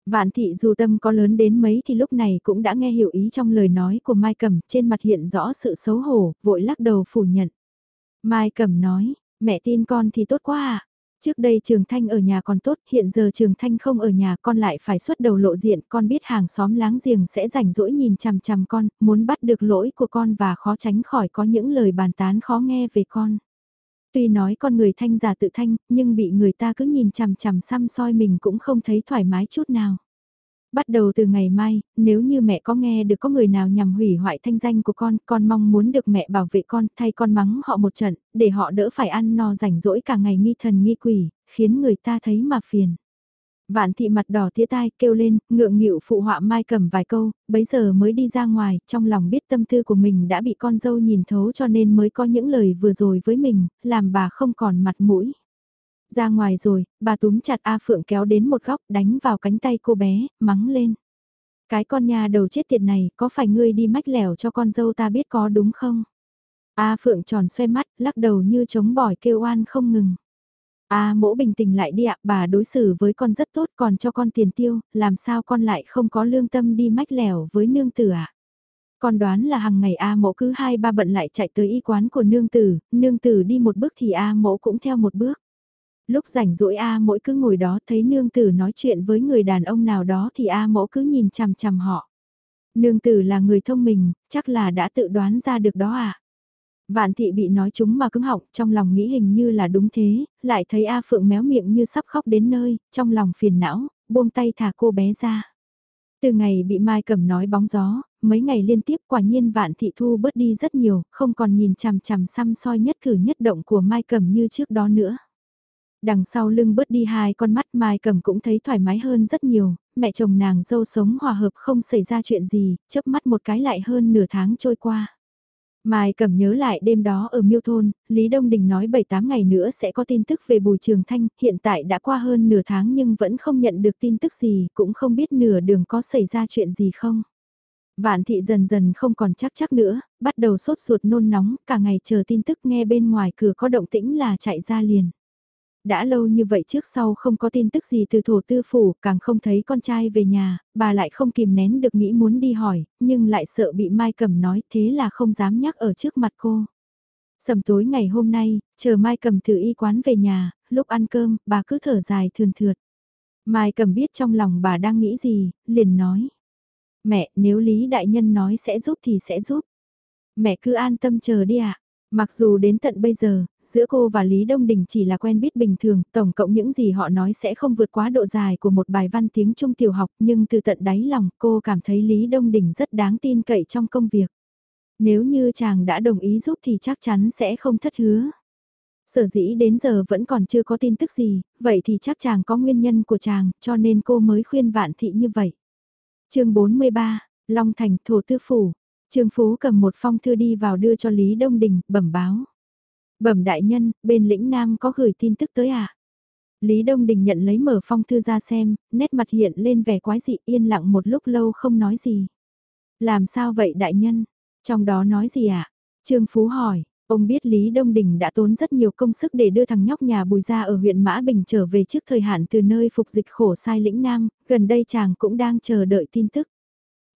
Vạn thị dù tâm có lớn đến mấy thì lúc này cũng đã nghe hiểu ý trong lời nói của Mai Cẩm trên mặt hiện rõ sự xấu hổ, vội lắc đầu phủ nhận. Mai Cẩm nói, mẹ tin con thì tốt quá à. Trước đây Trường Thanh ở nhà còn tốt, hiện giờ Trường Thanh không ở nhà con lại phải xuất đầu lộ diện, con biết hàng xóm láng giềng sẽ rảnh rỗi nhìn chằm chằm con, muốn bắt được lỗi của con và khó tránh khỏi có những lời bàn tán khó nghe về con. Tuy nói con người thanh giả tự thanh, nhưng bị người ta cứ nhìn chằm chằm xăm soi mình cũng không thấy thoải mái chút nào. Bắt đầu từ ngày mai, nếu như mẹ có nghe được có người nào nhằm hủy hoại thanh danh của con, con mong muốn được mẹ bảo vệ con, thay con mắng họ một trận, để họ đỡ phải ăn no rảnh rỗi cả ngày nghi thần nghi quỷ, khiến người ta thấy mà phiền. Vạn thị mặt đỏ tía tai kêu lên, ngượng nghịu phụ họa mai cầm vài câu, bấy giờ mới đi ra ngoài, trong lòng biết tâm tư của mình đã bị con dâu nhìn thấu cho nên mới có những lời vừa rồi với mình, làm bà không còn mặt mũi. Ra ngoài rồi, bà túm chặt A Phượng kéo đến một góc đánh vào cánh tay cô bé, mắng lên. Cái con nhà đầu chết tiệt này, có phải ngươi đi mách lẻo cho con dâu ta biết có đúng không? A Phượng tròn xoay mắt, lắc đầu như chống bỏi kêu oan không ngừng. A mỗ bình tĩnh lại đi ạ, bà đối xử với con rất tốt còn cho con tiền tiêu, làm sao con lại không có lương tâm đi mách lẻo với nương tử ạ? Con đoán là hàng ngày A mỗ cứ hai ba bận lại chạy tới y quán của nương tử, nương tử đi một bước thì A mỗ cũng theo một bước. Lúc rảnh rỗi A mỗi cứ ngồi đó thấy nương tử nói chuyện với người đàn ông nào đó thì A mỗ cứ nhìn chằm chằm họ. Nương tử là người thông minh, chắc là đã tự đoán ra được đó à. Vạn thị bị nói chúng mà cứng họng, trong lòng nghĩ hình như là đúng thế, lại thấy A Phượng méo miệng như sắp khóc đến nơi, trong lòng phiền não, buông tay thả cô bé ra. Từ ngày bị Mai Cẩm nói bóng gió, mấy ngày liên tiếp quả nhiên vạn thị thu bớt đi rất nhiều, không còn nhìn chằm chằm xăm soi nhất cử nhất động của Mai Cẩm như trước đó nữa. Đằng sau lưng bớt đi hai con mắt Mai Cẩm cũng thấy thoải mái hơn rất nhiều, mẹ chồng nàng dâu sống hòa hợp không xảy ra chuyện gì, chớp mắt một cái lại hơn nửa tháng trôi qua. Mai Cẩm nhớ lại đêm đó ở Miêu Thôn, Lý Đông Đình nói 7-8 ngày nữa sẽ có tin tức về Bùi Trường Thanh, hiện tại đã qua hơn nửa tháng nhưng vẫn không nhận được tin tức gì, cũng không biết nửa đường có xảy ra chuyện gì không. Vạn thị dần dần không còn chắc chắc nữa, bắt đầu sốt ruột nôn nóng, cả ngày chờ tin tức nghe bên ngoài cửa có động tĩnh là chạy ra liền. Đã lâu như vậy trước sau không có tin tức gì từ thổ tư phủ, càng không thấy con trai về nhà, bà lại không kìm nén được nghĩ muốn đi hỏi, nhưng lại sợ bị Mai Cầm nói thế là không dám nhắc ở trước mặt cô. Sầm tối ngày hôm nay, chờ Mai Cầm từ y quán về nhà, lúc ăn cơm, bà cứ thở dài thườn thượt. Mai Cầm biết trong lòng bà đang nghĩ gì, liền nói. Mẹ, nếu Lý Đại Nhân nói sẽ giúp thì sẽ giúp. Mẹ cứ an tâm chờ đi ạ. Mặc dù đến tận bây giờ, giữa cô và Lý Đông Đình chỉ là quen biết bình thường, tổng cộng những gì họ nói sẽ không vượt quá độ dài của một bài văn tiếng Trung tiểu học, nhưng từ tận đáy lòng cô cảm thấy Lý Đông Đình rất đáng tin cậy trong công việc. Nếu như chàng đã đồng ý giúp thì chắc chắn sẽ không thất hứa. Sở dĩ đến giờ vẫn còn chưa có tin tức gì, vậy thì chắc chàng có nguyên nhân của chàng, cho nên cô mới khuyên vạn thị như vậy. chương 43, Long Thành, Thổ Tư Phủ. Trương Phú cầm một phong thư đi vào đưa cho Lý Đông Đình, bẩm báo. Bẩm đại nhân, bên lĩnh Nam có gửi tin tức tới à? Lý Đông Đình nhận lấy mở phong thư ra xem, nét mặt hiện lên vẻ quái dị yên lặng một lúc lâu không nói gì. Làm sao vậy đại nhân? Trong đó nói gì ạ? À? Trương Phú hỏi, ông biết Lý Đông Đình đã tốn rất nhiều công sức để đưa thằng nhóc nhà bùi ra ở huyện Mã Bình trở về trước thời hạn từ nơi phục dịch khổ sai lĩnh Nam, gần đây chàng cũng đang chờ đợi tin tức.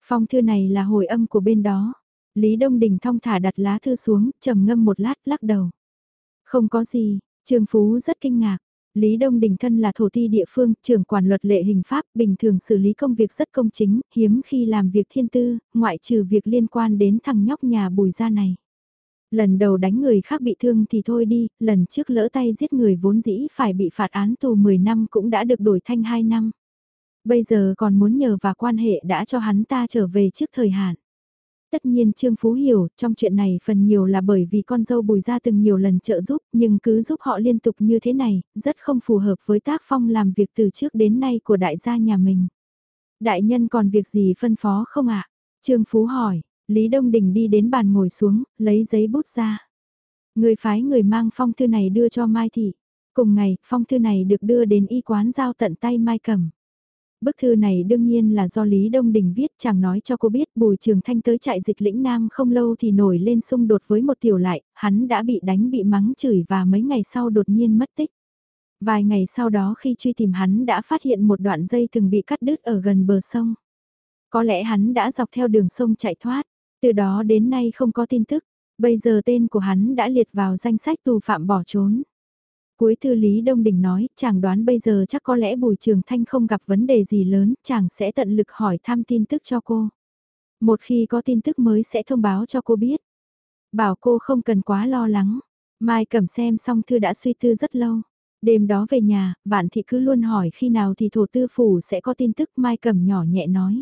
Phong thư này là hồi âm của bên đó. Lý Đông Đình thong thả đặt lá thư xuống, trầm ngâm một lát, lắc đầu. Không có gì, Trương Phú rất kinh ngạc. Lý Đông Đình thân là thổ ti địa phương, trưởng quản luật lệ hình pháp, bình thường xử lý công việc rất công chính, hiếm khi làm việc thiên tư, ngoại trừ việc liên quan đến thằng nhóc nhà bùi gia này. Lần đầu đánh người khác bị thương thì thôi đi, lần trước lỡ tay giết người vốn dĩ phải bị phạt án tù 10 năm cũng đã được đổi thanh 2 năm. Bây giờ còn muốn nhờ và quan hệ đã cho hắn ta trở về trước thời hạn. Tất nhiên Trương Phú hiểu, trong chuyện này phần nhiều là bởi vì con dâu bùi ra từng nhiều lần trợ giúp, nhưng cứ giúp họ liên tục như thế này, rất không phù hợp với tác phong làm việc từ trước đến nay của đại gia nhà mình. Đại nhân còn việc gì phân phó không ạ? Trương Phú hỏi, Lý Đông Đình đi đến bàn ngồi xuống, lấy giấy bút ra. Người phái người mang phong thư này đưa cho Mai Thị. Cùng ngày, phong thư này được đưa đến y quán giao tận tay Mai Cẩm. Bức thư này đương nhiên là do Lý Đông Đình viết chàng nói cho cô biết Bùi Trường Thanh tới trại dịch lĩnh Nam không lâu thì nổi lên xung đột với một tiểu lại, hắn đã bị đánh bị mắng chửi và mấy ngày sau đột nhiên mất tích. Vài ngày sau đó khi truy tìm hắn đã phát hiện một đoạn dây từng bị cắt đứt ở gần bờ sông. Có lẽ hắn đã dọc theo đường sông chạy thoát, từ đó đến nay không có tin tức, bây giờ tên của hắn đã liệt vào danh sách tù phạm bỏ trốn. Cuối thư Lý Đông Đình nói, chàng đoán bây giờ chắc có lẽ Bùi Trường Thanh không gặp vấn đề gì lớn, chàng sẽ tận lực hỏi thăm tin tức cho cô. Một khi có tin tức mới sẽ thông báo cho cô biết. Bảo cô không cần quá lo lắng. Mai cầm xem xong thư đã suy tư rất lâu. Đêm đó về nhà, vạn thị cứ luôn hỏi khi nào thì thổ tư phủ sẽ có tin tức Mai cầm nhỏ nhẹ nói.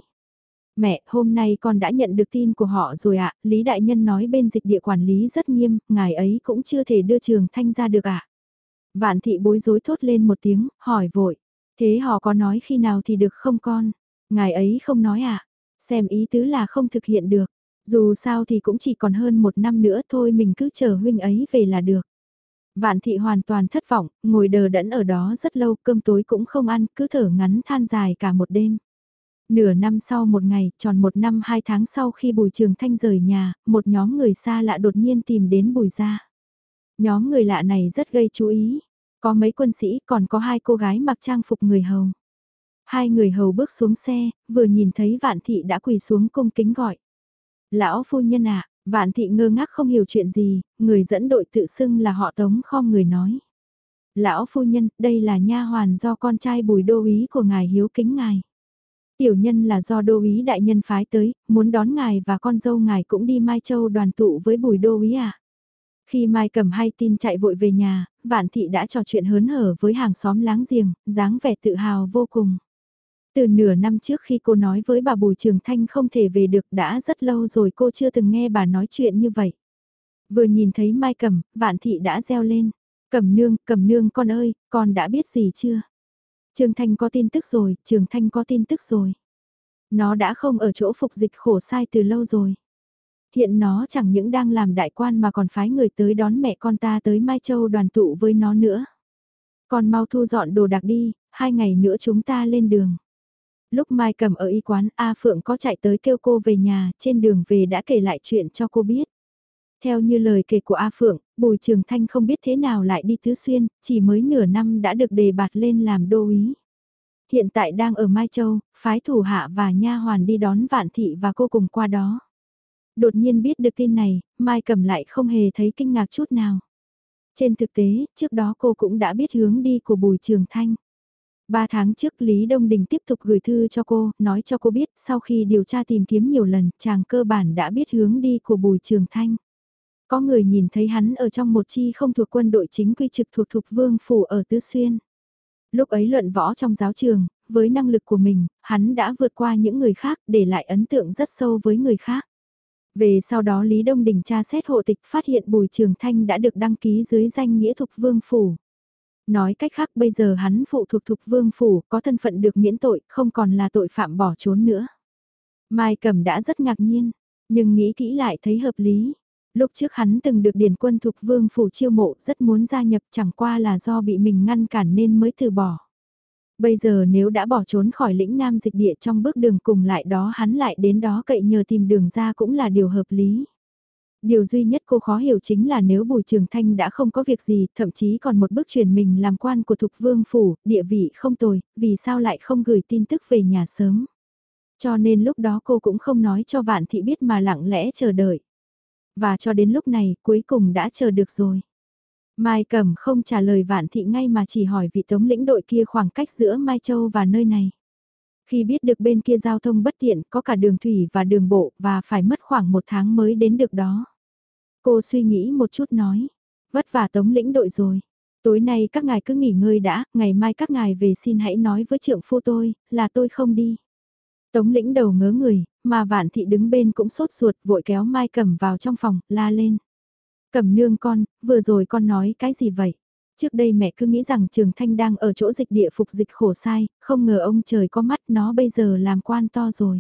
Mẹ, hôm nay con đã nhận được tin của họ rồi ạ, Lý Đại Nhân nói bên dịch địa quản lý rất nghiêm, ngài ấy cũng chưa thể đưa trường thanh ra được ạ. Vạn thị bối rối thốt lên một tiếng, hỏi vội. Thế họ có nói khi nào thì được không con? Ngài ấy không nói à? Xem ý tứ là không thực hiện được. Dù sao thì cũng chỉ còn hơn một năm nữa thôi mình cứ chờ huynh ấy về là được. Vạn thị hoàn toàn thất vọng, ngồi đờ đẫn ở đó rất lâu, cơm tối cũng không ăn, cứ thở ngắn than dài cả một đêm. Nửa năm sau một ngày, tròn một năm hai tháng sau khi Bùi Trường Thanh rời nhà, một nhóm người xa lạ đột nhiên tìm đến Bùi gia. Nhóm người lạ này rất gây chú ý. Có mấy quân sĩ còn có hai cô gái mặc trang phục người hầu. Hai người hầu bước xuống xe, vừa nhìn thấy vạn thị đã quỳ xuống cung kính gọi. Lão phu nhân ạ, vạn thị ngơ ngác không hiểu chuyện gì, người dẫn đội tự xưng là họ tống khom người nói. Lão phu nhân, đây là nha hoàn do con trai bùi đô ý của ngài hiếu kính ngài. Tiểu nhân là do đô ý đại nhân phái tới, muốn đón ngài và con dâu ngài cũng đi Mai Châu đoàn tụ với bùi đô ý à. Khi Mai cầm hay tin chạy vội về nhà, Vạn Thị đã trò chuyện hớn hở với hàng xóm láng giềng, dáng vẻ tự hào vô cùng. Từ nửa năm trước khi cô nói với bà Bùi Trường Thanh không thể về được đã rất lâu rồi cô chưa từng nghe bà nói chuyện như vậy. Vừa nhìn thấy Mai Cầm, Vạn Thị đã reo lên. Cầm nương, cầm nương con ơi, con đã biết gì chưa? Trường Thanh có tin tức rồi, Trường Thanh có tin tức rồi. Nó đã không ở chỗ phục dịch khổ sai từ lâu rồi. Hiện nó chẳng những đang làm đại quan mà còn phái người tới đón mẹ con ta tới Mai Châu đoàn tụ với nó nữa. Con mau thu dọn đồ đạc đi, hai ngày nữa chúng ta lên đường. Lúc Mai cầm ở y quán A Phượng có chạy tới kêu cô về nhà, trên đường về đã kể lại chuyện cho cô biết. Theo như lời kể của A Phượng, Bùi Trường Thanh không biết thế nào lại đi Tứ Xuyên, chỉ mới nửa năm đã được đề bạt lên làm đô úy. Hiện tại đang ở Mai Châu, phái thủ hạ và nha hoàn đi đón Vạn Thị và cô cùng qua đó. Đột nhiên biết được tin này, Mai Cầm lại không hề thấy kinh ngạc chút nào. Trên thực tế, trước đó cô cũng đã biết hướng đi của Bùi Trường Thanh. Ba tháng trước Lý Đông Đình tiếp tục gửi thư cho cô, nói cho cô biết sau khi điều tra tìm kiếm nhiều lần, chàng cơ bản đã biết hướng đi của Bùi Trường Thanh. Có người nhìn thấy hắn ở trong một chi không thuộc quân đội chính quy trực thuộc thuộc vương phủ ở Tứ Xuyên. Lúc ấy luận võ trong giáo trường, với năng lực của mình, hắn đã vượt qua những người khác để lại ấn tượng rất sâu với người khác. Về sau đó Lý Đông Đình tra xét hộ tịch phát hiện Bùi Trường Thanh đã được đăng ký dưới danh nghĩa thục vương phủ. Nói cách khác bây giờ hắn phụ thuộc thục vương phủ có thân phận được miễn tội, không còn là tội phạm bỏ trốn nữa. Mai Cẩm đã rất ngạc nhiên, nhưng nghĩ kỹ lại thấy hợp lý. Lúc trước hắn từng được điển quân thục vương phủ chiêu mộ rất muốn gia nhập chẳng qua là do bị mình ngăn cản nên mới từ bỏ. Bây giờ nếu đã bỏ trốn khỏi lĩnh nam dịch địa trong bước đường cùng lại đó hắn lại đến đó cậy nhờ tìm đường ra cũng là điều hợp lý. Điều duy nhất cô khó hiểu chính là nếu Bùi Trường Thanh đã không có việc gì, thậm chí còn một bước chuyển mình làm quan của Thục Vương Phủ, địa vị không tồi, vì sao lại không gửi tin tức về nhà sớm. Cho nên lúc đó cô cũng không nói cho Vạn Thị biết mà lặng lẽ chờ đợi. Và cho đến lúc này cuối cùng đã chờ được rồi. Mai Cẩm không trả lời Vạn Thị ngay mà chỉ hỏi vị tống lĩnh đội kia khoảng cách giữa Mai Châu và nơi này. Khi biết được bên kia giao thông bất tiện có cả đường thủy và đường bộ và phải mất khoảng một tháng mới đến được đó. Cô suy nghĩ một chút nói, vất vả tống lĩnh đội rồi. Tối nay các ngài cứ nghỉ ngơi đã, ngày mai các ngài về xin hãy nói với trượng phu tôi, là tôi không đi. Tống lĩnh đầu ngớ người, mà vạn thị đứng bên cũng sốt ruột vội kéo Mai Cẩm vào trong phòng, la lên. Cẩm nương con, vừa rồi con nói cái gì vậy? Trước đây mẹ cứ nghĩ rằng Trường Thanh đang ở chỗ dịch địa phục dịch khổ sai, không ngờ ông trời có mắt nó bây giờ làm quan to rồi.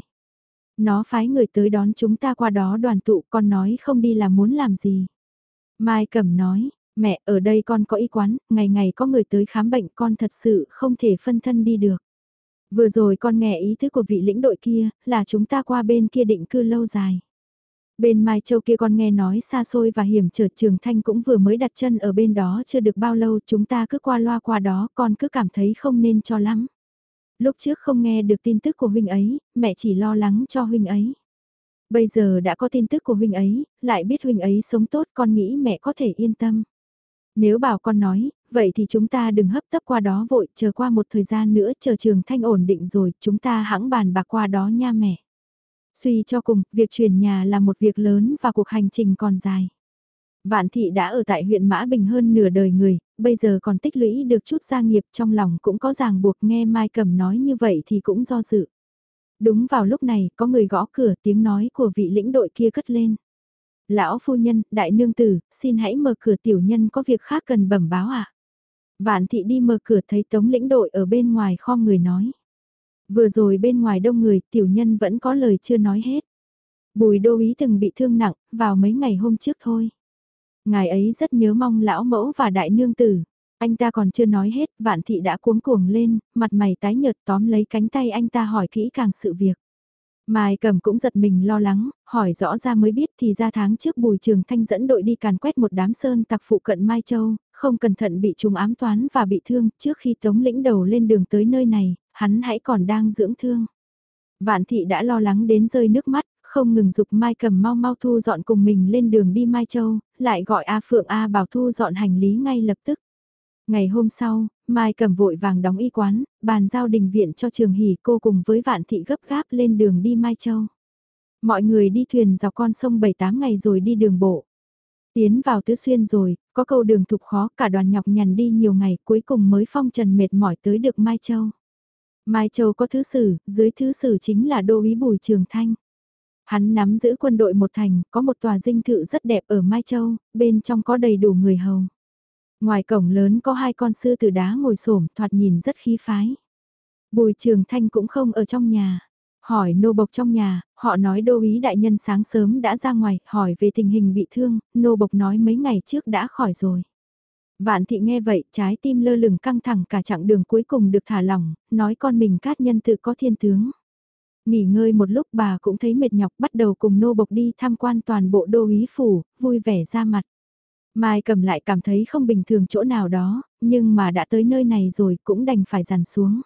Nó phái người tới đón chúng ta qua đó đoàn tụ con nói không đi là muốn làm gì. Mai Cẩm nói, mẹ ở đây con có y quán, ngày ngày có người tới khám bệnh con thật sự không thể phân thân đi được. Vừa rồi con nghe ý thức của vị lĩnh đội kia, là chúng ta qua bên kia định cư lâu dài. Bên Mai Châu kia con nghe nói xa xôi và hiểm trở Trường Thanh cũng vừa mới đặt chân ở bên đó chưa được bao lâu chúng ta cứ qua loa qua đó con cứ cảm thấy không nên cho lắm. Lúc trước không nghe được tin tức của huynh ấy, mẹ chỉ lo lắng cho huynh ấy. Bây giờ đã có tin tức của huynh ấy, lại biết huynh ấy sống tốt con nghĩ mẹ có thể yên tâm. Nếu bảo con nói, vậy thì chúng ta đừng hấp tấp qua đó vội, chờ qua một thời gian nữa chờ trường thanh ổn định rồi, chúng ta hãng bàn bạc qua đó nha mẹ. Suy cho cùng, việc chuyển nhà là một việc lớn và cuộc hành trình còn dài. Vạn thị đã ở tại huyện Mã Bình hơn nửa đời người, bây giờ còn tích lũy được chút gia nghiệp trong lòng cũng có ràng buộc nghe Mai cầm nói như vậy thì cũng do dự. Đúng vào lúc này, có người gõ cửa tiếng nói của vị lĩnh đội kia cất lên. Lão phu nhân, đại nương tử, xin hãy mở cửa tiểu nhân có việc khác cần bẩm báo ạ. À? Vạn thị đi mở cửa thấy tống lĩnh đội ở bên ngoài kho người nói. Vừa rồi bên ngoài đông người tiểu nhân vẫn có lời chưa nói hết. Bùi đô ý từng bị thương nặng, vào mấy ngày hôm trước thôi. Ngài ấy rất nhớ mong lão mẫu và đại nương tử. Anh ta còn chưa nói hết, vạn thị đã cuống cuồng lên, mặt mày tái nhợt tóm lấy cánh tay anh ta hỏi kỹ càng sự việc. Mai cầm cũng giật mình lo lắng, hỏi rõ ra mới biết thì ra tháng trước Bùi Trường Thanh dẫn đội đi càn quét một đám sơn tặc phụ cận Mai Châu, không cẩn thận bị trùng ám toán và bị thương trước khi tống lĩnh đầu lên đường tới nơi này, hắn hãy còn đang dưỡng thương. Vạn thị đã lo lắng đến rơi nước mắt, không ngừng dục Mai cầm mau mau thu dọn cùng mình lên đường đi Mai Châu, lại gọi A Phượng A bảo thu dọn hành lý ngay lập tức. Ngày hôm sau, Mai cầm vội vàng đóng y quán, bàn giao đình viện cho trường hỷ cô cùng với vạn thị gấp gáp lên đường đi Mai Châu. Mọi người đi thuyền dọc con sông 7-8 ngày rồi đi đường bộ. Tiến vào tứ xuyên rồi, có câu đường thục khó cả đoàn nhọc nhằn đi nhiều ngày cuối cùng mới phong trần mệt mỏi tới được Mai Châu. Mai Châu có thứ sử, dưới thứ sử chính là đô úy Bùi Trường Thanh. Hắn nắm giữ quân đội một thành, có một tòa dinh thự rất đẹp ở Mai Châu, bên trong có đầy đủ người hầu. Ngoài cổng lớn có hai con sư tử đá ngồi xổm thoạt nhìn rất khí phái. Bùi Trường Thanh cũng không ở trong nhà. Hỏi nô bộc trong nhà, họ nói đô úy đại nhân sáng sớm đã ra ngoài, hỏi về tình hình bị thương, nô bộc nói mấy ngày trước đã khỏi rồi. Vạn thị nghe vậy, trái tim lơ lửng căng thẳng cả chặng đường cuối cùng được thả lỏng, nói con mình cát nhân tự có thiên tướng. Nghỉ ngơi một lúc bà cũng thấy mệt nhọc bắt đầu cùng nô bộc đi tham quan toàn bộ đô úy phủ, vui vẻ ra mặt. Mai cầm lại cảm thấy không bình thường chỗ nào đó, nhưng mà đã tới nơi này rồi cũng đành phải dàn xuống.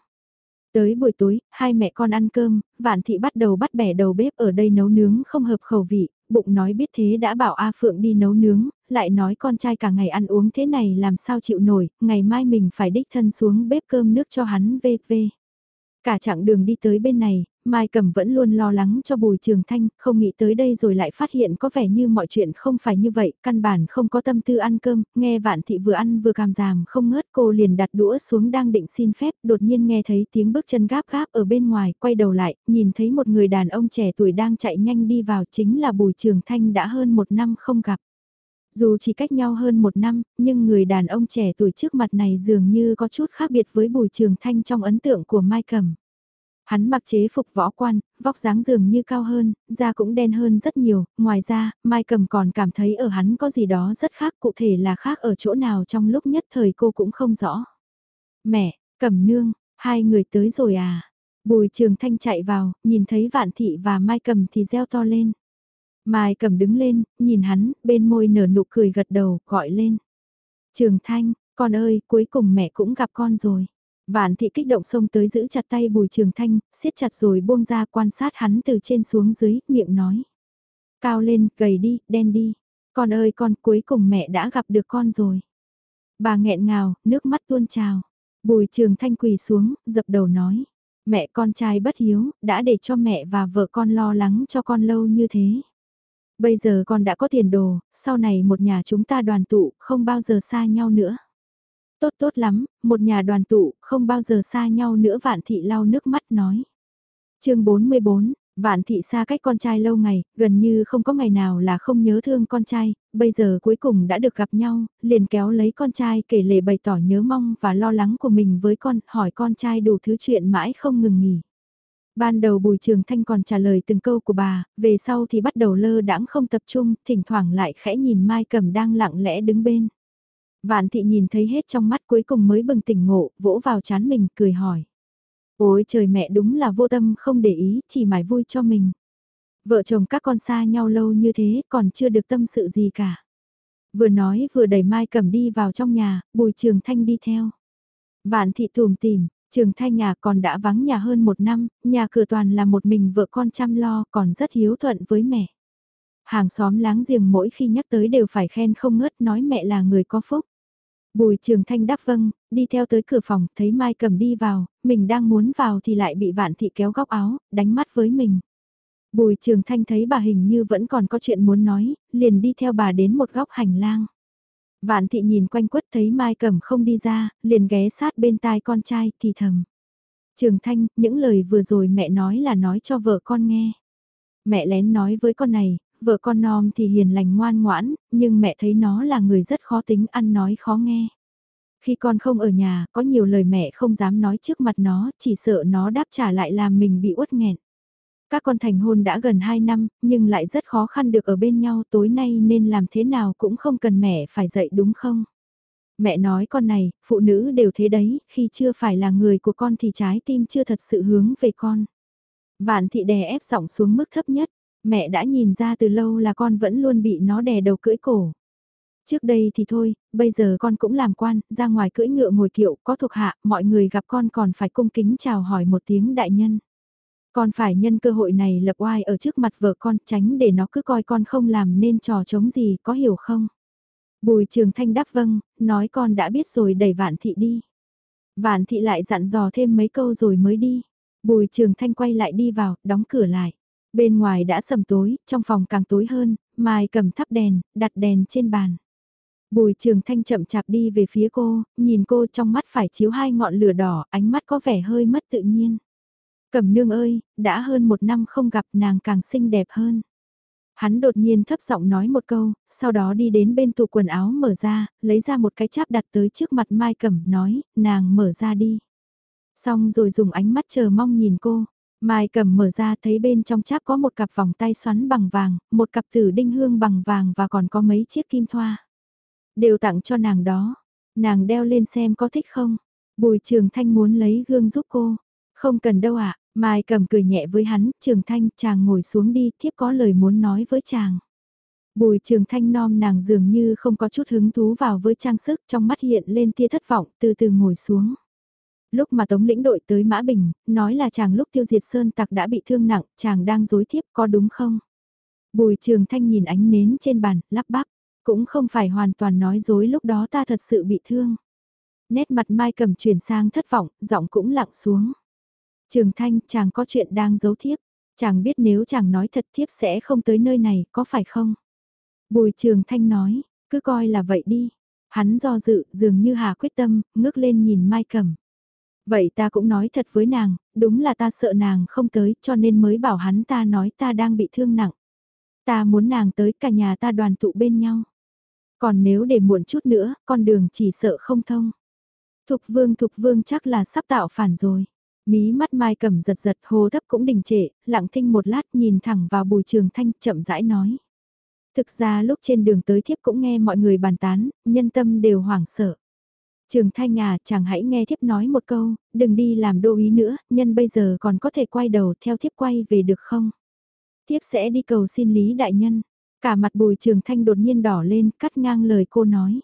Tới buổi tối, hai mẹ con ăn cơm, vạn thị bắt đầu bắt bẻ đầu bếp ở đây nấu nướng không hợp khẩu vị, bụng nói biết thế đã bảo A Phượng đi nấu nướng, lại nói con trai cả ngày ăn uống thế này làm sao chịu nổi, ngày mai mình phải đích thân xuống bếp cơm nước cho hắn về về. Cả chặng đường đi tới bên này, Mai Cầm vẫn luôn lo lắng cho Bùi Trường Thanh, không nghĩ tới đây rồi lại phát hiện có vẻ như mọi chuyện không phải như vậy, căn bản không có tâm tư ăn cơm, nghe Vạn Thị vừa ăn vừa cảm giảm không ngớt cô liền đặt đũa xuống đang định xin phép, đột nhiên nghe thấy tiếng bước chân gáp gáp ở bên ngoài, quay đầu lại, nhìn thấy một người đàn ông trẻ tuổi đang chạy nhanh đi vào chính là Bùi Trường Thanh đã hơn một năm không gặp. Dù chỉ cách nhau hơn một năm, nhưng người đàn ông trẻ tuổi trước mặt này dường như có chút khác biệt với Bùi Trường Thanh trong ấn tượng của Mai Cầm. Hắn mặc chế phục võ quan, vóc dáng dường như cao hơn, da cũng đen hơn rất nhiều, ngoài ra, Mai Cầm còn cảm thấy ở hắn có gì đó rất khác, cụ thể là khác ở chỗ nào trong lúc nhất thời cô cũng không rõ. Mẹ, Cầm nương, hai người tới rồi à? Bùi Trường Thanh chạy vào, nhìn thấy Vạn Thị và Mai Cầm thì reo to lên. Mai Cầm đứng lên, nhìn hắn, bên môi nở nụ cười gật đầu, gọi lên. Trường Thanh, con ơi, cuối cùng mẹ cũng gặp con rồi. Vạn thị kích động xông tới giữ chặt tay bùi trường thanh, siết chặt rồi buông ra quan sát hắn từ trên xuống dưới, miệng nói. Cao lên, gầy đi, đen đi. Con ơi con, cuối cùng mẹ đã gặp được con rồi. Bà nghẹn ngào, nước mắt tuôn trào. Bùi trường thanh quỳ xuống, dập đầu nói. Mẹ con trai bất hiếu, đã để cho mẹ và vợ con lo lắng cho con lâu như thế. Bây giờ con đã có tiền đồ, sau này một nhà chúng ta đoàn tụ, không bao giờ xa nhau nữa. Tốt tốt lắm, một nhà đoàn tụ, không bao giờ xa nhau nữa vạn thị lau nước mắt nói. chương 44, Vạn thị xa cách con trai lâu ngày, gần như không có ngày nào là không nhớ thương con trai, bây giờ cuối cùng đã được gặp nhau, liền kéo lấy con trai kể lể bày tỏ nhớ mong và lo lắng của mình với con, hỏi con trai đủ thứ chuyện mãi không ngừng nghỉ. Ban đầu Bùi Trường Thanh còn trả lời từng câu của bà, về sau thì bắt đầu lơ đãng không tập trung, thỉnh thoảng lại khẽ nhìn Mai Cầm đang lặng lẽ đứng bên. Vạn thị nhìn thấy hết trong mắt cuối cùng mới bừng tỉnh ngộ, vỗ vào chán mình, cười hỏi. Ôi trời mẹ đúng là vô tâm không để ý, chỉ mải vui cho mình. Vợ chồng các con xa nhau lâu như thế còn chưa được tâm sự gì cả. Vừa nói vừa đẩy Mai Cầm đi vào trong nhà, Bùi Trường Thanh đi theo. Vạn thị thùm tìm, Trường Thanh nhà còn đã vắng nhà hơn một năm, nhà cửa toàn là một mình vợ con chăm lo còn rất hiếu thuận với mẹ. Hàng xóm láng giềng mỗi khi nhắc tới đều phải khen không ngớt nói mẹ là người có phúc. Bùi Trường Thanh đáp vâng, đi theo tới cửa phòng, thấy Mai cầm đi vào, mình đang muốn vào thì lại bị vạn thị kéo góc áo, đánh mắt với mình. Bùi Trường Thanh thấy bà hình như vẫn còn có chuyện muốn nói, liền đi theo bà đến một góc hành lang. Vạn thị nhìn quanh quất thấy Mai Cẩm không đi ra, liền ghé sát bên tai con trai thì thầm. Trường Thanh, những lời vừa rồi mẹ nói là nói cho vợ con nghe. Mẹ lén nói với con này, vợ con non thì hiền lành ngoan ngoãn, nhưng mẹ thấy nó là người rất khó tính ăn nói khó nghe. Khi con không ở nhà, có nhiều lời mẹ không dám nói trước mặt nó, chỉ sợ nó đáp trả lại làm mình bị uất nghẹn. Các con thành hôn đã gần 2 năm, nhưng lại rất khó khăn được ở bên nhau tối nay nên làm thế nào cũng không cần mẹ phải dạy đúng không? Mẹ nói con này, phụ nữ đều thế đấy, khi chưa phải là người của con thì trái tim chưa thật sự hướng về con. Vạn thị đè ép giọng xuống mức thấp nhất, mẹ đã nhìn ra từ lâu là con vẫn luôn bị nó đè đầu cưỡi cổ. Trước đây thì thôi, bây giờ con cũng làm quan, ra ngoài cưỡi ngựa ngồi kiệu, có thuộc hạ, mọi người gặp con còn phải cung kính chào hỏi một tiếng đại nhân. Con phải nhân cơ hội này lập oai ở trước mặt vợ con tránh để nó cứ coi con không làm nên trò chống gì, có hiểu không? Bùi trường thanh đáp vâng, nói con đã biết rồi đẩy vạn thị đi. Vạn thị lại dặn dò thêm mấy câu rồi mới đi. Bùi trường thanh quay lại đi vào, đóng cửa lại. Bên ngoài đã sầm tối, trong phòng càng tối hơn, Mai cầm thắp đèn, đặt đèn trên bàn. Bùi trường thanh chậm chạp đi về phía cô, nhìn cô trong mắt phải chiếu hai ngọn lửa đỏ, ánh mắt có vẻ hơi mất tự nhiên. Cẩm nương ơi, đã hơn một năm không gặp nàng càng xinh đẹp hơn. Hắn đột nhiên thấp giọng nói một câu, sau đó đi đến bên tủ quần áo mở ra, lấy ra một cái cháp đặt tới trước mặt Mai Cẩm nói, nàng mở ra đi. Xong rồi dùng ánh mắt chờ mong nhìn cô, Mai Cẩm mở ra thấy bên trong cháp có một cặp vòng tay xoắn bằng vàng, một cặp tử đinh hương bằng vàng và còn có mấy chiếc kim thoa. Đều tặng cho nàng đó, nàng đeo lên xem có thích không. Bùi Trường Thanh muốn lấy gương giúp cô. Không cần đâu ạ, Mai cầm cười nhẹ với hắn, Trường Thanh chàng ngồi xuống đi, thiếp có lời muốn nói với chàng. Bùi Trường Thanh nom nàng dường như không có chút hứng thú vào với trang sức trong mắt hiện lên tia thất vọng, từ từ ngồi xuống. Lúc mà Tống lĩnh đội tới Mã Bình, nói là chàng lúc tiêu diệt Sơn Tặc đã bị thương nặng, chàng đang dối thiếp có đúng không? Bùi Trường Thanh nhìn ánh nến trên bàn, lắp bắp, cũng không phải hoàn toàn nói dối lúc đó ta thật sự bị thương. Nét mặt Mai cầm chuyển sang thất vọng, giọng cũng lặng xuống. Trường Thanh, chàng có chuyện đang giấu thiếp. Chàng biết nếu chàng nói thật thiếp sẽ không tới nơi này, có phải không? Bùi Trường Thanh nói, cứ coi là vậy đi. Hắn do dự, dường như hà quyết tâm, ngước lên nhìn Mai Cẩm. Vậy ta cũng nói thật với nàng, đúng là ta sợ nàng không tới cho nên mới bảo hắn ta nói ta đang bị thương nặng. Ta muốn nàng tới cả nhà ta đoàn tụ bên nhau. Còn nếu để muộn chút nữa, con đường chỉ sợ không thông. Thục vương thục vương chắc là sắp tạo phản rồi. Mí mắt mai cầm giật giật hồ thấp cũng đình trệ, lặng thinh một lát nhìn thẳng vào bùi trường thanh chậm rãi nói. Thực ra lúc trên đường tới thiếp cũng nghe mọi người bàn tán, nhân tâm đều hoảng sợ. Trường thanh à, chàng hãy nghe thiếp nói một câu, đừng đi làm đô ý nữa, nhân bây giờ còn có thể quay đầu theo thiếp quay về được không? Thiếp sẽ đi cầu xin Lý Đại Nhân. Cả mặt bùi trường thanh đột nhiên đỏ lên, cắt ngang lời cô nói.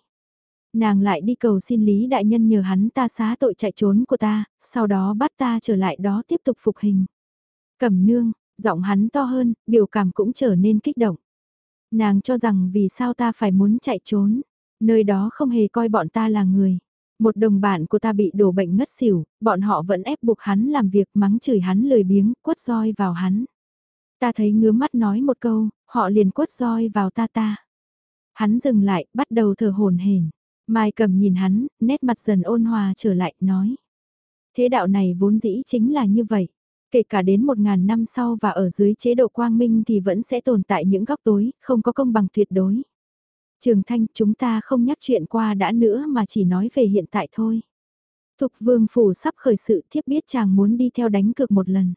Nàng lại đi cầu xin Lý Đại Nhân nhờ hắn ta xá tội chạy trốn của ta, sau đó bắt ta trở lại đó tiếp tục phục hình. Cẩm nương, giọng hắn to hơn, biểu cảm cũng trở nên kích động. Nàng cho rằng vì sao ta phải muốn chạy trốn, nơi đó không hề coi bọn ta là người. Một đồng bạn của ta bị đổ bệnh ngất xỉu, bọn họ vẫn ép buộc hắn làm việc mắng chửi hắn lười biếng, quất roi vào hắn. Ta thấy ngứa mắt nói một câu, họ liền quất roi vào ta ta. Hắn dừng lại, bắt đầu thở hồn hển. Mai cầm nhìn hắn, nét mặt dần ôn hòa trở lại, nói. Thế đạo này vốn dĩ chính là như vậy. Kể cả đến một ngàn năm sau và ở dưới chế độ quang minh thì vẫn sẽ tồn tại những góc tối, không có công bằng tuyệt đối. Trường Thanh, chúng ta không nhắc chuyện qua đã nữa mà chỉ nói về hiện tại thôi. Thục vương phủ sắp khởi sự thiếp biết chàng muốn đi theo đánh cược một lần.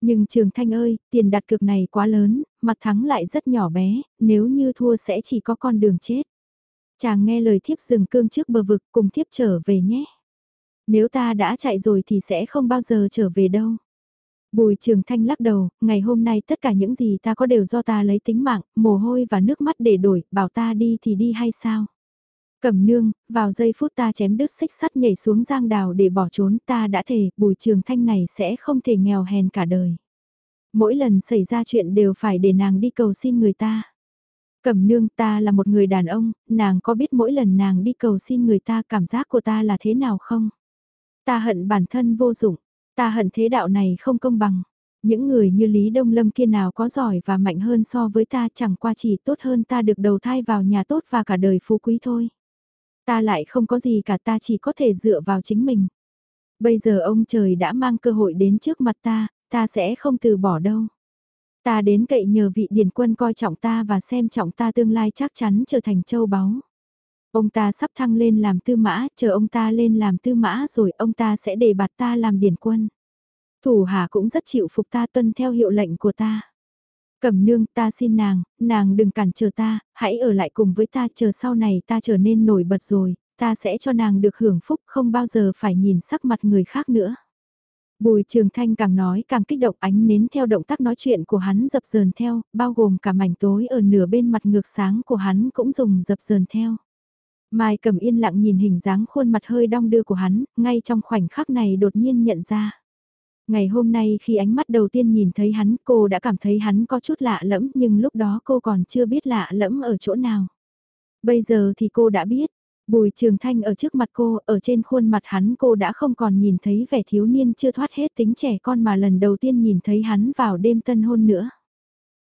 Nhưng Trường Thanh ơi, tiền đặt cược này quá lớn, mặt thắng lại rất nhỏ bé, nếu như thua sẽ chỉ có con đường chết. Chàng nghe lời thiếp dừng cương trước bờ vực cùng thiếp trở về nhé. Nếu ta đã chạy rồi thì sẽ không bao giờ trở về đâu. Bùi Trường Thanh lắc đầu, ngày hôm nay tất cả những gì ta có đều do ta lấy tính mạng, mồ hôi và nước mắt để đổi, bảo ta đi thì đi hay sao? Cẩm nương, vào giây phút ta chém đứt xích sắt nhảy xuống giang đào để bỏ trốn ta đã thề bùi trường thanh này sẽ không thể nghèo hèn cả đời. Mỗi lần xảy ra chuyện đều phải để nàng đi cầu xin người ta. Cẩm nương ta là một người đàn ông, nàng có biết mỗi lần nàng đi cầu xin người ta cảm giác của ta là thế nào không? Ta hận bản thân vô dụng, ta hận thế đạo này không công bằng. Những người như Lý Đông Lâm kia nào có giỏi và mạnh hơn so với ta chẳng qua chỉ tốt hơn ta được đầu thai vào nhà tốt và cả đời phú quý thôi. Ta lại không có gì cả ta chỉ có thể dựa vào chính mình. Bây giờ ông trời đã mang cơ hội đến trước mặt ta, ta sẽ không từ bỏ đâu. Ta đến cậy nhờ vị điển quân coi trọng ta và xem trọng ta tương lai chắc chắn trở thành châu báu. Ông ta sắp thăng lên làm tư mã, chờ ông ta lên làm tư mã rồi ông ta sẽ để bạt ta làm điển quân. Thủ hạ cũng rất chịu phục ta tuân theo hiệu lệnh của ta. Cẩm nương ta xin nàng, nàng đừng cản trở ta, hãy ở lại cùng với ta chờ sau này ta trở nên nổi bật rồi, ta sẽ cho nàng được hưởng phúc không bao giờ phải nhìn sắc mặt người khác nữa. Bùi Trường Thanh càng nói càng kích động ánh nến theo động tác nói chuyện của hắn dập dờn theo, bao gồm cả mảnh tối ở nửa bên mặt ngược sáng của hắn cũng dùng dập dờn theo. Mai cầm yên lặng nhìn hình dáng khuôn mặt hơi đong đưa của hắn, ngay trong khoảnh khắc này đột nhiên nhận ra. Ngày hôm nay khi ánh mắt đầu tiên nhìn thấy hắn cô đã cảm thấy hắn có chút lạ lẫm nhưng lúc đó cô còn chưa biết lạ lẫm ở chỗ nào. Bây giờ thì cô đã biết, Bùi Trường Thanh ở trước mặt cô, ở trên khuôn mặt hắn cô đã không còn nhìn thấy vẻ thiếu niên chưa thoát hết tính trẻ con mà lần đầu tiên nhìn thấy hắn vào đêm tân hôn nữa.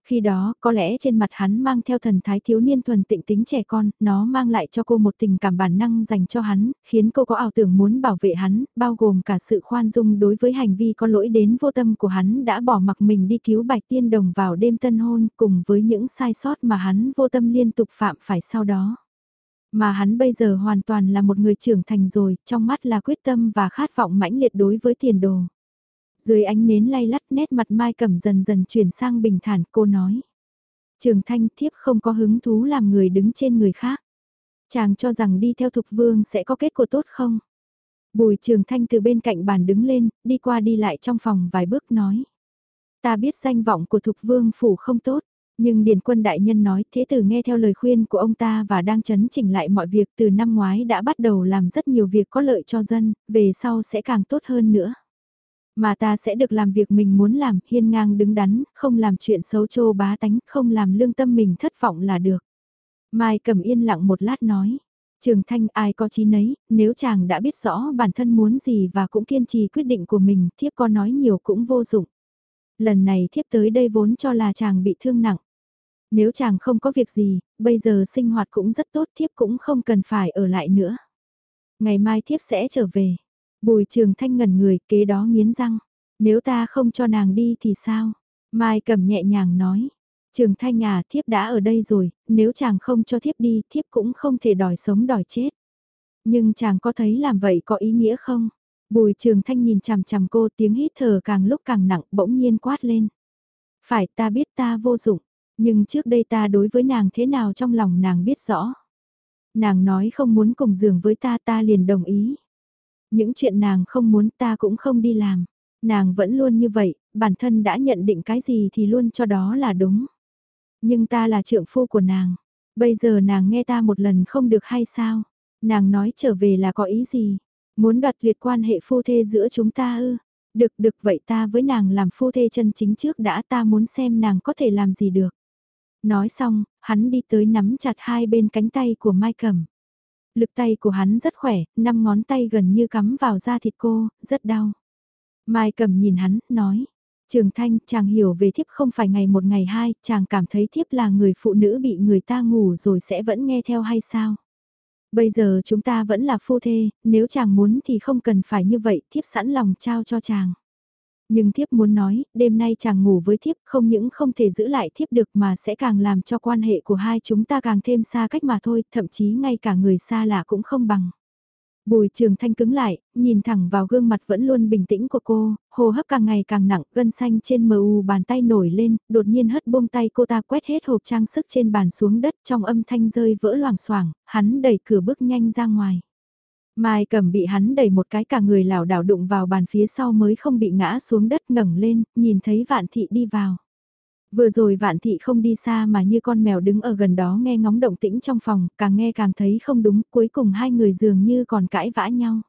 Khi đó, có lẽ trên mặt hắn mang theo thần thái thiếu niên thuần tịnh tính trẻ con, nó mang lại cho cô một tình cảm bản năng dành cho hắn, khiến cô có ảo tưởng muốn bảo vệ hắn, bao gồm cả sự khoan dung đối với hành vi có lỗi đến vô tâm của hắn đã bỏ mặc mình đi cứu bạch tiên đồng vào đêm tân hôn cùng với những sai sót mà hắn vô tâm liên tục phạm phải sau đó. Mà hắn bây giờ hoàn toàn là một người trưởng thành rồi, trong mắt là quyết tâm và khát vọng mãnh liệt đối với tiền đồ. Dưới ánh nến lay lắt nét mặt Mai Cẩm dần dần chuyển sang bình thản cô nói. Trường Thanh thiếp không có hứng thú làm người đứng trên người khác. Chàng cho rằng đi theo Thục Vương sẽ có kết quả tốt không? Bùi Trường Thanh từ bên cạnh bàn đứng lên, đi qua đi lại trong phòng vài bước nói. Ta biết danh vọng của Thục Vương phủ không tốt, nhưng Điền Quân Đại Nhân nói thế tử nghe theo lời khuyên của ông ta và đang chấn chỉnh lại mọi việc từ năm ngoái đã bắt đầu làm rất nhiều việc có lợi cho dân, về sau sẽ càng tốt hơn nữa. Mà ta sẽ được làm việc mình muốn làm, hiên ngang đứng đắn, không làm chuyện xấu trô bá tánh, không làm lương tâm mình thất vọng là được. Mai cầm yên lặng một lát nói. Trường Thanh ai có trí nấy, nếu chàng đã biết rõ bản thân muốn gì và cũng kiên trì quyết định của mình, thiếp có nói nhiều cũng vô dụng. Lần này thiếp tới đây vốn cho là chàng bị thương nặng. Nếu chàng không có việc gì, bây giờ sinh hoạt cũng rất tốt thiếp cũng không cần phải ở lại nữa. Ngày mai thiếp sẽ trở về. Bùi trường thanh ngẩn người kế đó nghiến răng. Nếu ta không cho nàng đi thì sao? Mai cầm nhẹ nhàng nói. Trường thanh à thiếp đã ở đây rồi, nếu chàng không cho thiếp đi thiếp cũng không thể đòi sống đòi chết. Nhưng chàng có thấy làm vậy có ý nghĩa không? Bùi trường thanh nhìn chằm chằm cô tiếng hít thở càng lúc càng nặng bỗng nhiên quát lên. Phải ta biết ta vô dụng, nhưng trước đây ta đối với nàng thế nào trong lòng nàng biết rõ. Nàng nói không muốn cùng giường với ta ta liền đồng ý. Những chuyện nàng không muốn ta cũng không đi làm. Nàng vẫn luôn như vậy, bản thân đã nhận định cái gì thì luôn cho đó là đúng. Nhưng ta là trượng phu của nàng. Bây giờ nàng nghe ta một lần không được hay sao? Nàng nói trở về là có ý gì? Muốn đoạt tuyệt quan hệ phu thê giữa chúng ta ư? Được được vậy ta với nàng làm phu thê chân chính trước đã ta muốn xem nàng có thể làm gì được. Nói xong, hắn đi tới nắm chặt hai bên cánh tay của Mai Cẩm. Lực tay của hắn rất khỏe, năm ngón tay gần như cắm vào da thịt cô, rất đau. Mai Cẩm nhìn hắn, nói. Trường Thanh, chàng hiểu về thiếp không phải ngày một ngày hai, chàng cảm thấy thiếp là người phụ nữ bị người ta ngủ rồi sẽ vẫn nghe theo hay sao? Bây giờ chúng ta vẫn là phu thê, nếu chàng muốn thì không cần phải như vậy, thiếp sẵn lòng trao cho chàng. Nhưng thiếp muốn nói, đêm nay chàng ngủ với thiếp không những không thể giữ lại thiếp được mà sẽ càng làm cho quan hệ của hai chúng ta càng thêm xa cách mà thôi, thậm chí ngay cả người xa lạ cũng không bằng. Bùi trường thanh cứng lại, nhìn thẳng vào gương mặt vẫn luôn bình tĩnh của cô, hô hấp càng ngày càng nặng, gân xanh trên mờ u bàn tay nổi lên, đột nhiên hất buông tay cô ta quét hết hộp trang sức trên bàn xuống đất trong âm thanh rơi vỡ loảng xoảng hắn đẩy cửa bước nhanh ra ngoài. Mai cầm bị hắn đẩy một cái cả người lảo đảo đụng vào bàn phía sau mới không bị ngã xuống đất ngẩng lên, nhìn thấy vạn thị đi vào. Vừa rồi vạn thị không đi xa mà như con mèo đứng ở gần đó nghe ngóng động tĩnh trong phòng, càng nghe càng thấy không đúng, cuối cùng hai người dường như còn cãi vã nhau.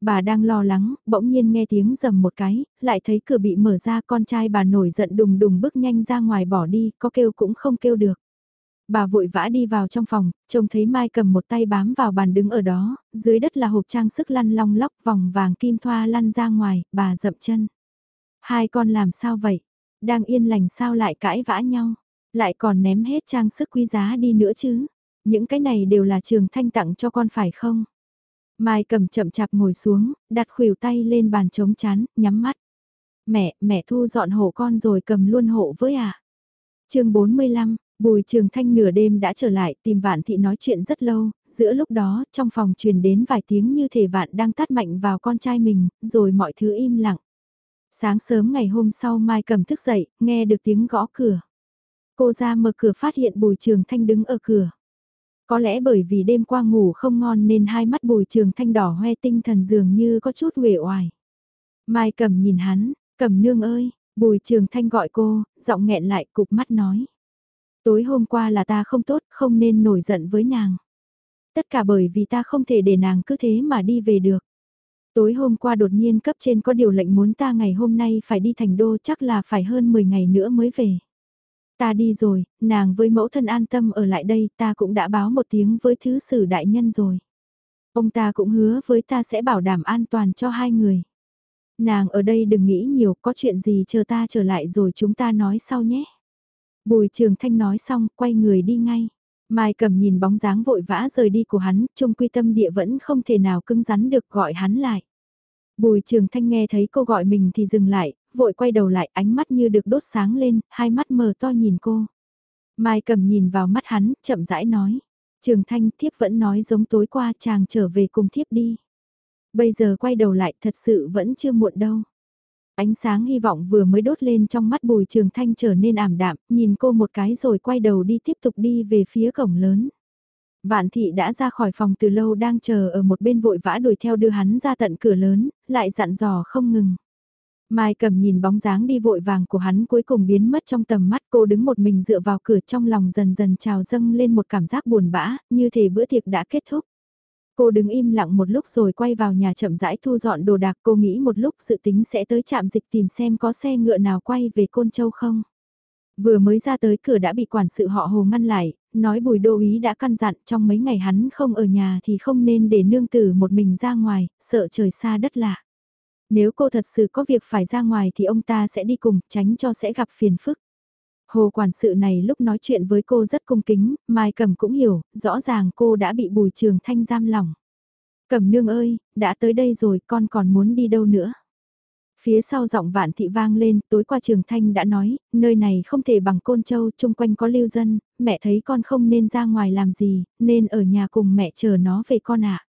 Bà đang lo lắng, bỗng nhiên nghe tiếng rầm một cái, lại thấy cửa bị mở ra con trai bà nổi giận đùng đùng bước nhanh ra ngoài bỏ đi, có kêu cũng không kêu được. Bà vội vã đi vào trong phòng, trông thấy Mai cầm một tay bám vào bàn đứng ở đó, dưới đất là hộp trang sức lăn long lóc vòng vàng kim thoa lăn ra ngoài, bà dậm chân. Hai con làm sao vậy? Đang yên lành sao lại cãi vã nhau? Lại còn ném hết trang sức quý giá đi nữa chứ? Những cái này đều là trường thanh tặng cho con phải không? Mai cầm chậm chạp ngồi xuống, đặt khuỷu tay lên bàn trống chán, nhắm mắt. Mẹ, mẹ thu dọn hộ con rồi cầm luôn hộ với à? chương 45, Bùi Trường Thanh nửa đêm đã trở lại tìm Vạn Thị nói chuyện rất lâu, giữa lúc đó trong phòng truyền đến vài tiếng như thể Vạn đang tát mạnh vào con trai mình, rồi mọi thứ im lặng. Sáng sớm ngày hôm sau Mai cầm thức dậy, nghe được tiếng gõ cửa. Cô ra mở cửa phát hiện Bùi Trường Thanh đứng ở cửa. Có lẽ bởi vì đêm qua ngủ không ngon nên hai mắt Bùi Trường Thanh đỏ hoe tinh thần dường như có chút uể oải. Mai cầm nhìn hắn, cầm nương ơi, Bùi Trường Thanh gọi cô, giọng nghẹn lại cục mắt nói. Tối hôm qua là ta không tốt, không nên nổi giận với nàng. Tất cả bởi vì ta không thể để nàng cứ thế mà đi về được. Tối hôm qua đột nhiên cấp trên có điều lệnh muốn ta ngày hôm nay phải đi thành đô chắc là phải hơn 10 ngày nữa mới về. Ta đi rồi, nàng với mẫu thân an tâm ở lại đây ta cũng đã báo một tiếng với thứ sử đại nhân rồi. Ông ta cũng hứa với ta sẽ bảo đảm an toàn cho hai người. Nàng ở đây đừng nghĩ nhiều có chuyện gì chờ ta trở lại rồi chúng ta nói sau nhé. Bùi trường thanh nói xong, quay người đi ngay. Mai cầm nhìn bóng dáng vội vã rời đi của hắn, trung quy tâm địa vẫn không thể nào cứng rắn được gọi hắn lại. Bùi trường thanh nghe thấy cô gọi mình thì dừng lại, vội quay đầu lại ánh mắt như được đốt sáng lên, hai mắt mờ to nhìn cô. Mai cầm nhìn vào mắt hắn, chậm rãi nói. Trường thanh thiếp vẫn nói giống tối qua chàng trở về cùng thiếp đi. Bây giờ quay đầu lại thật sự vẫn chưa muộn đâu. Ánh sáng hy vọng vừa mới đốt lên trong mắt bùi trường thanh trở nên ảm đạm, nhìn cô một cái rồi quay đầu đi tiếp tục đi về phía cổng lớn. Vạn thị đã ra khỏi phòng từ lâu đang chờ ở một bên vội vã đuổi theo đưa hắn ra tận cửa lớn, lại dặn dò không ngừng. Mai cầm nhìn bóng dáng đi vội vàng của hắn cuối cùng biến mất trong tầm mắt cô đứng một mình dựa vào cửa trong lòng dần dần trào dâng lên một cảm giác buồn bã, như thể bữa tiệc đã kết thúc. Cô đứng im lặng một lúc rồi quay vào nhà chậm rãi thu dọn đồ đạc cô nghĩ một lúc sự tính sẽ tới trạm dịch tìm xem có xe ngựa nào quay về Côn Châu không. Vừa mới ra tới cửa đã bị quản sự họ hồ ngăn lại, nói bùi đô ý đã căn dặn trong mấy ngày hắn không ở nhà thì không nên để nương tử một mình ra ngoài, sợ trời xa đất lạ. Nếu cô thật sự có việc phải ra ngoài thì ông ta sẽ đi cùng, tránh cho sẽ gặp phiền phức. Hồ quản sự này lúc nói chuyện với cô rất cung kính, Mai Cầm cũng hiểu, rõ ràng cô đã bị bùi trường thanh giam lỏng. Cầm nương ơi, đã tới đây rồi, con còn muốn đi đâu nữa? Phía sau giọng vạn thị vang lên, tối qua trường thanh đã nói, nơi này không thể bằng côn châu, chung quanh có lưu dân, mẹ thấy con không nên ra ngoài làm gì, nên ở nhà cùng mẹ chờ nó về con ạ.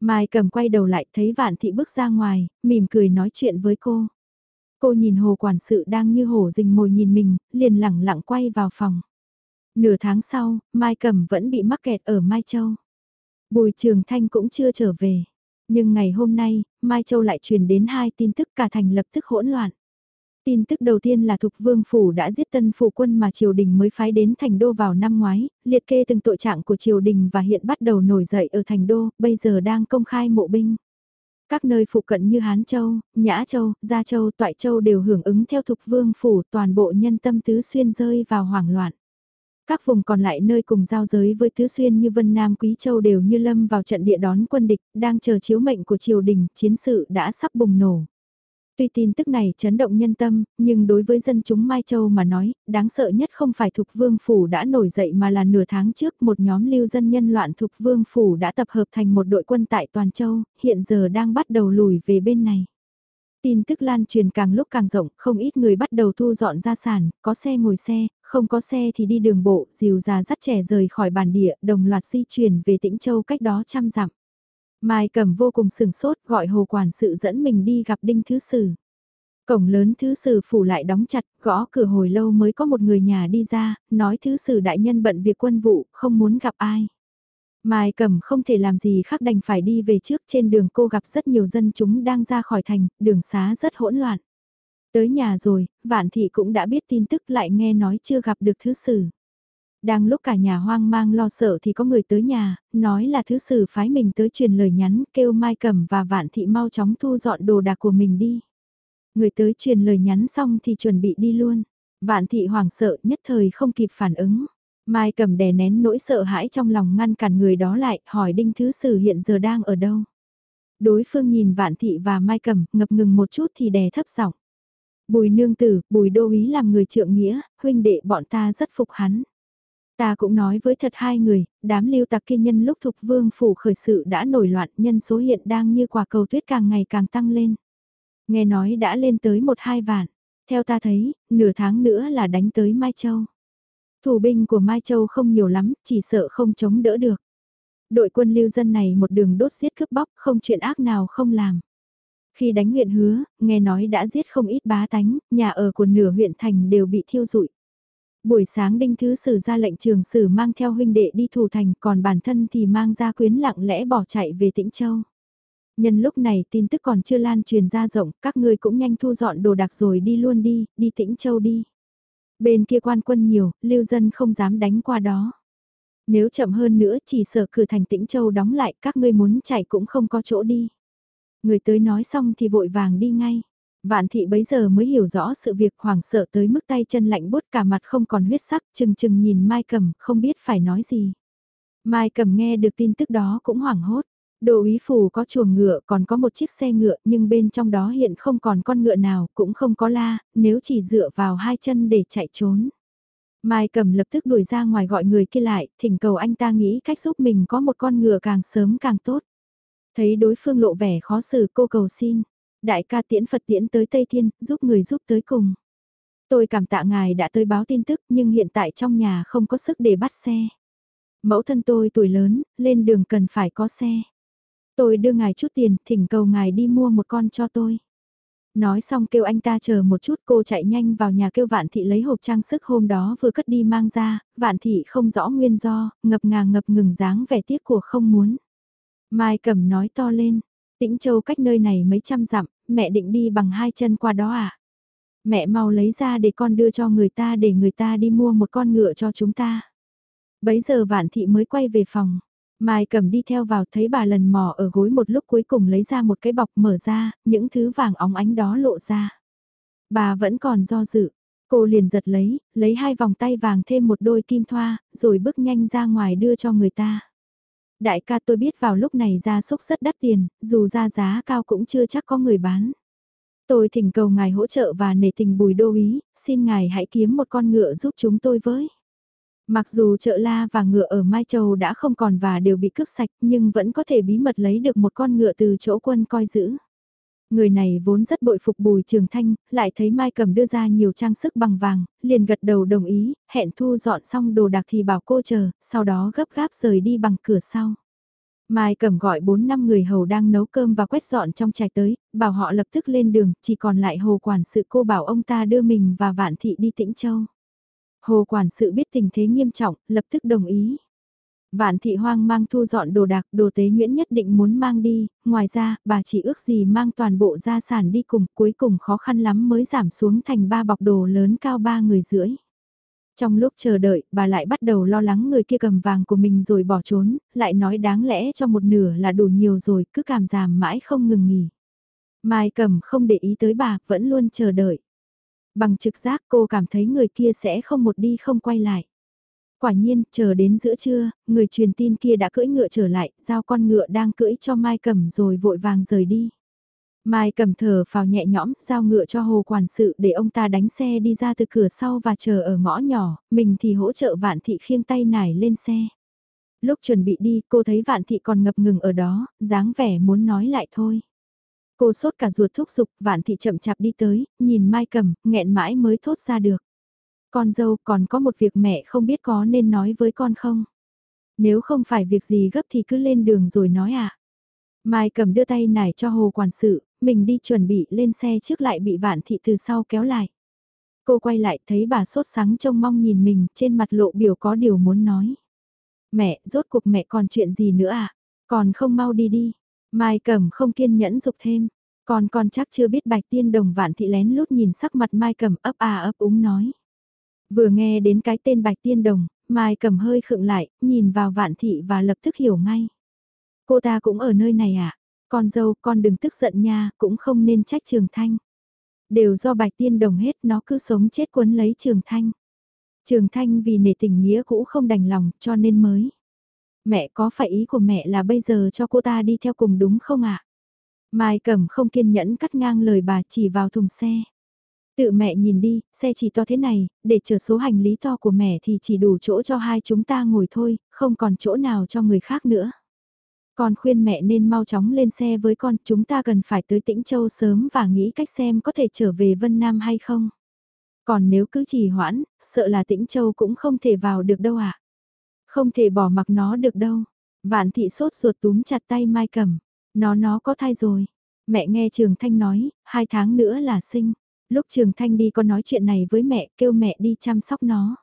Mai cầm quay đầu lại thấy vạn thị bước ra ngoài, mỉm cười nói chuyện với cô. Cô nhìn hồ quản sự đang như hổ rình mồi nhìn mình, liền lẳng lặng quay vào phòng. Nửa tháng sau, Mai Cẩm vẫn bị mắc kẹt ở Mai Châu. Bùi Trường Thanh cũng chưa trở về. Nhưng ngày hôm nay, Mai Châu lại truyền đến hai tin tức cả thành lập tức hỗn loạn. Tin tức đầu tiên là Thục Vương Phủ đã giết tân phủ quân mà triều đình mới phái đến thành đô vào năm ngoái, liệt kê từng tội trạng của triều đình và hiện bắt đầu nổi dậy ở thành đô, bây giờ đang công khai mộ binh. Các nơi phụ cận như Hán Châu, Nhã Châu, Gia Châu, Toại Châu đều hưởng ứng theo Thục Vương Phủ toàn bộ nhân tâm tứ xuyên rơi vào hoảng loạn. Các vùng còn lại nơi cùng giao giới với Tứ Xuyên như Vân Nam Quý Châu đều như lâm vào trận địa đón quân địch, đang chờ chiếu mệnh của triều đình, chiến sự đã sắp bùng nổ. Tuy tin tức này chấn động nhân tâm, nhưng đối với dân chúng Mai Châu mà nói, đáng sợ nhất không phải Thục Vương Phủ đã nổi dậy mà là nửa tháng trước một nhóm lưu dân nhân loạn Thục Vương Phủ đã tập hợp thành một đội quân tại Toàn Châu, hiện giờ đang bắt đầu lùi về bên này. Tin tức lan truyền càng lúc càng rộng, không ít người bắt đầu thu dọn gia sản, có xe ngồi xe, không có xe thì đi đường bộ, dìu già dắt trẻ rời khỏi bản địa, đồng loạt di chuyển về Tĩnh Châu cách đó trăm dặm. Mai Cẩm vô cùng sừng sốt gọi hồ quản sự dẫn mình đi gặp Đinh Thứ Sử. Cổng lớn Thứ Sử phủ lại đóng chặt, gõ cửa hồi lâu mới có một người nhà đi ra, nói Thứ Sử đại nhân bận việc quân vụ, không muốn gặp ai. Mai Cẩm không thể làm gì khác đành phải đi về trước trên đường cô gặp rất nhiều dân chúng đang ra khỏi thành, đường xá rất hỗn loạn. Tới nhà rồi, Vạn Thị cũng đã biết tin tức lại nghe nói chưa gặp được Thứ Sử. Đang lúc cả nhà hoang mang lo sợ thì có người tới nhà, nói là thứ sử phái mình tới truyền lời nhắn kêu Mai Cẩm và Vạn Thị mau chóng thu dọn đồ đạc của mình đi. Người tới truyền lời nhắn xong thì chuẩn bị đi luôn. Vạn Thị hoảng sợ nhất thời không kịp phản ứng. Mai Cẩm đè nén nỗi sợ hãi trong lòng ngăn cản người đó lại hỏi Đinh Thứ Sử hiện giờ đang ở đâu. Đối phương nhìn Vạn Thị và Mai Cẩm ngập ngừng một chút thì đè thấp giọng. Bùi nương tử, bùi đô ý làm người trượng nghĩa, huynh đệ bọn ta rất phục hắn. Ta cũng nói với thật hai người, đám lưu tặc kia nhân lúc thục vương phủ khởi sự đã nổi loạn nhân số hiện đang như quả cầu tuyết càng ngày càng tăng lên. Nghe nói đã lên tới một hai vạn, theo ta thấy, nửa tháng nữa là đánh tới Mai Châu. Thủ binh của Mai Châu không nhiều lắm, chỉ sợ không chống đỡ được. Đội quân lưu dân này một đường đốt giết cướp bóc, không chuyện ác nào không làm. Khi đánh huyện hứa, nghe nói đã giết không ít bá tánh, nhà ở của nửa huyện thành đều bị thiêu rụi. Buổi sáng đinh thứ sử ra lệnh trường sử mang theo huynh đệ đi thủ thành còn bản thân thì mang ra quyến lặng lẽ bỏ chạy về tĩnh châu. Nhân lúc này tin tức còn chưa lan truyền ra rộng, các ngươi cũng nhanh thu dọn đồ đạc rồi đi luôn đi, đi tĩnh châu đi. Bên kia quan quân nhiều, lưu dân không dám đánh qua đó. Nếu chậm hơn nữa chỉ sợ cửa thành tĩnh châu đóng lại các ngươi muốn chạy cũng không có chỗ đi. Người tới nói xong thì vội vàng đi ngay. Vạn thị bấy giờ mới hiểu rõ sự việc hoảng sợ tới mức tay chân lạnh bút cả mặt không còn huyết sắc chừng chừng nhìn Mai Cầm không biết phải nói gì. Mai Cầm nghe được tin tức đó cũng hoảng hốt. Đồ ý phủ có chuồng ngựa còn có một chiếc xe ngựa nhưng bên trong đó hiện không còn con ngựa nào cũng không có la, nếu chỉ dựa vào hai chân để chạy trốn. Mai Cầm lập tức đuổi ra ngoài gọi người kia lại, thỉnh cầu anh ta nghĩ cách giúp mình có một con ngựa càng sớm càng tốt. Thấy đối phương lộ vẻ khó xử cô cầu xin. Đại ca tiễn Phật tiễn tới Tây Thiên, giúp người giúp tới cùng. Tôi cảm tạ ngài đã tới báo tin tức nhưng hiện tại trong nhà không có sức để bắt xe. Mẫu thân tôi tuổi lớn, lên đường cần phải có xe. Tôi đưa ngài chút tiền, thỉnh cầu ngài đi mua một con cho tôi. Nói xong kêu anh ta chờ một chút cô chạy nhanh vào nhà kêu vạn thị lấy hộp trang sức hôm đó vừa cất đi mang ra, vạn thị không rõ nguyên do, ngập ngàng ngập ngừng dáng vẻ tiếc của không muốn. Mai Cẩm nói to lên, Tĩnh Châu cách nơi này mấy trăm dặm, mẹ định đi bằng hai chân qua đó à? Mẹ mau lấy ra để con đưa cho người ta để người ta đi mua một con ngựa cho chúng ta. Bấy giờ vạn thị mới quay về phòng. Mai cầm đi theo vào thấy bà lần mò ở gối một lúc cuối cùng lấy ra một cái bọc mở ra, những thứ vàng óng ánh đó lộ ra. Bà vẫn còn do dự. Cô liền giật lấy, lấy hai vòng tay vàng thêm một đôi kim thoa, rồi bước nhanh ra ngoài đưa cho người ta. Đại ca tôi biết vào lúc này gia súc rất đắt tiền, dù ra giá cao cũng chưa chắc có người bán. Tôi thỉnh cầu ngài hỗ trợ và nể tình bùi đô ý, xin ngài hãy kiếm một con ngựa giúp chúng tôi với. Mặc dù chợ la và ngựa ở Mai Châu đã không còn và đều bị cướp sạch nhưng vẫn có thể bí mật lấy được một con ngựa từ chỗ quân coi giữ. Người này vốn rất bội phục Bùi Trường Thanh, lại thấy Mai Cầm đưa ra nhiều trang sức bằng vàng, liền gật đầu đồng ý, hẹn thu dọn xong đồ đạc thì bảo cô chờ, sau đó gấp gáp rời đi bằng cửa sau. Mai Cầm gọi 4 năm người hầu đang nấu cơm và quét dọn trong trại tới, bảo họ lập tức lên đường, chỉ còn lại hồ quản sự cô bảo ông ta đưa mình và Vạn Thị đi Tĩnh Châu. Hồ quản sự biết tình thế nghiêm trọng, lập tức đồng ý. Vạn thị hoang mang thu dọn đồ đạc, đồ tế Nguyễn nhất định muốn mang đi, ngoài ra, bà chỉ ước gì mang toàn bộ gia sản đi cùng, cuối cùng khó khăn lắm mới giảm xuống thành ba bọc đồ lớn cao ba người rưỡi. Trong lúc chờ đợi, bà lại bắt đầu lo lắng người kia cầm vàng của mình rồi bỏ trốn, lại nói đáng lẽ cho một nửa là đủ nhiều rồi, cứ cảm giảm mãi không ngừng nghỉ. Mai cầm không để ý tới bà, vẫn luôn chờ đợi. Bằng trực giác cô cảm thấy người kia sẽ không một đi không quay lại. Quả nhiên, chờ đến giữa trưa, người truyền tin kia đã cưỡi ngựa trở lại, giao con ngựa đang cưỡi cho Mai Cẩm rồi vội vàng rời đi. Mai Cẩm thở vào nhẹ nhõm, giao ngựa cho hồ quản sự để ông ta đánh xe đi ra từ cửa sau và chờ ở ngõ nhỏ, mình thì hỗ trợ vạn thị khiêng tay nải lên xe. Lúc chuẩn bị đi, cô thấy vạn thị còn ngập ngừng ở đó, dáng vẻ muốn nói lại thôi. Cô sốt cả ruột thúc giục, vạn thị chậm chạp đi tới, nhìn Mai Cẩm, nghẹn mãi mới thốt ra được. Con dâu còn có một việc mẹ không biết có nên nói với con không? Nếu không phải việc gì gấp thì cứ lên đường rồi nói à? Mai cầm đưa tay nải cho hồ quản sự, mình đi chuẩn bị lên xe trước lại bị vạn thị từ sau kéo lại. Cô quay lại thấy bà sốt sáng trông mong nhìn mình trên mặt lộ biểu có điều muốn nói. Mẹ, rốt cuộc mẹ còn chuyện gì nữa à? Còn không mau đi đi. Mai cầm không kiên nhẫn dục thêm. Còn con chắc chưa biết bạch tiên đồng vạn thị lén lút nhìn sắc mặt Mai cầm ấp à ấp úng nói. Vừa nghe đến cái tên Bạch Tiên Đồng, Mai cầm hơi khựng lại, nhìn vào vạn thị và lập tức hiểu ngay. Cô ta cũng ở nơi này à? Con dâu, con đừng tức giận nha, cũng không nên trách Trường Thanh. Đều do Bạch Tiên Đồng hết, nó cứ sống chết quấn lấy Trường Thanh. Trường Thanh vì nể tình nghĩa cũ không đành lòng, cho nên mới. Mẹ có phải ý của mẹ là bây giờ cho cô ta đi theo cùng đúng không ạ? Mai Cẩm không kiên nhẫn cắt ngang lời bà chỉ vào thùng xe. Tự mẹ nhìn đi, xe chỉ to thế này, để chở số hành lý to của mẹ thì chỉ đủ chỗ cho hai chúng ta ngồi thôi, không còn chỗ nào cho người khác nữa. Con khuyên mẹ nên mau chóng lên xe với con, chúng ta cần phải tới Tĩnh Châu sớm và nghĩ cách xem có thể trở về Vân Nam hay không. Còn nếu cứ trì hoãn, sợ là Tĩnh Châu cũng không thể vào được đâu ạ. À? Không thể bỏ mặc nó được đâu. Vạn thị sốt ruột túm chặt tay Mai Cẩm. Nó nó có thai rồi. Mẹ nghe Trường Thanh nói, hai tháng nữa là sinh. Lúc Trường Thanh đi con nói chuyện này với mẹ, kêu mẹ đi chăm sóc nó.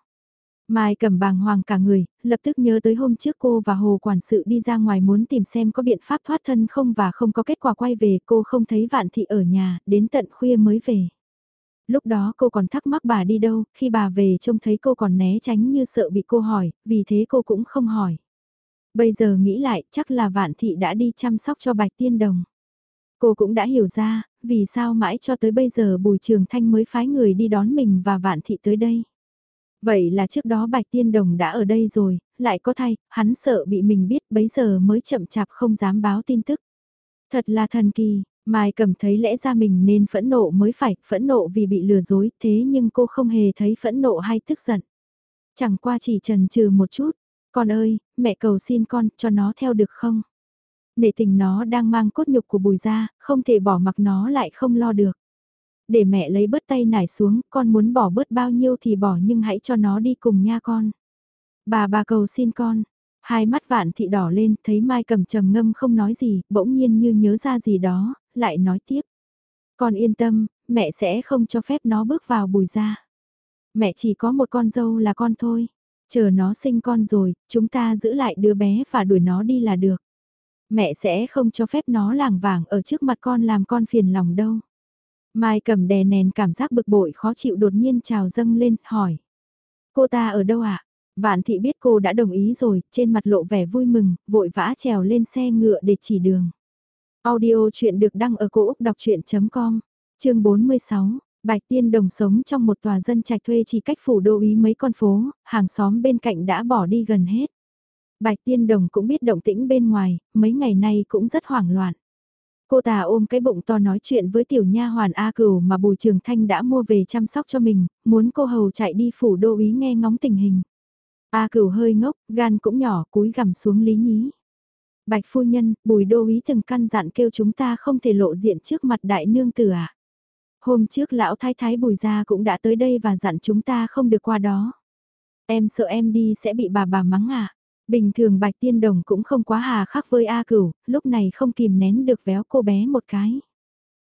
Mai cầm bàng hoàng cả người, lập tức nhớ tới hôm trước cô và Hồ Quản sự đi ra ngoài muốn tìm xem có biện pháp thoát thân không và không có kết quả quay về cô không thấy Vạn Thị ở nhà, đến tận khuya mới về. Lúc đó cô còn thắc mắc bà đi đâu, khi bà về trông thấy cô còn né tránh như sợ bị cô hỏi, vì thế cô cũng không hỏi. Bây giờ nghĩ lại chắc là Vạn Thị đã đi chăm sóc cho Bạch Tiên Đồng. Cô cũng đã hiểu ra, vì sao mãi cho tới bây giờ Bùi Trường Thanh mới phái người đi đón mình và Vạn Thị tới đây. Vậy là trước đó Bạch Tiên Đồng đã ở đây rồi, lại có thay, hắn sợ bị mình biết bấy giờ mới chậm chạp không dám báo tin tức. Thật là thần kỳ, Mai cầm thấy lẽ ra mình nên phẫn nộ mới phải, phẫn nộ vì bị lừa dối, thế nhưng cô không hề thấy phẫn nộ hay tức giận. Chẳng qua chỉ trần trừ một chút, con ơi, mẹ cầu xin con, cho nó theo được không? Nể tình nó đang mang cốt nhục của bùi ra, không thể bỏ mặc nó lại không lo được. Để mẹ lấy bớt tay nải xuống, con muốn bỏ bớt bao nhiêu thì bỏ nhưng hãy cho nó đi cùng nha con. Bà bà cầu xin con, hai mắt vạn thị đỏ lên, thấy Mai cầm trầm ngâm không nói gì, bỗng nhiên như nhớ ra gì đó, lại nói tiếp. Con yên tâm, mẹ sẽ không cho phép nó bước vào bùi ra. Mẹ chỉ có một con dâu là con thôi. Chờ nó sinh con rồi, chúng ta giữ lại đứa bé và đuổi nó đi là được. Mẹ sẽ không cho phép nó làng vàng ở trước mặt con làm con phiền lòng đâu. Mai cầm đè nén cảm giác bực bội khó chịu đột nhiên trào dâng lên, hỏi. Cô ta ở đâu ạ? À? Vạn thị biết cô đã đồng ý rồi, trên mặt lộ vẻ vui mừng, vội vã trèo lên xe ngựa để chỉ đường. Audio chuyện được đăng ở cổ Úc đọc chuyện.com, chương 46. Bạch Tiên Đồng sống trong một tòa dân trạch thuê chỉ cách phủ đô ý mấy con phố, hàng xóm bên cạnh đã bỏ đi gần hết. Bạch Tiên Đồng cũng biết động tĩnh bên ngoài, mấy ngày nay cũng rất hoảng loạn. Cô ta ôm cái bụng to nói chuyện với tiểu nha hoàn A Cửu mà Bùi Trường Thanh đã mua về chăm sóc cho mình, muốn cô hầu chạy đi phủ đô ý nghe ngóng tình hình. A Cửu hơi ngốc, gan cũng nhỏ, cúi gằm xuống lý nhí. Bạch phu nhân, Bùi đô ý từng căn dặn kêu chúng ta không thể lộ diện trước mặt đại nương tử. À. Hôm trước lão thái thái Bùi gia cũng đã tới đây và dặn chúng ta không được qua đó. Em sợ em đi sẽ bị bà bà mắng à. Bình thường Bạch Tiên Đồng cũng không quá hà khắc với A Cửu, lúc này không kìm nén được véo cô bé một cái.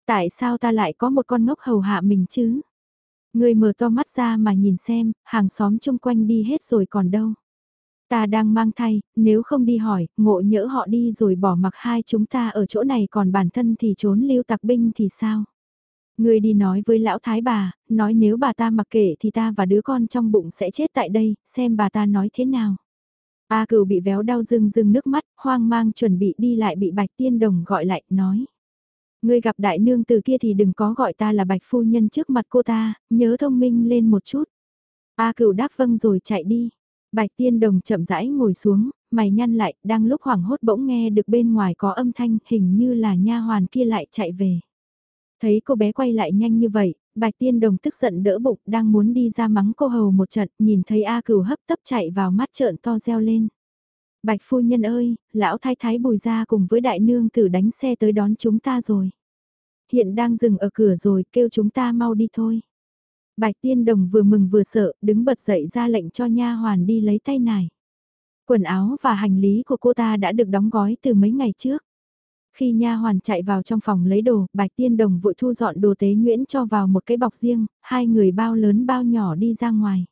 Tại sao ta lại có một con ngốc hầu hạ mình chứ? Người mở to mắt ra mà nhìn xem, hàng xóm chung quanh đi hết rồi còn đâu. Ta đang mang thai, nếu không đi hỏi, ngộ nhỡ họ đi rồi bỏ mặc hai chúng ta ở chỗ này còn bản thân thì trốn lưu tặc binh thì sao? Người đi nói với lão thái bà, nói nếu bà ta mặc kệ thì ta và đứa con trong bụng sẽ chết tại đây, xem bà ta nói thế nào. A cửu bị véo đau rưng rưng nước mắt, hoang mang chuẩn bị đi lại bị bạch tiên đồng gọi lại, nói. Ngươi gặp đại nương từ kia thì đừng có gọi ta là bạch phu nhân trước mặt cô ta, nhớ thông minh lên một chút. A cửu đáp vâng rồi chạy đi. Bạch tiên đồng chậm rãi ngồi xuống, mày nhăn lại, đang lúc hoảng hốt bỗng nghe được bên ngoài có âm thanh, hình như là nha hoàn kia lại chạy về. Thấy cô bé quay lại nhanh như vậy, Bạch Tiên Đồng tức giận đỡ bụng đang muốn đi ra mắng cô hầu một trận, nhìn thấy A Cửu hấp tấp chạy vào mắt trợn to reo lên. Bạch phu nhân ơi, lão thái thái bùi ra cùng với đại nương tử đánh xe tới đón chúng ta rồi. Hiện đang dừng ở cửa rồi, kêu chúng ta mau đi thôi. Bạch Tiên Đồng vừa mừng vừa sợ, đứng bật dậy ra lệnh cho nha hoàn đi lấy tay nải. Quần áo và hành lý của cô ta đã được đóng gói từ mấy ngày trước. Khi nha hoàn chạy vào trong phòng lấy đồ, Bạch Tiên Đồng vội thu dọn đồ tế nhuyễn cho vào một cái bọc riêng, hai người bao lớn bao nhỏ đi ra ngoài.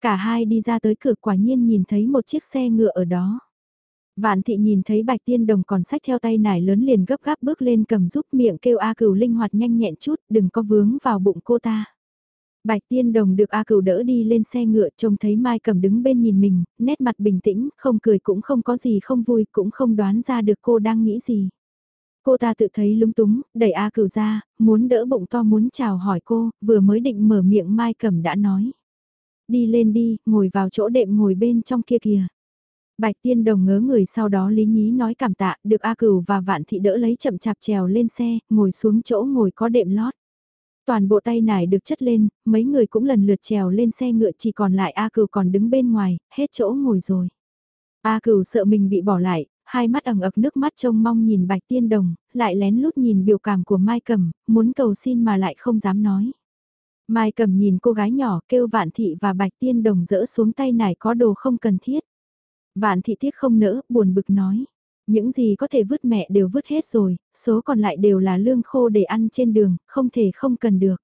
Cả hai đi ra tới cửa quả nhiên nhìn thấy một chiếc xe ngựa ở đó. Vạn thị nhìn thấy Bạch Tiên Đồng còn sách theo tay nải lớn liền gấp gáp bước lên cầm giúp miệng kêu A Cửu linh hoạt nhanh nhẹn chút, đừng có vướng vào bụng cô ta. Bạch Tiên Đồng được A Cửu đỡ đi lên xe ngựa trông thấy Mai cầm đứng bên nhìn mình, nét mặt bình tĩnh, không cười cũng không có gì không vui, cũng không đoán ra được cô đang nghĩ gì. Cô ta tự thấy lúng túng, đẩy A cửu ra, muốn đỡ bụng to muốn chào hỏi cô, vừa mới định mở miệng Mai Cẩm đã nói. Đi lên đi, ngồi vào chỗ đệm ngồi bên trong kia kìa. Bạch tiên đồng ngớ người sau đó lý nhí nói cảm tạ, được A cửu và vạn thị đỡ lấy chậm chạp trèo lên xe, ngồi xuống chỗ ngồi có đệm lót. Toàn bộ tay nải được chất lên, mấy người cũng lần lượt trèo lên xe ngựa chỉ còn lại A cửu còn đứng bên ngoài, hết chỗ ngồi rồi. A cửu sợ mình bị bỏ lại, hai mắt ẩn ực nước mắt trông mong nhìn bạch tiên đồng, lại lén lút nhìn biểu cảm của Mai Cẩm, muốn cầu xin mà lại không dám nói. Mai Cẩm nhìn cô gái nhỏ kêu vạn thị và bạch tiên đồng dỡ xuống tay này có đồ không cần thiết. Vạn thị tiếc không nỡ, buồn bực nói. Những gì có thể vứt mẹ đều vứt hết rồi, số còn lại đều là lương khô để ăn trên đường, không thể không cần được.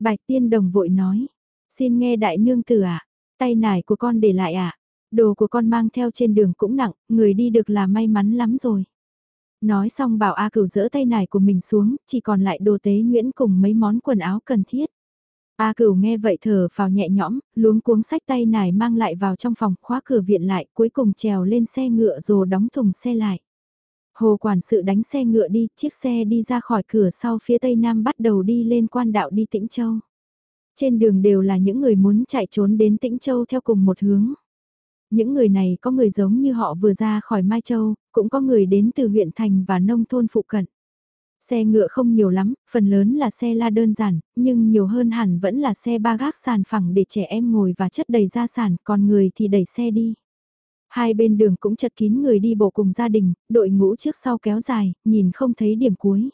Bạch tiên đồng vội nói, xin nghe đại nương tử ạ, à? tay nải của con để lại ạ. À? Đồ của con mang theo trên đường cũng nặng, người đi được là may mắn lắm rồi. Nói xong bảo A cửu dỡ tay nải của mình xuống, chỉ còn lại đồ tế nguyễn cùng mấy món quần áo cần thiết. A cửu nghe vậy thở vào nhẹ nhõm, luống cuống sách tay nải mang lại vào trong phòng khóa cửa viện lại cuối cùng trèo lên xe ngựa rồi đóng thùng xe lại. Hồ quản sự đánh xe ngựa đi, chiếc xe đi ra khỏi cửa sau phía tây nam bắt đầu đi lên quan đạo đi Tĩnh Châu. Trên đường đều là những người muốn chạy trốn đến Tĩnh Châu theo cùng một hướng. Những người này có người giống như họ vừa ra khỏi Mai Châu, cũng có người đến từ huyện thành và nông thôn phụ cận. Xe ngựa không nhiều lắm, phần lớn là xe la đơn giản, nhưng nhiều hơn hẳn vẫn là xe ba gác sàn phẳng để trẻ em ngồi và chất đầy gia sản, còn người thì đẩy xe đi. Hai bên đường cũng chật kín người đi bộ cùng gia đình, đội ngũ trước sau kéo dài, nhìn không thấy điểm cuối.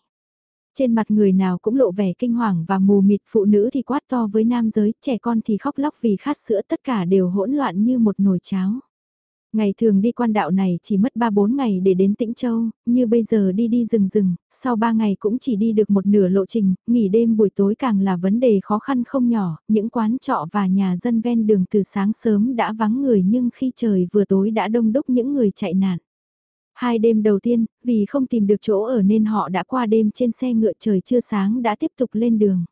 Trên mặt người nào cũng lộ vẻ kinh hoàng và mù mịt phụ nữ thì quát to với nam giới, trẻ con thì khóc lóc vì khát sữa tất cả đều hỗn loạn như một nồi cháo. Ngày thường đi quan đạo này chỉ mất 3-4 ngày để đến Tĩnh Châu, như bây giờ đi đi rừng rừng, sau 3 ngày cũng chỉ đi được một nửa lộ trình, nghỉ đêm buổi tối càng là vấn đề khó khăn không nhỏ, những quán trọ và nhà dân ven đường từ sáng sớm đã vắng người nhưng khi trời vừa tối đã đông đúc những người chạy nạn. Hai đêm đầu tiên, vì không tìm được chỗ ở nên họ đã qua đêm trên xe ngựa trời chưa sáng đã tiếp tục lên đường.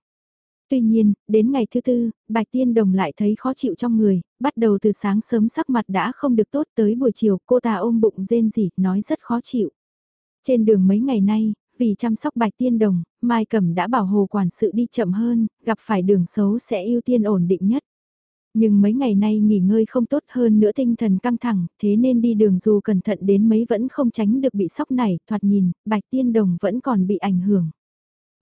Tuy nhiên, đến ngày thứ tư, Bạch Tiên Đồng lại thấy khó chịu trong người, bắt đầu từ sáng sớm sắc mặt đã không được tốt tới buổi chiều cô ta ôm bụng rên rỉ, nói rất khó chịu. Trên đường mấy ngày nay, vì chăm sóc bạch tiên đồng, Mai Cẩm đã bảo hồ quản sự đi chậm hơn, gặp phải đường xấu sẽ ưu tiên ổn định nhất. Nhưng mấy ngày nay nghỉ ngơi không tốt hơn nữa tinh thần căng thẳng, thế nên đi đường dù cẩn thận đến mấy vẫn không tránh được bị sóc này, thoạt nhìn, bạch tiên đồng vẫn còn bị ảnh hưởng.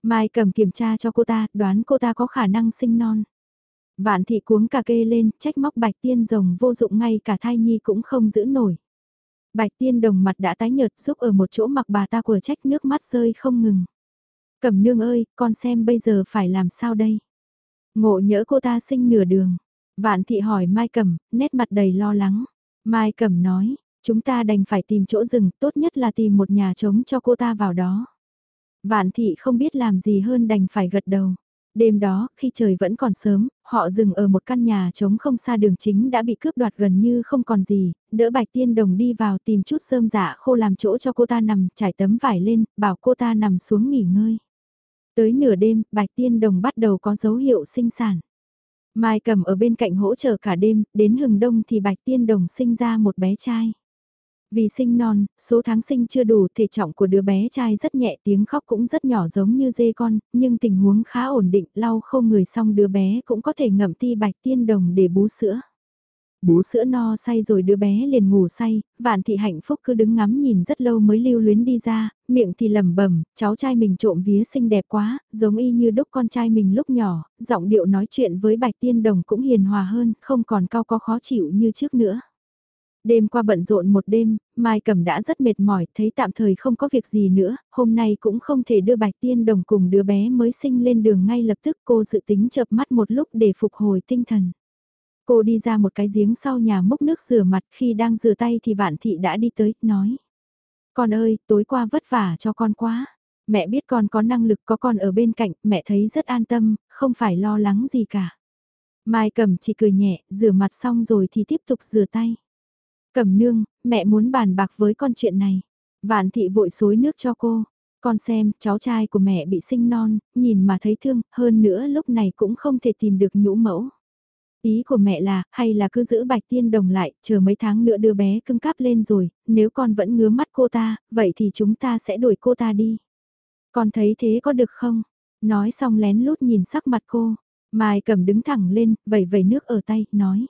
Mai cầm kiểm tra cho cô ta, đoán cô ta có khả năng sinh non. Vạn thị cuống cà kê lên, trách móc bạch tiên rồng vô dụng ngay cả thai nhi cũng không giữ nổi. Bạch tiên đồng mặt đã tái nhợt giúp ở một chỗ mặc bà ta của trách nước mắt rơi không ngừng. Cẩm nương ơi, con xem bây giờ phải làm sao đây? Ngộ nhỡ cô ta sinh nửa đường. Vạn thị hỏi Mai Cẩm, nét mặt đầy lo lắng. Mai Cẩm nói, chúng ta đành phải tìm chỗ rừng, tốt nhất là tìm một nhà trống cho cô ta vào đó. Vạn thị không biết làm gì hơn đành phải gật đầu. Đêm đó, khi trời vẫn còn sớm, họ dừng ở một căn nhà trống không xa đường chính đã bị cướp đoạt gần như không còn gì, đỡ bạch tiên đồng đi vào tìm chút sơm dạ khô làm chỗ cho cô ta nằm, trải tấm vải lên, bảo cô ta nằm xuống nghỉ ngơi. Tới nửa đêm, bạch tiên đồng bắt đầu có dấu hiệu sinh sản. Mai cầm ở bên cạnh hỗ trợ cả đêm, đến hừng đông thì bạch tiên đồng sinh ra một bé trai. Vì sinh non, số tháng sinh chưa đủ, thể trọng của đứa bé trai rất nhẹ, tiếng khóc cũng rất nhỏ giống như dê con, nhưng tình huống khá ổn định, lau không người xong đứa bé cũng có thể ngậm ti bạch tiên đồng để bú sữa. Bú sữa no say rồi đứa bé liền ngủ say, vạn thị hạnh phúc cứ đứng ngắm nhìn rất lâu mới lưu luyến đi ra, miệng thì lẩm bẩm cháu trai mình trộm vía xinh đẹp quá, giống y như đúc con trai mình lúc nhỏ, giọng điệu nói chuyện với bạch tiên đồng cũng hiền hòa hơn, không còn cao có khó chịu như trước nữa. Đêm qua bận rộn một đêm, Mai Cẩm đã rất mệt mỏi, thấy tạm thời không có việc gì nữa, hôm nay cũng không thể đưa Bạch Tiên Đồng cùng đứa bé mới sinh lên đường ngay lập tức cô dự tính chợp mắt một lúc để phục hồi tinh thần. Cô đi ra một cái giếng sau nhà múc nước rửa mặt khi đang rửa tay thì Vạn Thị đã đi tới, nói. Con ơi, tối qua vất vả cho con quá. Mẹ biết con có năng lực có con ở bên cạnh, mẹ thấy rất an tâm, không phải lo lắng gì cả. Mai Cẩm chỉ cười nhẹ, rửa mặt xong rồi thì tiếp tục rửa tay. Cẩm nương, mẹ muốn bàn bạc với con chuyện này. Vạn thị vội xối nước cho cô. Con xem, cháu trai của mẹ bị sinh non, nhìn mà thấy thương, hơn nữa lúc này cũng không thể tìm được nhũ mẫu. Ý của mẹ là, hay là cứ giữ bạch tiên đồng lại, chờ mấy tháng nữa đưa bé cưng cáp lên rồi, nếu con vẫn ngứa mắt cô ta, vậy thì chúng ta sẽ đuổi cô ta đi. Con thấy thế có được không? Nói xong lén lút nhìn sắc mặt cô. Mai cầm đứng thẳng lên, vẩy vẩy nước ở tay, nói.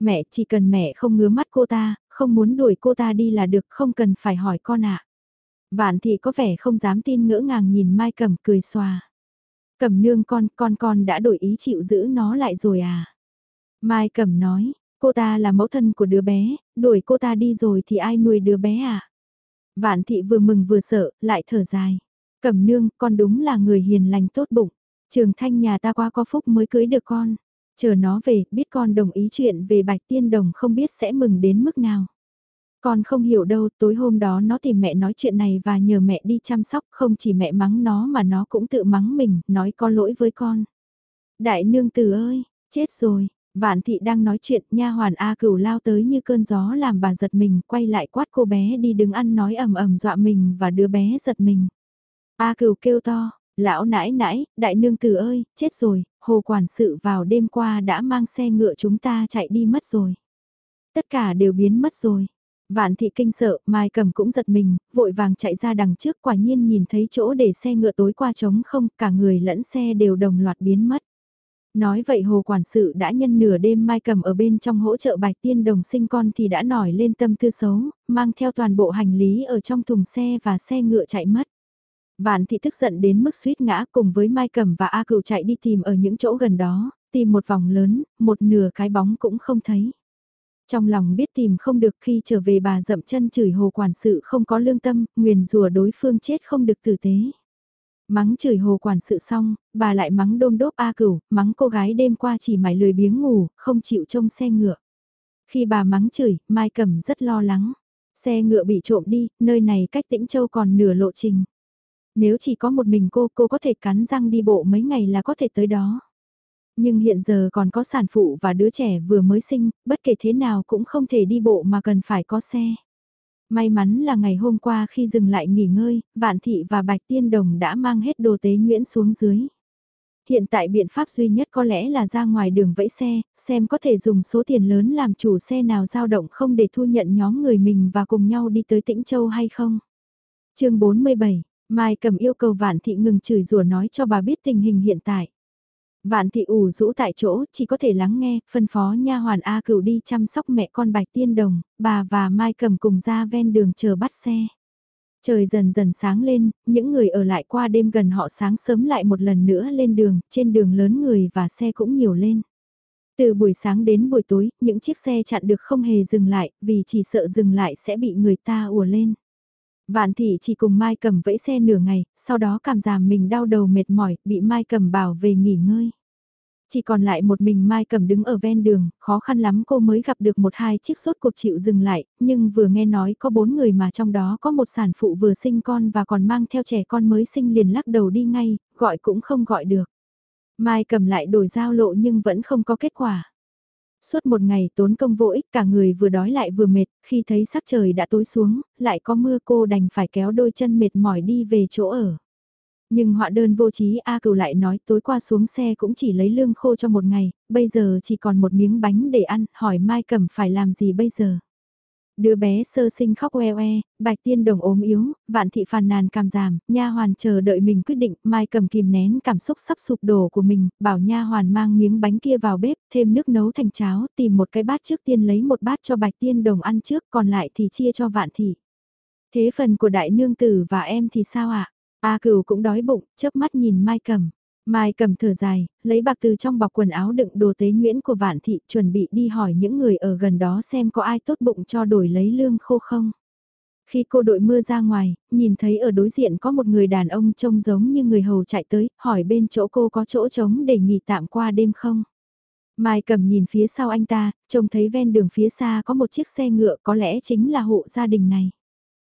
Mẹ chỉ cần mẹ không ngứa mắt cô ta, không muốn đuổi cô ta đi là được không cần phải hỏi con ạ. À. Vạn thị có vẻ không dám tin ngỡ ngàng nhìn Mai Cẩm cười xòa. Cẩm nương con, con con đã đổi ý chịu giữ nó lại rồi à. Mai Cẩm nói, cô ta là mẫu thân của đứa bé, đuổi cô ta đi rồi thì ai nuôi đứa bé à. Vạn thị vừa mừng vừa sợ, lại thở dài. Cẩm nương, con đúng là người hiền lành tốt bụng. Trường thanh nhà ta qua có phúc mới cưới được con. Chờ nó về, biết con đồng ý chuyện về bạch tiên đồng không biết sẽ mừng đến mức nào. Con không hiểu đâu, tối hôm đó nó tìm mẹ nói chuyện này và nhờ mẹ đi chăm sóc, không chỉ mẹ mắng nó mà nó cũng tự mắng mình, nói có lỗi với con. Đại nương tử ơi, chết rồi, vạn thị đang nói chuyện, nha hoàn A cửu lao tới như cơn gió làm bà giật mình, quay lại quát cô bé đi đứng ăn nói ầm ầm dọa mình và đứa bé giật mình. A cửu kêu to, lão nãi nãi, đại nương tử ơi, chết rồi, hồ quản sự vào đêm qua đã mang xe ngựa chúng ta chạy đi mất rồi. Tất cả đều biến mất rồi. Vạn thị kinh sợ, Mai Cầm cũng giật mình, vội vàng chạy ra đằng trước quả nhiên nhìn thấy chỗ để xe ngựa tối qua trống không, cả người lẫn xe đều đồng loạt biến mất. Nói vậy hồ quản sự đã nhân nửa đêm Mai Cầm ở bên trong hỗ trợ bạch tiên đồng sinh con thì đã nổi lên tâm tư xấu, mang theo toàn bộ hành lý ở trong thùng xe và xe ngựa chạy mất. Vạn thị tức giận đến mức suýt ngã cùng với Mai Cẩm và A Cửu chạy đi tìm ở những chỗ gần đó, tìm một vòng lớn, một nửa cái bóng cũng không thấy. Trong lòng biết tìm không được khi trở về bà dậm chân chửi hồ quản sự không có lương tâm, nguyền rùa đối phương chết không được tử tế. Mắng chửi hồ quản sự xong, bà lại mắng đôm đốp A Cửu, mắng cô gái đêm qua chỉ mải lười biếng ngủ, không chịu trông xe ngựa. Khi bà mắng chửi, Mai Cẩm rất lo lắng. Xe ngựa bị trộm đi, nơi này cách Tĩnh Châu còn nửa lộ trình. Nếu chỉ có một mình cô, cô có thể cắn răng đi bộ mấy ngày là có thể tới đó. Nhưng hiện giờ còn có sản phụ và đứa trẻ vừa mới sinh, bất kể thế nào cũng không thể đi bộ mà cần phải có xe. May mắn là ngày hôm qua khi dừng lại nghỉ ngơi, Vạn Thị và Bạch Tiên Đồng đã mang hết đồ tế nguyễn xuống dưới. Hiện tại biện pháp duy nhất có lẽ là ra ngoài đường vẫy xe, xem có thể dùng số tiền lớn làm chủ xe nào dao động không để thu nhận nhóm người mình và cùng nhau đi tới Tĩnh Châu hay không. chương 47 Mai cầm yêu cầu Vạn Thị ngừng chửi rủa nói cho bà biết tình hình hiện tại. Vạn Thị ủ rũ tại chỗ, chỉ có thể lắng nghe, phân phó nha hoàn A cửu đi chăm sóc mẹ con Bạch Tiên Đồng, bà và Mai cầm cùng ra ven đường chờ bắt xe. Trời dần dần sáng lên, những người ở lại qua đêm gần họ sáng sớm lại một lần nữa lên đường, trên đường lớn người và xe cũng nhiều lên. Từ buổi sáng đến buổi tối, những chiếc xe chặn được không hề dừng lại, vì chỉ sợ dừng lại sẽ bị người ta ùa lên. Vạn thị chỉ cùng Mai cầm vẫy xe nửa ngày, sau đó cảm giảm mình đau đầu mệt mỏi, bị Mai cầm bảo về nghỉ ngơi. Chỉ còn lại một mình Mai cầm đứng ở ven đường, khó khăn lắm cô mới gặp được một hai chiếc sốt cuộc chịu dừng lại, nhưng vừa nghe nói có bốn người mà trong đó có một sản phụ vừa sinh con và còn mang theo trẻ con mới sinh liền lắc đầu đi ngay, gọi cũng không gọi được. Mai cầm lại đổi giao lộ nhưng vẫn không có kết quả. Suốt một ngày tốn công vô ích cả người vừa đói lại vừa mệt, khi thấy sắc trời đã tối xuống, lại có mưa cô đành phải kéo đôi chân mệt mỏi đi về chỗ ở. Nhưng họa đơn vô trí A cửu lại nói tối qua xuống xe cũng chỉ lấy lương khô cho một ngày, bây giờ chỉ còn một miếng bánh để ăn, hỏi Mai Cẩm phải làm gì bây giờ. Đứa bé sơ sinh khóc oe oe, bạch tiên đồng ốm yếu, vạn thị phàn nàn cảm giảm, nha hoàn chờ đợi mình quyết định, Mai cầm kìm nén cảm xúc sắp sụp đổ của mình, bảo nha hoàn mang miếng bánh kia vào bếp, thêm nước nấu thành cháo, tìm một cái bát trước tiên lấy một bát cho bạch tiên đồng ăn trước, còn lại thì chia cho vạn thị. Thế phần của đại nương tử và em thì sao ạ? A cửu cũng đói bụng, chớp mắt nhìn Mai cầm. Mai cầm thở dài, lấy bạc từ trong bọc quần áo đựng đồ tế nhuyễn của vạn thị chuẩn bị đi hỏi những người ở gần đó xem có ai tốt bụng cho đổi lấy lương khô không. Khi cô đội mưa ra ngoài, nhìn thấy ở đối diện có một người đàn ông trông giống như người hầu chạy tới, hỏi bên chỗ cô có chỗ trống để nghỉ tạm qua đêm không. Mai cầm nhìn phía sau anh ta, trông thấy ven đường phía xa có một chiếc xe ngựa có lẽ chính là hộ gia đình này.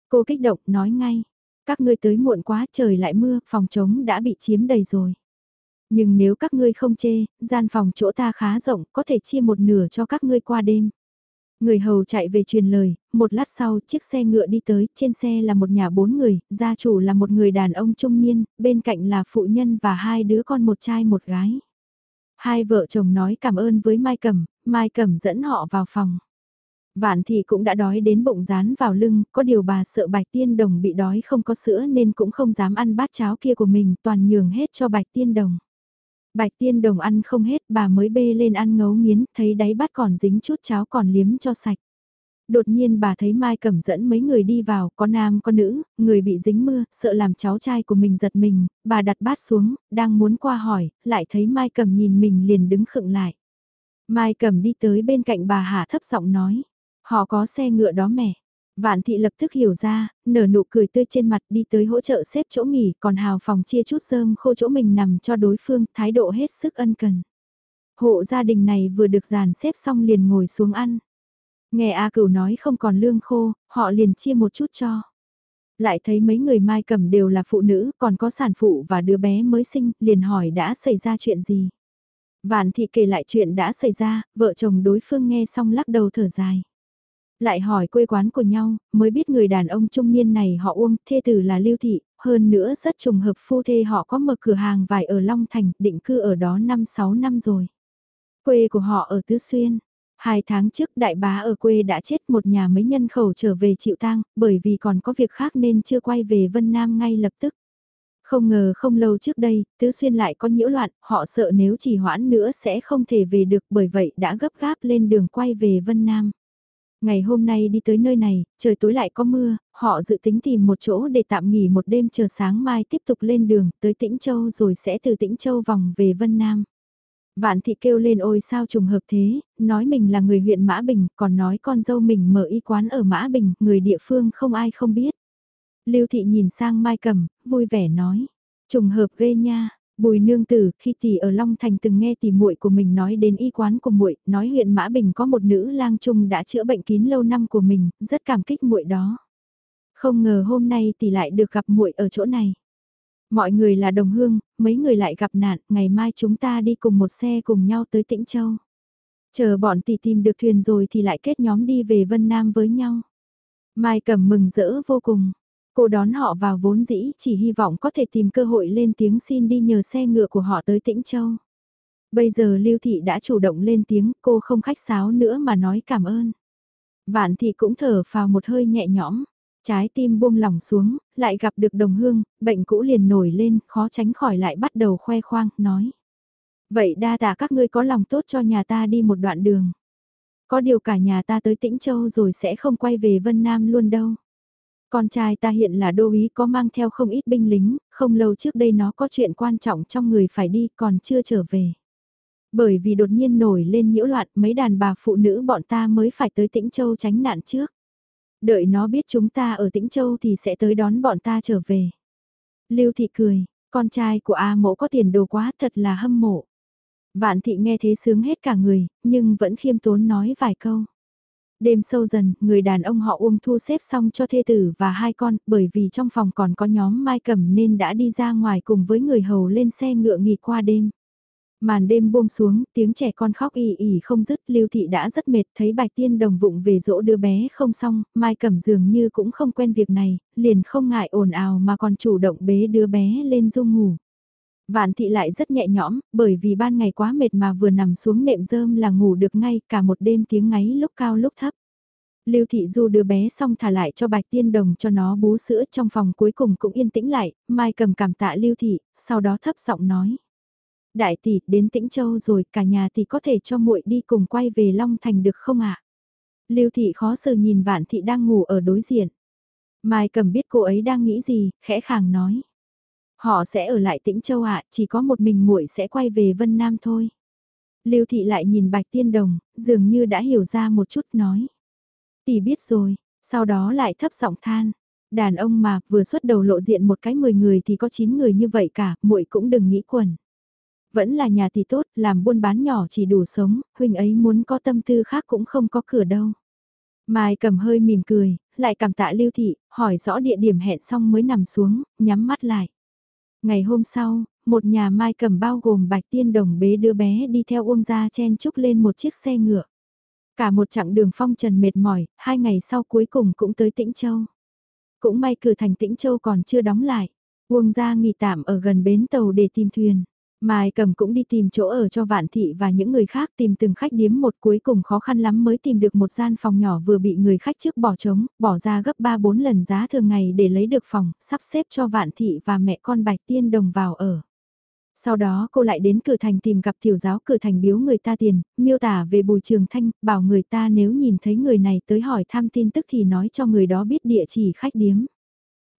Cô kích động nói ngay, các ngươi tới muộn quá trời lại mưa, phòng trống đã bị chiếm đầy rồi. Nhưng nếu các ngươi không chê, gian phòng chỗ ta khá rộng, có thể chia một nửa cho các ngươi qua đêm. Người hầu chạy về truyền lời, một lát sau chiếc xe ngựa đi tới, trên xe là một nhà bốn người, gia chủ là một người đàn ông trung niên, bên cạnh là phụ nhân và hai đứa con một trai một gái. Hai vợ chồng nói cảm ơn với Mai Cẩm, Mai Cẩm dẫn họ vào phòng. Vạn thị cũng đã đói đến bụng rán vào lưng, có điều bà sợ bạch tiên đồng bị đói không có sữa nên cũng không dám ăn bát cháo kia của mình toàn nhường hết cho bạch tiên đồng. Bạch tiên đồng ăn không hết bà mới bê lên ăn ngấu nghiến, thấy đáy bát còn dính chút cháo còn liếm cho sạch. Đột nhiên bà thấy Mai Cẩm dẫn mấy người đi vào, có nam có nữ, người bị dính mưa, sợ làm cháu trai của mình giật mình, bà đặt bát xuống, đang muốn qua hỏi, lại thấy Mai Cẩm nhìn mình liền đứng khựng lại. Mai Cẩm đi tới bên cạnh bà hạ thấp giọng nói, họ có xe ngựa đó mẹ. Vạn thị lập tức hiểu ra, nở nụ cười tươi trên mặt đi tới hỗ trợ xếp chỗ nghỉ, còn hào phòng chia chút rơm khô chỗ mình nằm cho đối phương, thái độ hết sức ân cần. Hộ gia đình này vừa được dàn xếp xong liền ngồi xuống ăn. Nghe A cửu nói không còn lương khô, họ liền chia một chút cho. Lại thấy mấy người mai cầm đều là phụ nữ, còn có sản phụ và đứa bé mới sinh, liền hỏi đã xảy ra chuyện gì. Vạn thị kể lại chuyện đã xảy ra, vợ chồng đối phương nghe xong lắc đầu thở dài. Lại hỏi quê quán của nhau, mới biết người đàn ông trung niên này họ Uông, thê tử là Lưu Thị, hơn nữa rất trùng hợp phu thê họ có mở cửa hàng vải ở Long Thành, định cư ở đó 5-6 năm rồi. Quê của họ ở Tứ Xuyên. Hai tháng trước đại bá ở quê đã chết một nhà mấy nhân khẩu trở về chịu tang, bởi vì còn có việc khác nên chưa quay về Vân Nam ngay lập tức. Không ngờ không lâu trước đây, Tứ Xuyên lại có nhiễu loạn, họ sợ nếu chỉ hoãn nữa sẽ không thể về được bởi vậy đã gấp gáp lên đường quay về Vân Nam. Ngày hôm nay đi tới nơi này, trời tối lại có mưa, họ dự tính tìm một chỗ để tạm nghỉ một đêm chờ sáng mai tiếp tục lên đường tới Tĩnh Châu rồi sẽ từ Tĩnh Châu vòng về Vân Nam. Vạn thị kêu lên ôi sao trùng hợp thế, nói mình là người huyện Mã Bình, còn nói con dâu mình mở y quán ở Mã Bình, người địa phương không ai không biết. Lưu thị nhìn sang Mai Cầm, vui vẻ nói, trùng hợp ghê nha, Bùi nương tử, khi tỷ ở Long Thành từng nghe tỷ muội của mình nói đến y quán của muội, nói huyện Mã Bình có một nữ lang trung đã chữa bệnh kín lâu năm của mình, rất cảm kích muội đó. Không ngờ hôm nay tỷ lại được gặp muội ở chỗ này. Mọi người là đồng hương, mấy người lại gặp nạn, ngày mai chúng ta đi cùng một xe cùng nhau tới Tĩnh Châu. Chờ bọn tỷ tìm được thuyền rồi thì lại kết nhóm đi về Vân Nam với nhau. Mai cầm mừng rỡ vô cùng. Cô đón họ vào vốn dĩ chỉ hy vọng có thể tìm cơ hội lên tiếng xin đi nhờ xe ngựa của họ tới Tĩnh Châu. Bây giờ Lưu Thị đã chủ động lên tiếng cô không khách sáo nữa mà nói cảm ơn. Vạn Thị cũng thở vào một hơi nhẹ nhõm. Trái tim buông lỏng xuống, lại gặp được đồng hương, bệnh cũ liền nổi lên, khó tránh khỏi lại bắt đầu khoe khoang, nói. Vậy đa tạ các ngươi có lòng tốt cho nhà ta đi một đoạn đường. Có điều cả nhà ta tới Tĩnh Châu rồi sẽ không quay về Vân Nam luôn đâu. Con trai ta hiện là đô úy có mang theo không ít binh lính, không lâu trước đây nó có chuyện quan trọng trong người phải đi còn chưa trở về. Bởi vì đột nhiên nổi lên nhiễu loạn mấy đàn bà phụ nữ bọn ta mới phải tới Tĩnh Châu tránh nạn trước. Đợi nó biết chúng ta ở Tĩnh Châu thì sẽ tới đón bọn ta trở về. Lưu Thị cười, con trai của A mộ có tiền đồ quá thật là hâm mộ. Vạn Thị nghe thế sướng hết cả người, nhưng vẫn khiêm tốn nói vài câu. Đêm sâu dần, người đàn ông họ Uông thu xếp xong cho thê tử và hai con, bởi vì trong phòng còn có nhóm Mai Cẩm nên đã đi ra ngoài cùng với người hầu lên xe ngựa nghỉ qua đêm. Màn đêm buông xuống, tiếng trẻ con khóc ỉ ỉ không dứt, Lưu Thị đã rất mệt, thấy Bạch Tiên Đồng vụng về dỗ đứa bé không xong, Mai Cẩm dường như cũng không quen việc này, liền không ngại ồn ào mà còn chủ động bế đứa bé lên dung ngủ. Vạn thị lại rất nhẹ nhõm, bởi vì ban ngày quá mệt mà vừa nằm xuống nệm rơm là ngủ được ngay cả một đêm tiếng ngáy lúc cao lúc thấp. Lưu Thị Du đưa bé xong thả lại cho Bạch Tiên Đồng cho nó bú sữa trong phòng cuối cùng cũng yên tĩnh lại, Mai cầm cảm tạ Lưu Thị, sau đó thấp giọng nói. Đại tỷ, đến Tĩnh Châu rồi, cả nhà thì có thể cho muội đi cùng quay về Long Thành được không ạ? Lưu Thị khó xử nhìn Vạn Thị đang ngủ ở đối diện. Mai cầm biết cô ấy đang nghĩ gì, khẽ khàng nói. Họ sẽ ở lại Tĩnh Châu ạ, chỉ có một mình muội sẽ quay về Vân Nam thôi. Lưu Thị lại nhìn Bạch Tiên Đồng, dường như đã hiểu ra một chút nói. Tỷ biết rồi, sau đó lại thấp giọng than. Đàn ông mà, vừa xuất đầu lộ diện một cái 10 người thì có 9 người như vậy cả, muội cũng đừng nghĩ quần. Vẫn là nhà tỷ tốt, làm buôn bán nhỏ chỉ đủ sống, huynh ấy muốn có tâm tư khác cũng không có cửa đâu. Mai cầm hơi mỉm cười, lại cảm tạ lưu thị, hỏi rõ địa điểm hẹn xong mới nằm xuống, nhắm mắt lại. Ngày hôm sau, một nhà mai cầm bao gồm bạch tiên đồng bế đứa bé đi theo Uông Gia chen chúc lên một chiếc xe ngựa. Cả một chặng đường phong trần mệt mỏi, hai ngày sau cuối cùng cũng tới Tĩnh Châu. Cũng may cửa thành Tĩnh Châu còn chưa đóng lại. Uông Gia nghỉ tạm ở gần bến tàu để tìm thuyền. Mai cầm cũng đi tìm chỗ ở cho vạn thị và những người khác tìm từng khách điếm một cuối cùng khó khăn lắm mới tìm được một gian phòng nhỏ vừa bị người khách trước bỏ trống, bỏ ra gấp 3-4 lần giá thường ngày để lấy được phòng, sắp xếp cho vạn thị và mẹ con bạch tiên đồng vào ở. Sau đó cô lại đến cửa thành tìm gặp tiểu giáo cửa thành biếu người ta tiền, miêu tả về bùi trường thanh, bảo người ta nếu nhìn thấy người này tới hỏi thăm tin tức thì nói cho người đó biết địa chỉ khách điếm.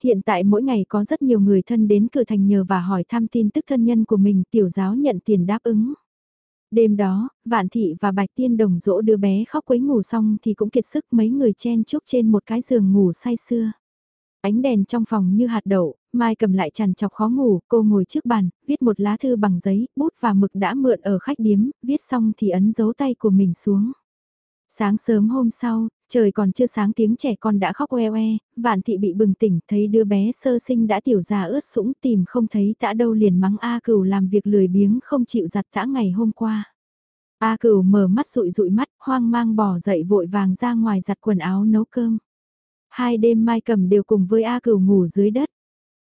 Hiện tại mỗi ngày có rất nhiều người thân đến cửa thành nhờ và hỏi thăm tin tức thân nhân của mình tiểu giáo nhận tiền đáp ứng. Đêm đó, Vạn Thị và Bạch Tiên đồng dỗ đứa bé khóc quấy ngủ xong thì cũng kiệt sức mấy người chen chúc trên một cái giường ngủ say sưa. Ánh đèn trong phòng như hạt đậu, Mai cầm lại chằn chọc khó ngủ, cô ngồi trước bàn, viết một lá thư bằng giấy, bút và mực đã mượn ở khách điếm, viết xong thì ấn dấu tay của mình xuống. Sáng sớm hôm sau, trời còn chưa sáng tiếng trẻ con đã khóc oe oe, vạn thị bị bừng tỉnh thấy đứa bé sơ sinh đã tiểu già ướt sũng tìm không thấy tã đâu liền mắng A cửu làm việc lười biếng không chịu giặt tã ngày hôm qua. A cửu mở mắt rụi rụi mắt, hoang mang bỏ dậy vội vàng ra ngoài giặt quần áo nấu cơm. Hai đêm mai cầm đều cùng với A cửu ngủ dưới đất.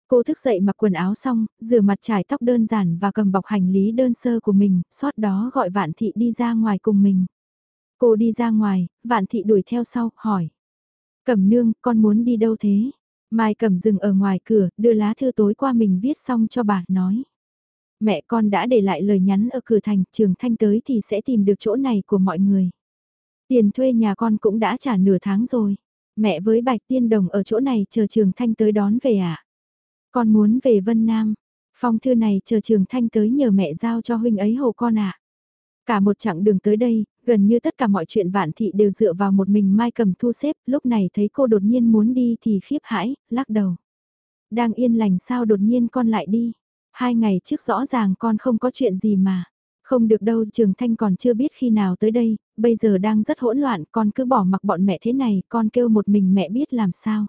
Cô thức dậy mặc quần áo xong, rửa mặt trải tóc đơn giản và cầm bọc hành lý đơn sơ của mình, sót đó gọi vạn thị đi ra ngoài cùng mình. Cô đi ra ngoài, vạn thị đuổi theo sau, hỏi. Cẩm nương, con muốn đi đâu thế? Mai cẩm dừng ở ngoài cửa, đưa lá thư tối qua mình viết xong cho bà, nói. Mẹ con đã để lại lời nhắn ở cửa thành, trường thanh tới thì sẽ tìm được chỗ này của mọi người. Tiền thuê nhà con cũng đã trả nửa tháng rồi. Mẹ với Bạch Tiên Đồng ở chỗ này chờ Trường Thanh tới đón về ạ. À? Con muốn về Vân Nam. Phong thư này chờ Trường Thanh tới nhờ mẹ giao cho huynh ấy hộ con ạ. À? Cả một chặng đường tới đây, gần như tất cả mọi chuyện vạn thị đều dựa vào một mình Mai Cầm thu xếp, lúc này thấy cô đột nhiên muốn đi thì khiếp hãi, lắc đầu. Đang yên lành sao đột nhiên con lại đi. Hai ngày trước rõ ràng con không có chuyện gì mà. Không được đâu, Trường Thanh còn chưa biết khi nào tới đây, bây giờ đang rất hỗn loạn, con cứ bỏ mặc bọn mẹ thế này, con kêu một mình mẹ biết làm sao.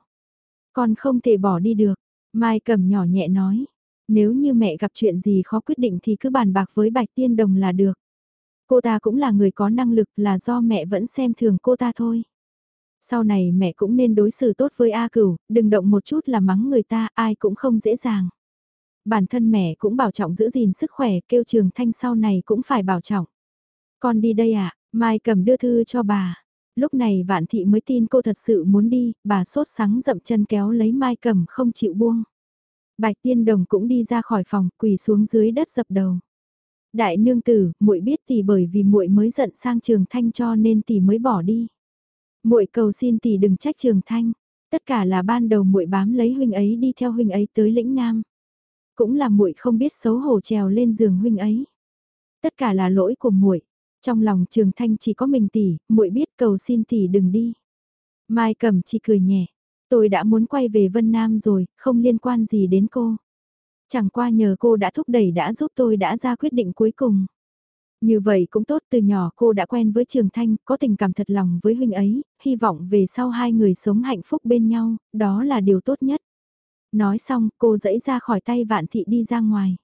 Con không thể bỏ đi được, Mai Cầm nhỏ nhẹ nói. Nếu như mẹ gặp chuyện gì khó quyết định thì cứ bàn bạc với Bạch Tiên Đồng là được. Cô ta cũng là người có năng lực là do mẹ vẫn xem thường cô ta thôi. Sau này mẹ cũng nên đối xử tốt với A Cửu, đừng động một chút là mắng người ta, ai cũng không dễ dàng. Bản thân mẹ cũng bảo trọng giữ gìn sức khỏe, kêu trường thanh sau này cũng phải bảo trọng. Con đi đây ạ, à? Mai cầm đưa thư cho bà. Lúc này vạn thị mới tin cô thật sự muốn đi, bà sốt sắng dậm chân kéo lấy mai cầm không chịu buông. Bạch tiên đồng cũng đi ra khỏi phòng, quỳ xuống dưới đất dập đầu. Đại nương tử, muội biết tỷ bởi vì muội mới giận sang trường thanh cho nên tỷ mới bỏ đi. Muội cầu xin tỷ đừng trách trường thanh, tất cả là ban đầu muội bám lấy huynh ấy đi theo huynh ấy tới lĩnh nam. Cũng là muội không biết xấu hổ trèo lên giường huynh ấy. Tất cả là lỗi của muội. Trong lòng Trường Thanh chỉ có mình tỷ, muội biết cầu xin tỷ đừng đi. Mai Cẩm chỉ cười nhẹ, tôi đã muốn quay về Vân Nam rồi, không liên quan gì đến cô. Chẳng qua nhờ cô đã thúc đẩy đã giúp tôi đã ra quyết định cuối cùng. Như vậy cũng tốt từ nhỏ cô đã quen với Trường Thanh, có tình cảm thật lòng với huynh ấy, hy vọng về sau hai người sống hạnh phúc bên nhau, đó là điều tốt nhất. Nói xong cô dẫy ra khỏi tay vạn thị đi ra ngoài.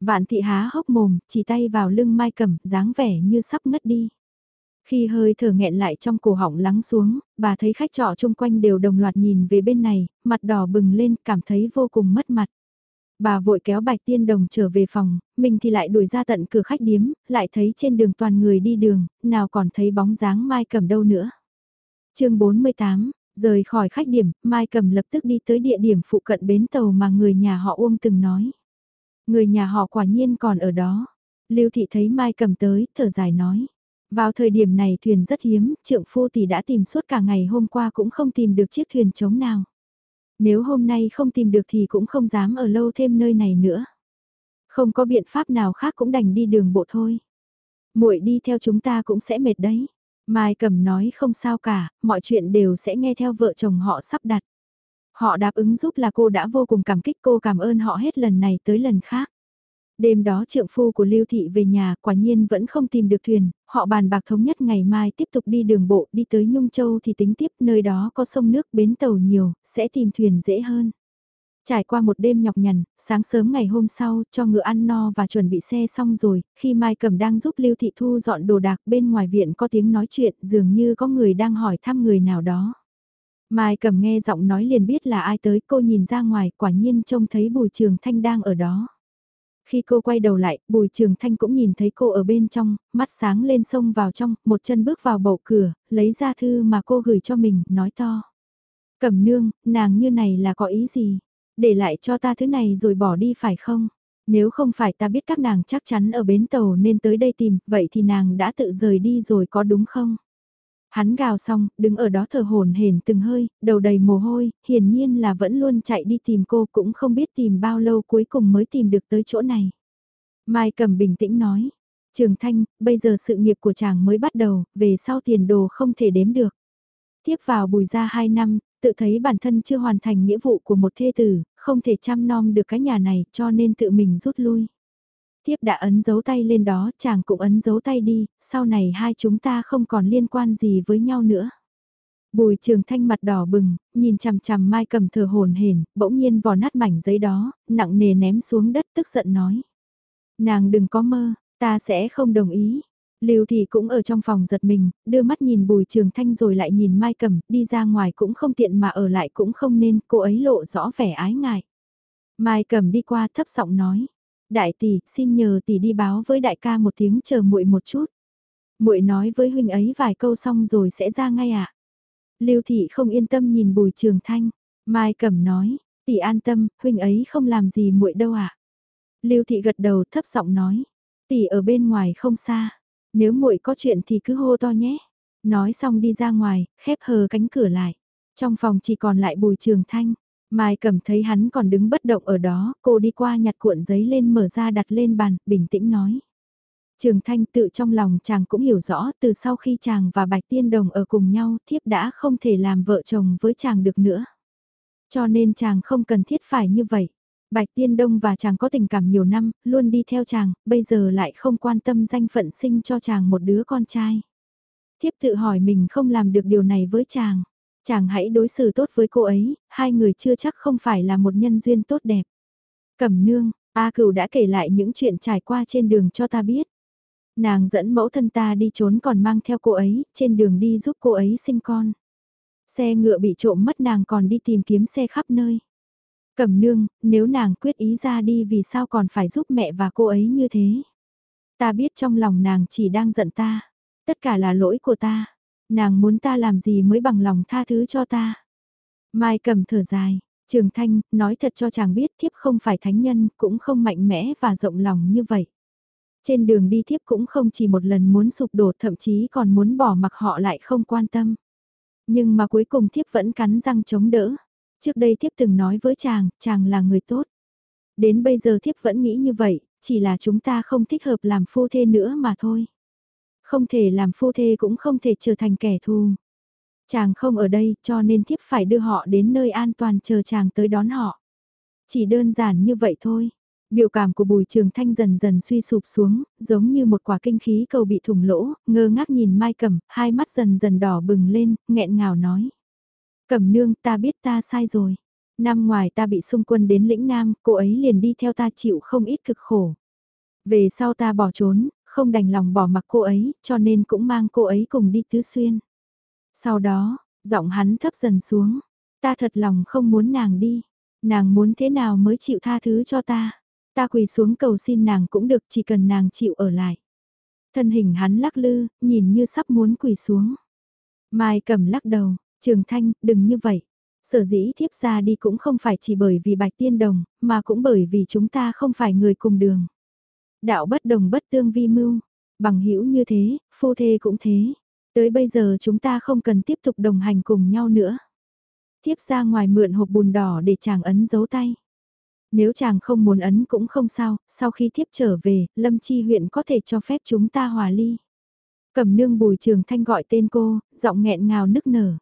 Vạn thị há hốc mồm, chỉ tay vào lưng Mai Cẩm, dáng vẻ như sắp ngất đi. Khi hơi thở nghẹn lại trong cổ họng lắng xuống, bà thấy khách trọ chung quanh đều đồng loạt nhìn về bên này, mặt đỏ bừng lên, cảm thấy vô cùng mất mặt. Bà vội kéo bạch tiên đồng trở về phòng, mình thì lại đuổi ra tận cửa khách điếm, lại thấy trên đường toàn người đi đường, nào còn thấy bóng dáng Mai Cẩm đâu nữa. chương 48, rời khỏi khách điểm, Mai Cẩm lập tức đi tới địa điểm phụ cận bến tàu mà người nhà họ Uông từng nói. Người nhà họ quả nhiên còn ở đó. Lưu thị thấy Mai cầm tới, thở dài nói. Vào thời điểm này thuyền rất hiếm, trượng phu thì đã tìm suốt cả ngày hôm qua cũng không tìm được chiếc thuyền trống nào. Nếu hôm nay không tìm được thì cũng không dám ở lâu thêm nơi này nữa. Không có biện pháp nào khác cũng đành đi đường bộ thôi. muội đi theo chúng ta cũng sẽ mệt đấy. Mai cầm nói không sao cả, mọi chuyện đều sẽ nghe theo vợ chồng họ sắp đặt. Họ đáp ứng giúp là cô đã vô cùng cảm kích cô cảm ơn họ hết lần này tới lần khác. Đêm đó trượng phu của Lưu Thị về nhà quả nhiên vẫn không tìm được thuyền, họ bàn bạc thống nhất ngày mai tiếp tục đi đường bộ đi tới Nhung Châu thì tính tiếp nơi đó có sông nước bến tàu nhiều, sẽ tìm thuyền dễ hơn. Trải qua một đêm nhọc nhằn, sáng sớm ngày hôm sau cho ngựa ăn no và chuẩn bị xe xong rồi, khi Mai Cẩm đang giúp Lưu Thị Thu dọn đồ đạc bên ngoài viện có tiếng nói chuyện dường như có người đang hỏi thăm người nào đó. Mai cẩm nghe giọng nói liền biết là ai tới cô nhìn ra ngoài quả nhiên trông thấy bùi trường thanh đang ở đó. Khi cô quay đầu lại, bùi trường thanh cũng nhìn thấy cô ở bên trong, mắt sáng lên sông vào trong, một chân bước vào bậu cửa, lấy ra thư mà cô gửi cho mình, nói to. Cẩm nương, nàng như này là có ý gì? Để lại cho ta thứ này rồi bỏ đi phải không? Nếu không phải ta biết các nàng chắc chắn ở bến tàu nên tới đây tìm, vậy thì nàng đã tự rời đi rồi có đúng không? Hắn gào xong, đứng ở đó thở hồn hển từng hơi, đầu đầy mồ hôi, hiển nhiên là vẫn luôn chạy đi tìm cô cũng không biết tìm bao lâu cuối cùng mới tìm được tới chỗ này. Mai cầm bình tĩnh nói, Trường Thanh, bây giờ sự nghiệp của chàng mới bắt đầu, về sau tiền đồ không thể đếm được. Tiếp vào bùi ra 2 năm, tự thấy bản thân chưa hoàn thành nghĩa vụ của một thê tử, không thể chăm nom được cái nhà này cho nên tự mình rút lui. Tiếp đã ấn dấu tay lên đó, chàng cũng ấn dấu tay đi, sau này hai chúng ta không còn liên quan gì với nhau nữa. Bùi trường thanh mặt đỏ bừng, nhìn chằm chằm mai cầm thờ hồn hển, bỗng nhiên vò nát mảnh giấy đó, nặng nề ném xuống đất tức giận nói. Nàng đừng có mơ, ta sẽ không đồng ý. Lưu thì cũng ở trong phòng giật mình, đưa mắt nhìn bùi trường thanh rồi lại nhìn mai cầm, đi ra ngoài cũng không tiện mà ở lại cũng không nên, cô ấy lộ rõ vẻ ái ngại. Mai cầm đi qua thấp giọng nói, Đại tỷ, xin nhờ tỷ đi báo với đại ca một tiếng chờ muội một chút. Muội nói với huynh ấy vài câu xong rồi sẽ ra ngay ạ. À? Lưu thị không yên tâm nhìn Bùi Trường Thanh, Mai Cẩm nói, tỷ an tâm, huynh ấy không làm gì muội đâu ạ. À? Lưu thị gật đầu thấp giọng nói, tỷ ở bên ngoài không xa, nếu muội có chuyện thì cứ hô to nhé. Nói xong đi ra ngoài, khép hờ cánh cửa lại. Trong phòng chỉ còn lại Bùi Trường Thanh. Mai cầm thấy hắn còn đứng bất động ở đó, cô đi qua nhặt cuộn giấy lên mở ra đặt lên bàn, bình tĩnh nói. Trường Thanh tự trong lòng chàng cũng hiểu rõ từ sau khi chàng và Bạch Tiên Đồng ở cùng nhau thiếp đã không thể làm vợ chồng với chàng được nữa. Cho nên chàng không cần thiết phải như vậy. Bạch Tiên Đông và chàng có tình cảm nhiều năm, luôn đi theo chàng, bây giờ lại không quan tâm danh phận sinh cho chàng một đứa con trai. Thiếp tự hỏi mình không làm được điều này với chàng. Chàng hãy đối xử tốt với cô ấy, hai người chưa chắc không phải là một nhân duyên tốt đẹp. Cẩm nương, A cửu đã kể lại những chuyện trải qua trên đường cho ta biết. Nàng dẫn mẫu thân ta đi trốn còn mang theo cô ấy, trên đường đi giúp cô ấy sinh con. Xe ngựa bị trộm mất nàng còn đi tìm kiếm xe khắp nơi. Cẩm nương, nếu nàng quyết ý ra đi vì sao còn phải giúp mẹ và cô ấy như thế? Ta biết trong lòng nàng chỉ đang giận ta. Tất cả là lỗi của ta. Nàng muốn ta làm gì mới bằng lòng tha thứ cho ta. Mai cầm thở dài, Trường Thanh, nói thật cho chàng biết thiếp không phải thánh nhân, cũng không mạnh mẽ và rộng lòng như vậy. Trên đường đi thiếp cũng không chỉ một lần muốn sụp đổ thậm chí còn muốn bỏ mặc họ lại không quan tâm. Nhưng mà cuối cùng thiếp vẫn cắn răng chống đỡ. Trước đây thiếp từng nói với chàng, chàng là người tốt. Đến bây giờ thiếp vẫn nghĩ như vậy, chỉ là chúng ta không thích hợp làm phu thê nữa mà thôi. Không thể làm phu thê cũng không thể trở thành kẻ thù. Chàng không ở đây cho nên thiếp phải đưa họ đến nơi an toàn chờ chàng tới đón họ. Chỉ đơn giản như vậy thôi. Biểu cảm của Bùi Trường Thanh dần dần suy sụp xuống, giống như một quả kinh khí cầu bị thủng lỗ, ngơ ngác nhìn Mai Cẩm, hai mắt dần dần đỏ bừng lên, nghẹn ngào nói. Cẩm nương ta biết ta sai rồi. Năm ngoài ta bị xung quân đến lĩnh Nam, cô ấy liền đi theo ta chịu không ít cực khổ. Về sau ta bỏ trốn, không đành lòng bỏ mặc cô ấy, cho nên cũng mang cô ấy cùng đi tứ xuyên. Sau đó, giọng hắn thấp dần xuống, ta thật lòng không muốn nàng đi, nàng muốn thế nào mới chịu tha thứ cho ta. Ta quỳ xuống cầu xin nàng cũng được chỉ cần nàng chịu ở lại. Thân hình hắn lắc lư, nhìn như sắp muốn quỳ xuống. Mai cầm lắc đầu, trường thanh, đừng như vậy. Sở dĩ thiếp ra đi cũng không phải chỉ bởi vì bạch tiên đồng, mà cũng bởi vì chúng ta không phải người cùng đường. Đạo bất đồng bất tương vi mưu, bằng hữu như thế, phu thê cũng thế. Tới bây giờ chúng ta không cần tiếp tục đồng hành cùng nhau nữa. Thiếp ra ngoài mượn hộp bùn đỏ để chàng ấn dấu tay. Nếu chàng không muốn ấn cũng không sao, sau khi thiếp trở về, Lâm Chi huyện có thể cho phép chúng ta hòa ly. Cẩm nương bùi trường thanh gọi tên cô, giọng nghẹn ngào nức nở.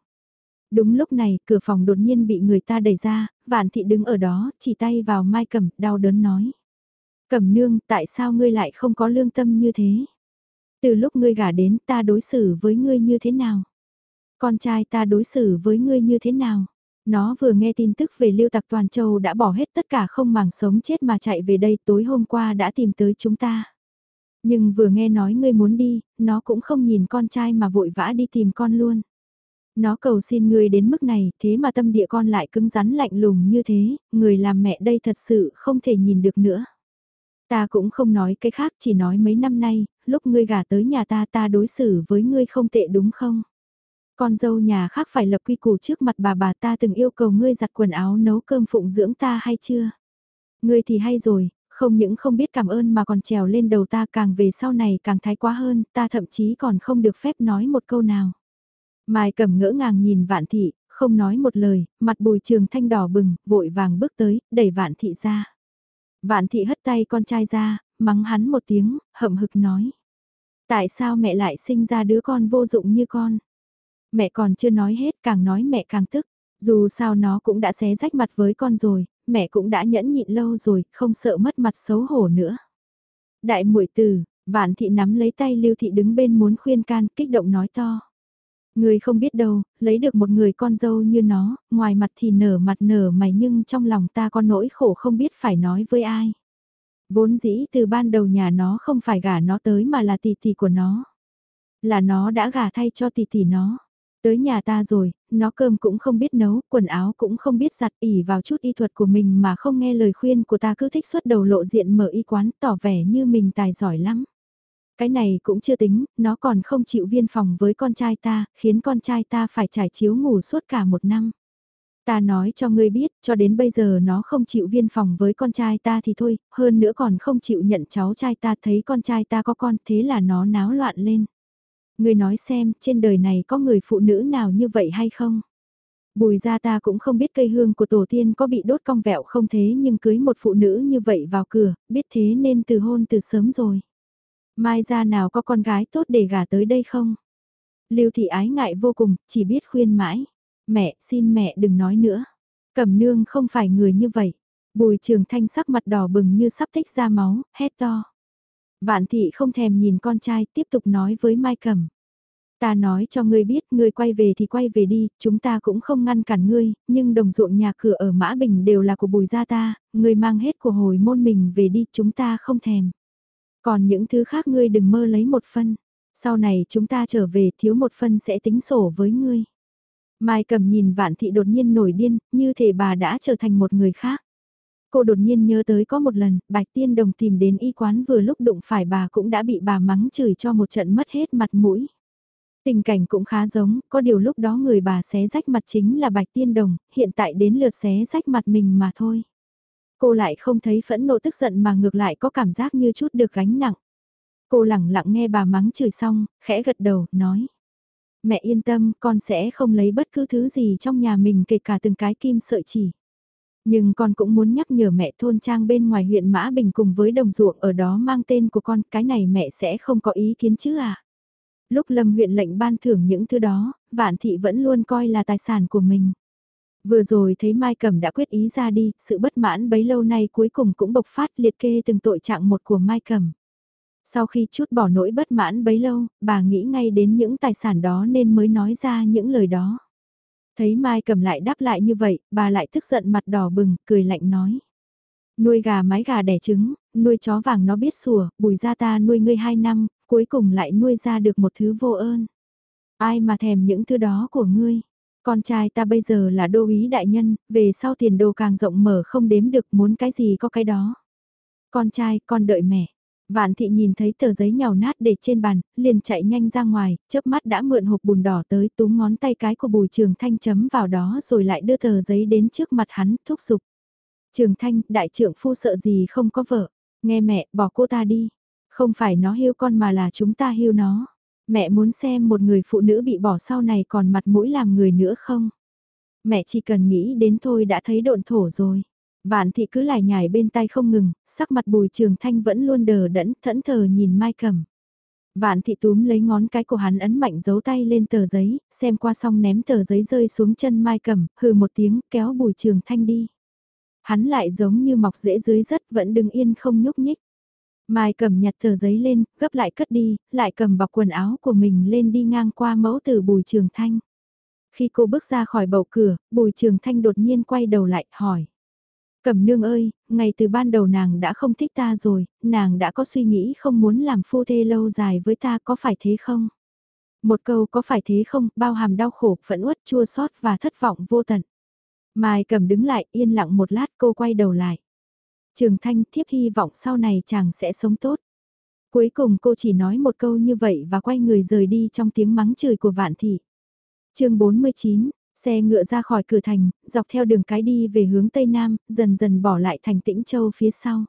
Đúng lúc này, cửa phòng đột nhiên bị người ta đẩy ra, vạn thị đứng ở đó, chỉ tay vào mai cẩm, đau đớn nói. Cẩm nương, tại sao ngươi lại không có lương tâm như thế? Từ lúc ngươi gả đến ta đối xử với ngươi như thế nào? Con trai ta đối xử với ngươi như thế nào? Nó vừa nghe tin tức về lưu tặc toàn châu đã bỏ hết tất cả không màng sống chết mà chạy về đây tối hôm qua đã tìm tới chúng ta. Nhưng vừa nghe nói ngươi muốn đi, nó cũng không nhìn con trai mà vội vã đi tìm con luôn. Nó cầu xin ngươi đến mức này, thế mà tâm địa con lại cứng rắn lạnh lùng như thế, người làm mẹ đây thật sự không thể nhìn được nữa. Ta cũng không nói cái khác, chỉ nói mấy năm nay, lúc ngươi gả tới nhà ta ta đối xử với ngươi không tệ đúng không? Con dâu nhà khác phải lập quy củ trước mặt bà bà ta từng yêu cầu ngươi giặt quần áo nấu cơm phụng dưỡng ta hay chưa? Ngươi thì hay rồi, không những không biết cảm ơn mà còn trèo lên đầu ta càng về sau này càng thái quá hơn, ta thậm chí còn không được phép nói một câu nào. Mai cầm ngỡ ngàng nhìn vạn thị, không nói một lời, mặt bùi trường thanh đỏ bừng, vội vàng bước tới, đẩy vạn thị ra. Vạn thị hất tay con trai ra, mắng hắn một tiếng, hậm hực nói. Tại sao mẹ lại sinh ra đứa con vô dụng như con? Mẹ còn chưa nói hết, càng nói mẹ càng tức. Dù sao nó cũng đã xé rách mặt với con rồi, mẹ cũng đã nhẫn nhịn lâu rồi, không sợ mất mặt xấu hổ nữa. Đại muội tử, vạn thị nắm lấy tay lưu thị đứng bên muốn khuyên can, kích động nói to. Người không biết đâu, lấy được một người con dâu như nó, ngoài mặt thì nở mặt nở mày nhưng trong lòng ta có nỗi khổ không biết phải nói với ai. Vốn dĩ từ ban đầu nhà nó không phải gả nó tới mà là tỷ tỷ của nó. Là nó đã gả thay cho tỷ tỷ nó. Tới nhà ta rồi, nó cơm cũng không biết nấu, quần áo cũng không biết giặt ỉ vào chút y thuật của mình mà không nghe lời khuyên của ta cứ thích xuất đầu lộ diện mở y quán tỏ vẻ như mình tài giỏi lắm. Cái này cũng chưa tính, nó còn không chịu viên phòng với con trai ta, khiến con trai ta phải trải chiếu ngủ suốt cả một năm. Ta nói cho ngươi biết, cho đến bây giờ nó không chịu viên phòng với con trai ta thì thôi, hơn nữa còn không chịu nhận cháu trai ta thấy con trai ta có con, thế là nó náo loạn lên. Ngươi nói xem, trên đời này có người phụ nữ nào như vậy hay không? Bùi ra ta cũng không biết cây hương của tổ tiên có bị đốt cong vẹo không thế nhưng cưới một phụ nữ như vậy vào cửa, biết thế nên từ hôn từ sớm rồi. Mai ra nào có con gái tốt để gả tới đây không? Lưu thị ái ngại vô cùng, chỉ biết khuyên mãi. Mẹ, xin mẹ đừng nói nữa. Cẩm nương không phải người như vậy. Bùi trường thanh sắc mặt đỏ bừng như sắp thích ra máu, hét to. Vạn thị không thèm nhìn con trai tiếp tục nói với Mai Cẩm. Ta nói cho ngươi biết, ngươi quay về thì quay về đi, chúng ta cũng không ngăn cản ngươi, nhưng đồng ruộng nhà cửa ở Mã Bình đều là của bùi gia ta, ngươi mang hết của hồi môn mình về đi, chúng ta không thèm. Còn những thứ khác ngươi đừng mơ lấy một phân, sau này chúng ta trở về thiếu một phân sẽ tính sổ với ngươi. Mai cầm nhìn vạn thị đột nhiên nổi điên, như thể bà đã trở thành một người khác. Cô đột nhiên nhớ tới có một lần, Bạch Tiên Đồng tìm đến y quán vừa lúc đụng phải bà cũng đã bị bà mắng chửi cho một trận mất hết mặt mũi. Tình cảnh cũng khá giống, có điều lúc đó người bà xé rách mặt chính là Bạch Tiên Đồng, hiện tại đến lượt xé rách mặt mình mà thôi. Cô lại không thấy phẫn nộ tức giận mà ngược lại có cảm giác như chút được gánh nặng. Cô lẳng lặng nghe bà mắng chửi xong, khẽ gật đầu, nói. Mẹ yên tâm, con sẽ không lấy bất cứ thứ gì trong nhà mình kể cả từng cái kim sợi chỉ. Nhưng con cũng muốn nhắc nhở mẹ thôn trang bên ngoài huyện Mã Bình cùng với đồng ruộng ở đó mang tên của con, cái này mẹ sẽ không có ý kiến chứ à. Lúc Lâm huyện lệnh ban thưởng những thứ đó, Vạn Thị vẫn luôn coi là tài sản của mình. Vừa rồi thấy Mai Cẩm đã quyết ý ra đi, sự bất mãn bấy lâu nay cuối cùng cũng bộc phát liệt kê từng tội trạng một của Mai Cẩm. Sau khi chút bỏ nỗi bất mãn bấy lâu, bà nghĩ ngay đến những tài sản đó nên mới nói ra những lời đó. Thấy Mai cầm lại đáp lại như vậy, bà lại tức giận mặt đỏ bừng, cười lạnh nói. Nuôi gà mái gà đẻ trứng, nuôi chó vàng nó biết sủa, bùi ra ta nuôi ngươi hai năm, cuối cùng lại nuôi ra được một thứ vô ơn. Ai mà thèm những thứ đó của ngươi? Con trai ta bây giờ là đô úy đại nhân, về sau tiền đồ càng rộng mở không đếm được muốn cái gì có cái đó. Con trai, con đợi mẹ. Vạn thị nhìn thấy tờ giấy nhào nát để trên bàn, liền chạy nhanh ra ngoài, chớp mắt đã mượn hộp bùn đỏ tới túm ngón tay cái của bùi trường thanh chấm vào đó rồi lại đưa tờ giấy đến trước mặt hắn, thúc giục. Trường thanh, đại trưởng phu sợ gì không có vợ, nghe mẹ, bỏ cô ta đi. Không phải nó hiu con mà là chúng ta hiu nó. Mẹ muốn xem một người phụ nữ bị bỏ sau này còn mặt mũi làm người nữa không? Mẹ chỉ cần nghĩ đến thôi đã thấy độn thổ rồi. Vạn thị cứ lải nhải bên tay không ngừng, sắc mặt bùi trường thanh vẫn luôn đờ đẫn, thẫn thờ nhìn Mai Cầm. Vạn thị túm lấy ngón cái của hắn ấn mạnh giấu tay lên tờ giấy, xem qua xong ném tờ giấy rơi xuống chân Mai Cầm, hừ một tiếng kéo bùi trường thanh đi. Hắn lại giống như mọc rễ dưới rất vẫn đứng yên không nhúc nhích. Mai cầm nhặt tờ giấy lên, gấp lại cất đi, lại cầm bọc quần áo của mình lên đi ngang qua mẫu từ bùi trường thanh. Khi cô bước ra khỏi bầu cửa, bùi trường thanh đột nhiên quay đầu lại, hỏi. Cẩm nương ơi, ngày từ ban đầu nàng đã không thích ta rồi, nàng đã có suy nghĩ không muốn làm phu thê lâu dài với ta có phải thế không? Một câu có phải thế không, bao hàm đau khổ, phẫn uất, chua xót và thất vọng vô tận. Mai cầm đứng lại, yên lặng một lát cô quay đầu lại. Trường Thanh thiếp hy vọng sau này chàng sẽ sống tốt. Cuối cùng cô chỉ nói một câu như vậy và quay người rời đi trong tiếng mắng chửi của vạn thị. chương 49, Xe ngựa ra khỏi cửa thành, dọc theo đường cái đi về hướng Tây Nam, dần dần bỏ lại thành tĩnh châu phía sau.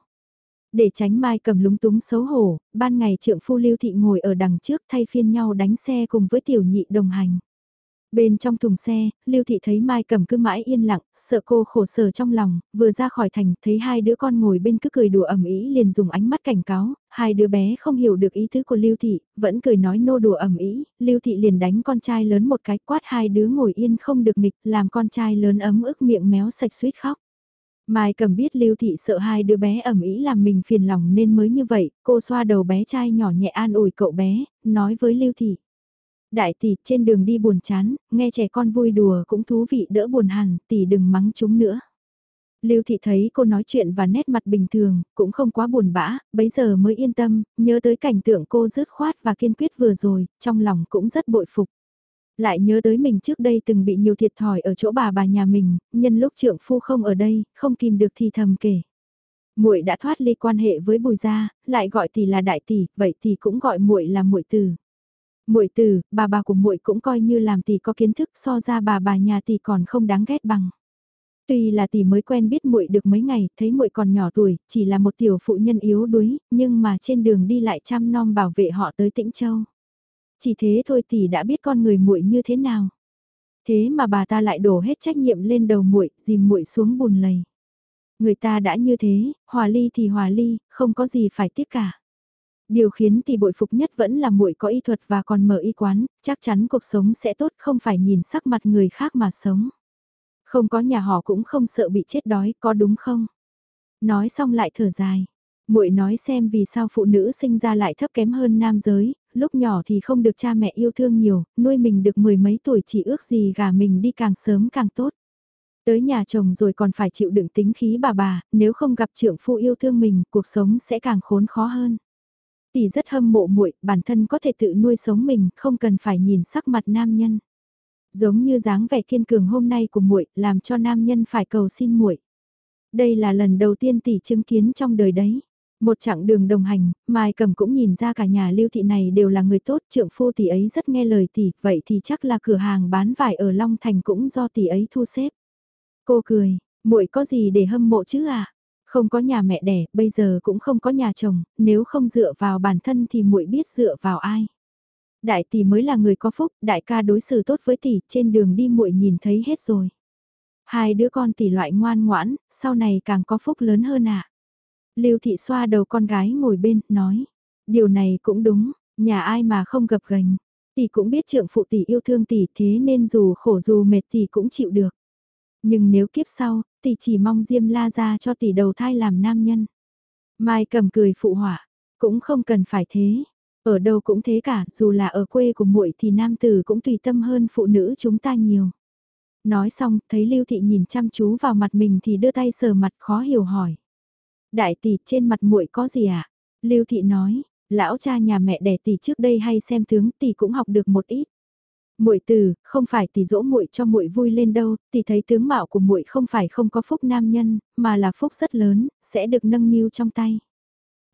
Để tránh Mai cầm lúng túng xấu hổ, ban ngày trượng phu lưu thị ngồi ở đằng trước thay phiên nhau đánh xe cùng với tiểu nhị đồng hành. Bên trong thùng xe, Lưu Thị thấy Mai cầm cứ mãi yên lặng, sợ cô khổ sở trong lòng, vừa ra khỏi thành, thấy hai đứa con ngồi bên cứ cười đùa ẩm ý liền dùng ánh mắt cảnh cáo, hai đứa bé không hiểu được ý tứ của Lưu Thị, vẫn cười nói nô đùa ẩm ý, Lưu Thị liền đánh con trai lớn một cái quát hai đứa ngồi yên không được nghịch, làm con trai lớn ấm ức miệng méo sạch suýt khóc. Mai cầm biết Lưu Thị sợ hai đứa bé ẩm ý làm mình phiền lòng nên mới như vậy, cô xoa đầu bé trai nhỏ nhẹ an ủi cậu bé, nói với Lưu Thị. Đại tỷ trên đường đi buồn chán, nghe trẻ con vui đùa cũng thú vị đỡ buồn hẳn, tỷ đừng mắng chúng nữa. Lưu thị thấy cô nói chuyện và nét mặt bình thường, cũng không quá buồn bã, bấy giờ mới yên tâm, nhớ tới cảnh tượng cô dứt khoát và kiên quyết vừa rồi, trong lòng cũng rất bội phục. Lại nhớ tới mình trước đây từng bị nhiều thiệt thòi ở chỗ bà bà nhà mình, nhân lúc trượng phu không ở đây, không kìm được thì thầm kể. Muội đã thoát ly quan hệ với Bùi gia, lại gọi tỷ là đại tỷ, vậy thì cũng gọi muội là muội từ muội từ, bà bà của muội cũng coi như làm tỷ có kiến thức so ra bà bà nhà tỷ còn không đáng ghét bằng. Tuy là tỷ mới quen biết muội được mấy ngày, thấy muội còn nhỏ tuổi, chỉ là một tiểu phụ nhân yếu đuối, nhưng mà trên đường đi lại chăm nom bảo vệ họ tới Tĩnh Châu. Chỉ thế thôi tỷ đã biết con người muội như thế nào. Thế mà bà ta lại đổ hết trách nhiệm lên đầu muội, dìm muội xuống bùn lầy. Người ta đã như thế, hòa ly thì hòa ly, không có gì phải tiếc cả. Điều khiến tỷ bội phục nhất vẫn là muội có y thuật và còn mở y quán, chắc chắn cuộc sống sẽ tốt không phải nhìn sắc mặt người khác mà sống. Không có nhà họ cũng không sợ bị chết đói, có đúng không? Nói xong lại thở dài. Muội nói xem vì sao phụ nữ sinh ra lại thấp kém hơn nam giới, lúc nhỏ thì không được cha mẹ yêu thương nhiều, nuôi mình được mười mấy tuổi chỉ ước gì gà mình đi càng sớm càng tốt. Tới nhà chồng rồi còn phải chịu đựng tính khí bà bà, nếu không gặp trưởng phu yêu thương mình, cuộc sống sẽ càng khốn khó hơn tỷ rất hâm mộ muội, bản thân có thể tự nuôi sống mình, không cần phải nhìn sắc mặt nam nhân. Giống như dáng vẻ kiên cường hôm nay của muội, làm cho nam nhân phải cầu xin muội. Đây là lần đầu tiên tỷ chứng kiến trong đời đấy. Một chặng đường đồng hành, Mai Cầm cũng nhìn ra cả nhà lưu thị này đều là người tốt, trượng phu tỷ ấy rất nghe lời tỷ, vậy thì chắc là cửa hàng bán vải ở Long Thành cũng do tỷ ấy thu xếp. Cô cười, muội có gì để hâm mộ chứ à? Không có nhà mẹ đẻ, bây giờ cũng không có nhà chồng, nếu không dựa vào bản thân thì muội biết dựa vào ai. Đại tỷ mới là người có phúc, đại ca đối xử tốt với tỷ, trên đường đi muội nhìn thấy hết rồi. Hai đứa con tỷ loại ngoan ngoãn, sau này càng có phúc lớn hơn ạ. À. Lưu thị xoa đầu con gái ngồi bên, nói. Điều này cũng đúng, nhà ai mà không gập gành. Tỷ cũng biết trượng phụ tỷ yêu thương tỷ thế nên dù khổ dù mệt tỷ cũng chịu được. Nhưng nếu kiếp sau, tỷ chỉ mong Diêm La ra cho tỷ đầu thai làm nam nhân. Mai cầm cười phụ họa, cũng không cần phải thế. Ở đâu cũng thế cả, dù là ở quê của muội thì nam tử cũng tùy tâm hơn phụ nữ chúng ta nhiều. Nói xong, thấy Lưu Thị nhìn chăm chú vào mặt mình thì đưa tay sờ mặt khó hiểu hỏi. Đại tỷ trên mặt muội có gì ạ? À? Lưu Thị nói, lão cha nhà mẹ đẻ tỷ trước đây hay xem tướng tỷ cũng học được một ít. Muội từ, không phải tỷ dỗ muội cho muội vui lên đâu, tỷ thấy tướng mạo của muội không phải không có phúc nam nhân, mà là phúc rất lớn, sẽ được nâng niu trong tay.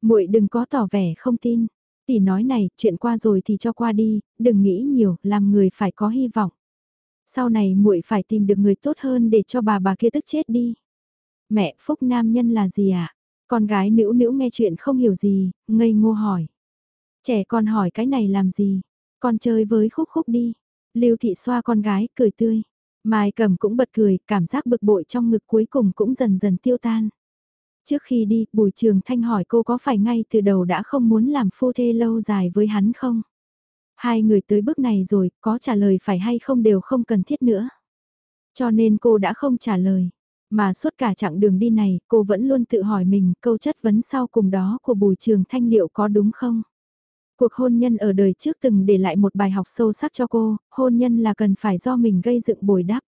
Muội đừng có tỏ vẻ không tin. Tỷ nói này, chuyện qua rồi thì cho qua đi, đừng nghĩ nhiều, làm người phải có hy vọng. Sau này muội phải tìm được người tốt hơn để cho bà bà kia tức chết đi. Mẹ, phúc nam nhân là gì ạ? À? Con gái nữu nữu nghe chuyện không hiểu gì, ngây ngô hỏi. Trẻ con hỏi cái này làm gì? Con chơi với khúc khúc đi. Lưu thị xoa con gái, cười tươi. Mai cầm cũng bật cười, cảm giác bực bội trong ngực cuối cùng cũng dần dần tiêu tan. Trước khi đi, Bùi Trường Thanh hỏi cô có phải ngay từ đầu đã không muốn làm phu thê lâu dài với hắn không? Hai người tới bước này rồi, có trả lời phải hay không đều không cần thiết nữa. Cho nên cô đã không trả lời. Mà suốt cả chặng đường đi này, cô vẫn luôn tự hỏi mình câu chất vấn sau cùng đó của Bùi Trường Thanh liệu có đúng không? Cuộc hôn nhân ở đời trước từng để lại một bài học sâu sắc cho cô, hôn nhân là cần phải do mình gây dựng bồi đắp.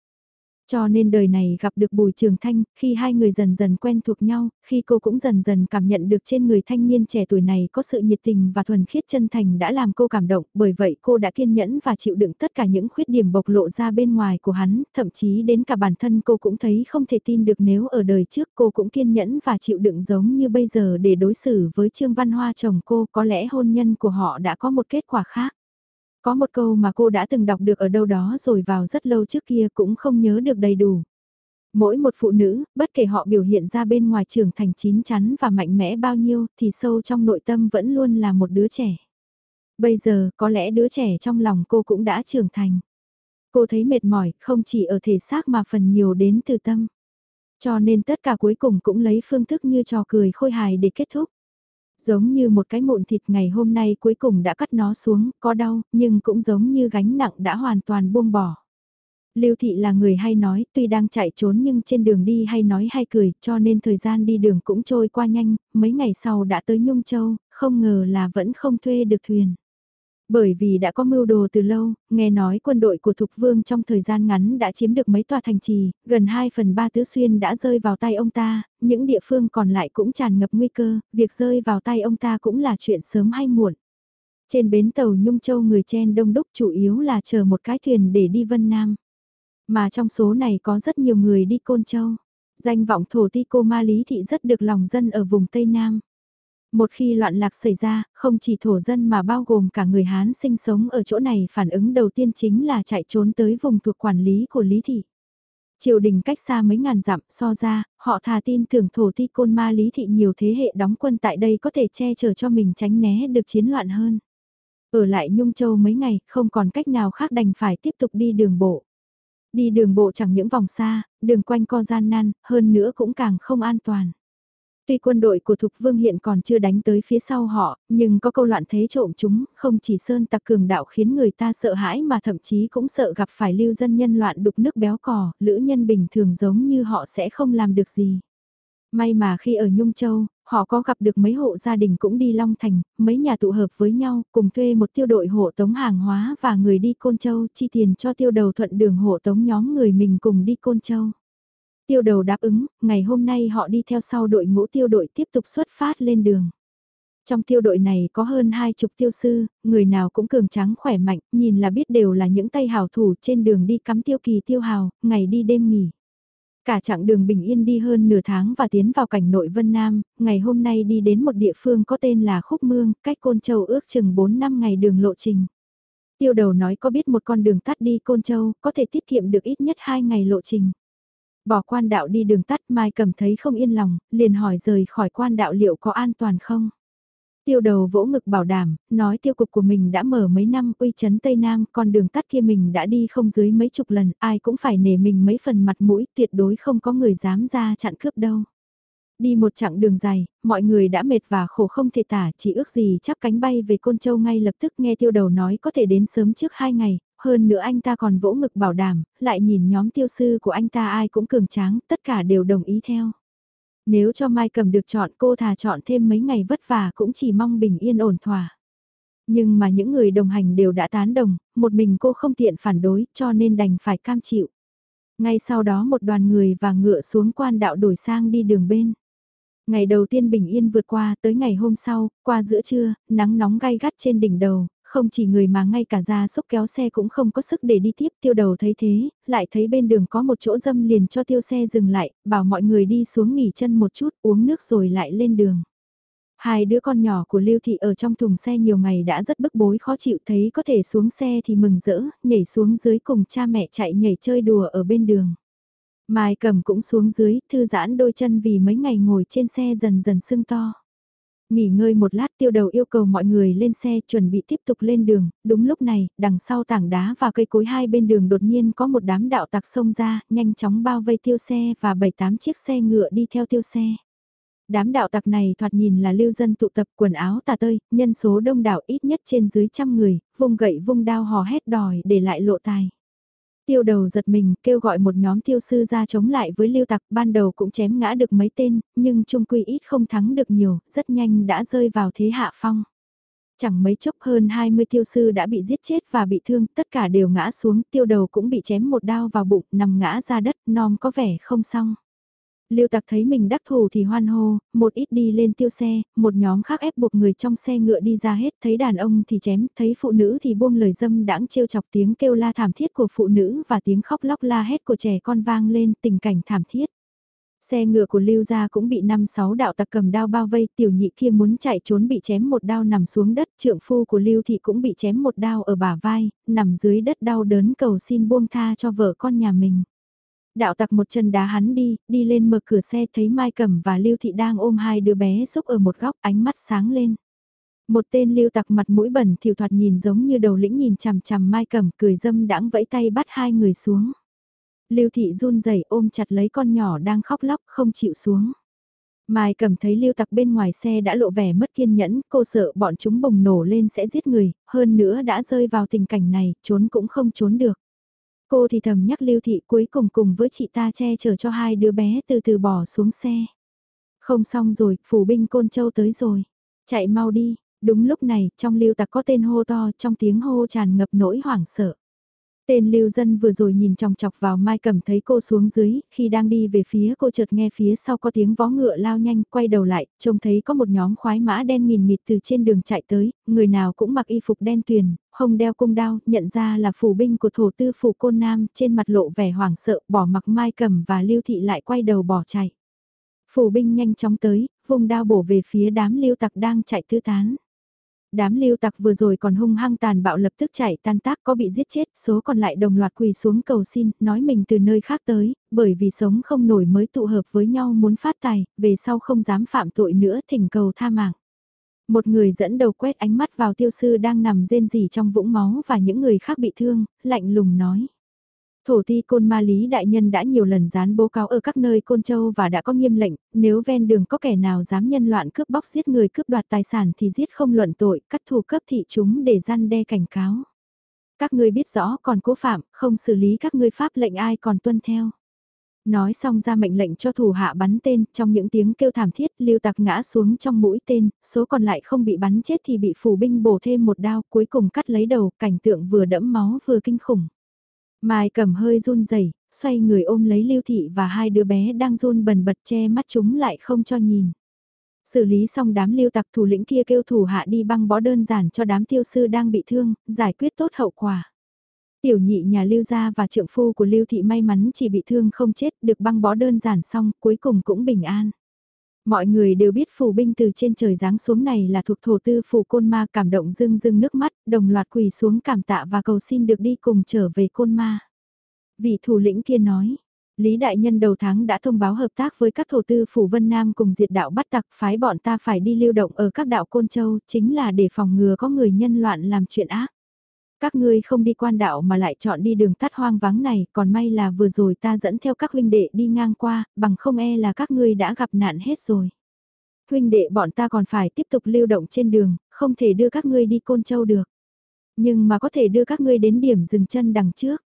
Cho nên đời này gặp được Bùi Trường Thanh, khi hai người dần dần quen thuộc nhau, khi cô cũng dần dần cảm nhận được trên người thanh niên trẻ tuổi này có sự nhiệt tình và thuần khiết chân thành đã làm cô cảm động, bởi vậy cô đã kiên nhẫn và chịu đựng tất cả những khuyết điểm bộc lộ ra bên ngoài của hắn, thậm chí đến cả bản thân cô cũng thấy không thể tin được nếu ở đời trước cô cũng kiên nhẫn và chịu đựng giống như bây giờ để đối xử với Trương Văn Hoa chồng cô, có lẽ hôn nhân của họ đã có một kết quả khác. Có một câu mà cô đã từng đọc được ở đâu đó rồi vào rất lâu trước kia cũng không nhớ được đầy đủ. Mỗi một phụ nữ, bất kể họ biểu hiện ra bên ngoài trưởng thành chín chắn và mạnh mẽ bao nhiêu thì sâu trong nội tâm vẫn luôn là một đứa trẻ. Bây giờ có lẽ đứa trẻ trong lòng cô cũng đã trưởng thành. Cô thấy mệt mỏi không chỉ ở thể xác mà phần nhiều đến từ tâm. Cho nên tất cả cuối cùng cũng lấy phương thức như trò cười khôi hài để kết thúc giống như một cái mụn thịt ngày hôm nay cuối cùng đã cắt nó xuống, có đau, nhưng cũng giống như gánh nặng đã hoàn toàn buông bỏ. Lưu Thị là người hay nói, tuy đang chạy trốn nhưng trên đường đi hay nói hay cười, cho nên thời gian đi đường cũng trôi qua nhanh, mấy ngày sau đã tới Nhung Châu, không ngờ là vẫn không thuê được thuyền. Bởi vì đã có mưu đồ từ lâu, nghe nói quân đội của Thục Vương trong thời gian ngắn đã chiếm được mấy tòa thành trì, gần 2 phần 3 tứ xuyên đã rơi vào tay ông ta, những địa phương còn lại cũng tràn ngập nguy cơ, việc rơi vào tay ông ta cũng là chuyện sớm hay muộn. Trên bến tàu Nhung Châu người chen đông đúc chủ yếu là chờ một cái thuyền để đi Vân Nam. Mà trong số này có rất nhiều người đi Côn Châu. Danh vọng thổ ti cô Ma Lý Thị rất được lòng dân ở vùng Tây Nam. Một khi loạn lạc xảy ra, không chỉ thổ dân mà bao gồm cả người Hán sinh sống ở chỗ này phản ứng đầu tiên chính là chạy trốn tới vùng thuộc quản lý của Lý Thị. Triều đình cách xa mấy ngàn dặm so ra, họ thà tin tưởng thổ ti côn ma Lý Thị nhiều thế hệ đóng quân tại đây có thể che chở cho mình tránh né được chiến loạn hơn. Ở lại Nhung Châu mấy ngày, không còn cách nào khác đành phải tiếp tục đi đường bộ. Đi đường bộ chẳng những vòng xa, đường quanh co gian nan, hơn nữa cũng càng không an toàn. Tuy quân đội của Thục Vương hiện còn chưa đánh tới phía sau họ, nhưng có câu loạn thế trộm chúng, không chỉ sơn tặc cường đạo khiến người ta sợ hãi mà thậm chí cũng sợ gặp phải lưu dân nhân loạn đục nước béo cò, lữ nhân bình thường giống như họ sẽ không làm được gì. May mà khi ở Nhung Châu, họ có gặp được mấy hộ gia đình cũng đi Long Thành, mấy nhà tụ hợp với nhau, cùng thuê một tiêu đội hộ tống hàng hóa và người đi Côn Châu, chi tiền cho tiêu đầu thuận đường hộ tống nhóm người mình cùng đi Côn Châu. Tiêu đầu đáp ứng, ngày hôm nay họ đi theo sau đội ngũ tiêu đội tiếp tục xuất phát lên đường. Trong tiêu đội này có hơn hai chục tiêu sư, người nào cũng cường tráng khỏe mạnh, nhìn là biết đều là những tay hào thủ trên đường đi cắm tiêu kỳ tiêu hào, ngày đi đêm nghỉ. Cả chặng đường bình yên đi hơn nửa tháng và tiến vào cảnh nội Vân Nam, ngày hôm nay đi đến một địa phương có tên là Khúc Mương, cách Côn Châu ước chừng 4 năm ngày đường lộ trình. Tiêu đầu nói có biết một con đường tắt đi Côn Châu, có thể tiết kiệm được ít nhất 2 ngày lộ trình. Bỏ quan đạo đi đường tắt Mai cầm thấy không yên lòng, liền hỏi rời khỏi quan đạo liệu có an toàn không? Tiêu đầu vỗ ngực bảo đảm, nói tiêu cục của mình đã mở mấy năm uy chấn Tây Nam, còn đường tắt kia mình đã đi không dưới mấy chục lần, ai cũng phải nể mình mấy phần mặt mũi, tuyệt đối không có người dám ra chặn cướp đâu. Đi một chặng đường dài, mọi người đã mệt và khổ không thể tả, chỉ ước gì chắp cánh bay về Côn Châu ngay lập tức nghe tiêu đầu nói có thể đến sớm trước hai ngày, hơn nữa anh ta còn vỗ ngực bảo đảm, lại nhìn nhóm tiêu sư của anh ta ai cũng cường tráng, tất cả đều đồng ý theo. Nếu cho Mai Cầm được chọn cô thà chọn thêm mấy ngày vất vả cũng chỉ mong bình yên ổn thỏa. Nhưng mà những người đồng hành đều đã tán đồng, một mình cô không tiện phản đối cho nên đành phải cam chịu. Ngay sau đó một đoàn người và ngựa xuống quan đạo đổi sang đi đường bên. Ngày đầu tiên bình yên vượt qua tới ngày hôm sau, qua giữa trưa, nắng nóng gai gắt trên đỉnh đầu, không chỉ người mà ngay cả ra xúc kéo xe cũng không có sức để đi tiếp tiêu đầu thấy thế, lại thấy bên đường có một chỗ dâm liền cho tiêu xe dừng lại, bảo mọi người đi xuống nghỉ chân một chút uống nước rồi lại lên đường. Hai đứa con nhỏ của Lưu Thị ở trong thùng xe nhiều ngày đã rất bức bối khó chịu thấy có thể xuống xe thì mừng rỡ, nhảy xuống dưới cùng cha mẹ chạy nhảy chơi đùa ở bên đường. Mai cầm cũng xuống dưới, thư giãn đôi chân vì mấy ngày ngồi trên xe dần dần sưng to. Nghỉ ngơi một lát tiêu đầu yêu cầu mọi người lên xe chuẩn bị tiếp tục lên đường, đúng lúc này, đằng sau tảng đá và cây cối hai bên đường đột nhiên có một đám đạo tặc xông ra, nhanh chóng bao vây tiêu xe và bảy tám chiếc xe ngựa đi theo tiêu xe. Đám đạo tặc này thoạt nhìn là lưu dân tụ tập quần áo tà tơi, nhân số đông đảo ít nhất trên dưới trăm người, vung gậy vung đao hò hét đòi để lại lộ tài. Tiêu đầu giật mình, kêu gọi một nhóm tiêu sư ra chống lại với lưu tặc, ban đầu cũng chém ngã được mấy tên, nhưng trung quy ít không thắng được nhiều, rất nhanh đã rơi vào thế hạ phong. Chẳng mấy chốc hơn 20 tiêu sư đã bị giết chết và bị thương, tất cả đều ngã xuống, tiêu đầu cũng bị chém một đao vào bụng, nằm ngã ra đất, non có vẻ không xong. Lưu Tặc thấy mình đắc thủ thì hoan hô, một ít đi lên tiêu xe, một nhóm khác ép buộc người trong xe ngựa đi ra hết, thấy đàn ông thì chém, thấy phụ nữ thì buông lời dâm đãng trêu chọc tiếng kêu la thảm thiết của phụ nữ và tiếng khóc lóc la hét của trẻ con vang lên tình cảnh thảm thiết. Xe ngựa của Lưu gia cũng bị năm sáu đạo tặc cầm đao bao vây, tiểu nhị kia muốn chạy trốn bị chém một đao nằm xuống đất, trượng phu của Lưu thị cũng bị chém một đao ở bả vai, nằm dưới đất đau đớn cầu xin buông tha cho vợ con nhà mình. Đạo tặc một chân đá hắn đi, đi lên mở cửa xe thấy Mai Cẩm và Lưu Thị đang ôm hai đứa bé xúc ở một góc ánh mắt sáng lên. Một tên lưu tặc mặt mũi bẩn thiểu thoạt nhìn giống như đầu lĩnh nhìn chằm chằm Mai Cẩm cười dâm đãng vẫy tay bắt hai người xuống. Lưu Thị run rẩy ôm chặt lấy con nhỏ đang khóc lóc không chịu xuống. Mai Cẩm thấy lưu tặc bên ngoài xe đã lộ vẻ mất kiên nhẫn, cô sợ bọn chúng bùng nổ lên sẽ giết người, hơn nữa đã rơi vào tình cảnh này, trốn cũng không trốn được. Cô thì thầm nhắc Lưu Thị cuối cùng cùng với chị ta che chở cho hai đứa bé từ từ bỏ xuống xe. Không xong rồi, phủ binh Côn Châu tới rồi. Chạy mau đi, đúng lúc này, trong lưu tặc có tên hô to, trong tiếng hô tràn ngập nỗi hoảng sợ. Tên lưu dân vừa rồi nhìn chòng chọc vào Mai Cẩm thấy cô xuống dưới, khi đang đi về phía cô chợt nghe phía sau có tiếng vó ngựa lao nhanh, quay đầu lại, trông thấy có một nhóm khoái mã đen nghìn nghịt từ trên đường chạy tới, người nào cũng mặc y phục đen tuyền, hồng đeo cung đao, nhận ra là phủ binh của thổ tư phủ côn nam, trên mặt lộ vẻ hoảng sợ, bỏ mặc Mai Cẩm và lưu thị lại quay đầu bỏ chạy. Phủ binh nhanh chóng tới, vùng đao bổ về phía đám lưu tặc đang chạy tứ tán đám lưu tặc vừa rồi còn hung hăng tàn bạo lập tức chạy tan tác có bị giết chết, số còn lại đồng loạt quỳ xuống cầu xin, nói mình từ nơi khác tới, bởi vì sống không nổi mới tụ hợp với nhau muốn phát tài, về sau không dám phạm tội nữa thỉnh cầu tha mạng. Một người dẫn đầu quét ánh mắt vào tiêu sư đang nằm rên rỉ trong vũng máu và những người khác bị thương, lạnh lùng nói. Thổ ti côn ma lý đại nhân đã nhiều lần dán bố cáo ở các nơi côn châu và đã có nghiêm lệnh, nếu ven đường có kẻ nào dám nhân loạn cướp bóc giết người cướp đoạt tài sản thì giết không luận tội, cắt thù cấp thị chúng để gian đe cảnh cáo. Các ngươi biết rõ còn cố phạm, không xử lý các ngươi pháp lệnh ai còn tuân theo. Nói xong ra mệnh lệnh cho thủ hạ bắn tên, trong những tiếng kêu thảm thiết, lưu tặc ngã xuống trong mũi tên, số còn lại không bị bắn chết thì bị phủ binh bổ thêm một đao, cuối cùng cắt lấy đầu, cảnh tượng vừa đẫm máu vừa kinh khủng. Mai cầm hơi run rẩy xoay người ôm lấy Lưu Thị và hai đứa bé đang run bần bật che mắt chúng lại không cho nhìn. Xử lý xong đám lưu tặc thủ lĩnh kia kêu thủ hạ đi băng bó đơn giản cho đám tiêu sư đang bị thương, giải quyết tốt hậu quả. Tiểu nhị nhà lưu gia và trượng phu của lưu thị may mắn chỉ bị thương không chết được băng bó đơn giản xong cuối cùng cũng bình an. Mọi người đều biết phù binh từ trên trời giáng xuống này là thuộc thổ tư phù côn ma cảm động dưng dưng nước mắt, đồng loạt quỳ xuống cảm tạ và cầu xin được đi cùng trở về côn ma. Vị thủ lĩnh kia nói, Lý Đại Nhân đầu tháng đã thông báo hợp tác với các thổ tư phủ Vân Nam cùng diệt đạo bắt tặc phái bọn ta phải đi lưu động ở các đạo Côn Châu chính là để phòng ngừa có người nhân loạn làm chuyện ác. Các ngươi không đi quan đạo mà lại chọn đi đường tắt hoang vắng này, còn may là vừa rồi ta dẫn theo các huynh đệ đi ngang qua, bằng không e là các ngươi đã gặp nạn hết rồi. Huynh đệ bọn ta còn phải tiếp tục lưu động trên đường, không thể đưa các ngươi đi Côn Châu được. Nhưng mà có thể đưa các ngươi đến điểm dừng chân đằng trước.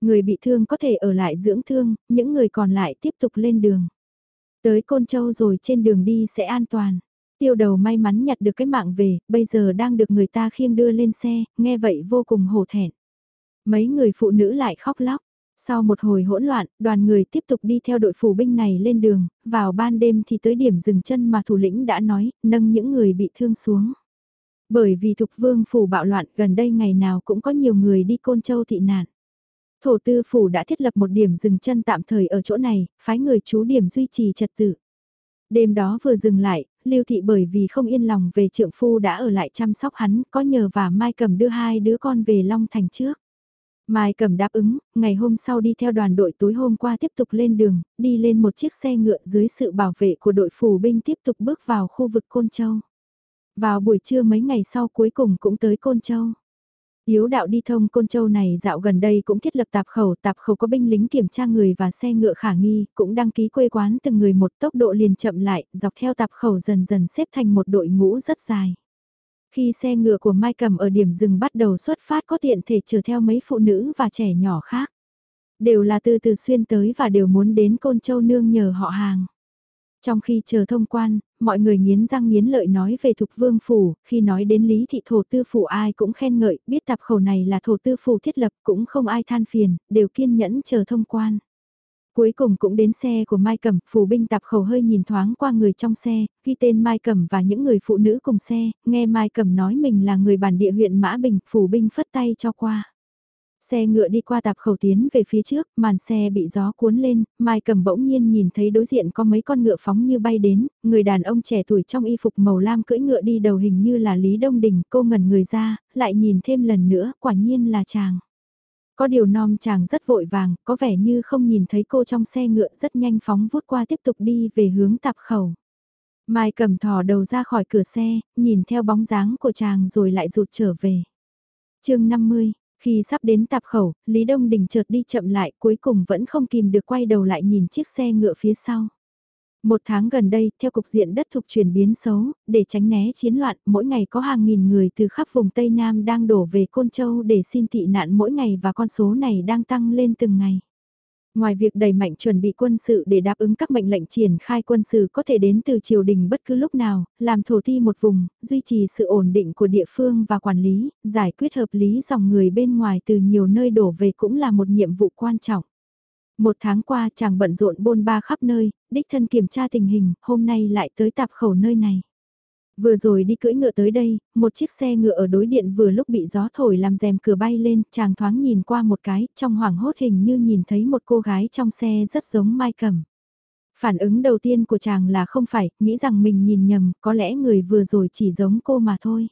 Người bị thương có thể ở lại dưỡng thương, những người còn lại tiếp tục lên đường. Tới Côn Châu rồi trên đường đi sẽ an toàn. Tiêu đầu may mắn nhặt được cái mạng về, bây giờ đang được người ta khiêng đưa lên xe, nghe vậy vô cùng hổ thẹn. Mấy người phụ nữ lại khóc lóc. Sau một hồi hỗn loạn, đoàn người tiếp tục đi theo đội phủ binh này lên đường, vào ban đêm thì tới điểm dừng chân mà thủ lĩnh đã nói, nâng những người bị thương xuống. Bởi vì thục vương phủ bạo loạn gần đây ngày nào cũng có nhiều người đi côn châu thị nạn. Thổ tư phủ đã thiết lập một điểm dừng chân tạm thời ở chỗ này, phái người chú điểm duy trì trật tự. Đêm đó vừa dừng lại, Lưu Thị bởi vì không yên lòng về trượng phu đã ở lại chăm sóc hắn, có nhờ và Mai Cầm đưa hai đứa con về Long Thành trước. Mai Cầm đáp ứng, ngày hôm sau đi theo đoàn đội tối hôm qua tiếp tục lên đường, đi lên một chiếc xe ngựa dưới sự bảo vệ của đội phù binh tiếp tục bước vào khu vực Côn Châu. Vào buổi trưa mấy ngày sau cuối cùng cũng tới Côn Châu. Yếu đạo đi thông Côn Châu này dạo gần đây cũng thiết lập tạp khẩu, tạp khẩu có binh lính kiểm tra người và xe ngựa khả nghi, cũng đăng ký quê quán từng người một tốc độ liền chậm lại, dọc theo tạp khẩu dần dần xếp thành một đội ngũ rất dài. Khi xe ngựa của Mai Cầm ở điểm dừng bắt đầu xuất phát có tiện thể chở theo mấy phụ nữ và trẻ nhỏ khác. Đều là từ từ xuyên tới và đều muốn đến Côn Châu nương nhờ họ hàng. Trong khi chờ thông quan, mọi người nghiến răng nghiến lợi nói về thục vương phủ, khi nói đến lý thị thổ tư phủ ai cũng khen ngợi, biết tạp khẩu này là thổ tư phủ thiết lập cũng không ai than phiền, đều kiên nhẫn chờ thông quan. Cuối cùng cũng đến xe của Mai Cẩm, phủ binh tạp khẩu hơi nhìn thoáng qua người trong xe, ghi tên Mai Cẩm và những người phụ nữ cùng xe, nghe Mai Cẩm nói mình là người bản địa huyện Mã Bình, phủ binh phất tay cho qua. Xe ngựa đi qua tạp khẩu tiến về phía trước, màn xe bị gió cuốn lên, Mai cầm bỗng nhiên nhìn thấy đối diện có mấy con ngựa phóng như bay đến, người đàn ông trẻ tuổi trong y phục màu lam cưỡi ngựa đi đầu hình như là Lý Đông Đình, cô ngẩn người ra, lại nhìn thêm lần nữa, quả nhiên là chàng. Có điều non chàng rất vội vàng, có vẻ như không nhìn thấy cô trong xe ngựa rất nhanh phóng vút qua tiếp tục đi về hướng tạp khẩu. Mai cầm thò đầu ra khỏi cửa xe, nhìn theo bóng dáng của chàng rồi lại rụt trở về. chương 50, khi sắp đến tạp khẩu, Lý Đông Đình chợt đi chậm lại cuối cùng vẫn không kìm được quay đầu lại nhìn chiếc xe ngựa phía sau. Một tháng gần đây, theo cục diện đất thục chuyển biến xấu, để tránh né chiến loạn, mỗi ngày có hàng nghìn người từ khắp vùng Tây Nam đang đổ về Côn Châu để xin tị nạn mỗi ngày và con số này đang tăng lên từng ngày. Ngoài việc đẩy mạnh chuẩn bị quân sự để đáp ứng các mệnh lệnh triển khai quân sự có thể đến từ triều đình bất cứ lúc nào, làm thổ ti một vùng, duy trì sự ổn định của địa phương và quản lý, giải quyết hợp lý dòng người bên ngoài từ nhiều nơi đổ về cũng là một nhiệm vụ quan trọng. Một tháng qua chàng bận rộn bôn ba khắp nơi, đích thân kiểm tra tình hình, hôm nay lại tới tạp khẩu nơi này. Vừa rồi đi cưỡi ngựa tới đây, một chiếc xe ngựa ở đối điện vừa lúc bị gió thổi làm rèm cửa bay lên, chàng thoáng nhìn qua một cái, trong hoảng hốt hình như nhìn thấy một cô gái trong xe rất giống Mai Cẩm. Phản ứng đầu tiên của chàng là không phải, nghĩ rằng mình nhìn nhầm, có lẽ người vừa rồi chỉ giống cô mà thôi.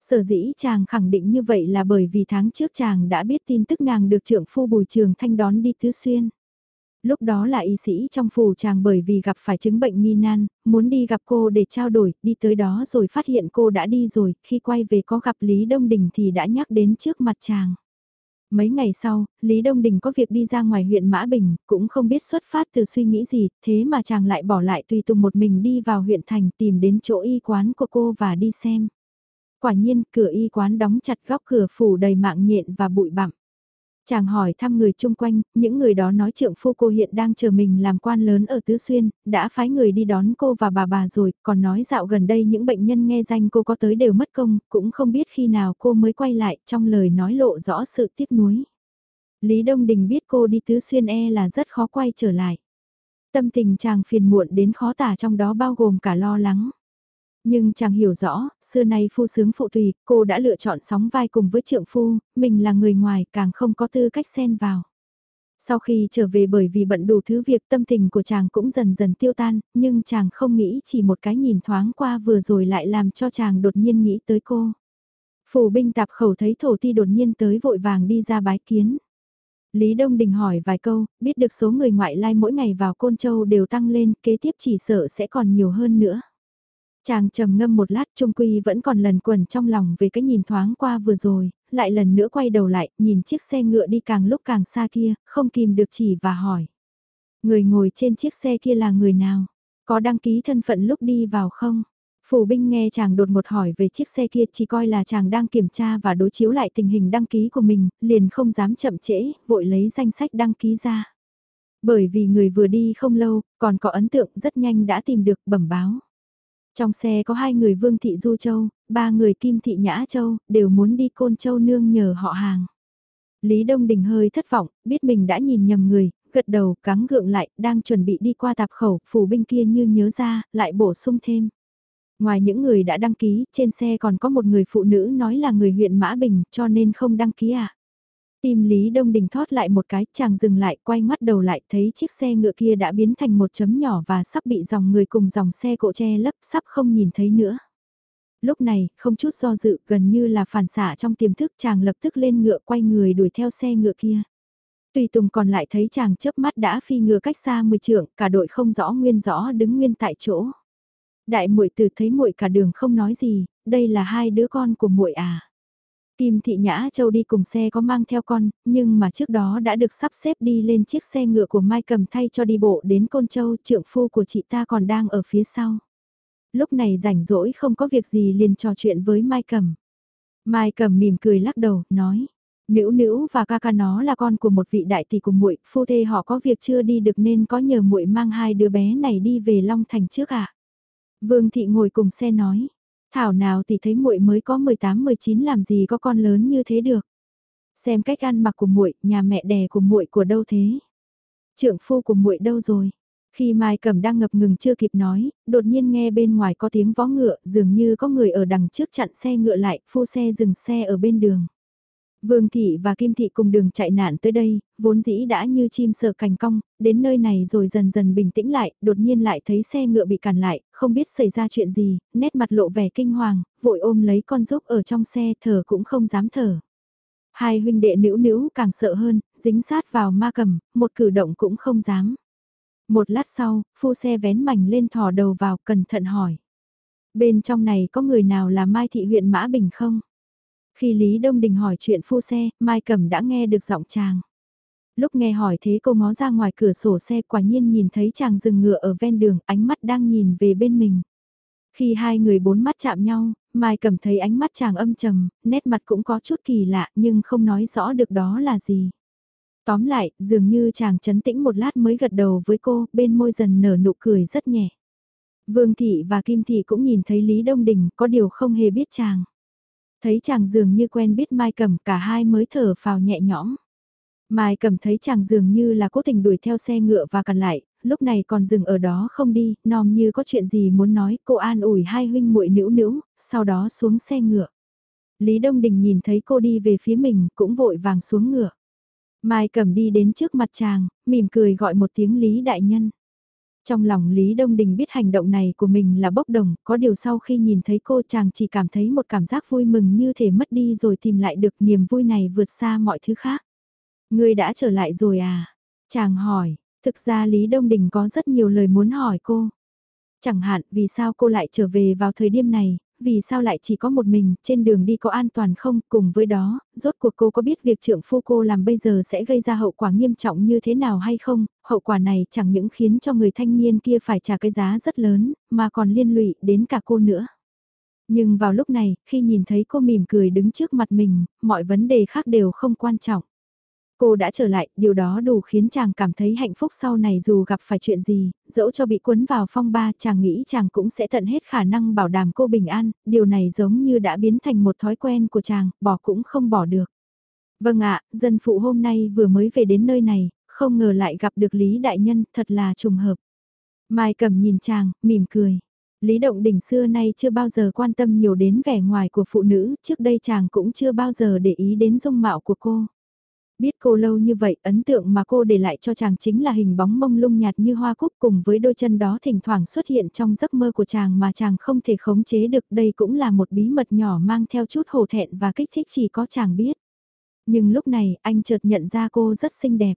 Sở dĩ chàng khẳng định như vậy là bởi vì tháng trước chàng đã biết tin tức nàng được trưởng phu bùi trường thanh đón đi tứ xuyên lúc đó là y sĩ trong phủ chàng bởi vì gặp phải chứng bệnh nghi nan, muốn đi gặp cô để trao đổi, đi tới đó rồi phát hiện cô đã đi rồi, khi quay về có gặp Lý Đông Đình thì đã nhắc đến trước mặt chàng. Mấy ngày sau, Lý Đông Đình có việc đi ra ngoài huyện Mã Bình, cũng không biết xuất phát từ suy nghĩ gì, thế mà chàng lại bỏ lại tùy tùng một mình đi vào huyện thành tìm đến chỗ y quán của cô và đi xem. Quả nhiên, cửa y quán đóng chặt góc cửa phủ đầy mạng nhện và bụi bặm. Chàng hỏi thăm người chung quanh, những người đó nói trượng phu cô hiện đang chờ mình làm quan lớn ở Tứ Xuyên, đã phái người đi đón cô và bà bà rồi, còn nói dạo gần đây những bệnh nhân nghe danh cô có tới đều mất công, cũng không biết khi nào cô mới quay lại, trong lời nói lộ rõ sự tiếc nuối. Lý Đông Đình biết cô đi Tứ Xuyên e là rất khó quay trở lại. Tâm tình chàng phiền muộn đến khó tả trong đó bao gồm cả lo lắng. Nhưng chàng hiểu rõ, xưa nay phu sướng phụ tùy, cô đã lựa chọn sóng vai cùng với trượng phu, mình là người ngoài càng không có tư cách xen vào. Sau khi trở về bởi vì bận đủ thứ việc tâm tình của chàng cũng dần dần tiêu tan, nhưng chàng không nghĩ chỉ một cái nhìn thoáng qua vừa rồi lại làm cho chàng đột nhiên nghĩ tới cô. Phủ binh tạp khẩu thấy thổ ti đột nhiên tới vội vàng đi ra bái kiến. Lý Đông Đình hỏi vài câu, biết được số người ngoại lai mỗi ngày vào Côn Châu đều tăng lên, kế tiếp chỉ sợ sẽ còn nhiều hơn nữa. Chàng trầm ngâm một lát trung quy vẫn còn lần quần trong lòng về cái nhìn thoáng qua vừa rồi, lại lần nữa quay đầu lại, nhìn chiếc xe ngựa đi càng lúc càng xa kia, không kìm được chỉ và hỏi. Người ngồi trên chiếc xe kia là người nào? Có đăng ký thân phận lúc đi vào không? Phủ binh nghe chàng đột một hỏi về chiếc xe kia chỉ coi là chàng đang kiểm tra và đối chiếu lại tình hình đăng ký của mình, liền không dám chậm trễ, vội lấy danh sách đăng ký ra. Bởi vì người vừa đi không lâu, còn có ấn tượng rất nhanh đã tìm được bẩm báo. Trong xe có hai người Vương Thị Du Châu, ba người Kim Thị Nhã Châu, đều muốn đi Côn Châu nương nhờ họ hàng. Lý Đông Đình hơi thất vọng, biết mình đã nhìn nhầm người, gật đầu, cắn gượng lại, đang chuẩn bị đi qua tạp khẩu, phủ binh kia như nhớ ra, lại bổ sung thêm. Ngoài những người đã đăng ký, trên xe còn có một người phụ nữ nói là người huyện Mã Bình, cho nên không đăng ký à. Tim Lý Đông Đình thoát lại một cái, chàng dừng lại, quay mắt đầu lại, thấy chiếc xe ngựa kia đã biến thành một chấm nhỏ và sắp bị dòng người cùng dòng xe cộ che lấp, sắp không nhìn thấy nữa. Lúc này, không chút do dự, gần như là phản xạ trong tiềm thức chàng lập tức lên ngựa quay người đuổi theo xe ngựa kia. Tùy Tùng còn lại thấy chàng chớp mắt đã phi ngựa cách xa 10 trượng, cả đội không rõ nguyên rõ đứng nguyên tại chỗ. Đại muội từ thấy muội cả đường không nói gì, đây là hai đứa con của muội à. Kim Thị Nhã Châu đi cùng xe có mang theo con, nhưng mà trước đó đã được sắp xếp đi lên chiếc xe ngựa của Mai Cầm thay cho đi bộ đến Côn Châu, trượng phu của chị ta còn đang ở phía sau. Lúc này rảnh rỗi không có việc gì liền trò chuyện với Mai Cầm. Mai Cầm mỉm cười lắc đầu, nói. Nữ nữ và ca ca nó là con của một vị đại tỷ của muội, phu thê họ có việc chưa đi được nên có nhờ muội mang hai đứa bé này đi về Long Thành trước ạ. À? Vương thị ngồi cùng xe nói, thảo nào thì thấy muội mới có 18-19 làm gì có con lớn như thế được. Xem cách ăn mặc của muội, nhà mẹ đẻ của muội của đâu thế? Trượng phu của muội đâu rồi? Khi Mai Cẩm đang ngập ngừng chưa kịp nói, đột nhiên nghe bên ngoài có tiếng vó ngựa, dường như có người ở đằng trước chặn xe ngựa lại, phu xe dừng xe ở bên đường. Vương Thị và Kim Thị cùng đường chạy nạn tới đây, vốn dĩ đã như chim sợ cành cong, đến nơi này rồi dần dần bình tĩnh lại, đột nhiên lại thấy xe ngựa bị cản lại, không biết xảy ra chuyện gì, nét mặt lộ vẻ kinh hoàng, vội ôm lấy con giúp ở trong xe thở cũng không dám thở. Hai huynh đệ nữ nữ càng sợ hơn, dính sát vào ma cầm, một cử động cũng không dám. Một lát sau, phu xe vén mảnh lên thò đầu vào cẩn thận hỏi. Bên trong này có người nào là Mai Thị huyện Mã Bình không? Khi Lý Đông Đình hỏi chuyện phu xe, Mai Cẩm đã nghe được giọng chàng. Lúc nghe hỏi thế cô ngó ra ngoài cửa sổ xe quả nhiên nhìn thấy chàng dừng ngựa ở ven đường, ánh mắt đang nhìn về bên mình. Khi hai người bốn mắt chạm nhau, Mai Cẩm thấy ánh mắt chàng âm trầm, nét mặt cũng có chút kỳ lạ nhưng không nói rõ được đó là gì. Tóm lại, dường như chàng chấn tĩnh một lát mới gật đầu với cô, bên môi dần nở nụ cười rất nhẹ. Vương Thị và Kim Thị cũng nhìn thấy Lý Đông Đình có điều không hề biết chàng. Thấy chàng dường như quen biết Mai Cẩm cả hai mới thở phào nhẹ nhõm. Mai Cẩm thấy chàng dường như là cố tình đuổi theo xe ngựa và cằn lại, lúc này còn dừng ở đó không đi, nòm như có chuyện gì muốn nói, cô an ủi hai huynh muội nữ nữ, sau đó xuống xe ngựa. Lý Đông Đình nhìn thấy cô đi về phía mình, cũng vội vàng xuống ngựa. Mai Cẩm đi đến trước mặt chàng, mỉm cười gọi một tiếng Lý Đại Nhân. Trong lòng Lý Đông Đình biết hành động này của mình là bốc đồng, có điều sau khi nhìn thấy cô chàng chỉ cảm thấy một cảm giác vui mừng như thể mất đi rồi tìm lại được niềm vui này vượt xa mọi thứ khác. Người đã trở lại rồi à? Chàng hỏi, thực ra Lý Đông Đình có rất nhiều lời muốn hỏi cô. Chẳng hạn vì sao cô lại trở về vào thời điểm này, vì sao lại chỉ có một mình, trên đường đi có an toàn không, cùng với đó, rốt cuộc cô có biết việc trưởng phu cô làm bây giờ sẽ gây ra hậu quả nghiêm trọng như thế nào hay không, hậu quả này chẳng những khiến cho người thanh niên kia phải trả cái giá rất lớn, mà còn liên lụy đến cả cô nữa. Nhưng vào lúc này, khi nhìn thấy cô mỉm cười đứng trước mặt mình, mọi vấn đề khác đều không quan trọng. Cô đã trở lại, điều đó đủ khiến chàng cảm thấy hạnh phúc sau này dù gặp phải chuyện gì, dẫu cho bị cuốn vào phong ba chàng nghĩ chàng cũng sẽ tận hết khả năng bảo đảm cô bình an, điều này giống như đã biến thành một thói quen của chàng, bỏ cũng không bỏ được. Vâng ạ, dân phụ hôm nay vừa mới về đến nơi này, không ngờ lại gặp được Lý Đại Nhân, thật là trùng hợp. Mai cầm nhìn chàng, mỉm cười. Lý Động Đình xưa nay chưa bao giờ quan tâm nhiều đến vẻ ngoài của phụ nữ, trước đây chàng cũng chưa bao giờ để ý đến dung mạo của cô. Biết cô lâu như vậy, ấn tượng mà cô để lại cho chàng chính là hình bóng mông lung nhạt như hoa cúc cùng với đôi chân đó thỉnh thoảng xuất hiện trong giấc mơ của chàng mà chàng không thể khống chế được. Đây cũng là một bí mật nhỏ mang theo chút hổ thẹn và kích thích chỉ có chàng biết. Nhưng lúc này, anh chợt nhận ra cô rất xinh đẹp.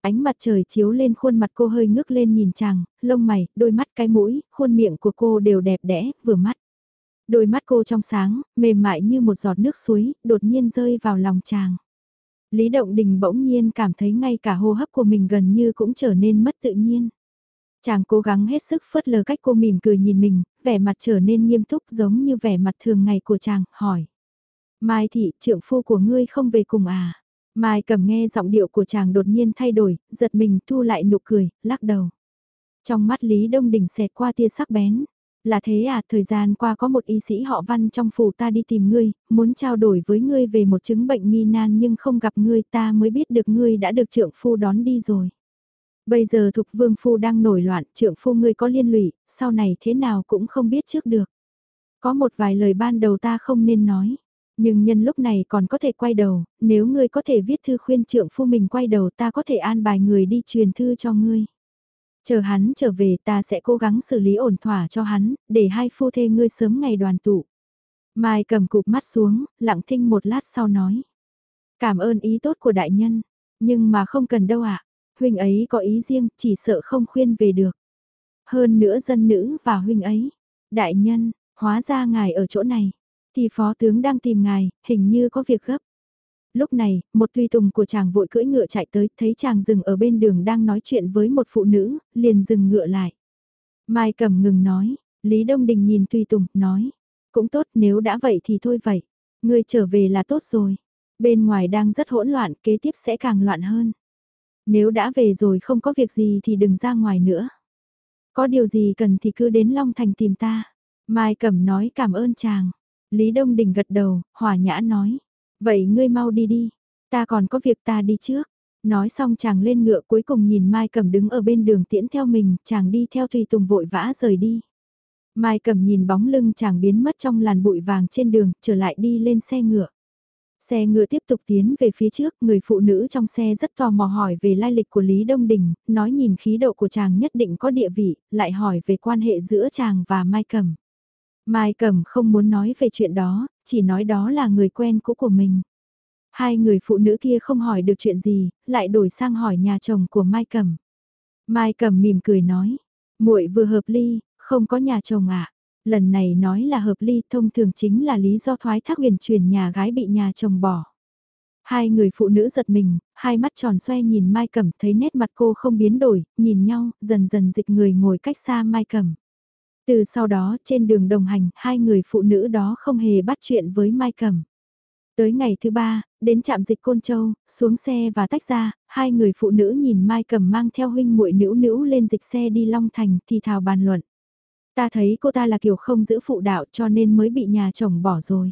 Ánh mặt trời chiếu lên khuôn mặt cô hơi ngước lên nhìn chàng, lông mày, đôi mắt cái mũi, khuôn miệng của cô đều đẹp đẽ, vừa mắt. Đôi mắt cô trong sáng, mềm mại như một giọt nước suối, đột nhiên rơi vào lòng chàng. Lý Động Đình bỗng nhiên cảm thấy ngay cả hô hấp của mình gần như cũng trở nên mất tự nhiên. Chàng cố gắng hết sức phớt lờ cách cô mỉm cười nhìn mình, vẻ mặt trở nên nghiêm túc giống như vẻ mặt thường ngày của chàng, hỏi. Mai thị, trượng phu của ngươi không về cùng à? Mai cầm nghe giọng điệu của chàng đột nhiên thay đổi, giật mình thu lại nụ cười, lắc đầu. Trong mắt Lý Đông Đình xẹt qua tia sắc bén. Là thế à, thời gian qua có một y sĩ họ văn trong phủ ta đi tìm ngươi, muốn trao đổi với ngươi về một chứng bệnh nghi nan nhưng không gặp ngươi ta mới biết được ngươi đã được trượng phu đón đi rồi. Bây giờ thục vương phu đang nổi loạn, trượng phu ngươi có liên lụy, sau này thế nào cũng không biết trước được. Có một vài lời ban đầu ta không nên nói. Nhưng nhân lúc này còn có thể quay đầu, nếu ngươi có thể viết thư khuyên trượng phu mình quay đầu ta có thể an bài người đi truyền thư cho ngươi. Chờ hắn trở về ta sẽ cố gắng xử lý ổn thỏa cho hắn, để hai phu thê ngươi sớm ngày đoàn tụ. Mai cầm cụp mắt xuống, lặng thinh một lát sau nói. Cảm ơn ý tốt của đại nhân, nhưng mà không cần đâu ạ. À. Huynh ấy có ý riêng, chỉ sợ không khuyên về được. Hơn nữa dân nữ và huynh ấy. Đại nhân, hóa ra ngài ở chỗ này. Thì phó tướng đang tìm ngài, hình như có việc gấp. Lúc này, một tùy tùng của chàng vội cưỡi ngựa chạy tới, thấy chàng dừng ở bên đường đang nói chuyện với một phụ nữ, liền dừng ngựa lại. Mai cầm ngừng nói, Lý Đông Đình nhìn tùy tùng, nói, cũng tốt nếu đã vậy thì thôi vậy, ngươi trở về là tốt rồi. Bên ngoài đang rất hỗn loạn, kế tiếp sẽ càng loạn hơn. Nếu đã về rồi không có việc gì thì đừng ra ngoài nữa. Có điều gì cần thì cứ đến Long Thành tìm ta. Mai Cẩm nói cảm ơn chàng. Lý Đông Đình gật đầu, hòa nhã nói. Vậy ngươi mau đi đi, ta còn có việc ta đi trước. Nói xong chàng lên ngựa cuối cùng nhìn Mai Cầm đứng ở bên đường tiễn theo mình, chàng đi theo Tùy Tùng vội vã rời đi. Mai Cầm nhìn bóng lưng chàng biến mất trong làn bụi vàng trên đường, trở lại đi lên xe ngựa. Xe ngựa tiếp tục tiến về phía trước, người phụ nữ trong xe rất tò mò hỏi về lai lịch của Lý Đông Đình, nói nhìn khí độ của chàng nhất định có địa vị, lại hỏi về quan hệ giữa chàng và Mai Cầm. Mai Cẩm không muốn nói về chuyện đó, chỉ nói đó là người quen cũ của mình. Hai người phụ nữ kia không hỏi được chuyện gì, lại đổi sang hỏi nhà chồng của Mai Cẩm. Mai Cẩm mỉm cười nói, muội vừa hợp ly, không có nhà chồng ạ. À? Lần này nói là hợp ly thông thường chính là lý do thoái thác huyền truyền nhà gái bị nhà chồng bỏ. Hai người phụ nữ giật mình, hai mắt tròn xoe nhìn Mai Cẩm thấy nét mặt cô không biến đổi, nhìn nhau, dần dần dịch người ngồi cách xa Mai Cẩm. Từ sau đó trên đường đồng hành, hai người phụ nữ đó không hề bắt chuyện với Mai Cẩm. Tới ngày thứ ba, đến trạm dịch Côn Châu, xuống xe và tách ra, hai người phụ nữ nhìn Mai Cẩm mang theo huynh muội nữ nữ lên dịch xe đi Long Thành thì thào bàn luận. Ta thấy cô ta là kiểu không giữ phụ đạo cho nên mới bị nhà chồng bỏ rồi.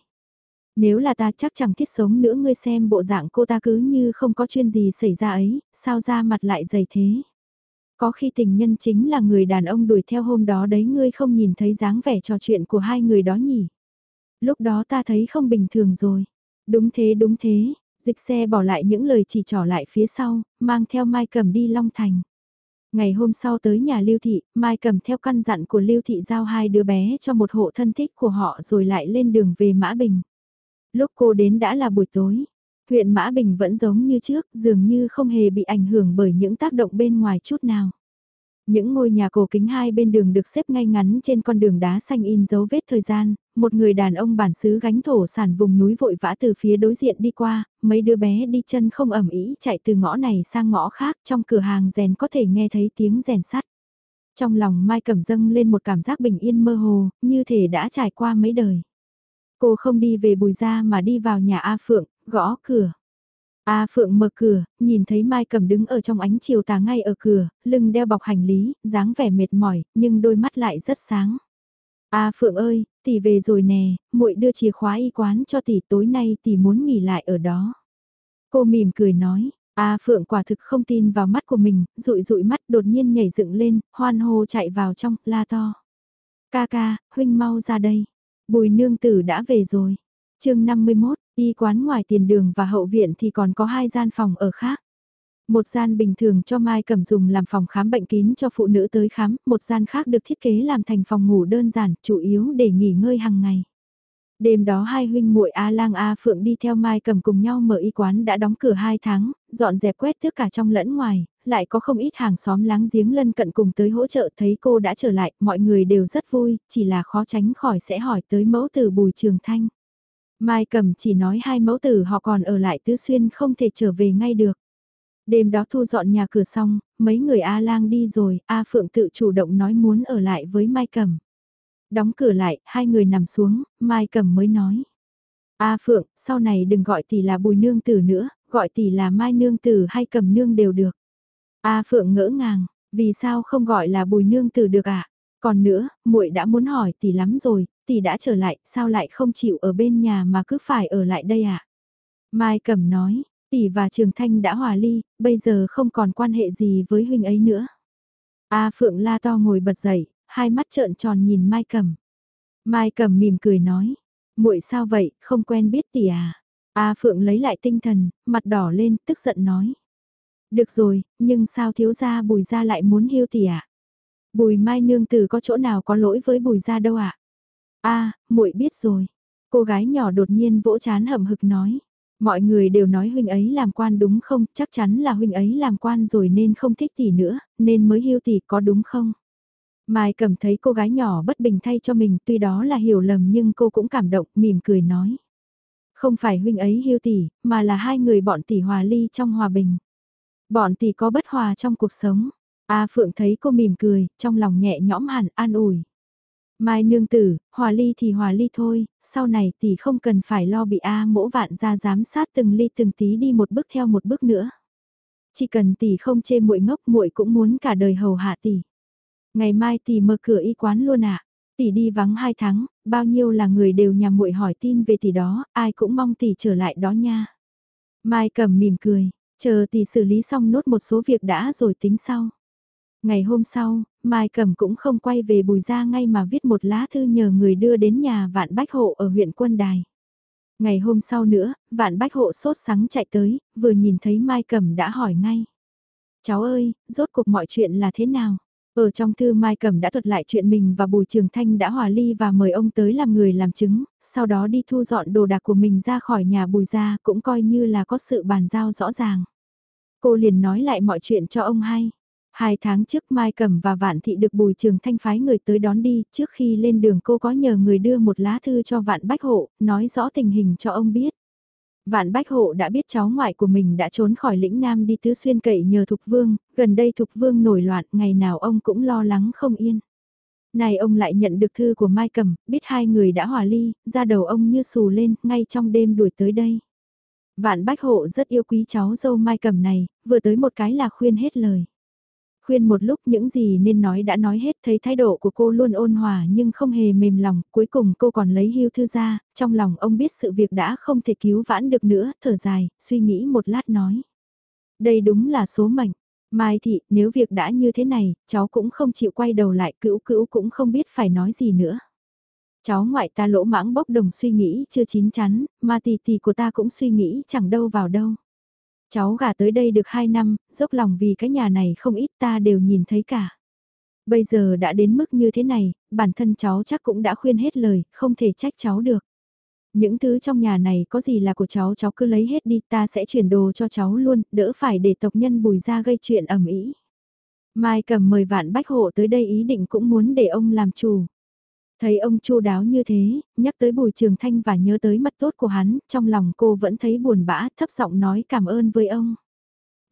Nếu là ta chắc chẳng thiết sống nữa ngươi xem bộ dạng cô ta cứ như không có chuyện gì xảy ra ấy, sao ra mặt lại dày thế. Có khi tình nhân chính là người đàn ông đuổi theo hôm đó đấy ngươi không nhìn thấy dáng vẻ trò chuyện của hai người đó nhỉ. Lúc đó ta thấy không bình thường rồi. Đúng thế đúng thế, dịch xe bỏ lại những lời chỉ trỏ lại phía sau, mang theo Mai Cầm đi Long Thành. Ngày hôm sau tới nhà Lưu Thị, Mai cầm theo căn dặn của Lưu Thị giao hai đứa bé cho một hộ thân thích của họ rồi lại lên đường về Mã Bình. Lúc cô đến đã là buổi tối, huyện Mã Bình vẫn giống như trước, dường như không hề bị ảnh hưởng bởi những tác động bên ngoài chút nào. Những ngôi nhà cổ kính hai bên đường được xếp ngay ngắn trên con đường đá xanh in dấu vết thời gian, một người đàn ông bản xứ gánh thổ sản vùng núi vội vã từ phía đối diện đi qua, mấy đứa bé đi chân không ẩm ý chạy từ ngõ này sang ngõ khác trong cửa hàng rèn có thể nghe thấy tiếng rèn sắt. Trong lòng Mai Cẩm dâng lên một cảm giác bình yên mơ hồ, như thể đã trải qua mấy đời. Cô không đi về bùi ra mà đi vào nhà A Phượng, gõ cửa. A Phượng mở cửa, nhìn thấy Mai Cầm đứng ở trong ánh chiều tà ngay ở cửa, lưng đeo bọc hành lý, dáng vẻ mệt mỏi, nhưng đôi mắt lại rất sáng. A Phượng ơi, tỷ về rồi nè, muội đưa chìa khóa y quán cho tỷ tối nay tỷ muốn nghỉ lại ở đó. Cô mỉm cười nói, A Phượng quả thực không tin vào mắt của mình, rụi rụi mắt đột nhiên nhảy dựng lên, hoan hô chạy vào trong, la to. Ca ca, huynh mau ra đây. Bùi nương tử đã về rồi. chương 51, y quán ngoài tiền đường và hậu viện thì còn có hai gian phòng ở khác. Một gian bình thường cho Mai Cẩm dùng làm phòng khám bệnh kín cho phụ nữ tới khám, một gian khác được thiết kế làm thành phòng ngủ đơn giản, chủ yếu để nghỉ ngơi hàng ngày. Đêm đó hai huynh muội A Lang A Phượng đi theo Mai Cầm cùng nhau mở y quán đã đóng cửa hai tháng, dọn dẹp quét tước cả trong lẫn ngoài, lại có không ít hàng xóm láng giếng lân cận cùng tới hỗ trợ thấy cô đã trở lại, mọi người đều rất vui, chỉ là khó tránh khỏi sẽ hỏi tới mẫu từ Bùi Trường Thanh. Mai Cầm chỉ nói hai mẫu tử họ còn ở lại Tứ Xuyên không thể trở về ngay được. Đêm đó thu dọn nhà cửa xong, mấy người A Lang đi rồi, A Phượng tự chủ động nói muốn ở lại với Mai Cầm. Đóng cửa lại, hai người nằm xuống, Mai Cầm mới nói. A Phượng, sau này đừng gọi tỷ là Bùi Nương Tử nữa, gọi tỷ là Mai Nương Tử hay Cầm Nương đều được. A Phượng ngỡ ngàng, vì sao không gọi là Bùi Nương Tử được ạ? À? Còn nữa, muội đã muốn hỏi tỷ lắm rồi, tỷ đã trở lại, sao lại không chịu ở bên nhà mà cứ phải ở lại đây ạ? À? Mai Cẩm nói, tỷ và Trường Thanh đã hòa ly, bây giờ không còn quan hệ gì với huynh ấy nữa. A Phượng la to ngồi bật dậy, hai mắt trợn tròn nhìn Mai Cẩm. Mai Cẩm mỉm cười nói, muội sao vậy, không quen biết tỷ à? A Phượng lấy lại tinh thần, mặt đỏ lên, tức giận nói. Được rồi, nhưng sao thiếu gia bùi gia lại muốn hiêu tỷ ạ? À? Bùi mai nương tử có chỗ nào có lỗi với bùi gia đâu ạ? À? A muội biết rồi. Cô gái nhỏ đột nhiên vỗ chán hậm hực nói. Mọi người đều nói huynh ấy làm quan đúng không, chắc chắn là huynh ấy làm quan rồi nên không thích tỷ nữa, nên mới hiêu tỷ có đúng không? Mai cầm thấy cô gái nhỏ bất bình thay cho mình tuy đó là hiểu lầm nhưng cô cũng cảm động mỉm cười nói. Không phải huynh ấy hiêu tỷ, mà là hai người bọn tỷ hòa ly trong hòa bình. Bọn tỷ có bất hòa trong cuộc sống. A Phượng thấy cô mỉm cười, trong lòng nhẹ nhõm hẳn an ủi. Mai nương tử, hòa ly thì hòa ly thôi, sau này tỷ không cần phải lo bị A mỗ vạn ra giám sát từng ly từng tí đi một bước theo một bước nữa. Chỉ cần tỷ không chê muội ngốc muội cũng muốn cả đời hầu hạ tỷ. Ngày mai tỷ mở cửa y quán luôn ạ. À? Tỷ đi vắng hai tháng, bao nhiêu là người đều nhà muội hỏi tin về tỷ đó, ai cũng mong tỷ trở lại đó nha. Mai cầm mỉm cười, chờ tỷ xử lý xong nốt một số việc đã rồi tính sau. Ngày hôm sau, Mai Cẩm cũng không quay về Bùi Gia ngay mà viết một lá thư nhờ người đưa đến nhà Vạn Bách Hộ ở huyện Quân Đài. Ngày hôm sau nữa, Vạn Bách Hộ sốt sắng chạy tới, vừa nhìn thấy Mai Cẩm đã hỏi ngay. Cháu ơi, rốt cuộc mọi chuyện là thế nào? Ở trong thư Mai Cẩm đã thuật lại chuyện mình và Bùi Trường Thanh đã hòa ly và mời ông tới làm người làm chứng, sau đó đi thu dọn đồ đạc của mình ra khỏi nhà Bùi gia cũng coi như là có sự bàn giao rõ ràng. Cô liền nói lại mọi chuyện cho ông hay. Hai tháng trước Mai Cẩm và Vạn Thị được Bùi Trường Thanh phái người tới đón đi, trước khi lên đường cô có nhờ người đưa một lá thư cho Vạn Bách Hộ, nói rõ tình hình cho ông biết. Vạn Bách Hộ đã biết cháu ngoại của mình đã trốn khỏi lĩnh Nam đi tứ xuyên cậy nhờ Thục Vương, gần đây Thục Vương nổi loạn, ngày nào ông cũng lo lắng không yên. Này ông lại nhận được thư của Mai Cẩm, biết hai người đã hòa ly, ra đầu ông như xù lên, ngay trong đêm đuổi tới đây. Vạn Bách Hộ rất yêu quý cháu dâu Mai Cẩm này, vừa tới một cái là khuyên hết lời. Khuyên một lúc những gì nên nói đã nói hết thấy thái độ của cô luôn ôn hòa nhưng không hề mềm lòng, cuối cùng cô còn lấy hưu thư ra, trong lòng ông biết sự việc đã không thể cứu vãn được nữa, thở dài, suy nghĩ một lát nói. Đây đúng là số mệnh. Mai thị, nếu việc đã như thế này, cháu cũng không chịu quay đầu lại, cữu cữu cũng không biết phải nói gì nữa. Cháu ngoại ta lỗ mãng bốc đồng suy nghĩ chưa chín chắn, mà tỷ tỷ của ta cũng suy nghĩ chẳng đâu vào đâu. Cháu gả tới đây được 2 năm, dốc lòng vì cái nhà này không ít ta đều nhìn thấy cả. Bây giờ đã đến mức như thế này, bản thân cháu chắc cũng đã khuyên hết lời, không thể trách cháu được. Những thứ trong nhà này có gì là của cháu cháu cứ lấy hết đi ta sẽ chuyển đồ cho cháu luôn, đỡ phải để tộc nhân bùi ra gây chuyện ẩm ý. Mai cầm mời vạn bách hộ tới đây ý định cũng muốn để ông làm chủ. Thấy ông chu đáo như thế, nhắc tới Bùi Trường Thanh và nhớ tới mất tốt của hắn, trong lòng cô vẫn thấy buồn bã, thấp giọng nói cảm ơn với ông.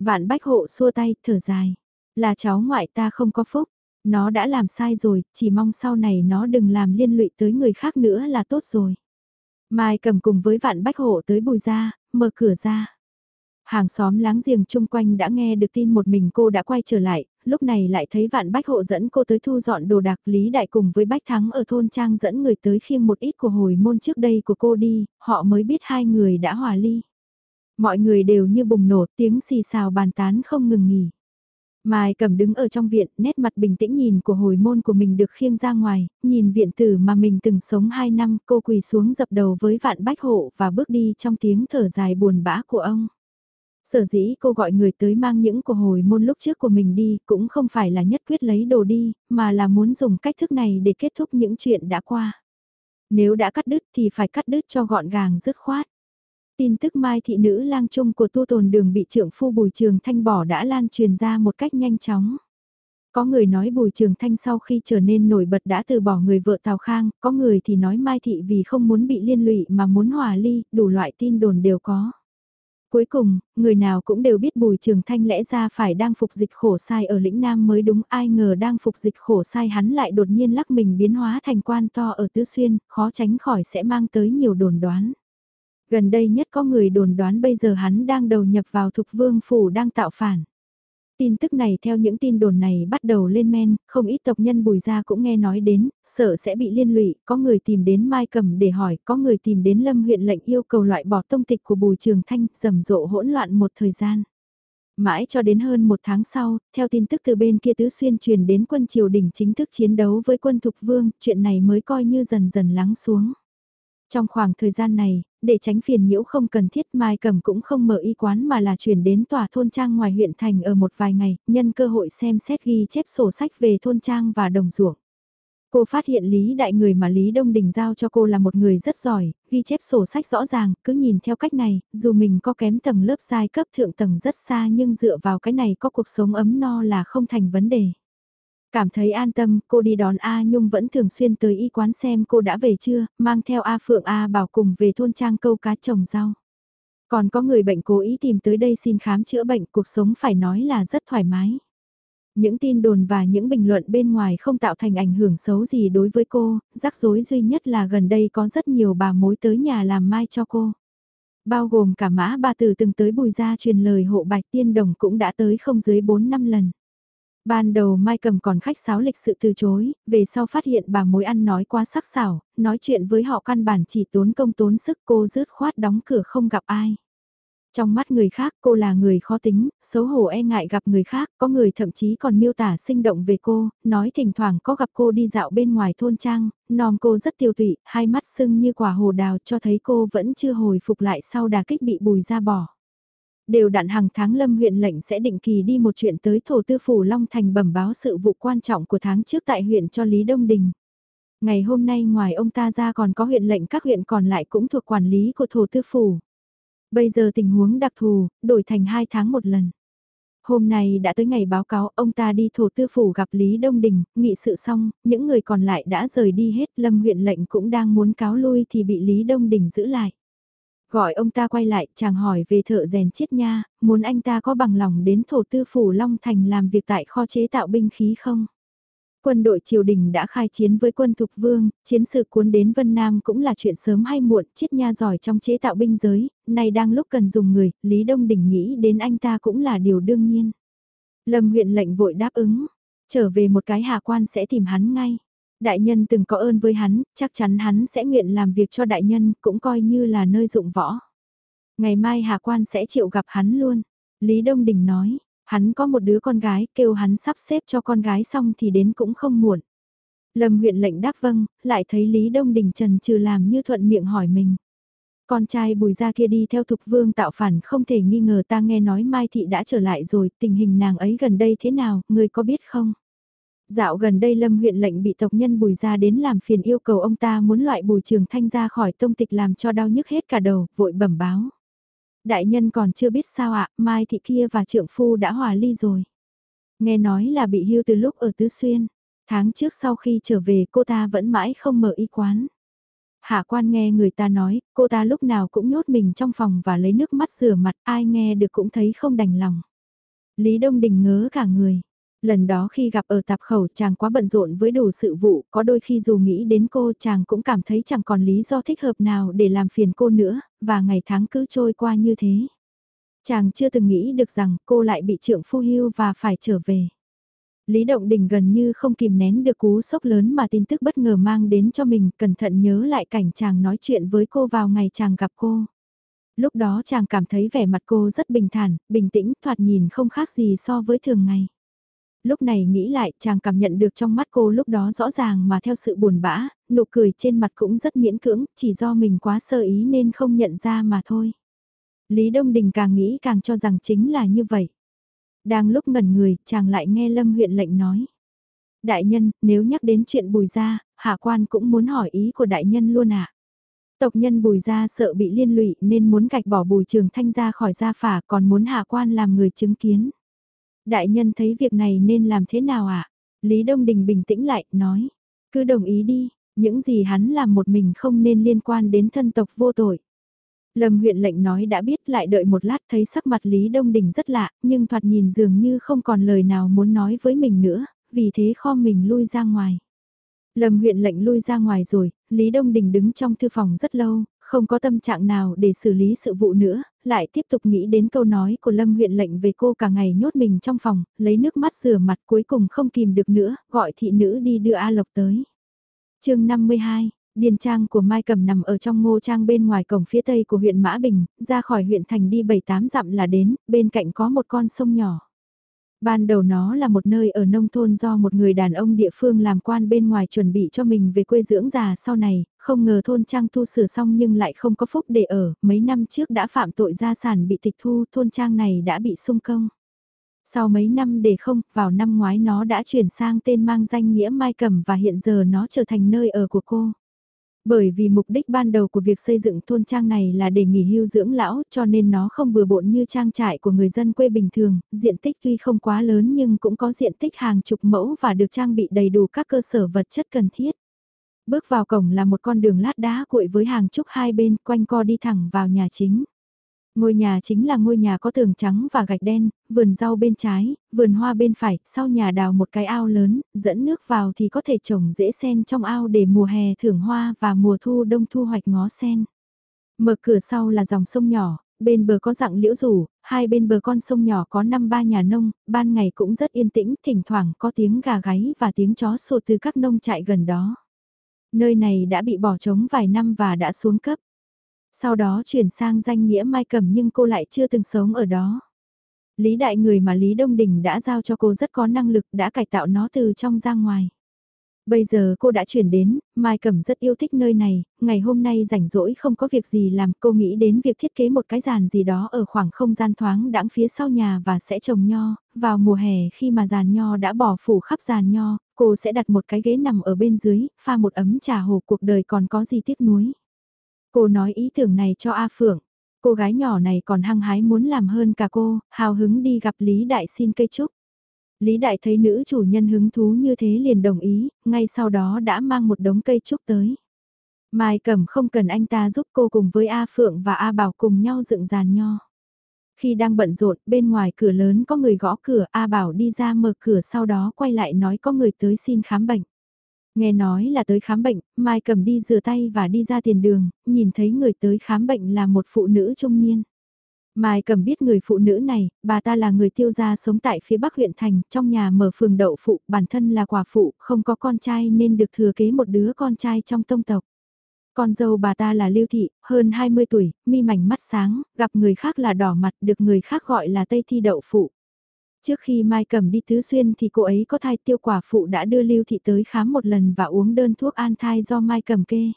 Vạn bách hộ xua tay, thở dài. Là cháu ngoại ta không có phúc, nó đã làm sai rồi, chỉ mong sau này nó đừng làm liên lụy tới người khác nữa là tốt rồi. Mai cầm cùng với vạn bách hộ tới bùi ra, mở cửa ra. Hàng xóm láng giềng chung quanh đã nghe được tin một mình cô đã quay trở lại, lúc này lại thấy vạn bách hộ dẫn cô tới thu dọn đồ đạc Lý Đại cùng với Bách Thắng ở thôn Trang dẫn người tới khiêng một ít của hồi môn trước đây của cô đi, họ mới biết hai người đã hòa ly. Mọi người đều như bùng nổ tiếng xì xào bàn tán không ngừng nghỉ. Mai cầm đứng ở trong viện, nét mặt bình tĩnh nhìn của hồi môn của mình được khiêng ra ngoài, nhìn viện tử mà mình từng sống 2 năm, cô quỳ xuống dập đầu với vạn bách hộ và bước đi trong tiếng thở dài buồn bã của ông. Sở dĩ cô gọi người tới mang những của hồi môn lúc trước của mình đi cũng không phải là nhất quyết lấy đồ đi, mà là muốn dùng cách thức này để kết thúc những chuyện đã qua. Nếu đã cắt đứt thì phải cắt đứt cho gọn gàng dứt khoát. Tin tức Mai thị nữ lang trung của tu tồn đường bị trưởng phu Bùi Trường Thanh bỏ đã lan truyền ra một cách nhanh chóng. Có người nói Bùi Trường Thanh sau khi trở nên nổi bật đã từ bỏ người vợ Tào Khang, có người thì nói Mai Thị vì không muốn bị liên lụy mà muốn hòa ly, đủ loại tin đồn đều có. Cuối cùng, người nào cũng đều biết Bùi Trường Thanh lẽ ra phải đang phục dịch khổ sai ở lĩnh Nam mới đúng ai ngờ đang phục dịch khổ sai hắn lại đột nhiên lắc mình biến hóa thành quan to ở Tứ Xuyên, khó tránh khỏi sẽ mang tới nhiều đồn đoán. Gần đây nhất có người đồn đoán bây giờ hắn đang đầu nhập vào thục vương phủ đang tạo phản. Tin tức này theo những tin đồn này bắt đầu lên men, không ít tộc nhân bùi gia cũng nghe nói đến, sợ sẽ bị liên lụy, có người tìm đến Mai Cầm để hỏi, có người tìm đến Lâm huyện lệnh yêu cầu loại bỏ tông tịch của bùi trường thanh, rầm rộ hỗn loạn một thời gian. Mãi cho đến hơn một tháng sau, theo tin tức từ bên kia tứ xuyên truyền đến quân triều đình chính thức chiến đấu với quân thục vương, chuyện này mới coi như dần dần lắng xuống. Trong khoảng thời gian này, để tránh phiền nhiễu không cần thiết Mai Cầm cũng không mở y quán mà là chuyển đến tòa thôn trang ngoài huyện thành ở một vài ngày, nhân cơ hội xem xét ghi chép sổ sách về thôn trang và đồng ruộng. Cô phát hiện Lý Đại người mà Lý Đông Đình giao cho cô là một người rất giỏi, ghi chép sổ sách rõ ràng, cứ nhìn theo cách này, dù mình có kém tầng lớp giai cấp thượng tầng rất xa nhưng dựa vào cái này có cuộc sống ấm no là không thành vấn đề. Cảm thấy an tâm, cô đi đón A Nhung vẫn thường xuyên tới y quán xem cô đã về chưa, mang theo A Phượng A bảo cùng về thôn trang câu cá trồng rau. Còn có người bệnh cố ý tìm tới đây xin khám chữa bệnh, cuộc sống phải nói là rất thoải mái. Những tin đồn và những bình luận bên ngoài không tạo thành ảnh hưởng xấu gì đối với cô, rắc rối duy nhất là gần đây có rất nhiều bà mối tới nhà làm mai cho cô. Bao gồm cả mã bà tử từng tới bùi gia truyền lời hộ bạch tiên đồng cũng đã tới không dưới 4 năm lần. Ban đầu Mai Cầm còn khách sáo lịch sự từ chối, về sau phát hiện bà mối ăn nói quá sắc sảo, nói chuyện với họ căn bản chỉ tốn công tốn sức cô rớt khoát đóng cửa không gặp ai. Trong mắt người khác cô là người khó tính, xấu hổ e ngại gặp người khác, có người thậm chí còn miêu tả sinh động về cô, nói thỉnh thoảng có gặp cô đi dạo bên ngoài thôn trang, nòm cô rất tiêu tụy, hai mắt sưng như quả hồ đào cho thấy cô vẫn chưa hồi phục lại sau đà kích bị bùi ra bỏ. Đều đặn hàng tháng Lâm huyện lệnh sẽ định kỳ đi một chuyện tới thổ tư phủ Long Thành bẩm báo sự vụ quan trọng của tháng trước tại huyện cho Lý Đông Đình. Ngày hôm nay ngoài ông ta ra còn có huyện lệnh các huyện còn lại cũng thuộc quản lý của thổ tư phủ. Bây giờ tình huống đặc thù, đổi thành 2 tháng một lần. Hôm nay đã tới ngày báo cáo ông ta đi thổ tư phủ gặp Lý Đông Đình, nghị sự xong, những người còn lại đã rời đi hết, Lâm huyện lệnh cũng đang muốn cáo lui thì bị Lý Đông Đình giữ lại. Gọi ông ta quay lại, chàng hỏi về thợ rèn chiết nha, muốn anh ta có bằng lòng đến thổ tư phủ Long Thành làm việc tại kho chế tạo binh khí không? Quân đội triều đình đã khai chiến với quân thục vương, chiến sự cuốn đến Vân Nam cũng là chuyện sớm hay muộn, chiết nha giỏi trong chế tạo binh giới, nay đang lúc cần dùng người, Lý Đông Đình nghĩ đến anh ta cũng là điều đương nhiên. Lâm huyện lệnh vội đáp ứng, trở về một cái hạ quan sẽ tìm hắn ngay. Đại nhân từng có ơn với hắn, chắc chắn hắn sẽ nguyện làm việc cho đại nhân, cũng coi như là nơi dụng võ. Ngày mai Hà Quan sẽ chịu gặp hắn luôn. Lý Đông Đình nói, hắn có một đứa con gái, kêu hắn sắp xếp cho con gái xong thì đến cũng không muộn. Lâm huyện lệnh đáp vâng, lại thấy Lý Đông Đình trần trừ làm như thuận miệng hỏi mình. Con trai bùi ra kia đi theo thục vương tạo phản không thể nghi ngờ ta nghe nói Mai Thị đã trở lại rồi, tình hình nàng ấy gần đây thế nào, người có biết không? Dạo gần đây Lâm huyện lệnh bị tộc nhân bùi ra đến làm phiền yêu cầu ông ta muốn loại bùi trường thanh ra khỏi tông tịch làm cho đau nhức hết cả đầu, vội bẩm báo. Đại nhân còn chưa biết sao ạ, Mai thị kia và trượng phu đã hòa ly rồi. Nghe nói là bị hưu từ lúc ở Tứ Xuyên. Tháng trước sau khi trở về cô ta vẫn mãi không mở y quán. Hạ quan nghe người ta nói, cô ta lúc nào cũng nhốt mình trong phòng và lấy nước mắt rửa mặt, ai nghe được cũng thấy không đành lòng. Lý Đông Đình ngớ cả người. Lần đó khi gặp ở tạp khẩu chàng quá bận rộn với đủ sự vụ, có đôi khi dù nghĩ đến cô chàng cũng cảm thấy chẳng còn lý do thích hợp nào để làm phiền cô nữa, và ngày tháng cứ trôi qua như thế. Chàng chưa từng nghĩ được rằng cô lại bị trượng phu hưu và phải trở về. Lý Động Đình gần như không kìm nén được cú sốc lớn mà tin tức bất ngờ mang đến cho mình, cẩn thận nhớ lại cảnh chàng nói chuyện với cô vào ngày chàng gặp cô. Lúc đó chàng cảm thấy vẻ mặt cô rất bình thản, bình tĩnh, thoạt nhìn không khác gì so với thường ngày. Lúc này nghĩ lại, chàng cảm nhận được trong mắt cô lúc đó rõ ràng mà theo sự buồn bã, nụ cười trên mặt cũng rất miễn cưỡng, chỉ do mình quá sơ ý nên không nhận ra mà thôi. Lý Đông Đình càng nghĩ càng cho rằng chính là như vậy. Đang lúc ngẩn người, chàng lại nghe Lâm huyện lệnh nói. Đại nhân, nếu nhắc đến chuyện bùi gia, hạ quan cũng muốn hỏi ý của đại nhân luôn ạ. Tộc nhân bùi gia sợ bị liên lụy nên muốn gạch bỏ bùi trường thanh ra khỏi gia phả còn muốn hạ quan làm người chứng kiến. Đại nhân thấy việc này nên làm thế nào ạ? Lý Đông Đình bình tĩnh lại, nói. Cứ đồng ý đi, những gì hắn làm một mình không nên liên quan đến thân tộc vô tội. Lâm huyện lệnh nói đã biết lại đợi một lát thấy sắc mặt Lý Đông Đình rất lạ, nhưng thoạt nhìn dường như không còn lời nào muốn nói với mình nữa, vì thế kho mình lui ra ngoài. Lâm huyện lệnh lui ra ngoài rồi, Lý Đông Đình đứng trong thư phòng rất lâu, không có tâm trạng nào để xử lý sự vụ nữa, lại tiếp tục nghĩ đến câu nói của Lâm huyện lệnh về cô cả ngày nhốt mình trong phòng, lấy nước mắt rửa mặt cuối cùng không kìm được nữa, gọi thị nữ đi đưa A Lộc tới. chương 52 Điền trang của Mai Cầm nằm ở trong ngô trang bên ngoài cổng phía tây của huyện Mã Bình, ra khỏi huyện thành đi 7-8 dặm là đến, bên cạnh có một con sông nhỏ. Ban đầu nó là một nơi ở nông thôn do một người đàn ông địa phương làm quan bên ngoài chuẩn bị cho mình về quê dưỡng già sau này, không ngờ thôn trang tu sửa xong nhưng lại không có phúc để ở, mấy năm trước đã phạm tội gia sản bị tịch thu, thôn trang này đã bị sung công. Sau mấy năm để không, vào năm ngoái nó đã chuyển sang tên mang danh nghĩa Mai Cẩm và hiện giờ nó trở thành nơi ở của cô. Bởi vì mục đích ban đầu của việc xây dựng thôn trang này là để nghỉ hưu dưỡng lão cho nên nó không bừa bộn như trang trại của người dân quê bình thường, diện tích tuy không quá lớn nhưng cũng có diện tích hàng chục mẫu và được trang bị đầy đủ các cơ sở vật chất cần thiết. Bước vào cổng là một con đường lát đá cuội với hàng trúc hai bên quanh co đi thẳng vào nhà chính. Ngôi nhà chính là ngôi nhà có tường trắng và gạch đen, vườn rau bên trái, vườn hoa bên phải, sau nhà đào một cái ao lớn, dẫn nước vào thì có thể trồng dễ sen trong ao để mùa hè thưởng hoa và mùa thu đông thu hoạch ngó sen. Mở cửa sau là dòng sông nhỏ, bên bờ có dạng liễu rủ, hai bên bờ con sông nhỏ có năm ba nhà nông, ban ngày cũng rất yên tĩnh, thỉnh thoảng có tiếng gà gáy và tiếng chó sủa từ các nông trại gần đó. Nơi này đã bị bỏ trống vài năm và đã xuống cấp. Sau đó chuyển sang danh nghĩa Mai Cẩm nhưng cô lại chưa từng sống ở đó. Lý đại người mà Lý Đông Đình đã giao cho cô rất có năng lực, đã cải tạo nó từ trong ra ngoài. Bây giờ cô đã chuyển đến, Mai Cẩm rất yêu thích nơi này, ngày hôm nay rảnh rỗi không có việc gì làm cô nghĩ đến việc thiết kế một cái giàn gì đó ở khoảng không gian thoáng đãng phía sau nhà và sẽ trồng nho, vào mùa hè khi mà giàn nho đã bỏ phủ khắp giàn nho, cô sẽ đặt một cái ghế nằm ở bên dưới, pha một ấm trà hồ cuộc đời còn có gì tiếc nuối. Cô nói ý tưởng này cho A Phượng. Cô gái nhỏ này còn hăng hái muốn làm hơn cả cô, hào hứng đi gặp Lý Đại xin cây trúc. Lý Đại thấy nữ chủ nhân hứng thú như thế liền đồng ý, ngay sau đó đã mang một đống cây trúc tới. Mai Cẩm không cần anh ta giúp cô cùng với A Phượng và A Bảo cùng nhau dựng giàn nho. Khi đang bận rộn, bên ngoài cửa lớn có người gõ cửa, A Bảo đi ra mở cửa sau đó quay lại nói có người tới xin khám bệnh. Nghe nói là tới khám bệnh, Mai cẩm đi rửa tay và đi ra tiền đường, nhìn thấy người tới khám bệnh là một phụ nữ trung niên. Mai cầm biết người phụ nữ này, bà ta là người tiêu gia sống tại phía bắc huyện thành, trong nhà mở phường đậu phụ, bản thân là quả phụ, không có con trai nên được thừa kế một đứa con trai trong tông tộc. Con dâu bà ta là Lưu Thị, hơn 20 tuổi, mi mảnh mắt sáng, gặp người khác là đỏ mặt, được người khác gọi là Tây Thi đậu phụ. Trước khi Mai Cẩm đi Tứ Xuyên thì cô ấy có thai tiêu quả phụ đã đưa Lưu Thị tới khám một lần và uống đơn thuốc an thai do Mai Cẩm kê.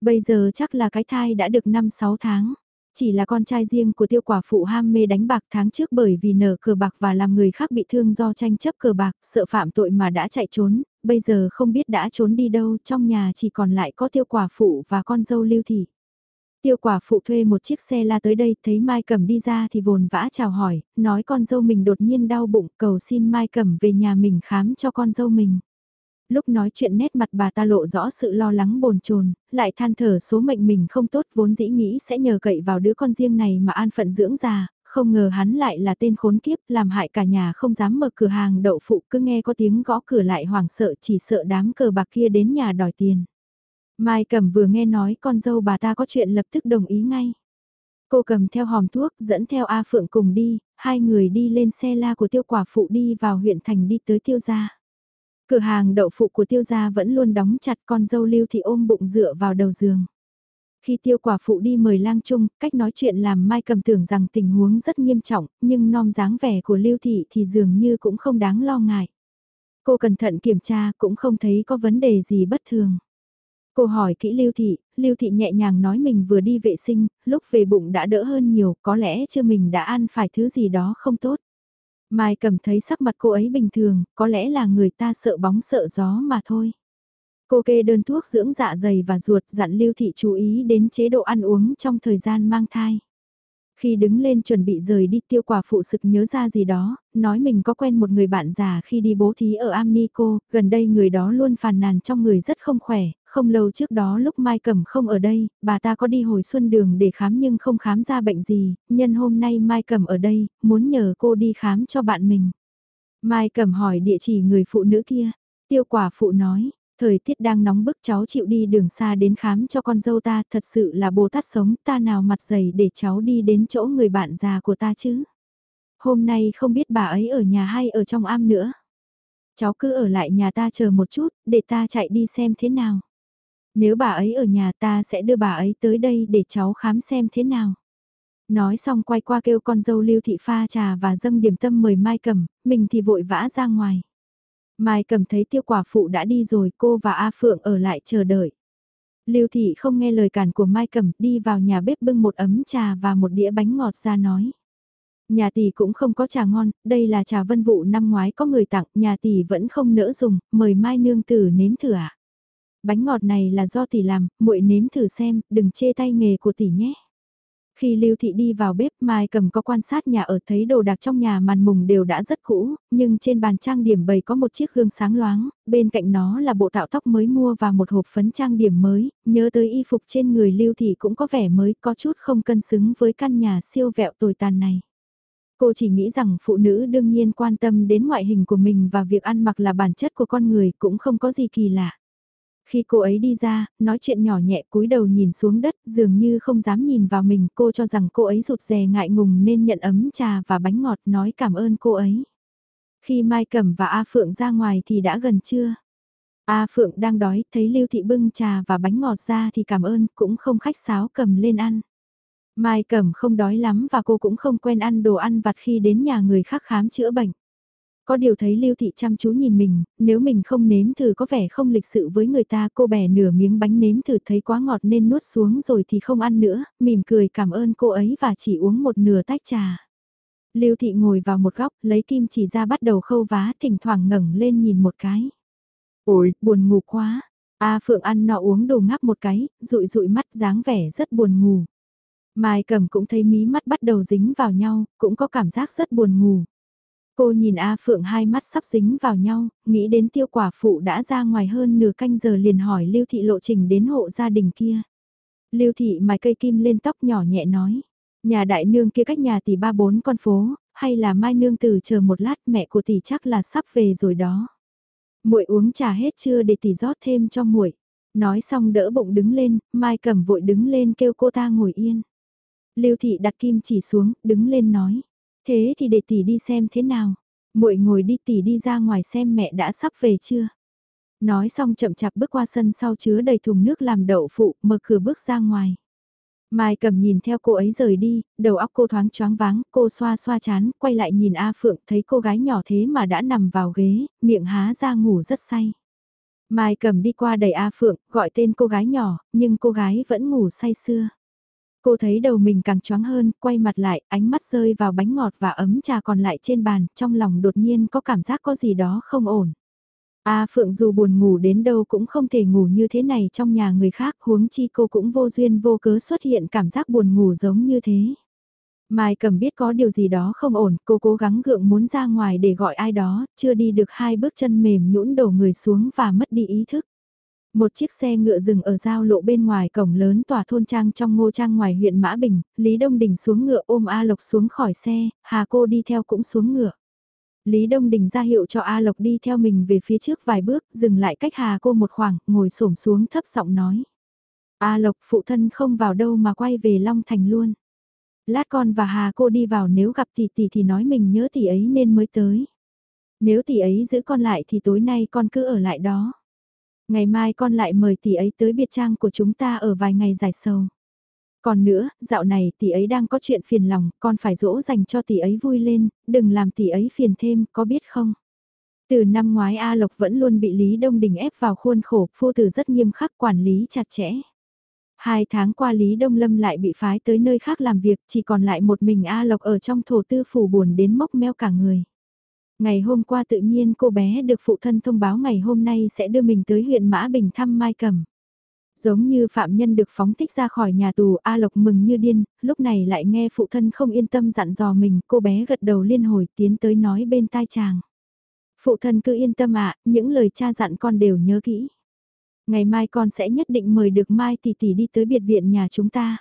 Bây giờ chắc là cái thai đã được 5-6 tháng. Chỉ là con trai riêng của tiêu quả phụ ham mê đánh bạc tháng trước bởi vì nở cờ bạc và làm người khác bị thương do tranh chấp cờ bạc, sợ phạm tội mà đã chạy trốn, bây giờ không biết đã trốn đi đâu, trong nhà chỉ còn lại có tiêu quả phụ và con dâu lưu thị. Tiêu quả phụ thuê một chiếc xe la tới đây, thấy Mai Cẩm đi ra thì vồn vã chào hỏi, nói con dâu mình đột nhiên đau bụng, cầu xin Mai Cẩm về nhà mình khám cho con dâu mình. Lúc nói chuyện nét mặt bà ta lộ rõ sự lo lắng bồn chồn, lại than thở số mệnh mình không tốt vốn dĩ nghĩ sẽ nhờ cậy vào đứa con riêng này mà an phận dưỡng già, không ngờ hắn lại là tên khốn kiếp làm hại cả nhà không dám mở cửa hàng đậu phụ cứ nghe có tiếng gõ cửa lại hoảng sợ chỉ sợ đám cờ bạc kia đến nhà đòi tiền. Mai Cẩm vừa nghe nói con dâu bà ta có chuyện lập tức đồng ý ngay. Cô cầm theo hòm thuốc dẫn theo A Phượng cùng đi, hai người đi lên xe la của tiêu quả phụ đi vào huyện thành đi tới tiêu gia. Cửa hàng đậu phụ của tiêu gia vẫn luôn đóng chặt con dâu lưu thì ôm bụng dựa vào đầu giường. Khi tiêu quả phụ đi mời lang chung, cách nói chuyện làm Mai cầm tưởng rằng tình huống rất nghiêm trọng, nhưng non dáng vẻ của Lưu Thị thì dường như cũng không đáng lo ngại. Cô cẩn thận kiểm tra cũng không thấy có vấn đề gì bất thường. Cô hỏi kỹ Lưu Thị, Lưu Thị nhẹ nhàng nói mình vừa đi vệ sinh, lúc về bụng đã đỡ hơn nhiều, có lẽ chưa mình đã ăn phải thứ gì đó không tốt. Mai cầm thấy sắc mặt cô ấy bình thường, có lẽ là người ta sợ bóng sợ gió mà thôi. Cô kê đơn thuốc dưỡng dạ dày và ruột dặn Lưu Thị chú ý đến chế độ ăn uống trong thời gian mang thai. Khi đứng lên chuẩn bị rời đi tiêu quả phụ sực nhớ ra gì đó, nói mình có quen một người bạn già khi đi bố thí ở Amnico, gần đây người đó luôn phàn nàn trong người rất không khỏe, không lâu trước đó lúc Mai Cẩm không ở đây, bà ta có đi hồi xuân đường để khám nhưng không khám ra bệnh gì, nhân hôm nay Mai Cẩm ở đây, muốn nhờ cô đi khám cho bạn mình. Mai Cẩm hỏi địa chỉ người phụ nữ kia, tiêu quả phụ nói, Thời tiết đang nóng bức cháu chịu đi đường xa đến khám cho con dâu ta, thật sự là bồ tát sống, ta nào mặt dày để cháu đi đến chỗ người bạn già của ta chứ. Hôm nay không biết bà ấy ở nhà hay ở trong am nữa. Cháu cứ ở lại nhà ta chờ một chút, để ta chạy đi xem thế nào. Nếu bà ấy ở nhà ta sẽ đưa bà ấy tới đây để cháu khám xem thế nào. Nói xong quay qua kêu con dâu lưu thị pha trà và dâng điểm tâm mời Mai cầm, mình thì vội vã ra ngoài. Mai cầm thấy tiêu quả phụ đã đi rồi cô và A Phượng ở lại chờ đợi. Lưu Thị không nghe lời cản của Mai Cầm đi vào nhà bếp bưng một ấm trà và một đĩa bánh ngọt ra nói. Nhà tỷ cũng không có trà ngon, đây là trà vân vụ năm ngoái có người tặng, nhà tỷ vẫn không nỡ dùng, mời Mai Nương Tử nếm thử ạ. Bánh ngọt này là do tỷ làm, muội nếm thử xem, đừng chê tay nghề của tỷ nhé. Khi Lưu Thị đi vào bếp Mai cầm có quan sát nhà ở thấy đồ đạc trong nhà màn mùng đều đã rất cũ, nhưng trên bàn trang điểm bày có một chiếc gương sáng loáng, bên cạnh nó là bộ tạo tóc mới mua và một hộp phấn trang điểm mới, nhớ tới y phục trên người Lưu Thị cũng có vẻ mới có chút không cân xứng với căn nhà siêu vẹo tồi tàn này. Cô chỉ nghĩ rằng phụ nữ đương nhiên quan tâm đến ngoại hình của mình và việc ăn mặc là bản chất của con người cũng không có gì kỳ lạ. Khi cô ấy đi ra, nói chuyện nhỏ nhẹ cúi đầu nhìn xuống đất dường như không dám nhìn vào mình cô cho rằng cô ấy rụt rè ngại ngùng nên nhận ấm trà và bánh ngọt nói cảm ơn cô ấy. Khi Mai Cẩm và A Phượng ra ngoài thì đã gần trưa. A Phượng đang đói, thấy Lưu Thị bưng trà và bánh ngọt ra thì cảm ơn, cũng không khách sáo cầm lên ăn. Mai Cẩm không đói lắm và cô cũng không quen ăn đồ ăn vặt khi đến nhà người khác khám chữa bệnh. Có điều thấy Lưu Thị chăm chú nhìn mình, nếu mình không nếm thử có vẻ không lịch sự với người ta cô bẻ nửa miếng bánh nếm thử thấy quá ngọt nên nuốt xuống rồi thì không ăn nữa, mỉm cười cảm ơn cô ấy và chỉ uống một nửa tách trà. Lưu Thị ngồi vào một góc, lấy kim chỉ ra bắt đầu khâu vá, thỉnh thoảng ngẩng lên nhìn một cái. Ôi, buồn ngủ quá. A Phượng ăn nọ uống đồ ngắp một cái, rụi rụi mắt dáng vẻ rất buồn ngủ. Mai cầm cũng thấy mí mắt bắt đầu dính vào nhau, cũng có cảm giác rất buồn ngủ. Cô nhìn A Phượng hai mắt sắp dính vào nhau, nghĩ đến tiêu quả phụ đã ra ngoài hơn nửa canh giờ liền hỏi Lưu Thị lộ trình đến hộ gia đình kia. Lưu Thị mài cây kim lên tóc nhỏ nhẹ nói, nhà đại nương kia cách nhà tỷ ba bốn con phố, hay là mai nương tử chờ một lát mẹ của tỷ chắc là sắp về rồi đó. Muội uống trà hết chưa để tỷ rót thêm cho muội. Nói xong đỡ bụng đứng lên, Mai cầm vội đứng lên kêu cô ta ngồi yên. Lưu Thị đặt kim chỉ xuống, đứng lên nói. Thế thì để tỷ đi xem thế nào. muội ngồi đi tỷ đi ra ngoài xem mẹ đã sắp về chưa. Nói xong chậm chạp bước qua sân sau chứa đầy thùng nước làm đậu phụ, mở cửa bước ra ngoài. Mai cầm nhìn theo cô ấy rời đi, đầu óc cô thoáng choáng váng, cô xoa xoa chán, quay lại nhìn A Phượng, thấy cô gái nhỏ thế mà đã nằm vào ghế, miệng há ra ngủ rất say. Mai cầm đi qua đầy A Phượng, gọi tên cô gái nhỏ, nhưng cô gái vẫn ngủ say sưa. Cô thấy đầu mình càng choáng hơn, quay mặt lại, ánh mắt rơi vào bánh ngọt và ấm trà còn lại trên bàn, trong lòng đột nhiên có cảm giác có gì đó không ổn. A Phượng dù buồn ngủ đến đâu cũng không thể ngủ như thế này trong nhà người khác, huống chi cô cũng vô duyên vô cớ xuất hiện cảm giác buồn ngủ giống như thế. Mai cầm biết có điều gì đó không ổn, cô cố gắng gượng muốn ra ngoài để gọi ai đó, chưa đi được hai bước chân mềm nhũn đổ người xuống và mất đi ý thức. Một chiếc xe ngựa dừng ở giao lộ bên ngoài cổng lớn tòa thôn trang trong ngô trang ngoài huyện Mã Bình, Lý Đông Đình xuống ngựa ôm A Lộc xuống khỏi xe, Hà cô đi theo cũng xuống ngựa. Lý Đông Đình ra hiệu cho A Lộc đi theo mình về phía trước vài bước, dừng lại cách Hà cô một khoảng, ngồi xổm xuống thấp giọng nói. A Lộc phụ thân không vào đâu mà quay về Long Thành luôn. Lát con và Hà cô đi vào nếu gặp tỷ tỷ thì nói mình nhớ tỷ ấy nên mới tới. Nếu tỷ ấy giữ con lại thì tối nay con cứ ở lại đó. Ngày mai con lại mời tỷ ấy tới biệt trang của chúng ta ở vài ngày giải sầu. Còn nữa, dạo này tỷ ấy đang có chuyện phiền lòng, con phải dỗ dành cho tỷ ấy vui lên, đừng làm tỷ ấy phiền thêm, có biết không? Từ năm ngoái A Lộc vẫn luôn bị Lý Đông Đình ép vào khuôn khổ, phu tử rất nghiêm khắc quản lý chặt chẽ. Hai tháng qua Lý Đông Lâm lại bị phái tới nơi khác làm việc, chỉ còn lại một mình A Lộc ở trong thổ tư phủ buồn đến mốc meo cả người. Ngày hôm qua tự nhiên cô bé được phụ thân thông báo ngày hôm nay sẽ đưa mình tới huyện Mã Bình thăm Mai Cẩm. Giống như phạm nhân được phóng thích ra khỏi nhà tù A Lộc mừng như điên, lúc này lại nghe phụ thân không yên tâm dặn dò mình, cô bé gật đầu liên hồi tiến tới nói bên tai chàng. Phụ thân cứ yên tâm ạ, những lời cha dặn con đều nhớ kỹ. Ngày mai con sẽ nhất định mời được Mai tỷ tỷ đi tới biệt viện nhà chúng ta.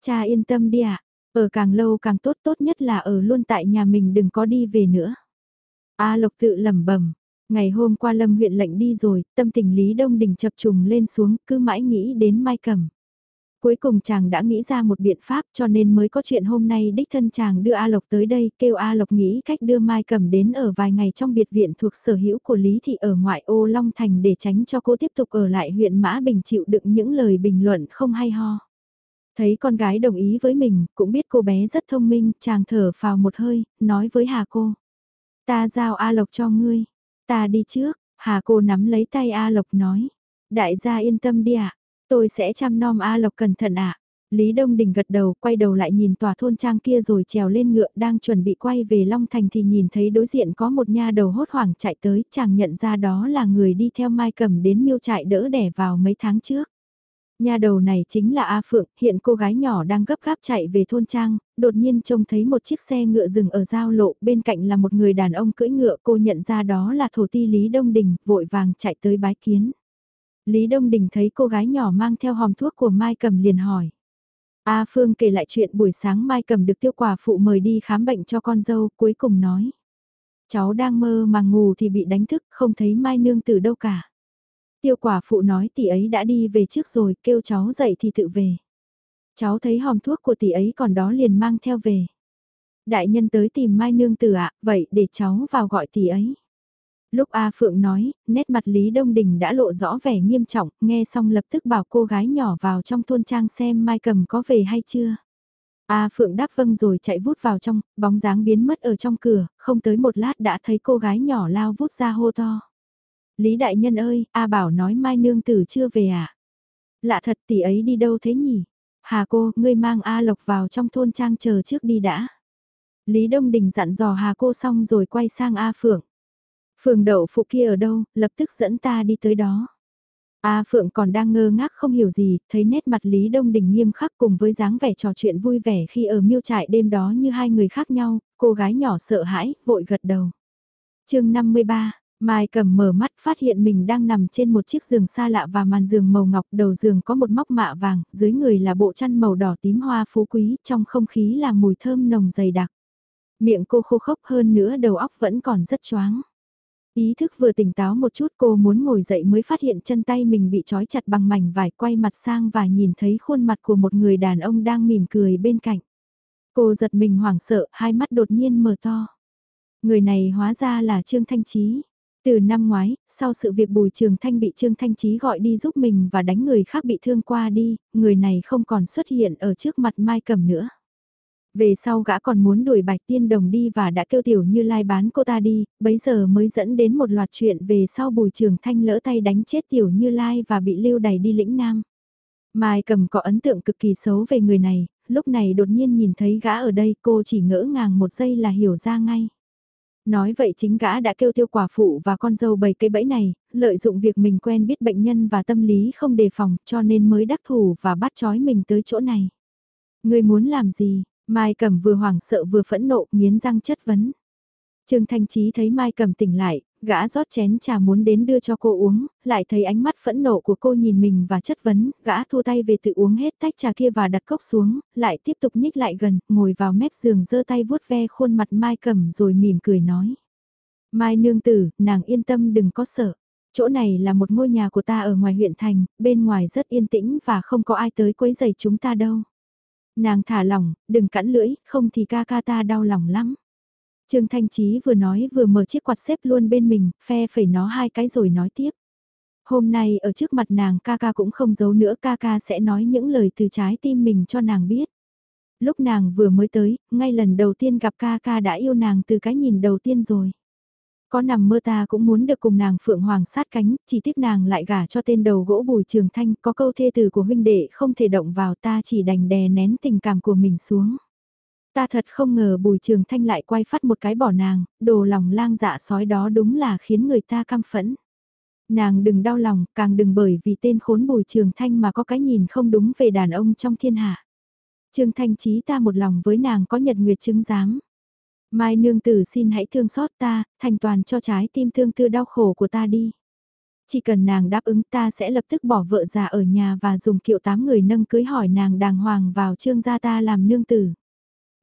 Cha yên tâm đi ạ, ở càng lâu càng tốt tốt nhất là ở luôn tại nhà mình đừng có đi về nữa. A Lộc tự lẩm bẩm. Ngày hôm qua Lâm huyện lệnh đi rồi, tâm tình Lý Đông Đình chập trùng lên xuống, cứ mãi nghĩ đến Mai Cẩm. Cuối cùng chàng đã nghĩ ra một biện pháp cho nên mới có chuyện hôm nay đích thân chàng đưa A Lộc tới đây, kêu A Lộc nghĩ cách đưa Mai Cẩm đến ở vài ngày trong biệt viện thuộc sở hữu của Lý Thị ở ngoại ô Long Thành để tránh cho cô tiếp tục ở lại huyện Mã Bình chịu đựng những lời bình luận không hay ho. Thấy con gái đồng ý với mình, cũng biết cô bé rất thông minh, chàng thở phào một hơi, nói với Hà cô. Ta giao A Lộc cho ngươi, ta đi trước, Hà cô nắm lấy tay A Lộc nói. Đại gia yên tâm đi ạ, tôi sẽ chăm nom A Lộc cẩn thận ạ. Lý Đông Đình gật đầu, quay đầu lại nhìn tòa thôn trang kia rồi trèo lên ngựa đang chuẩn bị quay về Long Thành thì nhìn thấy đối diện có một nha đầu hốt hoảng chạy tới, chàng nhận ra đó là người đi theo Mai Cầm đến miêu trại đỡ đẻ vào mấy tháng trước. Nhà đầu này chính là A Phượng, hiện cô gái nhỏ đang gấp gáp chạy về thôn trang, đột nhiên trông thấy một chiếc xe ngựa dừng ở giao lộ, bên cạnh là một người đàn ông cưỡi ngựa, cô nhận ra đó là thổ ti Lý Đông Đình, vội vàng chạy tới bái kiến. Lý Đông Đình thấy cô gái nhỏ mang theo hòm thuốc của Mai Cầm liền hỏi. A Phương kể lại chuyện buổi sáng Mai Cầm được tiêu quả phụ mời đi khám bệnh cho con dâu, cuối cùng nói. Cháu đang mơ mà ngủ thì bị đánh thức, không thấy Mai Nương từ đâu cả. Tiêu quả phụ nói tỷ ấy đã đi về trước rồi, kêu cháu dậy thì tự về. Cháu thấy hòm thuốc của tỷ ấy còn đó liền mang theo về. Đại nhân tới tìm Mai Nương Tử ạ, vậy để cháu vào gọi tỷ ấy. Lúc A Phượng nói, nét mặt Lý Đông Đình đã lộ rõ vẻ nghiêm trọng, nghe xong lập tức bảo cô gái nhỏ vào trong thôn trang xem Mai Cầm có về hay chưa. A Phượng đáp vâng rồi chạy vút vào trong, bóng dáng biến mất ở trong cửa, không tới một lát đã thấy cô gái nhỏ lao vút ra hô to. Lý Đại Nhân ơi, A Bảo nói Mai Nương Tử chưa về à? Lạ thật tỷ ấy đi đâu thế nhỉ? Hà cô, ngươi mang A Lộc vào trong thôn trang chờ trước đi đã. Lý Đông Đình dặn dò Hà cô xong rồi quay sang A Phượng. Phượng đậu phụ kia ở đâu, lập tức dẫn ta đi tới đó. A Phượng còn đang ngơ ngác không hiểu gì, thấy nét mặt Lý Đông Đình nghiêm khắc cùng với dáng vẻ trò chuyện vui vẻ khi ở miêu trại đêm đó như hai người khác nhau, cô gái nhỏ sợ hãi, vội gật đầu. chương 53, Mai cầm mở mắt phát hiện mình đang nằm trên một chiếc giường xa lạ và màn giường màu ngọc đầu giường có một móc mạ vàng, dưới người là bộ chăn màu đỏ tím hoa phú quý, trong không khí là mùi thơm nồng dày đặc. Miệng cô khô khốc hơn nữa đầu óc vẫn còn rất choáng. Ý thức vừa tỉnh táo một chút cô muốn ngồi dậy mới phát hiện chân tay mình bị trói chặt bằng mảnh vải quay mặt sang và nhìn thấy khuôn mặt của một người đàn ông đang mỉm cười bên cạnh. Cô giật mình hoảng sợ, hai mắt đột nhiên mở to. Người này hóa ra là Trương Thanh Trí. Từ năm ngoái, sau sự việc Bùi Trường Thanh bị Trương Thanh Trí gọi đi giúp mình và đánh người khác bị thương qua đi, người này không còn xuất hiện ở trước mặt Mai Cẩm nữa. Về sau gã còn muốn đuổi Bạch Tiên Đồng đi và đã kêu Tiểu Như Lai bán cô ta đi, bấy giờ mới dẫn đến một loạt chuyện về sau Bùi Trường Thanh lỡ tay đánh chết Tiểu Như Lai và bị lưu đày đi lĩnh Nam. Mai Cầm có ấn tượng cực kỳ xấu về người này, lúc này đột nhiên nhìn thấy gã ở đây cô chỉ ngỡ ngàng một giây là hiểu ra ngay. Nói vậy chính gã đã kêu tiêu quả phụ và con dâu bày cây bẫy này, lợi dụng việc mình quen biết bệnh nhân và tâm lý không đề phòng cho nên mới đắc thủ và bắt chói mình tới chỗ này. Người muốn làm gì? Mai Cẩm vừa hoảng sợ vừa phẫn nộ, nghiến răng chất vấn. Trương Thanh Trí thấy Mai Cẩm tỉnh lại, gã rót chén trà muốn đến đưa cho cô uống, lại thấy ánh mắt phẫn nộ của cô nhìn mình và chất vấn, gã thua tay về tự uống hết tách trà kia và đặt cốc xuống, lại tiếp tục nhích lại gần, ngồi vào mép giường giơ tay vuốt ve khuôn mặt Mai Cẩm rồi mỉm cười nói. Mai nương tử, nàng yên tâm đừng có sợ. Chỗ này là một ngôi nhà của ta ở ngoài huyện thành, bên ngoài rất yên tĩnh và không có ai tới quấy rầy chúng ta đâu. Nàng thả lỏng, đừng cắn lưỡi, không thì ca ca ta đau lòng lắm. Trương Thanh Trí vừa nói vừa mở chiếc quạt xếp luôn bên mình, phe phẩy nó hai cái rồi nói tiếp. Hôm nay ở trước mặt nàng ca ca cũng không giấu nữa ca ca sẽ nói những lời từ trái tim mình cho nàng biết. Lúc nàng vừa mới tới, ngay lần đầu tiên gặp ca ca đã yêu nàng từ cái nhìn đầu tiên rồi. Có nằm mơ ta cũng muốn được cùng nàng phượng hoàng sát cánh, chỉ tiếc nàng lại gả cho tên đầu gỗ bùi trường thanh, có câu thê từ của huynh đệ không thể động vào ta chỉ đành đè nén tình cảm của mình xuống. Ta thật không ngờ bùi trường thanh lại quay phát một cái bỏ nàng, đồ lòng lang dạ sói đó đúng là khiến người ta căm phẫn. Nàng đừng đau lòng, càng đừng bởi vì tên khốn bùi trường thanh mà có cái nhìn không đúng về đàn ông trong thiên hạ. Trương Thanh Chí ta một lòng với nàng có nhật nguyệt chứng giám. Mai nương tử xin hãy thương xót ta, thành toàn cho trái tim thương tư đau khổ của ta đi. Chỉ cần nàng đáp ứng ta sẽ lập tức bỏ vợ già ở nhà và dùng kiệu tám người nâng cưới hỏi nàng đàng hoàng vào trương gia ta làm nương tử.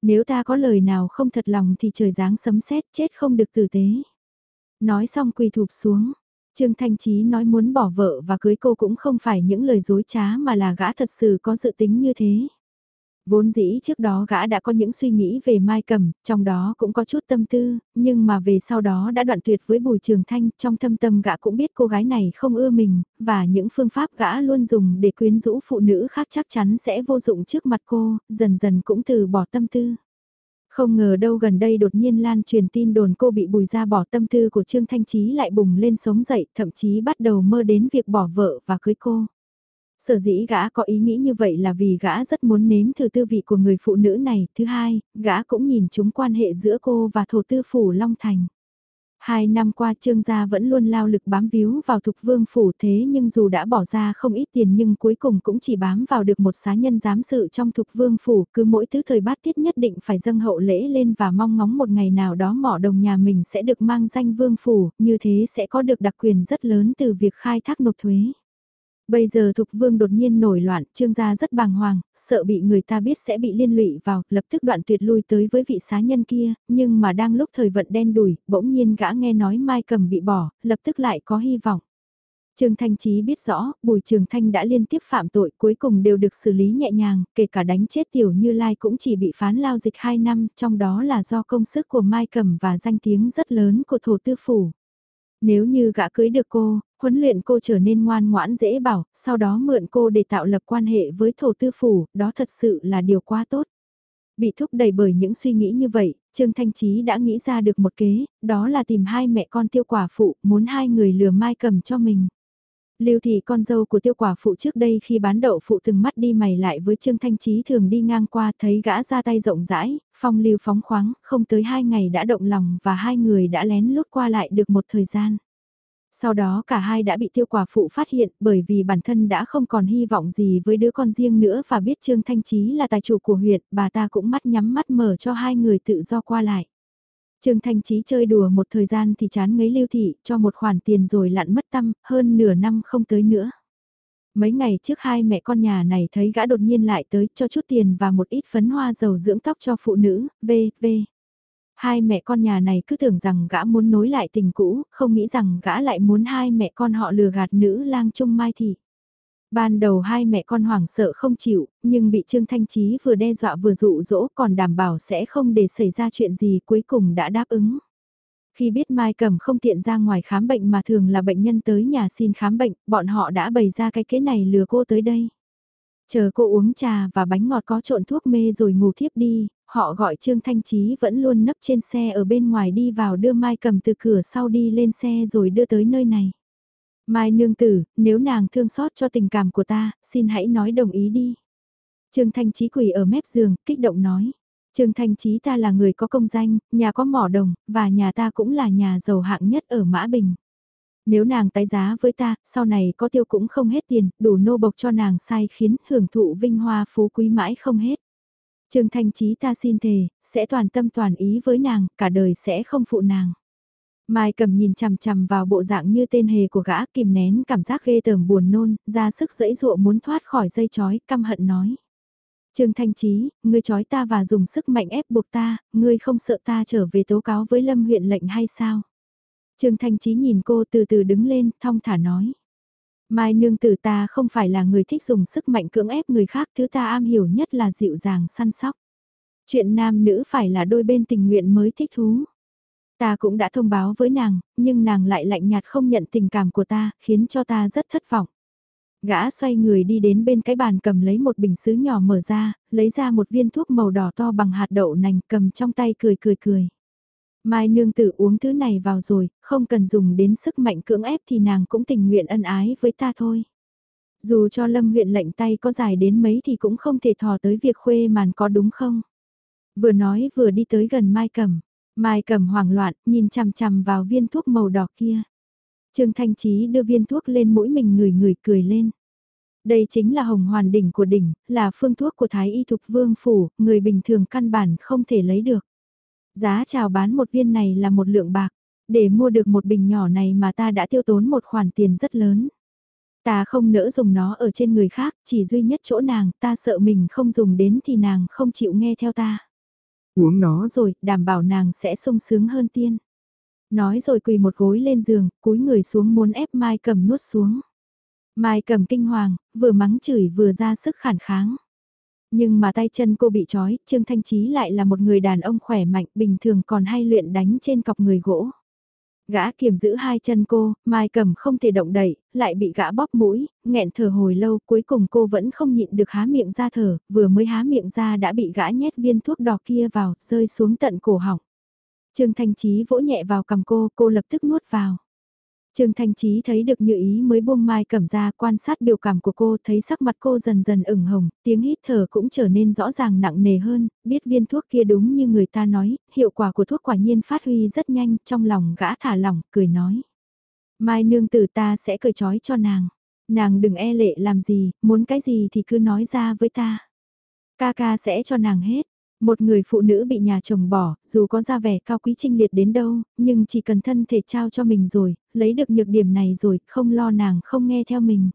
Nếu ta có lời nào không thật lòng thì trời giáng sấm sét chết không được tử tế. Nói xong quỳ thụp xuống, Trương Thanh Chí nói muốn bỏ vợ và cưới cô cũng không phải những lời dối trá mà là gã thật sự có dự tính như thế. Vốn dĩ trước đó gã đã có những suy nghĩ về Mai Cẩm, trong đó cũng có chút tâm tư, nhưng mà về sau đó đã đoạn tuyệt với Bùi Trường Thanh, trong thâm tâm gã cũng biết cô gái này không ưa mình, và những phương pháp gã luôn dùng để quyến rũ phụ nữ khác chắc chắn sẽ vô dụng trước mặt cô, dần dần cũng từ bỏ tâm tư. Không ngờ đâu gần đây đột nhiên lan truyền tin đồn cô bị bùi ra bỏ tâm tư của Trương Thanh Trí lại bùng lên sống dậy, thậm chí bắt đầu mơ đến việc bỏ vợ và cưới cô. Sở dĩ gã có ý nghĩ như vậy là vì gã rất muốn nếm thử tư vị của người phụ nữ này. Thứ hai, gã cũng nhìn chúng quan hệ giữa cô và thổ tư phủ Long Thành. Hai năm qua trương gia vẫn luôn lao lực bám víu vào thục vương phủ thế nhưng dù đã bỏ ra không ít tiền nhưng cuối cùng cũng chỉ bám vào được một xá nhân giám sự trong thục vương phủ cứ mỗi thứ thời bát tiết nhất định phải dâng hậu lễ lên và mong ngóng một ngày nào đó mỏ đồng nhà mình sẽ được mang danh vương phủ, như thế sẽ có được đặc quyền rất lớn từ việc khai thác nộp thuế. Bây giờ Thục Vương đột nhiên nổi loạn, trương gia rất bàng hoàng, sợ bị người ta biết sẽ bị liên lụy vào, lập tức đoạn tuyệt lui tới với vị xá nhân kia, nhưng mà đang lúc thời vận đen đủi, bỗng nhiên gã nghe nói Mai Cầm bị bỏ, lập tức lại có hy vọng. Trương Thanh Trí biết rõ, Bùi Trường Thanh đã liên tiếp phạm tội cuối cùng đều được xử lý nhẹ nhàng, kể cả đánh chết Tiểu Như Lai cũng chỉ bị phán lao dịch 2 năm, trong đó là do công sức của Mai Cầm và danh tiếng rất lớn của Thổ Tư Phủ. Nếu như gã cưới được cô, huấn luyện cô trở nên ngoan ngoãn dễ bảo, sau đó mượn cô để tạo lập quan hệ với thổ tư phủ, đó thật sự là điều quá tốt. Bị thúc đẩy bởi những suy nghĩ như vậy, Trương Thanh Trí đã nghĩ ra được một kế, đó là tìm hai mẹ con tiêu quả phụ, muốn hai người lừa mai cầm cho mình. Lưu thị con dâu của tiêu quả phụ trước đây khi bán đậu phụ từng mắt đi mày lại với Trương Thanh Trí thường đi ngang qua thấy gã ra tay rộng rãi, phong lưu phóng khoáng, không tới hai ngày đã động lòng và hai người đã lén lút qua lại được một thời gian. Sau đó cả hai đã bị tiêu quả phụ phát hiện bởi vì bản thân đã không còn hy vọng gì với đứa con riêng nữa và biết Trương Thanh Trí là tài chủ của huyện, bà ta cũng mắt nhắm mắt mở cho hai người tự do qua lại. Trương Thanh Trí chơi đùa một thời gian thì chán ngấy lưu thị cho một khoản tiền rồi lặn mất tâm, hơn nửa năm không tới nữa. Mấy ngày trước hai mẹ con nhà này thấy gã đột nhiên lại tới cho chút tiền và một ít phấn hoa dầu dưỡng tóc cho phụ nữ, v, v. Hai mẹ con nhà này cứ tưởng rằng gã muốn nối lại tình cũ, không nghĩ rằng gã lại muốn hai mẹ con họ lừa gạt nữ lang trung mai thị. Ban đầu hai mẹ con hoảng sợ không chịu, nhưng bị Trương Thanh Trí vừa đe dọa vừa dụ dỗ còn đảm bảo sẽ không để xảy ra chuyện gì cuối cùng đã đáp ứng. Khi biết Mai Cẩm không tiện ra ngoài khám bệnh mà thường là bệnh nhân tới nhà xin khám bệnh, bọn họ đã bày ra cái kế này lừa cô tới đây. Chờ cô uống trà và bánh ngọt có trộn thuốc mê rồi ngủ thiếp đi, họ gọi Trương Thanh Trí vẫn luôn nấp trên xe ở bên ngoài đi vào đưa Mai cầm từ cửa sau đi lên xe rồi đưa tới nơi này. Mai nương tử, nếu nàng thương xót cho tình cảm của ta, xin hãy nói đồng ý đi. Trương Thanh Trí quỳ ở mép giường, kích động nói. Trương Thanh Trí ta là người có công danh, nhà có mỏ đồng, và nhà ta cũng là nhà giàu hạng nhất ở Mã Bình. Nếu nàng tái giá với ta, sau này có tiêu cũng không hết tiền, đủ nô bộc cho nàng sai khiến hưởng thụ vinh hoa phú quý mãi không hết. Trương Thanh Trí ta xin thề, sẽ toàn tâm toàn ý với nàng, cả đời sẽ không phụ nàng. Mai cầm nhìn chằm chằm vào bộ dạng như tên hề của gã kìm nén cảm giác ghê tởm buồn nôn, ra sức dẫy dụa muốn thoát khỏi dây chói, căm hận nói. Trương Thanh Trí, ngươi chói ta và dùng sức mạnh ép buộc ta, ngươi không sợ ta trở về tố cáo với Lâm huyện lệnh hay sao? Trương Thanh Trí nhìn cô từ từ đứng lên, thong thả nói. Mai nương tử ta không phải là người thích dùng sức mạnh cưỡng ép người khác, thứ ta am hiểu nhất là dịu dàng săn sóc. Chuyện nam nữ phải là đôi bên tình nguyện mới thích thú. Ta cũng đã thông báo với nàng, nhưng nàng lại lạnh nhạt không nhận tình cảm của ta, khiến cho ta rất thất vọng. Gã xoay người đi đến bên cái bàn cầm lấy một bình sứ nhỏ mở ra, lấy ra một viên thuốc màu đỏ to bằng hạt đậu nành cầm trong tay cười cười cười. Mai nương tử uống thứ này vào rồi, không cần dùng đến sức mạnh cưỡng ép thì nàng cũng tình nguyện ân ái với ta thôi. Dù cho lâm huyện lệnh tay có dài đến mấy thì cũng không thể thò tới việc khuê màn có đúng không? Vừa nói vừa đi tới gần Mai cầm. Mai cầm hoảng loạn, nhìn chằm chằm vào viên thuốc màu đỏ kia. Trương Thanh Trí đưa viên thuốc lên mũi mình người người cười lên. Đây chính là hồng hoàn đỉnh của đỉnh, là phương thuốc của Thái Y Thục Vương Phủ, người bình thường căn bản không thể lấy được. Giá chào bán một viên này là một lượng bạc, để mua được một bình nhỏ này mà ta đã tiêu tốn một khoản tiền rất lớn. Ta không nỡ dùng nó ở trên người khác, chỉ duy nhất chỗ nàng, ta sợ mình không dùng đến thì nàng không chịu nghe theo ta. Uống nó rồi, đảm bảo nàng sẽ sung sướng hơn tiên. Nói rồi quỳ một gối lên giường, cúi người xuống muốn ép Mai cầm nuốt xuống. Mai cầm kinh hoàng, vừa mắng chửi vừa ra sức khản kháng. Nhưng mà tay chân cô bị trói, Trương Thanh Trí lại là một người đàn ông khỏe mạnh, bình thường còn hay luyện đánh trên cọc người gỗ. Gã kiềm giữ hai chân cô, Mai cầm không thể động đậy, lại bị gã bóp mũi, nghẹn thở hồi lâu, cuối cùng cô vẫn không nhịn được há miệng ra thở, vừa mới há miệng ra đã bị gã nhét viên thuốc đỏ kia vào, rơi xuống tận cổ họng. Trương Thanh Trí vỗ nhẹ vào cầm cô, cô lập tức nuốt vào. Trương Thanh Trí thấy được như ý mới buông mai cầm ra quan sát biểu cảm của cô thấy sắc mặt cô dần dần ửng hồng, tiếng hít thở cũng trở nên rõ ràng nặng nề hơn, biết viên thuốc kia đúng như người ta nói, hiệu quả của thuốc quả nhiên phát huy rất nhanh, trong lòng gã thả lỏng, cười nói. Mai nương tử ta sẽ cởi trói cho nàng, nàng đừng e lệ làm gì, muốn cái gì thì cứ nói ra với ta. Ca ca sẽ cho nàng hết, một người phụ nữ bị nhà chồng bỏ, dù có ra vẻ cao quý trinh liệt đến đâu, nhưng chỉ cần thân thể trao cho mình rồi, lấy được nhược điểm này rồi, không lo nàng không nghe theo mình.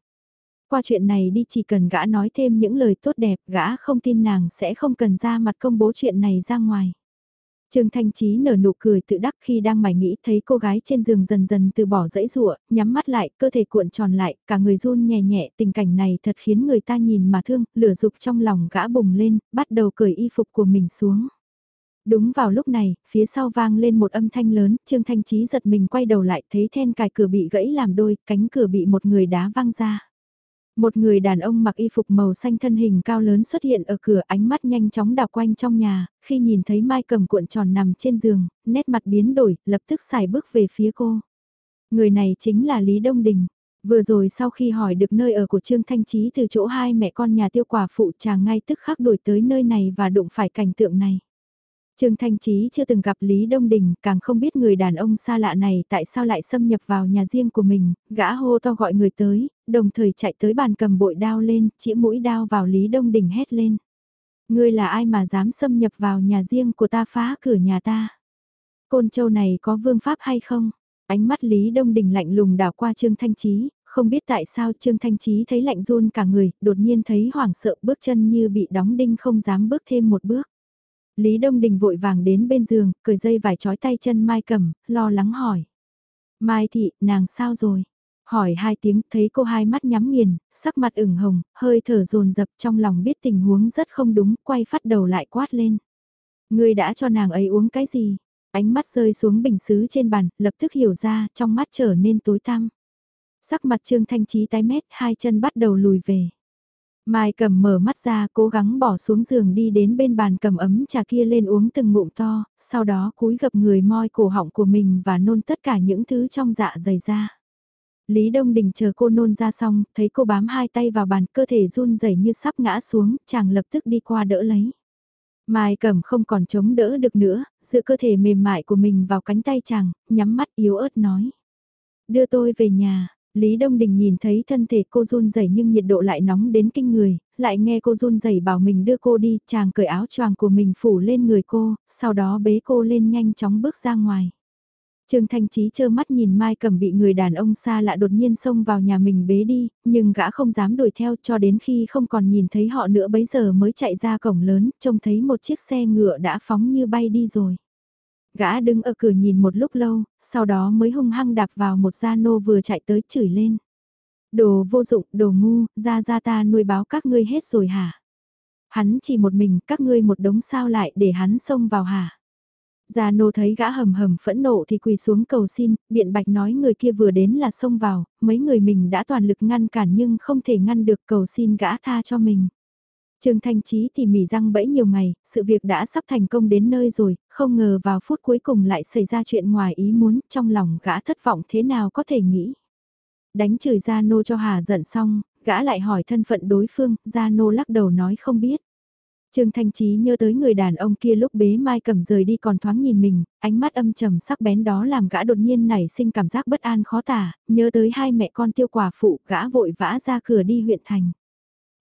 Qua chuyện này đi chỉ cần gã nói thêm những lời tốt đẹp, gã không tin nàng sẽ không cần ra mặt công bố chuyện này ra ngoài. Trương Thanh Trí nở nụ cười tự đắc khi đang mải nghĩ thấy cô gái trên giường dần dần từ bỏ dãy rụa, nhắm mắt lại, cơ thể cuộn tròn lại, cả người run nhẹ nhẹ, tình cảnh này thật khiến người ta nhìn mà thương, lửa dục trong lòng gã bùng lên, bắt đầu cởi y phục của mình xuống. Đúng vào lúc này, phía sau vang lên một âm thanh lớn, Trương Thanh Trí giật mình quay đầu lại thấy then cài cửa bị gãy làm đôi, cánh cửa bị một người đá văng ra. Một người đàn ông mặc y phục màu xanh thân hình cao lớn xuất hiện ở cửa ánh mắt nhanh chóng đào quanh trong nhà, khi nhìn thấy Mai cầm cuộn tròn nằm trên giường, nét mặt biến đổi, lập tức xài bước về phía cô. Người này chính là Lý Đông Đình. Vừa rồi sau khi hỏi được nơi ở của Trương Thanh Trí từ chỗ hai mẹ con nhà tiêu quả phụ chàng ngay tức khắc đổi tới nơi này và đụng phải cảnh tượng này. Trương Thanh Trí chưa từng gặp Lý Đông Đình, càng không biết người đàn ông xa lạ này tại sao lại xâm nhập vào nhà riêng của mình, gã hô to gọi người tới, đồng thời chạy tới bàn cầm bội đao lên, chĩa mũi đao vào Lý Đông Đình hét lên. Ngươi là ai mà dám xâm nhập vào nhà riêng của ta phá cửa nhà ta? Côn châu này có vương pháp hay không? Ánh mắt Lý Đông Đình lạnh lùng đảo qua Trương Thanh Trí, không biết tại sao Trương Thanh Trí thấy lạnh run cả người, đột nhiên thấy hoảng sợ bước chân như bị đóng đinh không dám bước thêm một bước. Lý Đông Đình vội vàng đến bên giường, cởi dây vải trói tay chân Mai cầm, lo lắng hỏi. Mai thị, nàng sao rồi? Hỏi hai tiếng, thấy cô hai mắt nhắm nghiền, sắc mặt ửng hồng, hơi thở dồn dập trong lòng biết tình huống rất không đúng, quay phát đầu lại quát lên. Người đã cho nàng ấy uống cái gì? Ánh mắt rơi xuống bình xứ trên bàn, lập tức hiểu ra, trong mắt trở nên tối tăm. Sắc mặt Trương Thanh Trí tái mét, hai chân bắt đầu lùi về. Mai cầm mở mắt ra cố gắng bỏ xuống giường đi đến bên bàn cầm ấm trà kia lên uống từng ngụm to, sau đó cúi gập người moi cổ họng của mình và nôn tất cả những thứ trong dạ dày ra. Lý Đông Đình chờ cô nôn ra xong, thấy cô bám hai tay vào bàn cơ thể run rẩy như sắp ngã xuống, chàng lập tức đi qua đỡ lấy. Mai cầm không còn chống đỡ được nữa, dựa cơ thể mềm mại của mình vào cánh tay chàng, nhắm mắt yếu ớt nói. Đưa tôi về nhà, Lý Đông Đình nhìn thấy thân thể cô run rẩy nhưng nhiệt độ lại nóng đến kinh người, lại nghe cô run rẩy bảo mình đưa cô đi, chàng cởi áo choàng của mình phủ lên người cô, sau đó bế cô lên nhanh chóng bước ra ngoài. Trương Thanh Trí trơ mắt nhìn Mai Cẩm bị người đàn ông xa lạ đột nhiên xông vào nhà mình bế đi, nhưng gã không dám đuổi theo cho đến khi không còn nhìn thấy họ nữa bấy giờ mới chạy ra cổng lớn, trông thấy một chiếc xe ngựa đã phóng như bay đi rồi. Gã đứng ở cửa nhìn một lúc lâu, sau đó mới hung hăng đạp vào một gia nô vừa chạy tới chửi lên. Đồ vô dụng, đồ ngu, ra ra ta nuôi báo các ngươi hết rồi hả? Hắn chỉ một mình, các ngươi một đống sao lại để hắn xông vào hả? Gia nô thấy gã hầm hầm phẫn nộ thì quỳ xuống cầu xin, biện bạch nói người kia vừa đến là xông vào, mấy người mình đã toàn lực ngăn cản nhưng không thể ngăn được cầu xin gã tha cho mình. Trương Thanh Trí thì mỉ răng bẫy nhiều ngày, sự việc đã sắp thành công đến nơi rồi, không ngờ vào phút cuối cùng lại xảy ra chuyện ngoài ý muốn, trong lòng gã thất vọng thế nào có thể nghĩ. Đánh chửi Gia Nô cho Hà giận xong, gã lại hỏi thân phận đối phương, Gia Nô lắc đầu nói không biết. Trương Thanh Trí nhớ tới người đàn ông kia lúc bế Mai cầm rời đi còn thoáng nhìn mình, ánh mắt âm trầm sắc bén đó làm gã đột nhiên nảy sinh cảm giác bất an khó tả, nhớ tới hai mẹ con tiêu quả phụ, gã vội vã ra cửa đi huyện thành.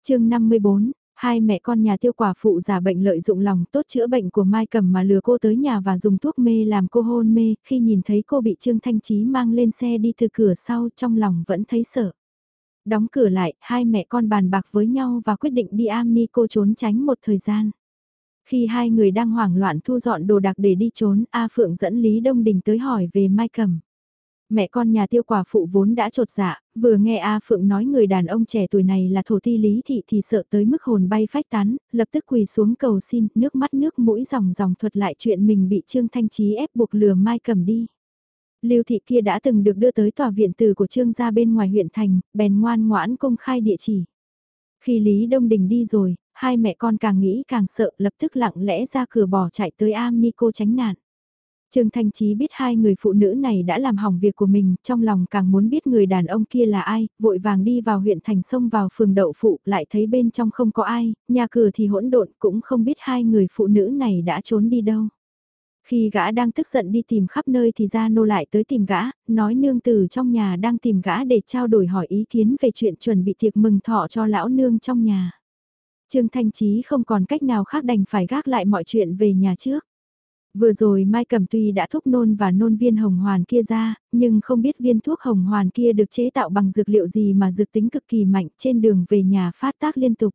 chương 54, hai mẹ con nhà tiêu quả phụ giả bệnh lợi dụng lòng tốt chữa bệnh của Mai Cầm mà lừa cô tới nhà và dùng thuốc mê làm cô hôn mê, khi nhìn thấy cô bị Trương Thanh Trí mang lên xe đi từ cửa sau trong lòng vẫn thấy sợ. Đóng cửa lại, hai mẹ con bàn bạc với nhau và quyết định đi am ni cô trốn tránh một thời gian. Khi hai người đang hoảng loạn thu dọn đồ đạc để đi trốn, A Phượng dẫn Lý Đông Đình tới hỏi về Mai Cầm mẹ con nhà tiêu quả phụ vốn đã trột dạ, vừa nghe A Phượng nói người đàn ông trẻ tuổi này là thổ ti lý thị thì sợ tới mức hồn bay phách tán, lập tức quỳ xuống cầu xin, nước mắt nước mũi ròng ròng thuật lại chuyện mình bị Trương Thanh Trí ép buộc lừa mai cầm đi. Lưu thị kia đã từng được đưa tới tòa viện từ của Trương gia bên ngoài huyện thành, bèn ngoan ngoãn công khai địa chỉ. Khi Lý Đông Đình đi rồi, hai mẹ con càng nghĩ càng sợ lập tức lặng lẽ ra cửa bỏ chạy tới am ni cô tránh nạn. Trương Thanh Trí biết hai người phụ nữ này đã làm hỏng việc của mình, trong lòng càng muốn biết người đàn ông kia là ai, vội vàng đi vào huyện thành sông vào phường đậu phụ, lại thấy bên trong không có ai, nhà cửa thì hỗn độn, cũng không biết hai người phụ nữ này đã trốn đi đâu. Khi gã đang tức giận đi tìm khắp nơi thì ra nô lại tới tìm gã, nói nương tử trong nhà đang tìm gã để trao đổi hỏi ý kiến về chuyện chuẩn bị tiệc mừng thọ cho lão nương trong nhà. Trương Thanh Trí không còn cách nào khác đành phải gác lại mọi chuyện về nhà trước. Vừa rồi Mai Cẩm tuy đã thúc nôn và nôn viên hồng hoàn kia ra, nhưng không biết viên thuốc hồng hoàn kia được chế tạo bằng dược liệu gì mà dược tính cực kỳ mạnh trên đường về nhà phát tác liên tục.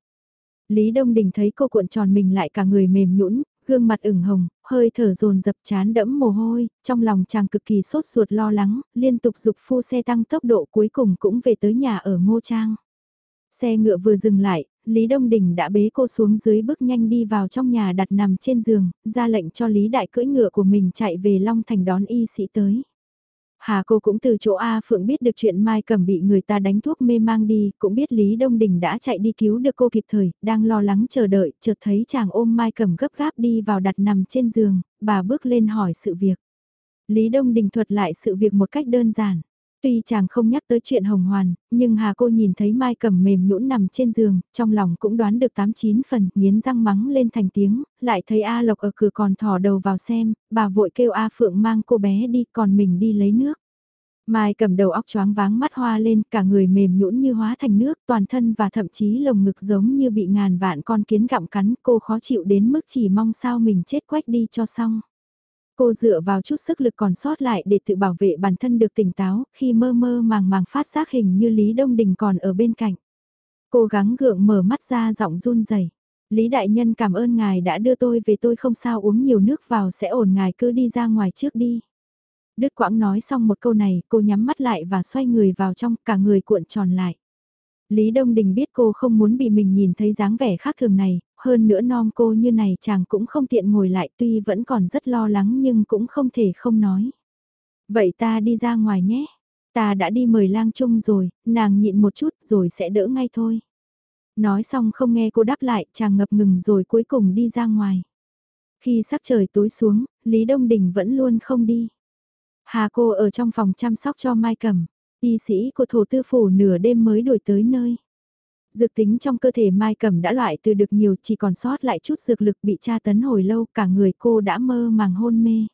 Lý Đông Đình thấy cô cuộn tròn mình lại cả người mềm nhũn, gương mặt ửng hồng, hơi thở dồn dập chán đẫm mồ hôi, trong lòng chàng cực kỳ sốt ruột lo lắng, liên tục dục phu xe tăng tốc độ cuối cùng cũng về tới nhà ở Ngô Trang. Xe ngựa vừa dừng lại, Lý Đông Đình đã bế cô xuống dưới bước nhanh đi vào trong nhà đặt nằm trên giường, ra lệnh cho Lý Đại cưỡi ngựa của mình chạy về Long Thành đón y sĩ tới. Hà cô cũng từ chỗ A Phượng biết được chuyện Mai Cẩm bị người ta đánh thuốc mê mang đi, cũng biết Lý Đông Đình đã chạy đi cứu được cô kịp thời, đang lo lắng chờ đợi, chợt thấy chàng ôm Mai Cẩm gấp gáp đi vào đặt nằm trên giường, bà bước lên hỏi sự việc. Lý Đông Đình thuật lại sự việc một cách đơn giản. Tuy chàng không nhắc tới chuyện hồng hoàn, nhưng Hà cô nhìn thấy Mai cầm mềm nhũn nằm trên giường, trong lòng cũng đoán được 8-9 phần, nghiến răng mắng lên thành tiếng, lại thấy A Lộc ở cửa còn thò đầu vào xem, bà vội kêu A Phượng mang cô bé đi còn mình đi lấy nước. Mai cầm đầu óc choáng váng mắt hoa lên, cả người mềm nhũn như hóa thành nước, toàn thân và thậm chí lồng ngực giống như bị ngàn vạn con kiến gặm cắn, cô khó chịu đến mức chỉ mong sao mình chết quách đi cho xong. Cô dựa vào chút sức lực còn sót lại để tự bảo vệ bản thân được tỉnh táo, khi mơ mơ màng màng phát giác hình như Lý Đông Đình còn ở bên cạnh. Cố gắng gượng mở mắt ra giọng run rẩy. Lý Đại Nhân cảm ơn ngài đã đưa tôi về tôi không sao uống nhiều nước vào sẽ ổn ngài cứ đi ra ngoài trước đi. Đức Quãng nói xong một câu này, cô nhắm mắt lại và xoay người vào trong, cả người cuộn tròn lại. Lý Đông Đình biết cô không muốn bị mình nhìn thấy dáng vẻ khác thường này, hơn nữa non cô như này chàng cũng không tiện ngồi lại tuy vẫn còn rất lo lắng nhưng cũng không thể không nói. Vậy ta đi ra ngoài nhé, ta đã đi mời lang chung rồi, nàng nhịn một chút rồi sẽ đỡ ngay thôi. Nói xong không nghe cô đáp lại, chàng ngập ngừng rồi cuối cùng đi ra ngoài. Khi sắc trời tối xuống, Lý Đông Đình vẫn luôn không đi. Hà cô ở trong phòng chăm sóc cho Mai Cẩm, y sĩ của thổ tư phủ nửa đêm mới đuổi tới nơi. Dược tính trong cơ thể Mai Cẩm đã loại từ được nhiều chỉ còn sót lại chút dược lực bị tra tấn hồi lâu cả người cô đã mơ màng hôn mê.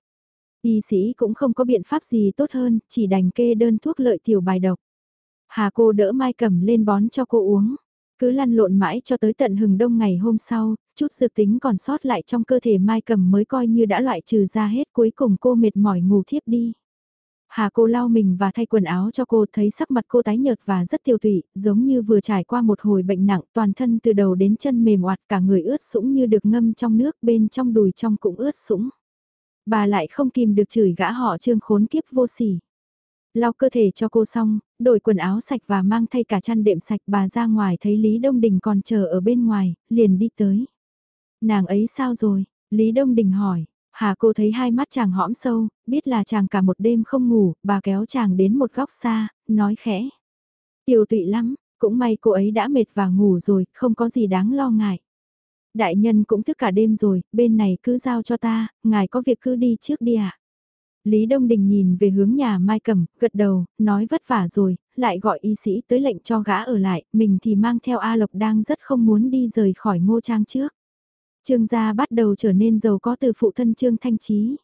Y sĩ cũng không có biện pháp gì tốt hơn, chỉ đành kê đơn thuốc lợi tiểu bài độc. Hà cô đỡ Mai Cẩm lên bón cho cô uống. Cứ lăn lộn mãi cho tới tận hừng đông ngày hôm sau, chút dược tính còn sót lại trong cơ thể Mai Cẩm mới coi như đã loại trừ ra hết cuối cùng cô mệt mỏi ngủ thiếp đi. Hà cô lau mình và thay quần áo cho cô thấy sắc mặt cô tái nhợt và rất tiêu tụy, giống như vừa trải qua một hồi bệnh nặng toàn thân từ đầu đến chân mềm oạt cả người ướt sũng như được ngâm trong nước bên trong đùi trong cũng ướt sũng. Bà lại không kìm được chửi gã họ trương khốn kiếp vô sỉ. Lau cơ thể cho cô xong, đổi quần áo sạch và mang thay cả chăn đệm sạch bà ra ngoài thấy Lý Đông Đình còn chờ ở bên ngoài, liền đi tới. Nàng ấy sao rồi? Lý Đông Đình hỏi, Hà cô thấy hai mắt chàng hõm sâu, biết là chàng cả một đêm không ngủ, bà kéo chàng đến một góc xa, nói khẽ. Tiểu tụy lắm, cũng may cô ấy đã mệt và ngủ rồi, không có gì đáng lo ngại. Đại nhân cũng thức cả đêm rồi, bên này cứ giao cho ta, ngài có việc cứ đi trước đi ạ. Lý Đông Đình nhìn về hướng nhà Mai Cẩm, gật đầu, nói vất vả rồi, lại gọi y sĩ tới lệnh cho gã ở lại, mình thì mang theo A Lộc đang rất không muốn đi rời khỏi ngô trang trước. Trương gia bắt đầu trở nên giàu có từ phụ thân Trương Thanh Trí.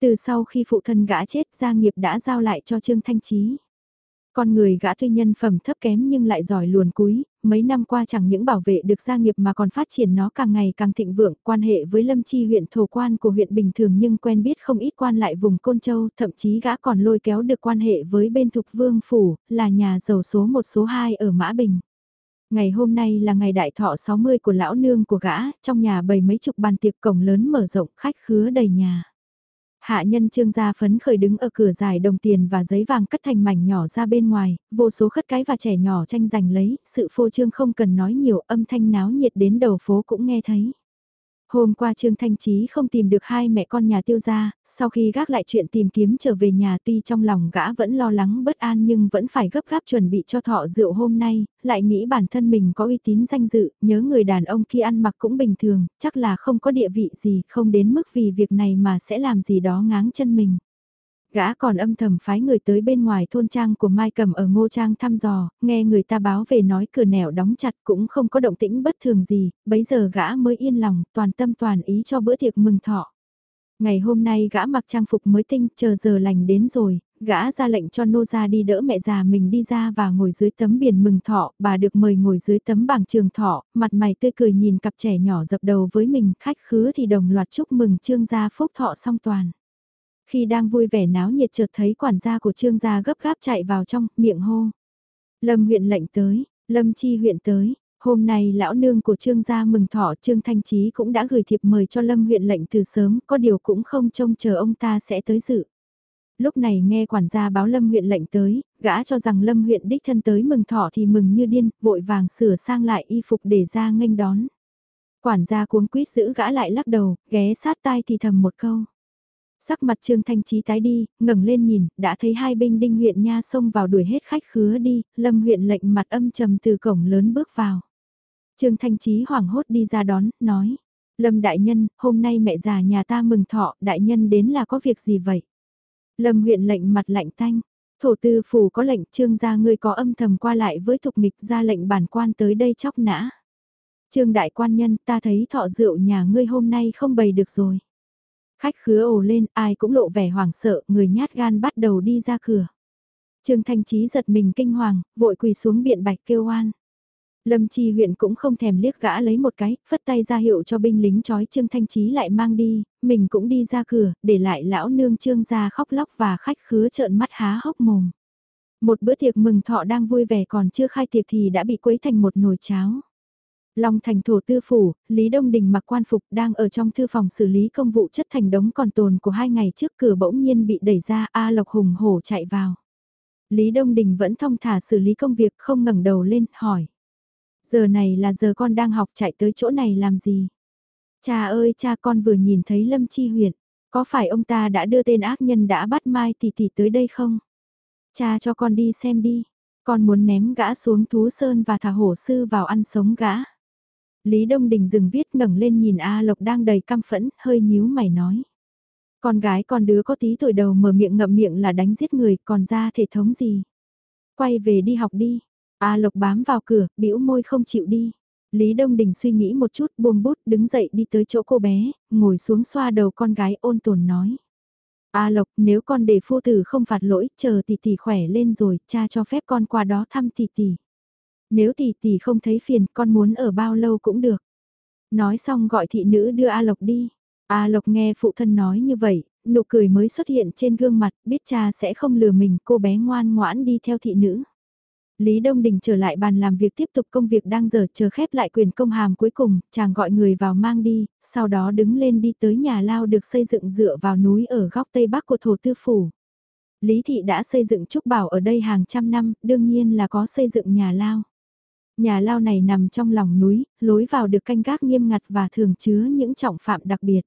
Từ sau khi phụ thân gã chết gia nghiệp đã giao lại cho Trương Thanh Trí. Con người gã tuy nhân phẩm thấp kém nhưng lại giỏi luồn cúi, mấy năm qua chẳng những bảo vệ được gia nghiệp mà còn phát triển nó càng ngày càng thịnh vượng, quan hệ với Lâm Chi huyện thổ quan của huyện bình thường nhưng quen biết không ít quan lại vùng Côn Châu, thậm chí gã còn lôi kéo được quan hệ với bên Thục Vương Phủ, là nhà giàu số một số 2 ở Mã Bình. Ngày hôm nay là ngày đại thọ 60 của lão nương của gã, trong nhà bày mấy chục bàn tiệc cổng lớn mở rộng, khách khứa đầy nhà. Hạ nhân trương gia phấn khởi đứng ở cửa giải đồng tiền và giấy vàng cất thành mảnh nhỏ ra bên ngoài, vô số khất cái và trẻ nhỏ tranh giành lấy, sự phô trương không cần nói nhiều âm thanh náo nhiệt đến đầu phố cũng nghe thấy. Hôm qua Trương Thanh Trí không tìm được hai mẹ con nhà tiêu gia, sau khi gác lại chuyện tìm kiếm trở về nhà tuy trong lòng gã vẫn lo lắng bất an nhưng vẫn phải gấp gáp chuẩn bị cho thọ rượu hôm nay, lại nghĩ bản thân mình có uy tín danh dự, nhớ người đàn ông kia ăn mặc cũng bình thường, chắc là không có địa vị gì, không đến mức vì việc này mà sẽ làm gì đó ngáng chân mình. Gã còn âm thầm phái người tới bên ngoài thôn trang của Mai Cầm ở Ngô Trang thăm dò, nghe người ta báo về nói cửa nẻo đóng chặt cũng không có động tĩnh bất thường gì, bấy giờ gã mới yên lòng, toàn tâm toàn ý cho bữa tiệc mừng thọ. Ngày hôm nay gã mặc trang phục mới tinh, chờ giờ lành đến rồi, gã ra lệnh cho nô gia đi đỡ mẹ già mình đi ra và ngồi dưới tấm biển mừng thọ, bà được mời ngồi dưới tấm bảng trường thọ, mặt mày tươi cười nhìn cặp trẻ nhỏ dập đầu với mình, khách khứa thì đồng loạt chúc mừng trương gia phúc thọ song toàn. Khi đang vui vẻ náo nhiệt chợt thấy quản gia của trương gia gấp gáp chạy vào trong, miệng hô. Lâm huyện lệnh tới, Lâm chi huyện tới, hôm nay lão nương của trương gia mừng thọ trương thanh trí cũng đã gửi thiệp mời cho Lâm huyện lệnh từ sớm, có điều cũng không trông chờ ông ta sẽ tới dự. Lúc này nghe quản gia báo Lâm huyện lệnh tới, gã cho rằng Lâm huyện đích thân tới mừng thọ thì mừng như điên, vội vàng sửa sang lại y phục để ra nghênh đón. Quản gia cuống quýt giữ gã lại lắc đầu, ghé sát tai thì thầm một câu. Sắc mặt Trương Thanh Trí tái đi, ngẩng lên nhìn, đã thấy hai binh đinh huyện nha xông vào đuổi hết khách khứa đi, Lâm huyện lệnh mặt âm trầm từ cổng lớn bước vào. Trương Thanh Trí hoảng hốt đi ra đón, nói. Lâm đại nhân, hôm nay mẹ già nhà ta mừng thọ, đại nhân đến là có việc gì vậy? Lâm huyện lệnh mặt lạnh tanh, thổ tư phủ có lệnh trương gia ngươi có âm thầm qua lại với thục nghịch ra lệnh bản quan tới đây chóc nã. Trương đại quan nhân ta thấy thọ rượu nhà ngươi hôm nay không bày được rồi. Khách khứa ồ lên, ai cũng lộ vẻ hoảng sợ, người nhát gan bắt đầu đi ra cửa. Trương Thanh Trí giật mình kinh hoàng, vội quỳ xuống biện bạch kêu oan. Lâm Chi huyện cũng không thèm liếc gã lấy một cái, phất tay ra hiệu cho binh lính trói Trương Thanh Trí lại mang đi, mình cũng đi ra cửa, để lại lão nương Trương ra khóc lóc và khách khứa trợn mắt há hốc mồm. Một bữa tiệc mừng thọ đang vui vẻ còn chưa khai tiệc thì đã bị quấy thành một nồi cháo. Long thành thổ tư phủ, Lý Đông Đình mặc quan phục đang ở trong thư phòng xử lý công vụ chất thành đống còn tồn của hai ngày trước cửa bỗng nhiên bị đẩy ra A Lộc hùng hổ chạy vào. Lý Đông Đình vẫn thông thả xử lý công việc không ngẩng đầu lên, hỏi. Giờ này là giờ con đang học chạy tới chỗ này làm gì? Cha ơi cha con vừa nhìn thấy Lâm Chi Huyệt có phải ông ta đã đưa tên ác nhân đã bắt Mai tỷ tỷ tới đây không? Cha cho con đi xem đi, con muốn ném gã xuống thú sơn và thả hổ sư vào ăn sống gã. Lý Đông Đình dừng viết ngẩng lên nhìn A Lộc đang đầy căm phẫn, hơi nhíu mày nói. Con gái con đứa có tí tuổi đầu mở miệng ngậm miệng là đánh giết người, còn ra thể thống gì? Quay về đi học đi. A Lộc bám vào cửa, bĩu môi không chịu đi. Lý Đông Đình suy nghĩ một chút buông bút đứng dậy đi tới chỗ cô bé, ngồi xuống xoa đầu con gái ôn tồn nói. A Lộc nếu con để phu tử không phạt lỗi, chờ tỷ tỷ khỏe lên rồi, cha cho phép con qua đó thăm tỷ tỷ. Nếu tỷ tỷ không thấy phiền, con muốn ở bao lâu cũng được. Nói xong gọi thị nữ đưa A Lộc đi. A Lộc nghe phụ thân nói như vậy, nụ cười mới xuất hiện trên gương mặt, biết cha sẽ không lừa mình, cô bé ngoan ngoãn đi theo thị nữ. Lý Đông Đình trở lại bàn làm việc tiếp tục công việc đang giờ chờ khép lại quyền công hàm cuối cùng, chàng gọi người vào mang đi, sau đó đứng lên đi tới nhà lao được xây dựng dựa vào núi ở góc tây bắc của thổ tư phủ. Lý Thị đã xây dựng trúc bảo ở đây hàng trăm năm, đương nhiên là có xây dựng nhà lao. Nhà lao này nằm trong lòng núi, lối vào được canh gác nghiêm ngặt và thường chứa những trọng phạm đặc biệt.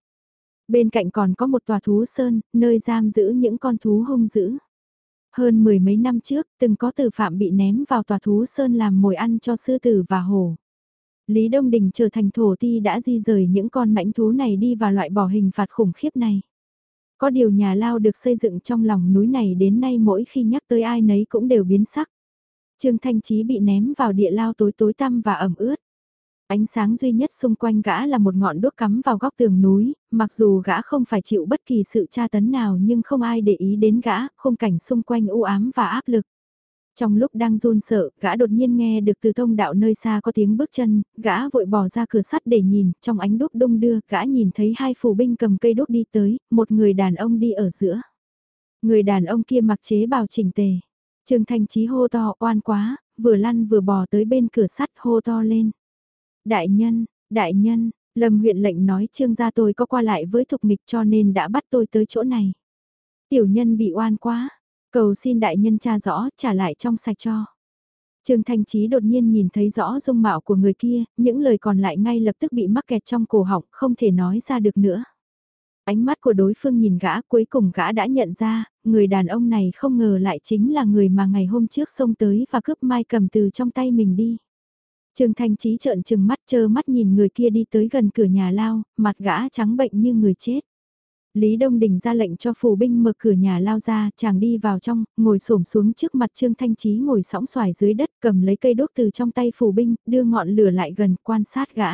Bên cạnh còn có một tòa thú sơn, nơi giam giữ những con thú hung dữ. Hơn mười mấy năm trước, từng có tử phạm bị ném vào tòa thú sơn làm mồi ăn cho sư tử và hổ. Lý Đông Đình trở thành thổ ti đã di rời những con mãnh thú này đi và loại bỏ hình phạt khủng khiếp này. Có điều nhà lao được xây dựng trong lòng núi này đến nay mỗi khi nhắc tới ai nấy cũng đều biến sắc. Trương Thanh Chí bị ném vào địa lao tối tối tăm và ẩm ướt. Ánh sáng duy nhất xung quanh gã là một ngọn đuốc cắm vào góc tường núi, mặc dù gã không phải chịu bất kỳ sự tra tấn nào nhưng không ai để ý đến gã, khung cảnh xung quanh u ám và áp lực. Trong lúc đang run sợ, gã đột nhiên nghe được từ thông đạo nơi xa có tiếng bước chân, gã vội bỏ ra cửa sắt để nhìn, trong ánh đúc đông đưa, gã nhìn thấy hai phù binh cầm cây đuốc đi tới, một người đàn ông đi ở giữa. Người đàn ông kia mặc chế bào chỉnh tề. Trương Thanh Chí hô to oan quá, vừa lăn vừa bò tới bên cửa sắt hô to lên. Đại nhân, đại nhân, Lâm huyện lệnh nói trương gia tôi có qua lại với thục nghịch cho nên đã bắt tôi tới chỗ này. Tiểu nhân bị oan quá, cầu xin đại nhân tra rõ, trả lại trong sạch cho. Trương Thanh Chí đột nhiên nhìn thấy rõ dung mạo của người kia, những lời còn lại ngay lập tức bị mắc kẹt trong cổ họng, không thể nói ra được nữa. Ánh mắt của đối phương nhìn gã cuối cùng gã đã nhận ra, người đàn ông này không ngờ lại chính là người mà ngày hôm trước xông tới và cướp mai cầm từ trong tay mình đi. Trương Thanh Chí trợn trừng mắt chơ mắt nhìn người kia đi tới gần cửa nhà lao, mặt gã trắng bệnh như người chết. Lý Đông Đình ra lệnh cho phù binh mở cửa nhà lao ra, chàng đi vào trong, ngồi xổm xuống trước mặt Trương Thanh Chí ngồi sóng xoài dưới đất, cầm lấy cây đốt từ trong tay phù binh, đưa ngọn lửa lại gần quan sát gã.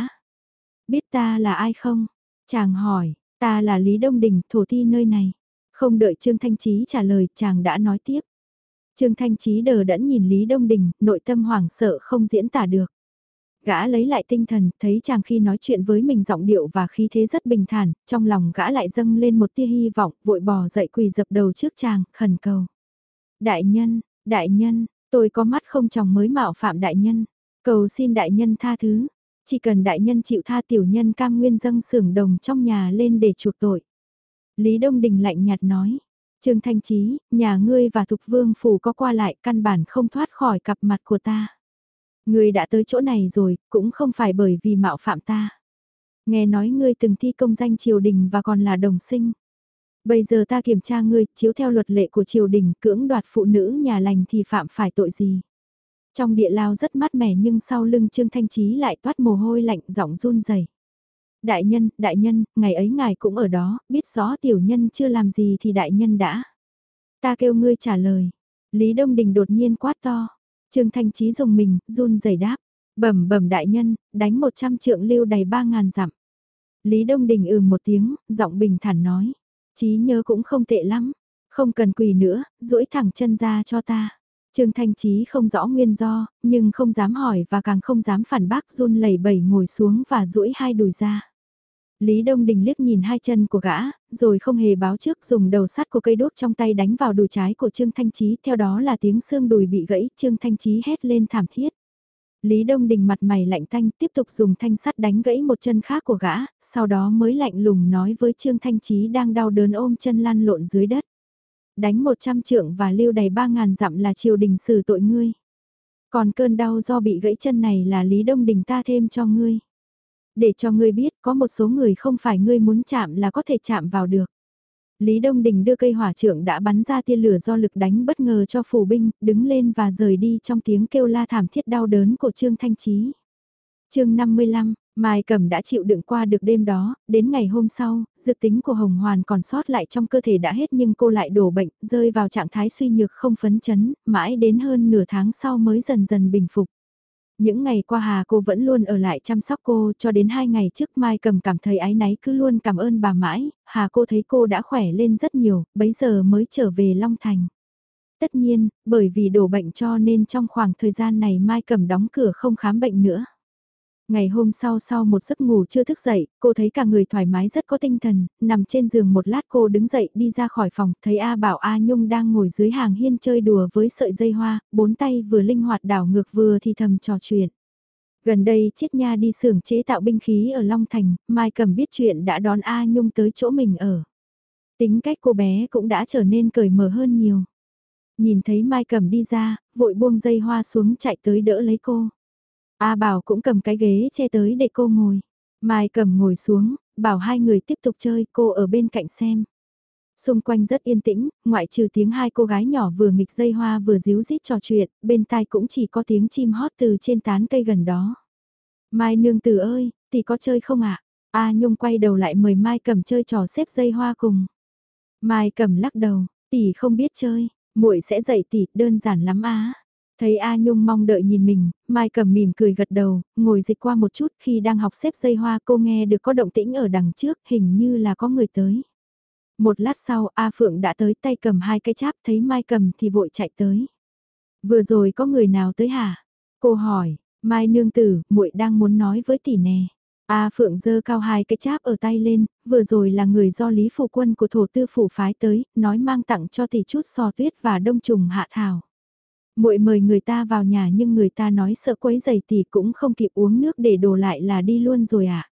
Biết ta là ai không? Chàng hỏi, ta là Lý Đông Đình, thổ thi nơi này. Không đợi Trương Thanh Chí trả lời, chàng đã nói tiếp. Trương Thanh Chí đờ đẫn nhìn Lý Đông Đình, nội tâm hoảng sợ không diễn tả được. Gã lấy lại tinh thần, thấy chàng khi nói chuyện với mình giọng điệu và khí thế rất bình thản, trong lòng gã lại dâng lên một tia hy vọng, vội bò dậy quỳ dập đầu trước chàng, khẩn cầu. Đại nhân, đại nhân, tôi có mắt không chồng mới mạo phạm đại nhân, cầu xin đại nhân tha thứ, chỉ cần đại nhân chịu tha tiểu nhân cam nguyên dâng sưởng đồng trong nhà lên để chuộc tội. Lý Đông Đình lạnh nhạt nói, Trương Thanh Trí, nhà ngươi và Thục Vương Phủ có qua lại căn bản không thoát khỏi cặp mặt của ta. Ngươi đã tới chỗ này rồi, cũng không phải bởi vì mạo phạm ta. Nghe nói ngươi từng thi công danh triều đình và còn là đồng sinh. Bây giờ ta kiểm tra ngươi, chiếu theo luật lệ của triều đình, cưỡng đoạt phụ nữ nhà lành thì phạm phải tội gì. Trong địa lao rất mát mẻ nhưng sau lưng Trương Thanh Trí lại toát mồ hôi lạnh giọng run rẩy. Đại nhân, đại nhân, ngày ấy ngài cũng ở đó, biết rõ tiểu nhân chưa làm gì thì đại nhân đã. Ta kêu ngươi trả lời. Lý Đông Đình đột nhiên quát to. Trương Thanh trí dùng mình, run rẩy đáp, bẩm bẩm đại nhân, đánh 100 trượng lưu đầy 3.000 dặm. Lý Đông Đình ừ một tiếng, giọng bình thản nói, Chí nhớ cũng không tệ lắm, không cần quỳ nữa, duỗi thẳng chân ra cho ta. Trương Thanh Chí không rõ nguyên do, nhưng không dám hỏi và càng không dám phản bác run lẩy bẩy ngồi xuống và duỗi hai đùi ra. Lý Đông Đình liếc nhìn hai chân của gã, rồi không hề báo trước dùng đầu sắt của cây đốt trong tay đánh vào đùi trái của Trương Thanh Trí, theo đó là tiếng xương đùi bị gãy, Trương Thanh Trí hét lên thảm thiết. Lý Đông Đình mặt mày lạnh thanh tiếp tục dùng thanh sắt đánh gãy một chân khác của gã, sau đó mới lạnh lùng nói với Trương Thanh Trí đang đau đớn ôm chân lăn lộn dưới đất. Đánh một trăm trượng và lưu đầy ba ngàn dặm là triều đình xử tội ngươi. Còn cơn đau do bị gãy chân này là Lý Đông Đình ta thêm cho ngươi để cho ngươi biết có một số người không phải ngươi muốn chạm là có thể chạm vào được. Lý Đông Đình đưa cây hỏa trưởng đã bắn ra tia lửa do lực đánh bất ngờ cho phủ binh, đứng lên và rời đi trong tiếng kêu la thảm thiết đau đớn của Trương Thanh Trí. chương 55, Mai Cẩm đã chịu đựng qua được đêm đó, đến ngày hôm sau, dược tính của Hồng Hoàn còn sót lại trong cơ thể đã hết nhưng cô lại đổ bệnh, rơi vào trạng thái suy nhược không phấn chấn, mãi đến hơn nửa tháng sau mới dần dần bình phục. Những ngày qua Hà cô vẫn luôn ở lại chăm sóc cô cho đến hai ngày trước Mai cầm cảm thấy ái náy cứ luôn cảm ơn bà mãi, Hà cô thấy cô đã khỏe lên rất nhiều, bấy giờ mới trở về Long Thành. Tất nhiên, bởi vì đổ bệnh cho nên trong khoảng thời gian này Mai cầm đóng cửa không khám bệnh nữa. Ngày hôm sau sau một giấc ngủ chưa thức dậy, cô thấy cả người thoải mái rất có tinh thần, nằm trên giường một lát cô đứng dậy đi ra khỏi phòng, thấy A Bảo A Nhung đang ngồi dưới hàng hiên chơi đùa với sợi dây hoa, bốn tay vừa linh hoạt đảo ngược vừa thì thầm trò chuyện. Gần đây Chiết Nha đi xưởng chế tạo binh khí ở Long Thành, Mai Cầm biết chuyện đã đón A Nhung tới chỗ mình ở. Tính cách cô bé cũng đã trở nên cởi mở hơn nhiều. Nhìn thấy Mai Cầm đi ra, vội buông dây hoa xuống chạy tới đỡ lấy cô. A Bảo cũng cầm cái ghế che tới để cô ngồi. Mai cầm ngồi xuống, bảo hai người tiếp tục chơi, cô ở bên cạnh xem. Xung quanh rất yên tĩnh, ngoại trừ tiếng hai cô gái nhỏ vừa nghịch dây hoa vừa díu rít trò chuyện, bên tai cũng chỉ có tiếng chim hót từ trên tán cây gần đó. Mai nương tử ơi, tỷ có chơi không ạ? A Nhung quay đầu lại mời Mai Cầm chơi trò xếp dây hoa cùng. Mai Cầm lắc đầu, tỷ không biết chơi, muội sẽ dạy tỷ, đơn giản lắm á. Thấy A Nhung mong đợi nhìn mình, Mai cầm mỉm cười gật đầu, ngồi dịch qua một chút khi đang học xếp dây hoa cô nghe được có động tĩnh ở đằng trước, hình như là có người tới. Một lát sau A Phượng đã tới tay cầm hai cái cháp thấy Mai cầm thì vội chạy tới. Vừa rồi có người nào tới hả? Cô hỏi, Mai nương tử, muội đang muốn nói với tỷ nè. A Phượng dơ cao hai cái cháp ở tay lên, vừa rồi là người do Lý Phủ Quân của thổ tư phủ phái tới, nói mang tặng cho tỷ chút sò tuyết và đông trùng hạ thảo. Muội mời người ta vào nhà nhưng người ta nói sợ quấy giày thì cũng không kịp uống nước để đổ lại là đi luôn rồi ạ. À.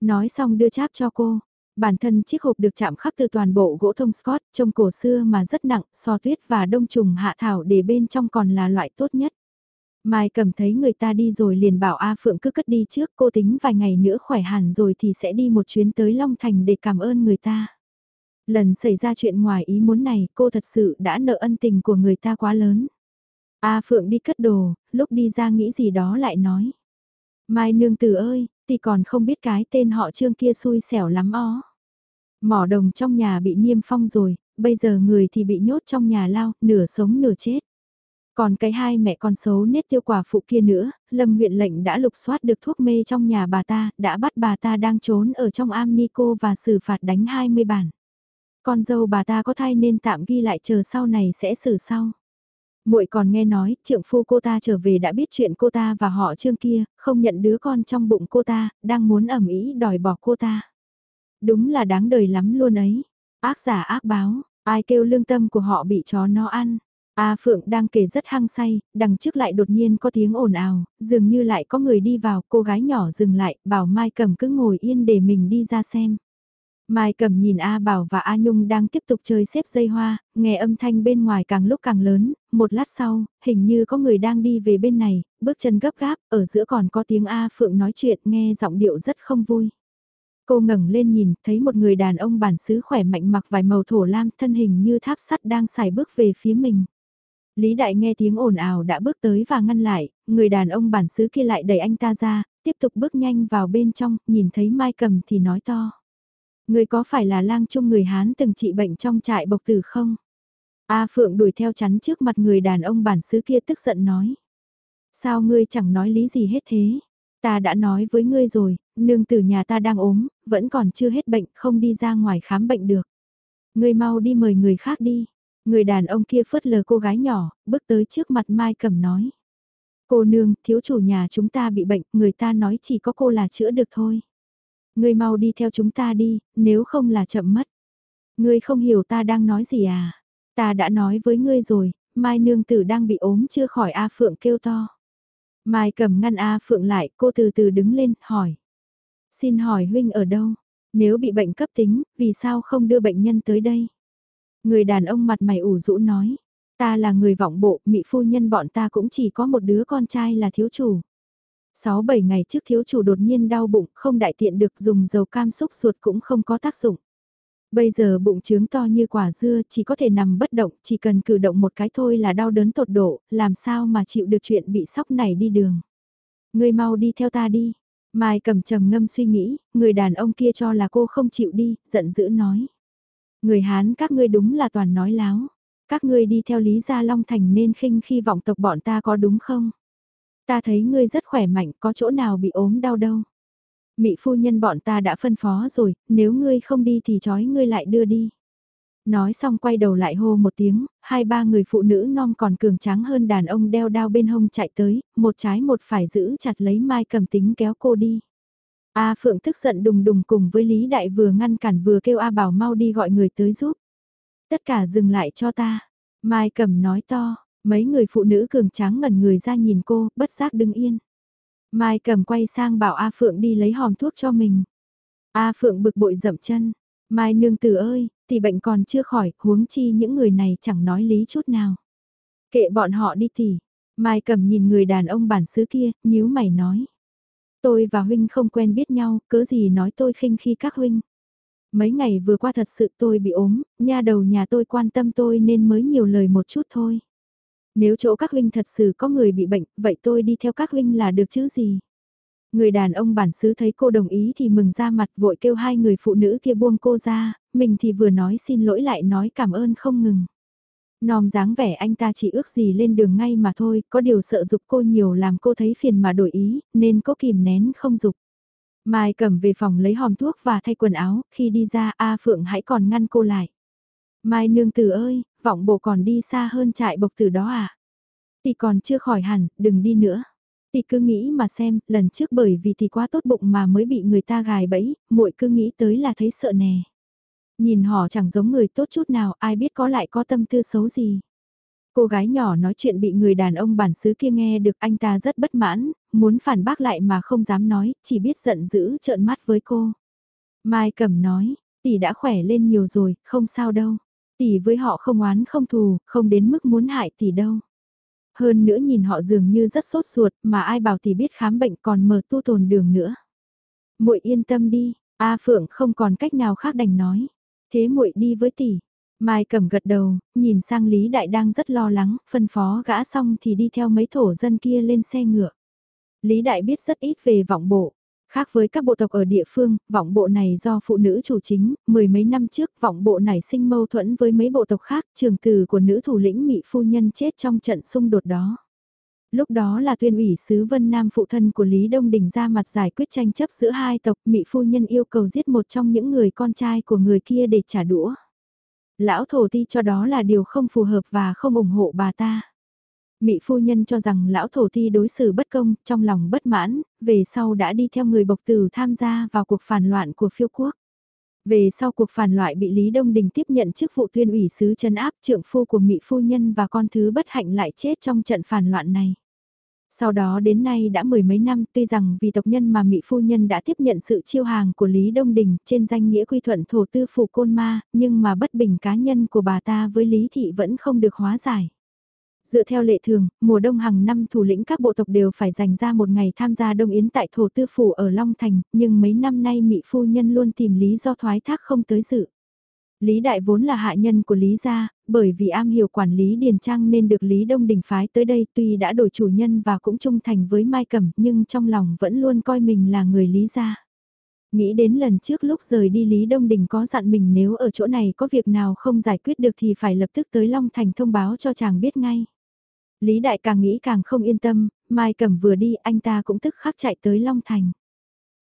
Nói xong đưa cháp cho cô. Bản thân chiếc hộp được chạm khắc từ toàn bộ gỗ thông Scott, trông cổ xưa mà rất nặng, so tuyết và đông trùng hạ thảo để bên trong còn là loại tốt nhất. Mai cầm thấy người ta đi rồi liền bảo A Phượng cứ cất đi trước cô tính vài ngày nữa khỏe hẳn rồi thì sẽ đi một chuyến tới Long Thành để cảm ơn người ta. Lần xảy ra chuyện ngoài ý muốn này cô thật sự đã nợ ân tình của người ta quá lớn. A Phượng đi cất đồ, lúc đi ra nghĩ gì đó lại nói. Mai nương tử ơi, thì còn không biết cái tên họ trương kia xui xẻo lắm ó. Mỏ đồng trong nhà bị niêm phong rồi, bây giờ người thì bị nhốt trong nhà lao, nửa sống nửa chết. Còn cái hai mẹ con xấu nết tiêu quả phụ kia nữa, Lâm huyện lệnh đã lục soát được thuốc mê trong nhà bà ta, đã bắt bà ta đang trốn ở trong am ni cô và xử phạt đánh 20 bản. Con dâu bà ta có thai nên tạm ghi lại chờ sau này sẽ xử sau muội còn nghe nói, trượng phu cô ta trở về đã biết chuyện cô ta và họ trương kia, không nhận đứa con trong bụng cô ta, đang muốn ẩm ý đòi bỏ cô ta. Đúng là đáng đời lắm luôn ấy. Ác giả ác báo, ai kêu lương tâm của họ bị chó nó ăn. A Phượng đang kể rất hăng say, đằng trước lại đột nhiên có tiếng ồn ào, dường như lại có người đi vào, cô gái nhỏ dừng lại, bảo Mai Cầm cứ ngồi yên để mình đi ra xem. Mai cầm nhìn A Bảo và A Nhung đang tiếp tục chơi xếp dây hoa, nghe âm thanh bên ngoài càng lúc càng lớn, một lát sau, hình như có người đang đi về bên này, bước chân gấp gáp, ở giữa còn có tiếng A Phượng nói chuyện nghe giọng điệu rất không vui. Cô ngẩng lên nhìn, thấy một người đàn ông bản xứ khỏe mạnh mặc vài màu thổ lam thân hình như tháp sắt đang xài bước về phía mình. Lý Đại nghe tiếng ồn ào đã bước tới và ngăn lại, người đàn ông bản xứ kia lại đẩy anh ta ra, tiếp tục bước nhanh vào bên trong, nhìn thấy Mai cầm thì nói to. Người có phải là lang trung người Hán từng trị bệnh trong trại bộc tử không? A Phượng đuổi theo chắn trước mặt người đàn ông bản xứ kia tức giận nói. Sao ngươi chẳng nói lý gì hết thế? Ta đã nói với ngươi rồi, nương tử nhà ta đang ốm, vẫn còn chưa hết bệnh, không đi ra ngoài khám bệnh được. Ngươi mau đi mời người khác đi. Người đàn ông kia phớt lờ cô gái nhỏ, bước tới trước mặt Mai Cẩm nói. Cô nương, thiếu chủ nhà chúng ta bị bệnh, người ta nói chỉ có cô là chữa được thôi. Ngươi mau đi theo chúng ta đi, nếu không là chậm mất. Ngươi không hiểu ta đang nói gì à? Ta đã nói với ngươi rồi, Mai nương tử đang bị ốm chưa khỏi A Phượng kêu to. Mai cầm ngăn A Phượng lại, cô từ từ đứng lên, hỏi. Xin hỏi huynh ở đâu? Nếu bị bệnh cấp tính, vì sao không đưa bệnh nhân tới đây? Người đàn ông mặt mày ủ rũ nói. Ta là người vọng bộ, mị phu nhân bọn ta cũng chỉ có một đứa con trai là thiếu chủ. 6-7 ngày trước thiếu chủ đột nhiên đau bụng, không đại tiện được dùng dầu cam xúc ruột cũng không có tác dụng. Bây giờ bụng trướng to như quả dưa chỉ có thể nằm bất động, chỉ cần cử động một cái thôi là đau đớn tột độ, làm sao mà chịu được chuyện bị sóc này đi đường. Người mau đi theo ta đi. Mai cầm trầm ngâm suy nghĩ, người đàn ông kia cho là cô không chịu đi, giận dữ nói. Người Hán các ngươi đúng là toàn nói láo. Các ngươi đi theo Lý Gia Long Thành nên khinh khi vọng tộc bọn ta có đúng không? Ta thấy ngươi rất khỏe mạnh, có chỗ nào bị ốm đau đâu. Mị phu nhân bọn ta đã phân phó rồi, nếu ngươi không đi thì trói ngươi lại đưa đi. Nói xong quay đầu lại hô một tiếng, hai ba người phụ nữ non còn cường tráng hơn đàn ông đeo đao bên hông chạy tới, một trái một phải giữ chặt lấy mai cầm tính kéo cô đi. A Phượng tức giận đùng đùng cùng với Lý Đại vừa ngăn cản vừa kêu A Bảo mau đi gọi người tới giúp. Tất cả dừng lại cho ta. Mai cầm nói to, Mấy người phụ nữ cường tráng ngẩn người ra nhìn cô, bất giác đứng yên. Mai cầm quay sang bảo A Phượng đi lấy hòm thuốc cho mình. A Phượng bực bội dậm chân. Mai nương tử ơi, thì bệnh còn chưa khỏi, huống chi những người này chẳng nói lý chút nào. Kệ bọn họ đi tỉ. Mai cầm nhìn người đàn ông bản xứ kia, nhíu mày nói. Tôi và huynh không quen biết nhau, cớ gì nói tôi khinh khi các huynh. Mấy ngày vừa qua thật sự tôi bị ốm, nha đầu nhà tôi quan tâm tôi nên mới nhiều lời một chút thôi. Nếu chỗ các huynh thật sự có người bị bệnh, vậy tôi đi theo các huynh là được chứ gì. Người đàn ông bản xứ thấy cô đồng ý thì mừng ra mặt vội kêu hai người phụ nữ kia buông cô ra, mình thì vừa nói xin lỗi lại nói cảm ơn không ngừng. Nòm dáng vẻ anh ta chỉ ước gì lên đường ngay mà thôi, có điều sợ dục cô nhiều làm cô thấy phiền mà đổi ý, nên cô kìm nén không dục. Mai cầm về phòng lấy hòm thuốc và thay quần áo, khi đi ra A Phượng hãy còn ngăn cô lại. Mai nương tử ơi, vọng bộ còn đi xa hơn trại bộc tử đó à? tì còn chưa khỏi hẳn, đừng đi nữa. tì cứ nghĩ mà xem, lần trước bởi vì tì quá tốt bụng mà mới bị người ta gài bẫy, muội cứ nghĩ tới là thấy sợ nè. Nhìn họ chẳng giống người tốt chút nào, ai biết có lại có tâm tư xấu gì. Cô gái nhỏ nói chuyện bị người đàn ông bản xứ kia nghe được anh ta rất bất mãn, muốn phản bác lại mà không dám nói, chỉ biết giận dữ trợn mắt với cô. Mai Cẩm nói, tỷ đã khỏe lên nhiều rồi, không sao đâu. Tỷ với họ không oán không thù, không đến mức muốn hại tỷ đâu. Hơn nữa nhìn họ dường như rất sốt ruột mà ai bảo tỷ biết khám bệnh còn mở tu tồn đường nữa. muội yên tâm đi, A Phượng không còn cách nào khác đành nói. Thế muội đi với tỷ. Mai cầm gật đầu, nhìn sang Lý Đại đang rất lo lắng, phân phó gã xong thì đi theo mấy thổ dân kia lên xe ngựa. Lý Đại biết rất ít về vọng bộ. Khác với các bộ tộc ở địa phương, vọng bộ này do phụ nữ chủ chính, mười mấy năm trước vọng bộ này sinh mâu thuẫn với mấy bộ tộc khác, trường tử của nữ thủ lĩnh Mỹ Phu Nhân chết trong trận xung đột đó. Lúc đó là tuyên ủy sứ Vân Nam phụ thân của Lý Đông Đình ra mặt giải quyết tranh chấp giữa hai tộc Mỹ Phu Nhân yêu cầu giết một trong những người con trai của người kia để trả đũa. Lão thổ ti cho đó là điều không phù hợp và không ủng hộ bà ta. Mị phu nhân cho rằng lão thổ ti đối xử bất công, trong lòng bất mãn, về sau đã đi theo người bộc tử tham gia vào cuộc phản loạn của phiêu quốc. Về sau cuộc phản loại bị Lý Đông Đình tiếp nhận chức vụ tuyên ủy sứ chân áp trượng phu của Mị phu nhân và con thứ bất hạnh lại chết trong trận phản loạn này. Sau đó đến nay đã mười mấy năm tuy rằng vì tộc nhân mà Mỹ Phu Nhân đã tiếp nhận sự chiêu hàng của Lý Đông Đình trên danh nghĩa quy thuận thổ tư phủ côn ma, nhưng mà bất bình cá nhân của bà ta với Lý Thị vẫn không được hóa giải. Dựa theo lệ thường, mùa đông hàng năm thủ lĩnh các bộ tộc đều phải dành ra một ngày tham gia đông yến tại thổ tư phủ ở Long Thành, nhưng mấy năm nay Mỹ Phu Nhân luôn tìm lý do thoái thác không tới dự. Lý Đại vốn là hạ nhân của Lý gia, bởi vì am hiểu quản lý Điền Trang nên được Lý Đông Đình phái tới đây tuy đã đổi chủ nhân và cũng trung thành với Mai Cẩm nhưng trong lòng vẫn luôn coi mình là người Lý gia. Nghĩ đến lần trước lúc rời đi Lý Đông Đình có dặn mình nếu ở chỗ này có việc nào không giải quyết được thì phải lập tức tới Long Thành thông báo cho chàng biết ngay. Lý Đại càng nghĩ càng không yên tâm, Mai Cẩm vừa đi anh ta cũng tức khắc chạy tới Long Thành.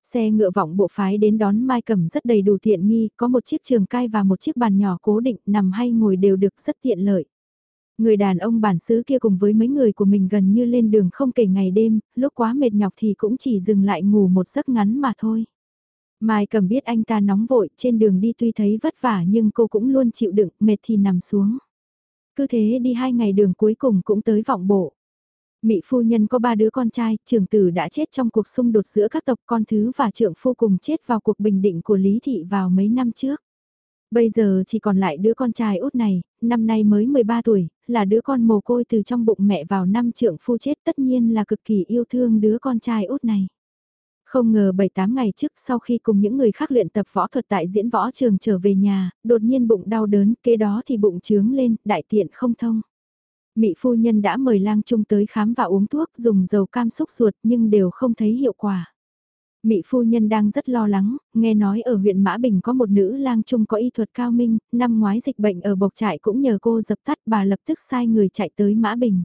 Xe ngựa vọng bộ phái đến đón Mai Cẩm rất đầy đủ tiện nghi, có một chiếc trường cai và một chiếc bàn nhỏ cố định nằm hay ngồi đều được rất tiện lợi. Người đàn ông bản xứ kia cùng với mấy người của mình gần như lên đường không kể ngày đêm, lúc quá mệt nhọc thì cũng chỉ dừng lại ngủ một giấc ngắn mà thôi. Mai cầm biết anh ta nóng vội, trên đường đi tuy thấy vất vả nhưng cô cũng luôn chịu đựng, mệt thì nằm xuống. Cứ thế đi hai ngày đường cuối cùng cũng tới vọng bộ. Mị phu nhân có ba đứa con trai, trưởng tử đã chết trong cuộc xung đột giữa các tộc con thứ và trưởng phu cùng chết vào cuộc bình định của Lý Thị vào mấy năm trước. Bây giờ chỉ còn lại đứa con trai út này, năm nay mới 13 tuổi, là đứa con mồ côi từ trong bụng mẹ vào năm trưởng phu chết tất nhiên là cực kỳ yêu thương đứa con trai út này. Không ngờ 7-8 ngày trước sau khi cùng những người khác luyện tập võ thuật tại diễn võ trường trở về nhà, đột nhiên bụng đau đớn, kế đó thì bụng trướng lên, đại tiện không thông. Mị phu nhân đã mời lang trung tới khám và uống thuốc dùng dầu cam xúc ruột nhưng đều không thấy hiệu quả. Mị phu nhân đang rất lo lắng, nghe nói ở huyện Mã Bình có một nữ lang trung có y thuật cao minh, năm ngoái dịch bệnh ở bộc trại cũng nhờ cô dập tắt bà lập tức sai người chạy tới Mã Bình.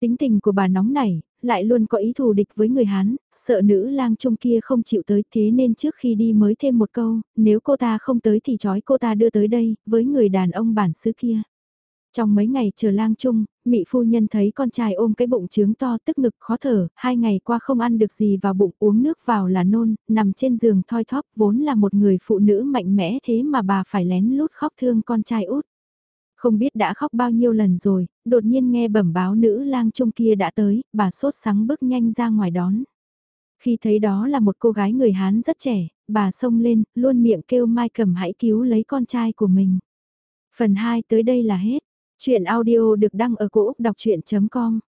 Tính tình của bà nóng nảy, lại luôn có ý thù địch với người Hán, sợ nữ lang trung kia không chịu tới thế nên trước khi đi mới thêm một câu, nếu cô ta không tới thì trói cô ta đưa tới đây, với người đàn ông bản xứ kia. Trong mấy ngày chờ lang trung mị phu nhân thấy con trai ôm cái bụng trướng to tức ngực khó thở, hai ngày qua không ăn được gì vào bụng uống nước vào là nôn, nằm trên giường thoi thóp vốn là một người phụ nữ mạnh mẽ thế mà bà phải lén lút khóc thương con trai út. Không biết đã khóc bao nhiêu lần rồi, đột nhiên nghe bẩm báo nữ lang trung kia đã tới, bà sốt sắng bước nhanh ra ngoài đón. Khi thấy đó là một cô gái người Hán rất trẻ, bà xông lên, luôn miệng kêu Mai Cầm hãy cứu lấy con trai của mình. Phần 2 tới đây là hết. Chuyện audio được đăng ở cổ Úc đọc chuyện.com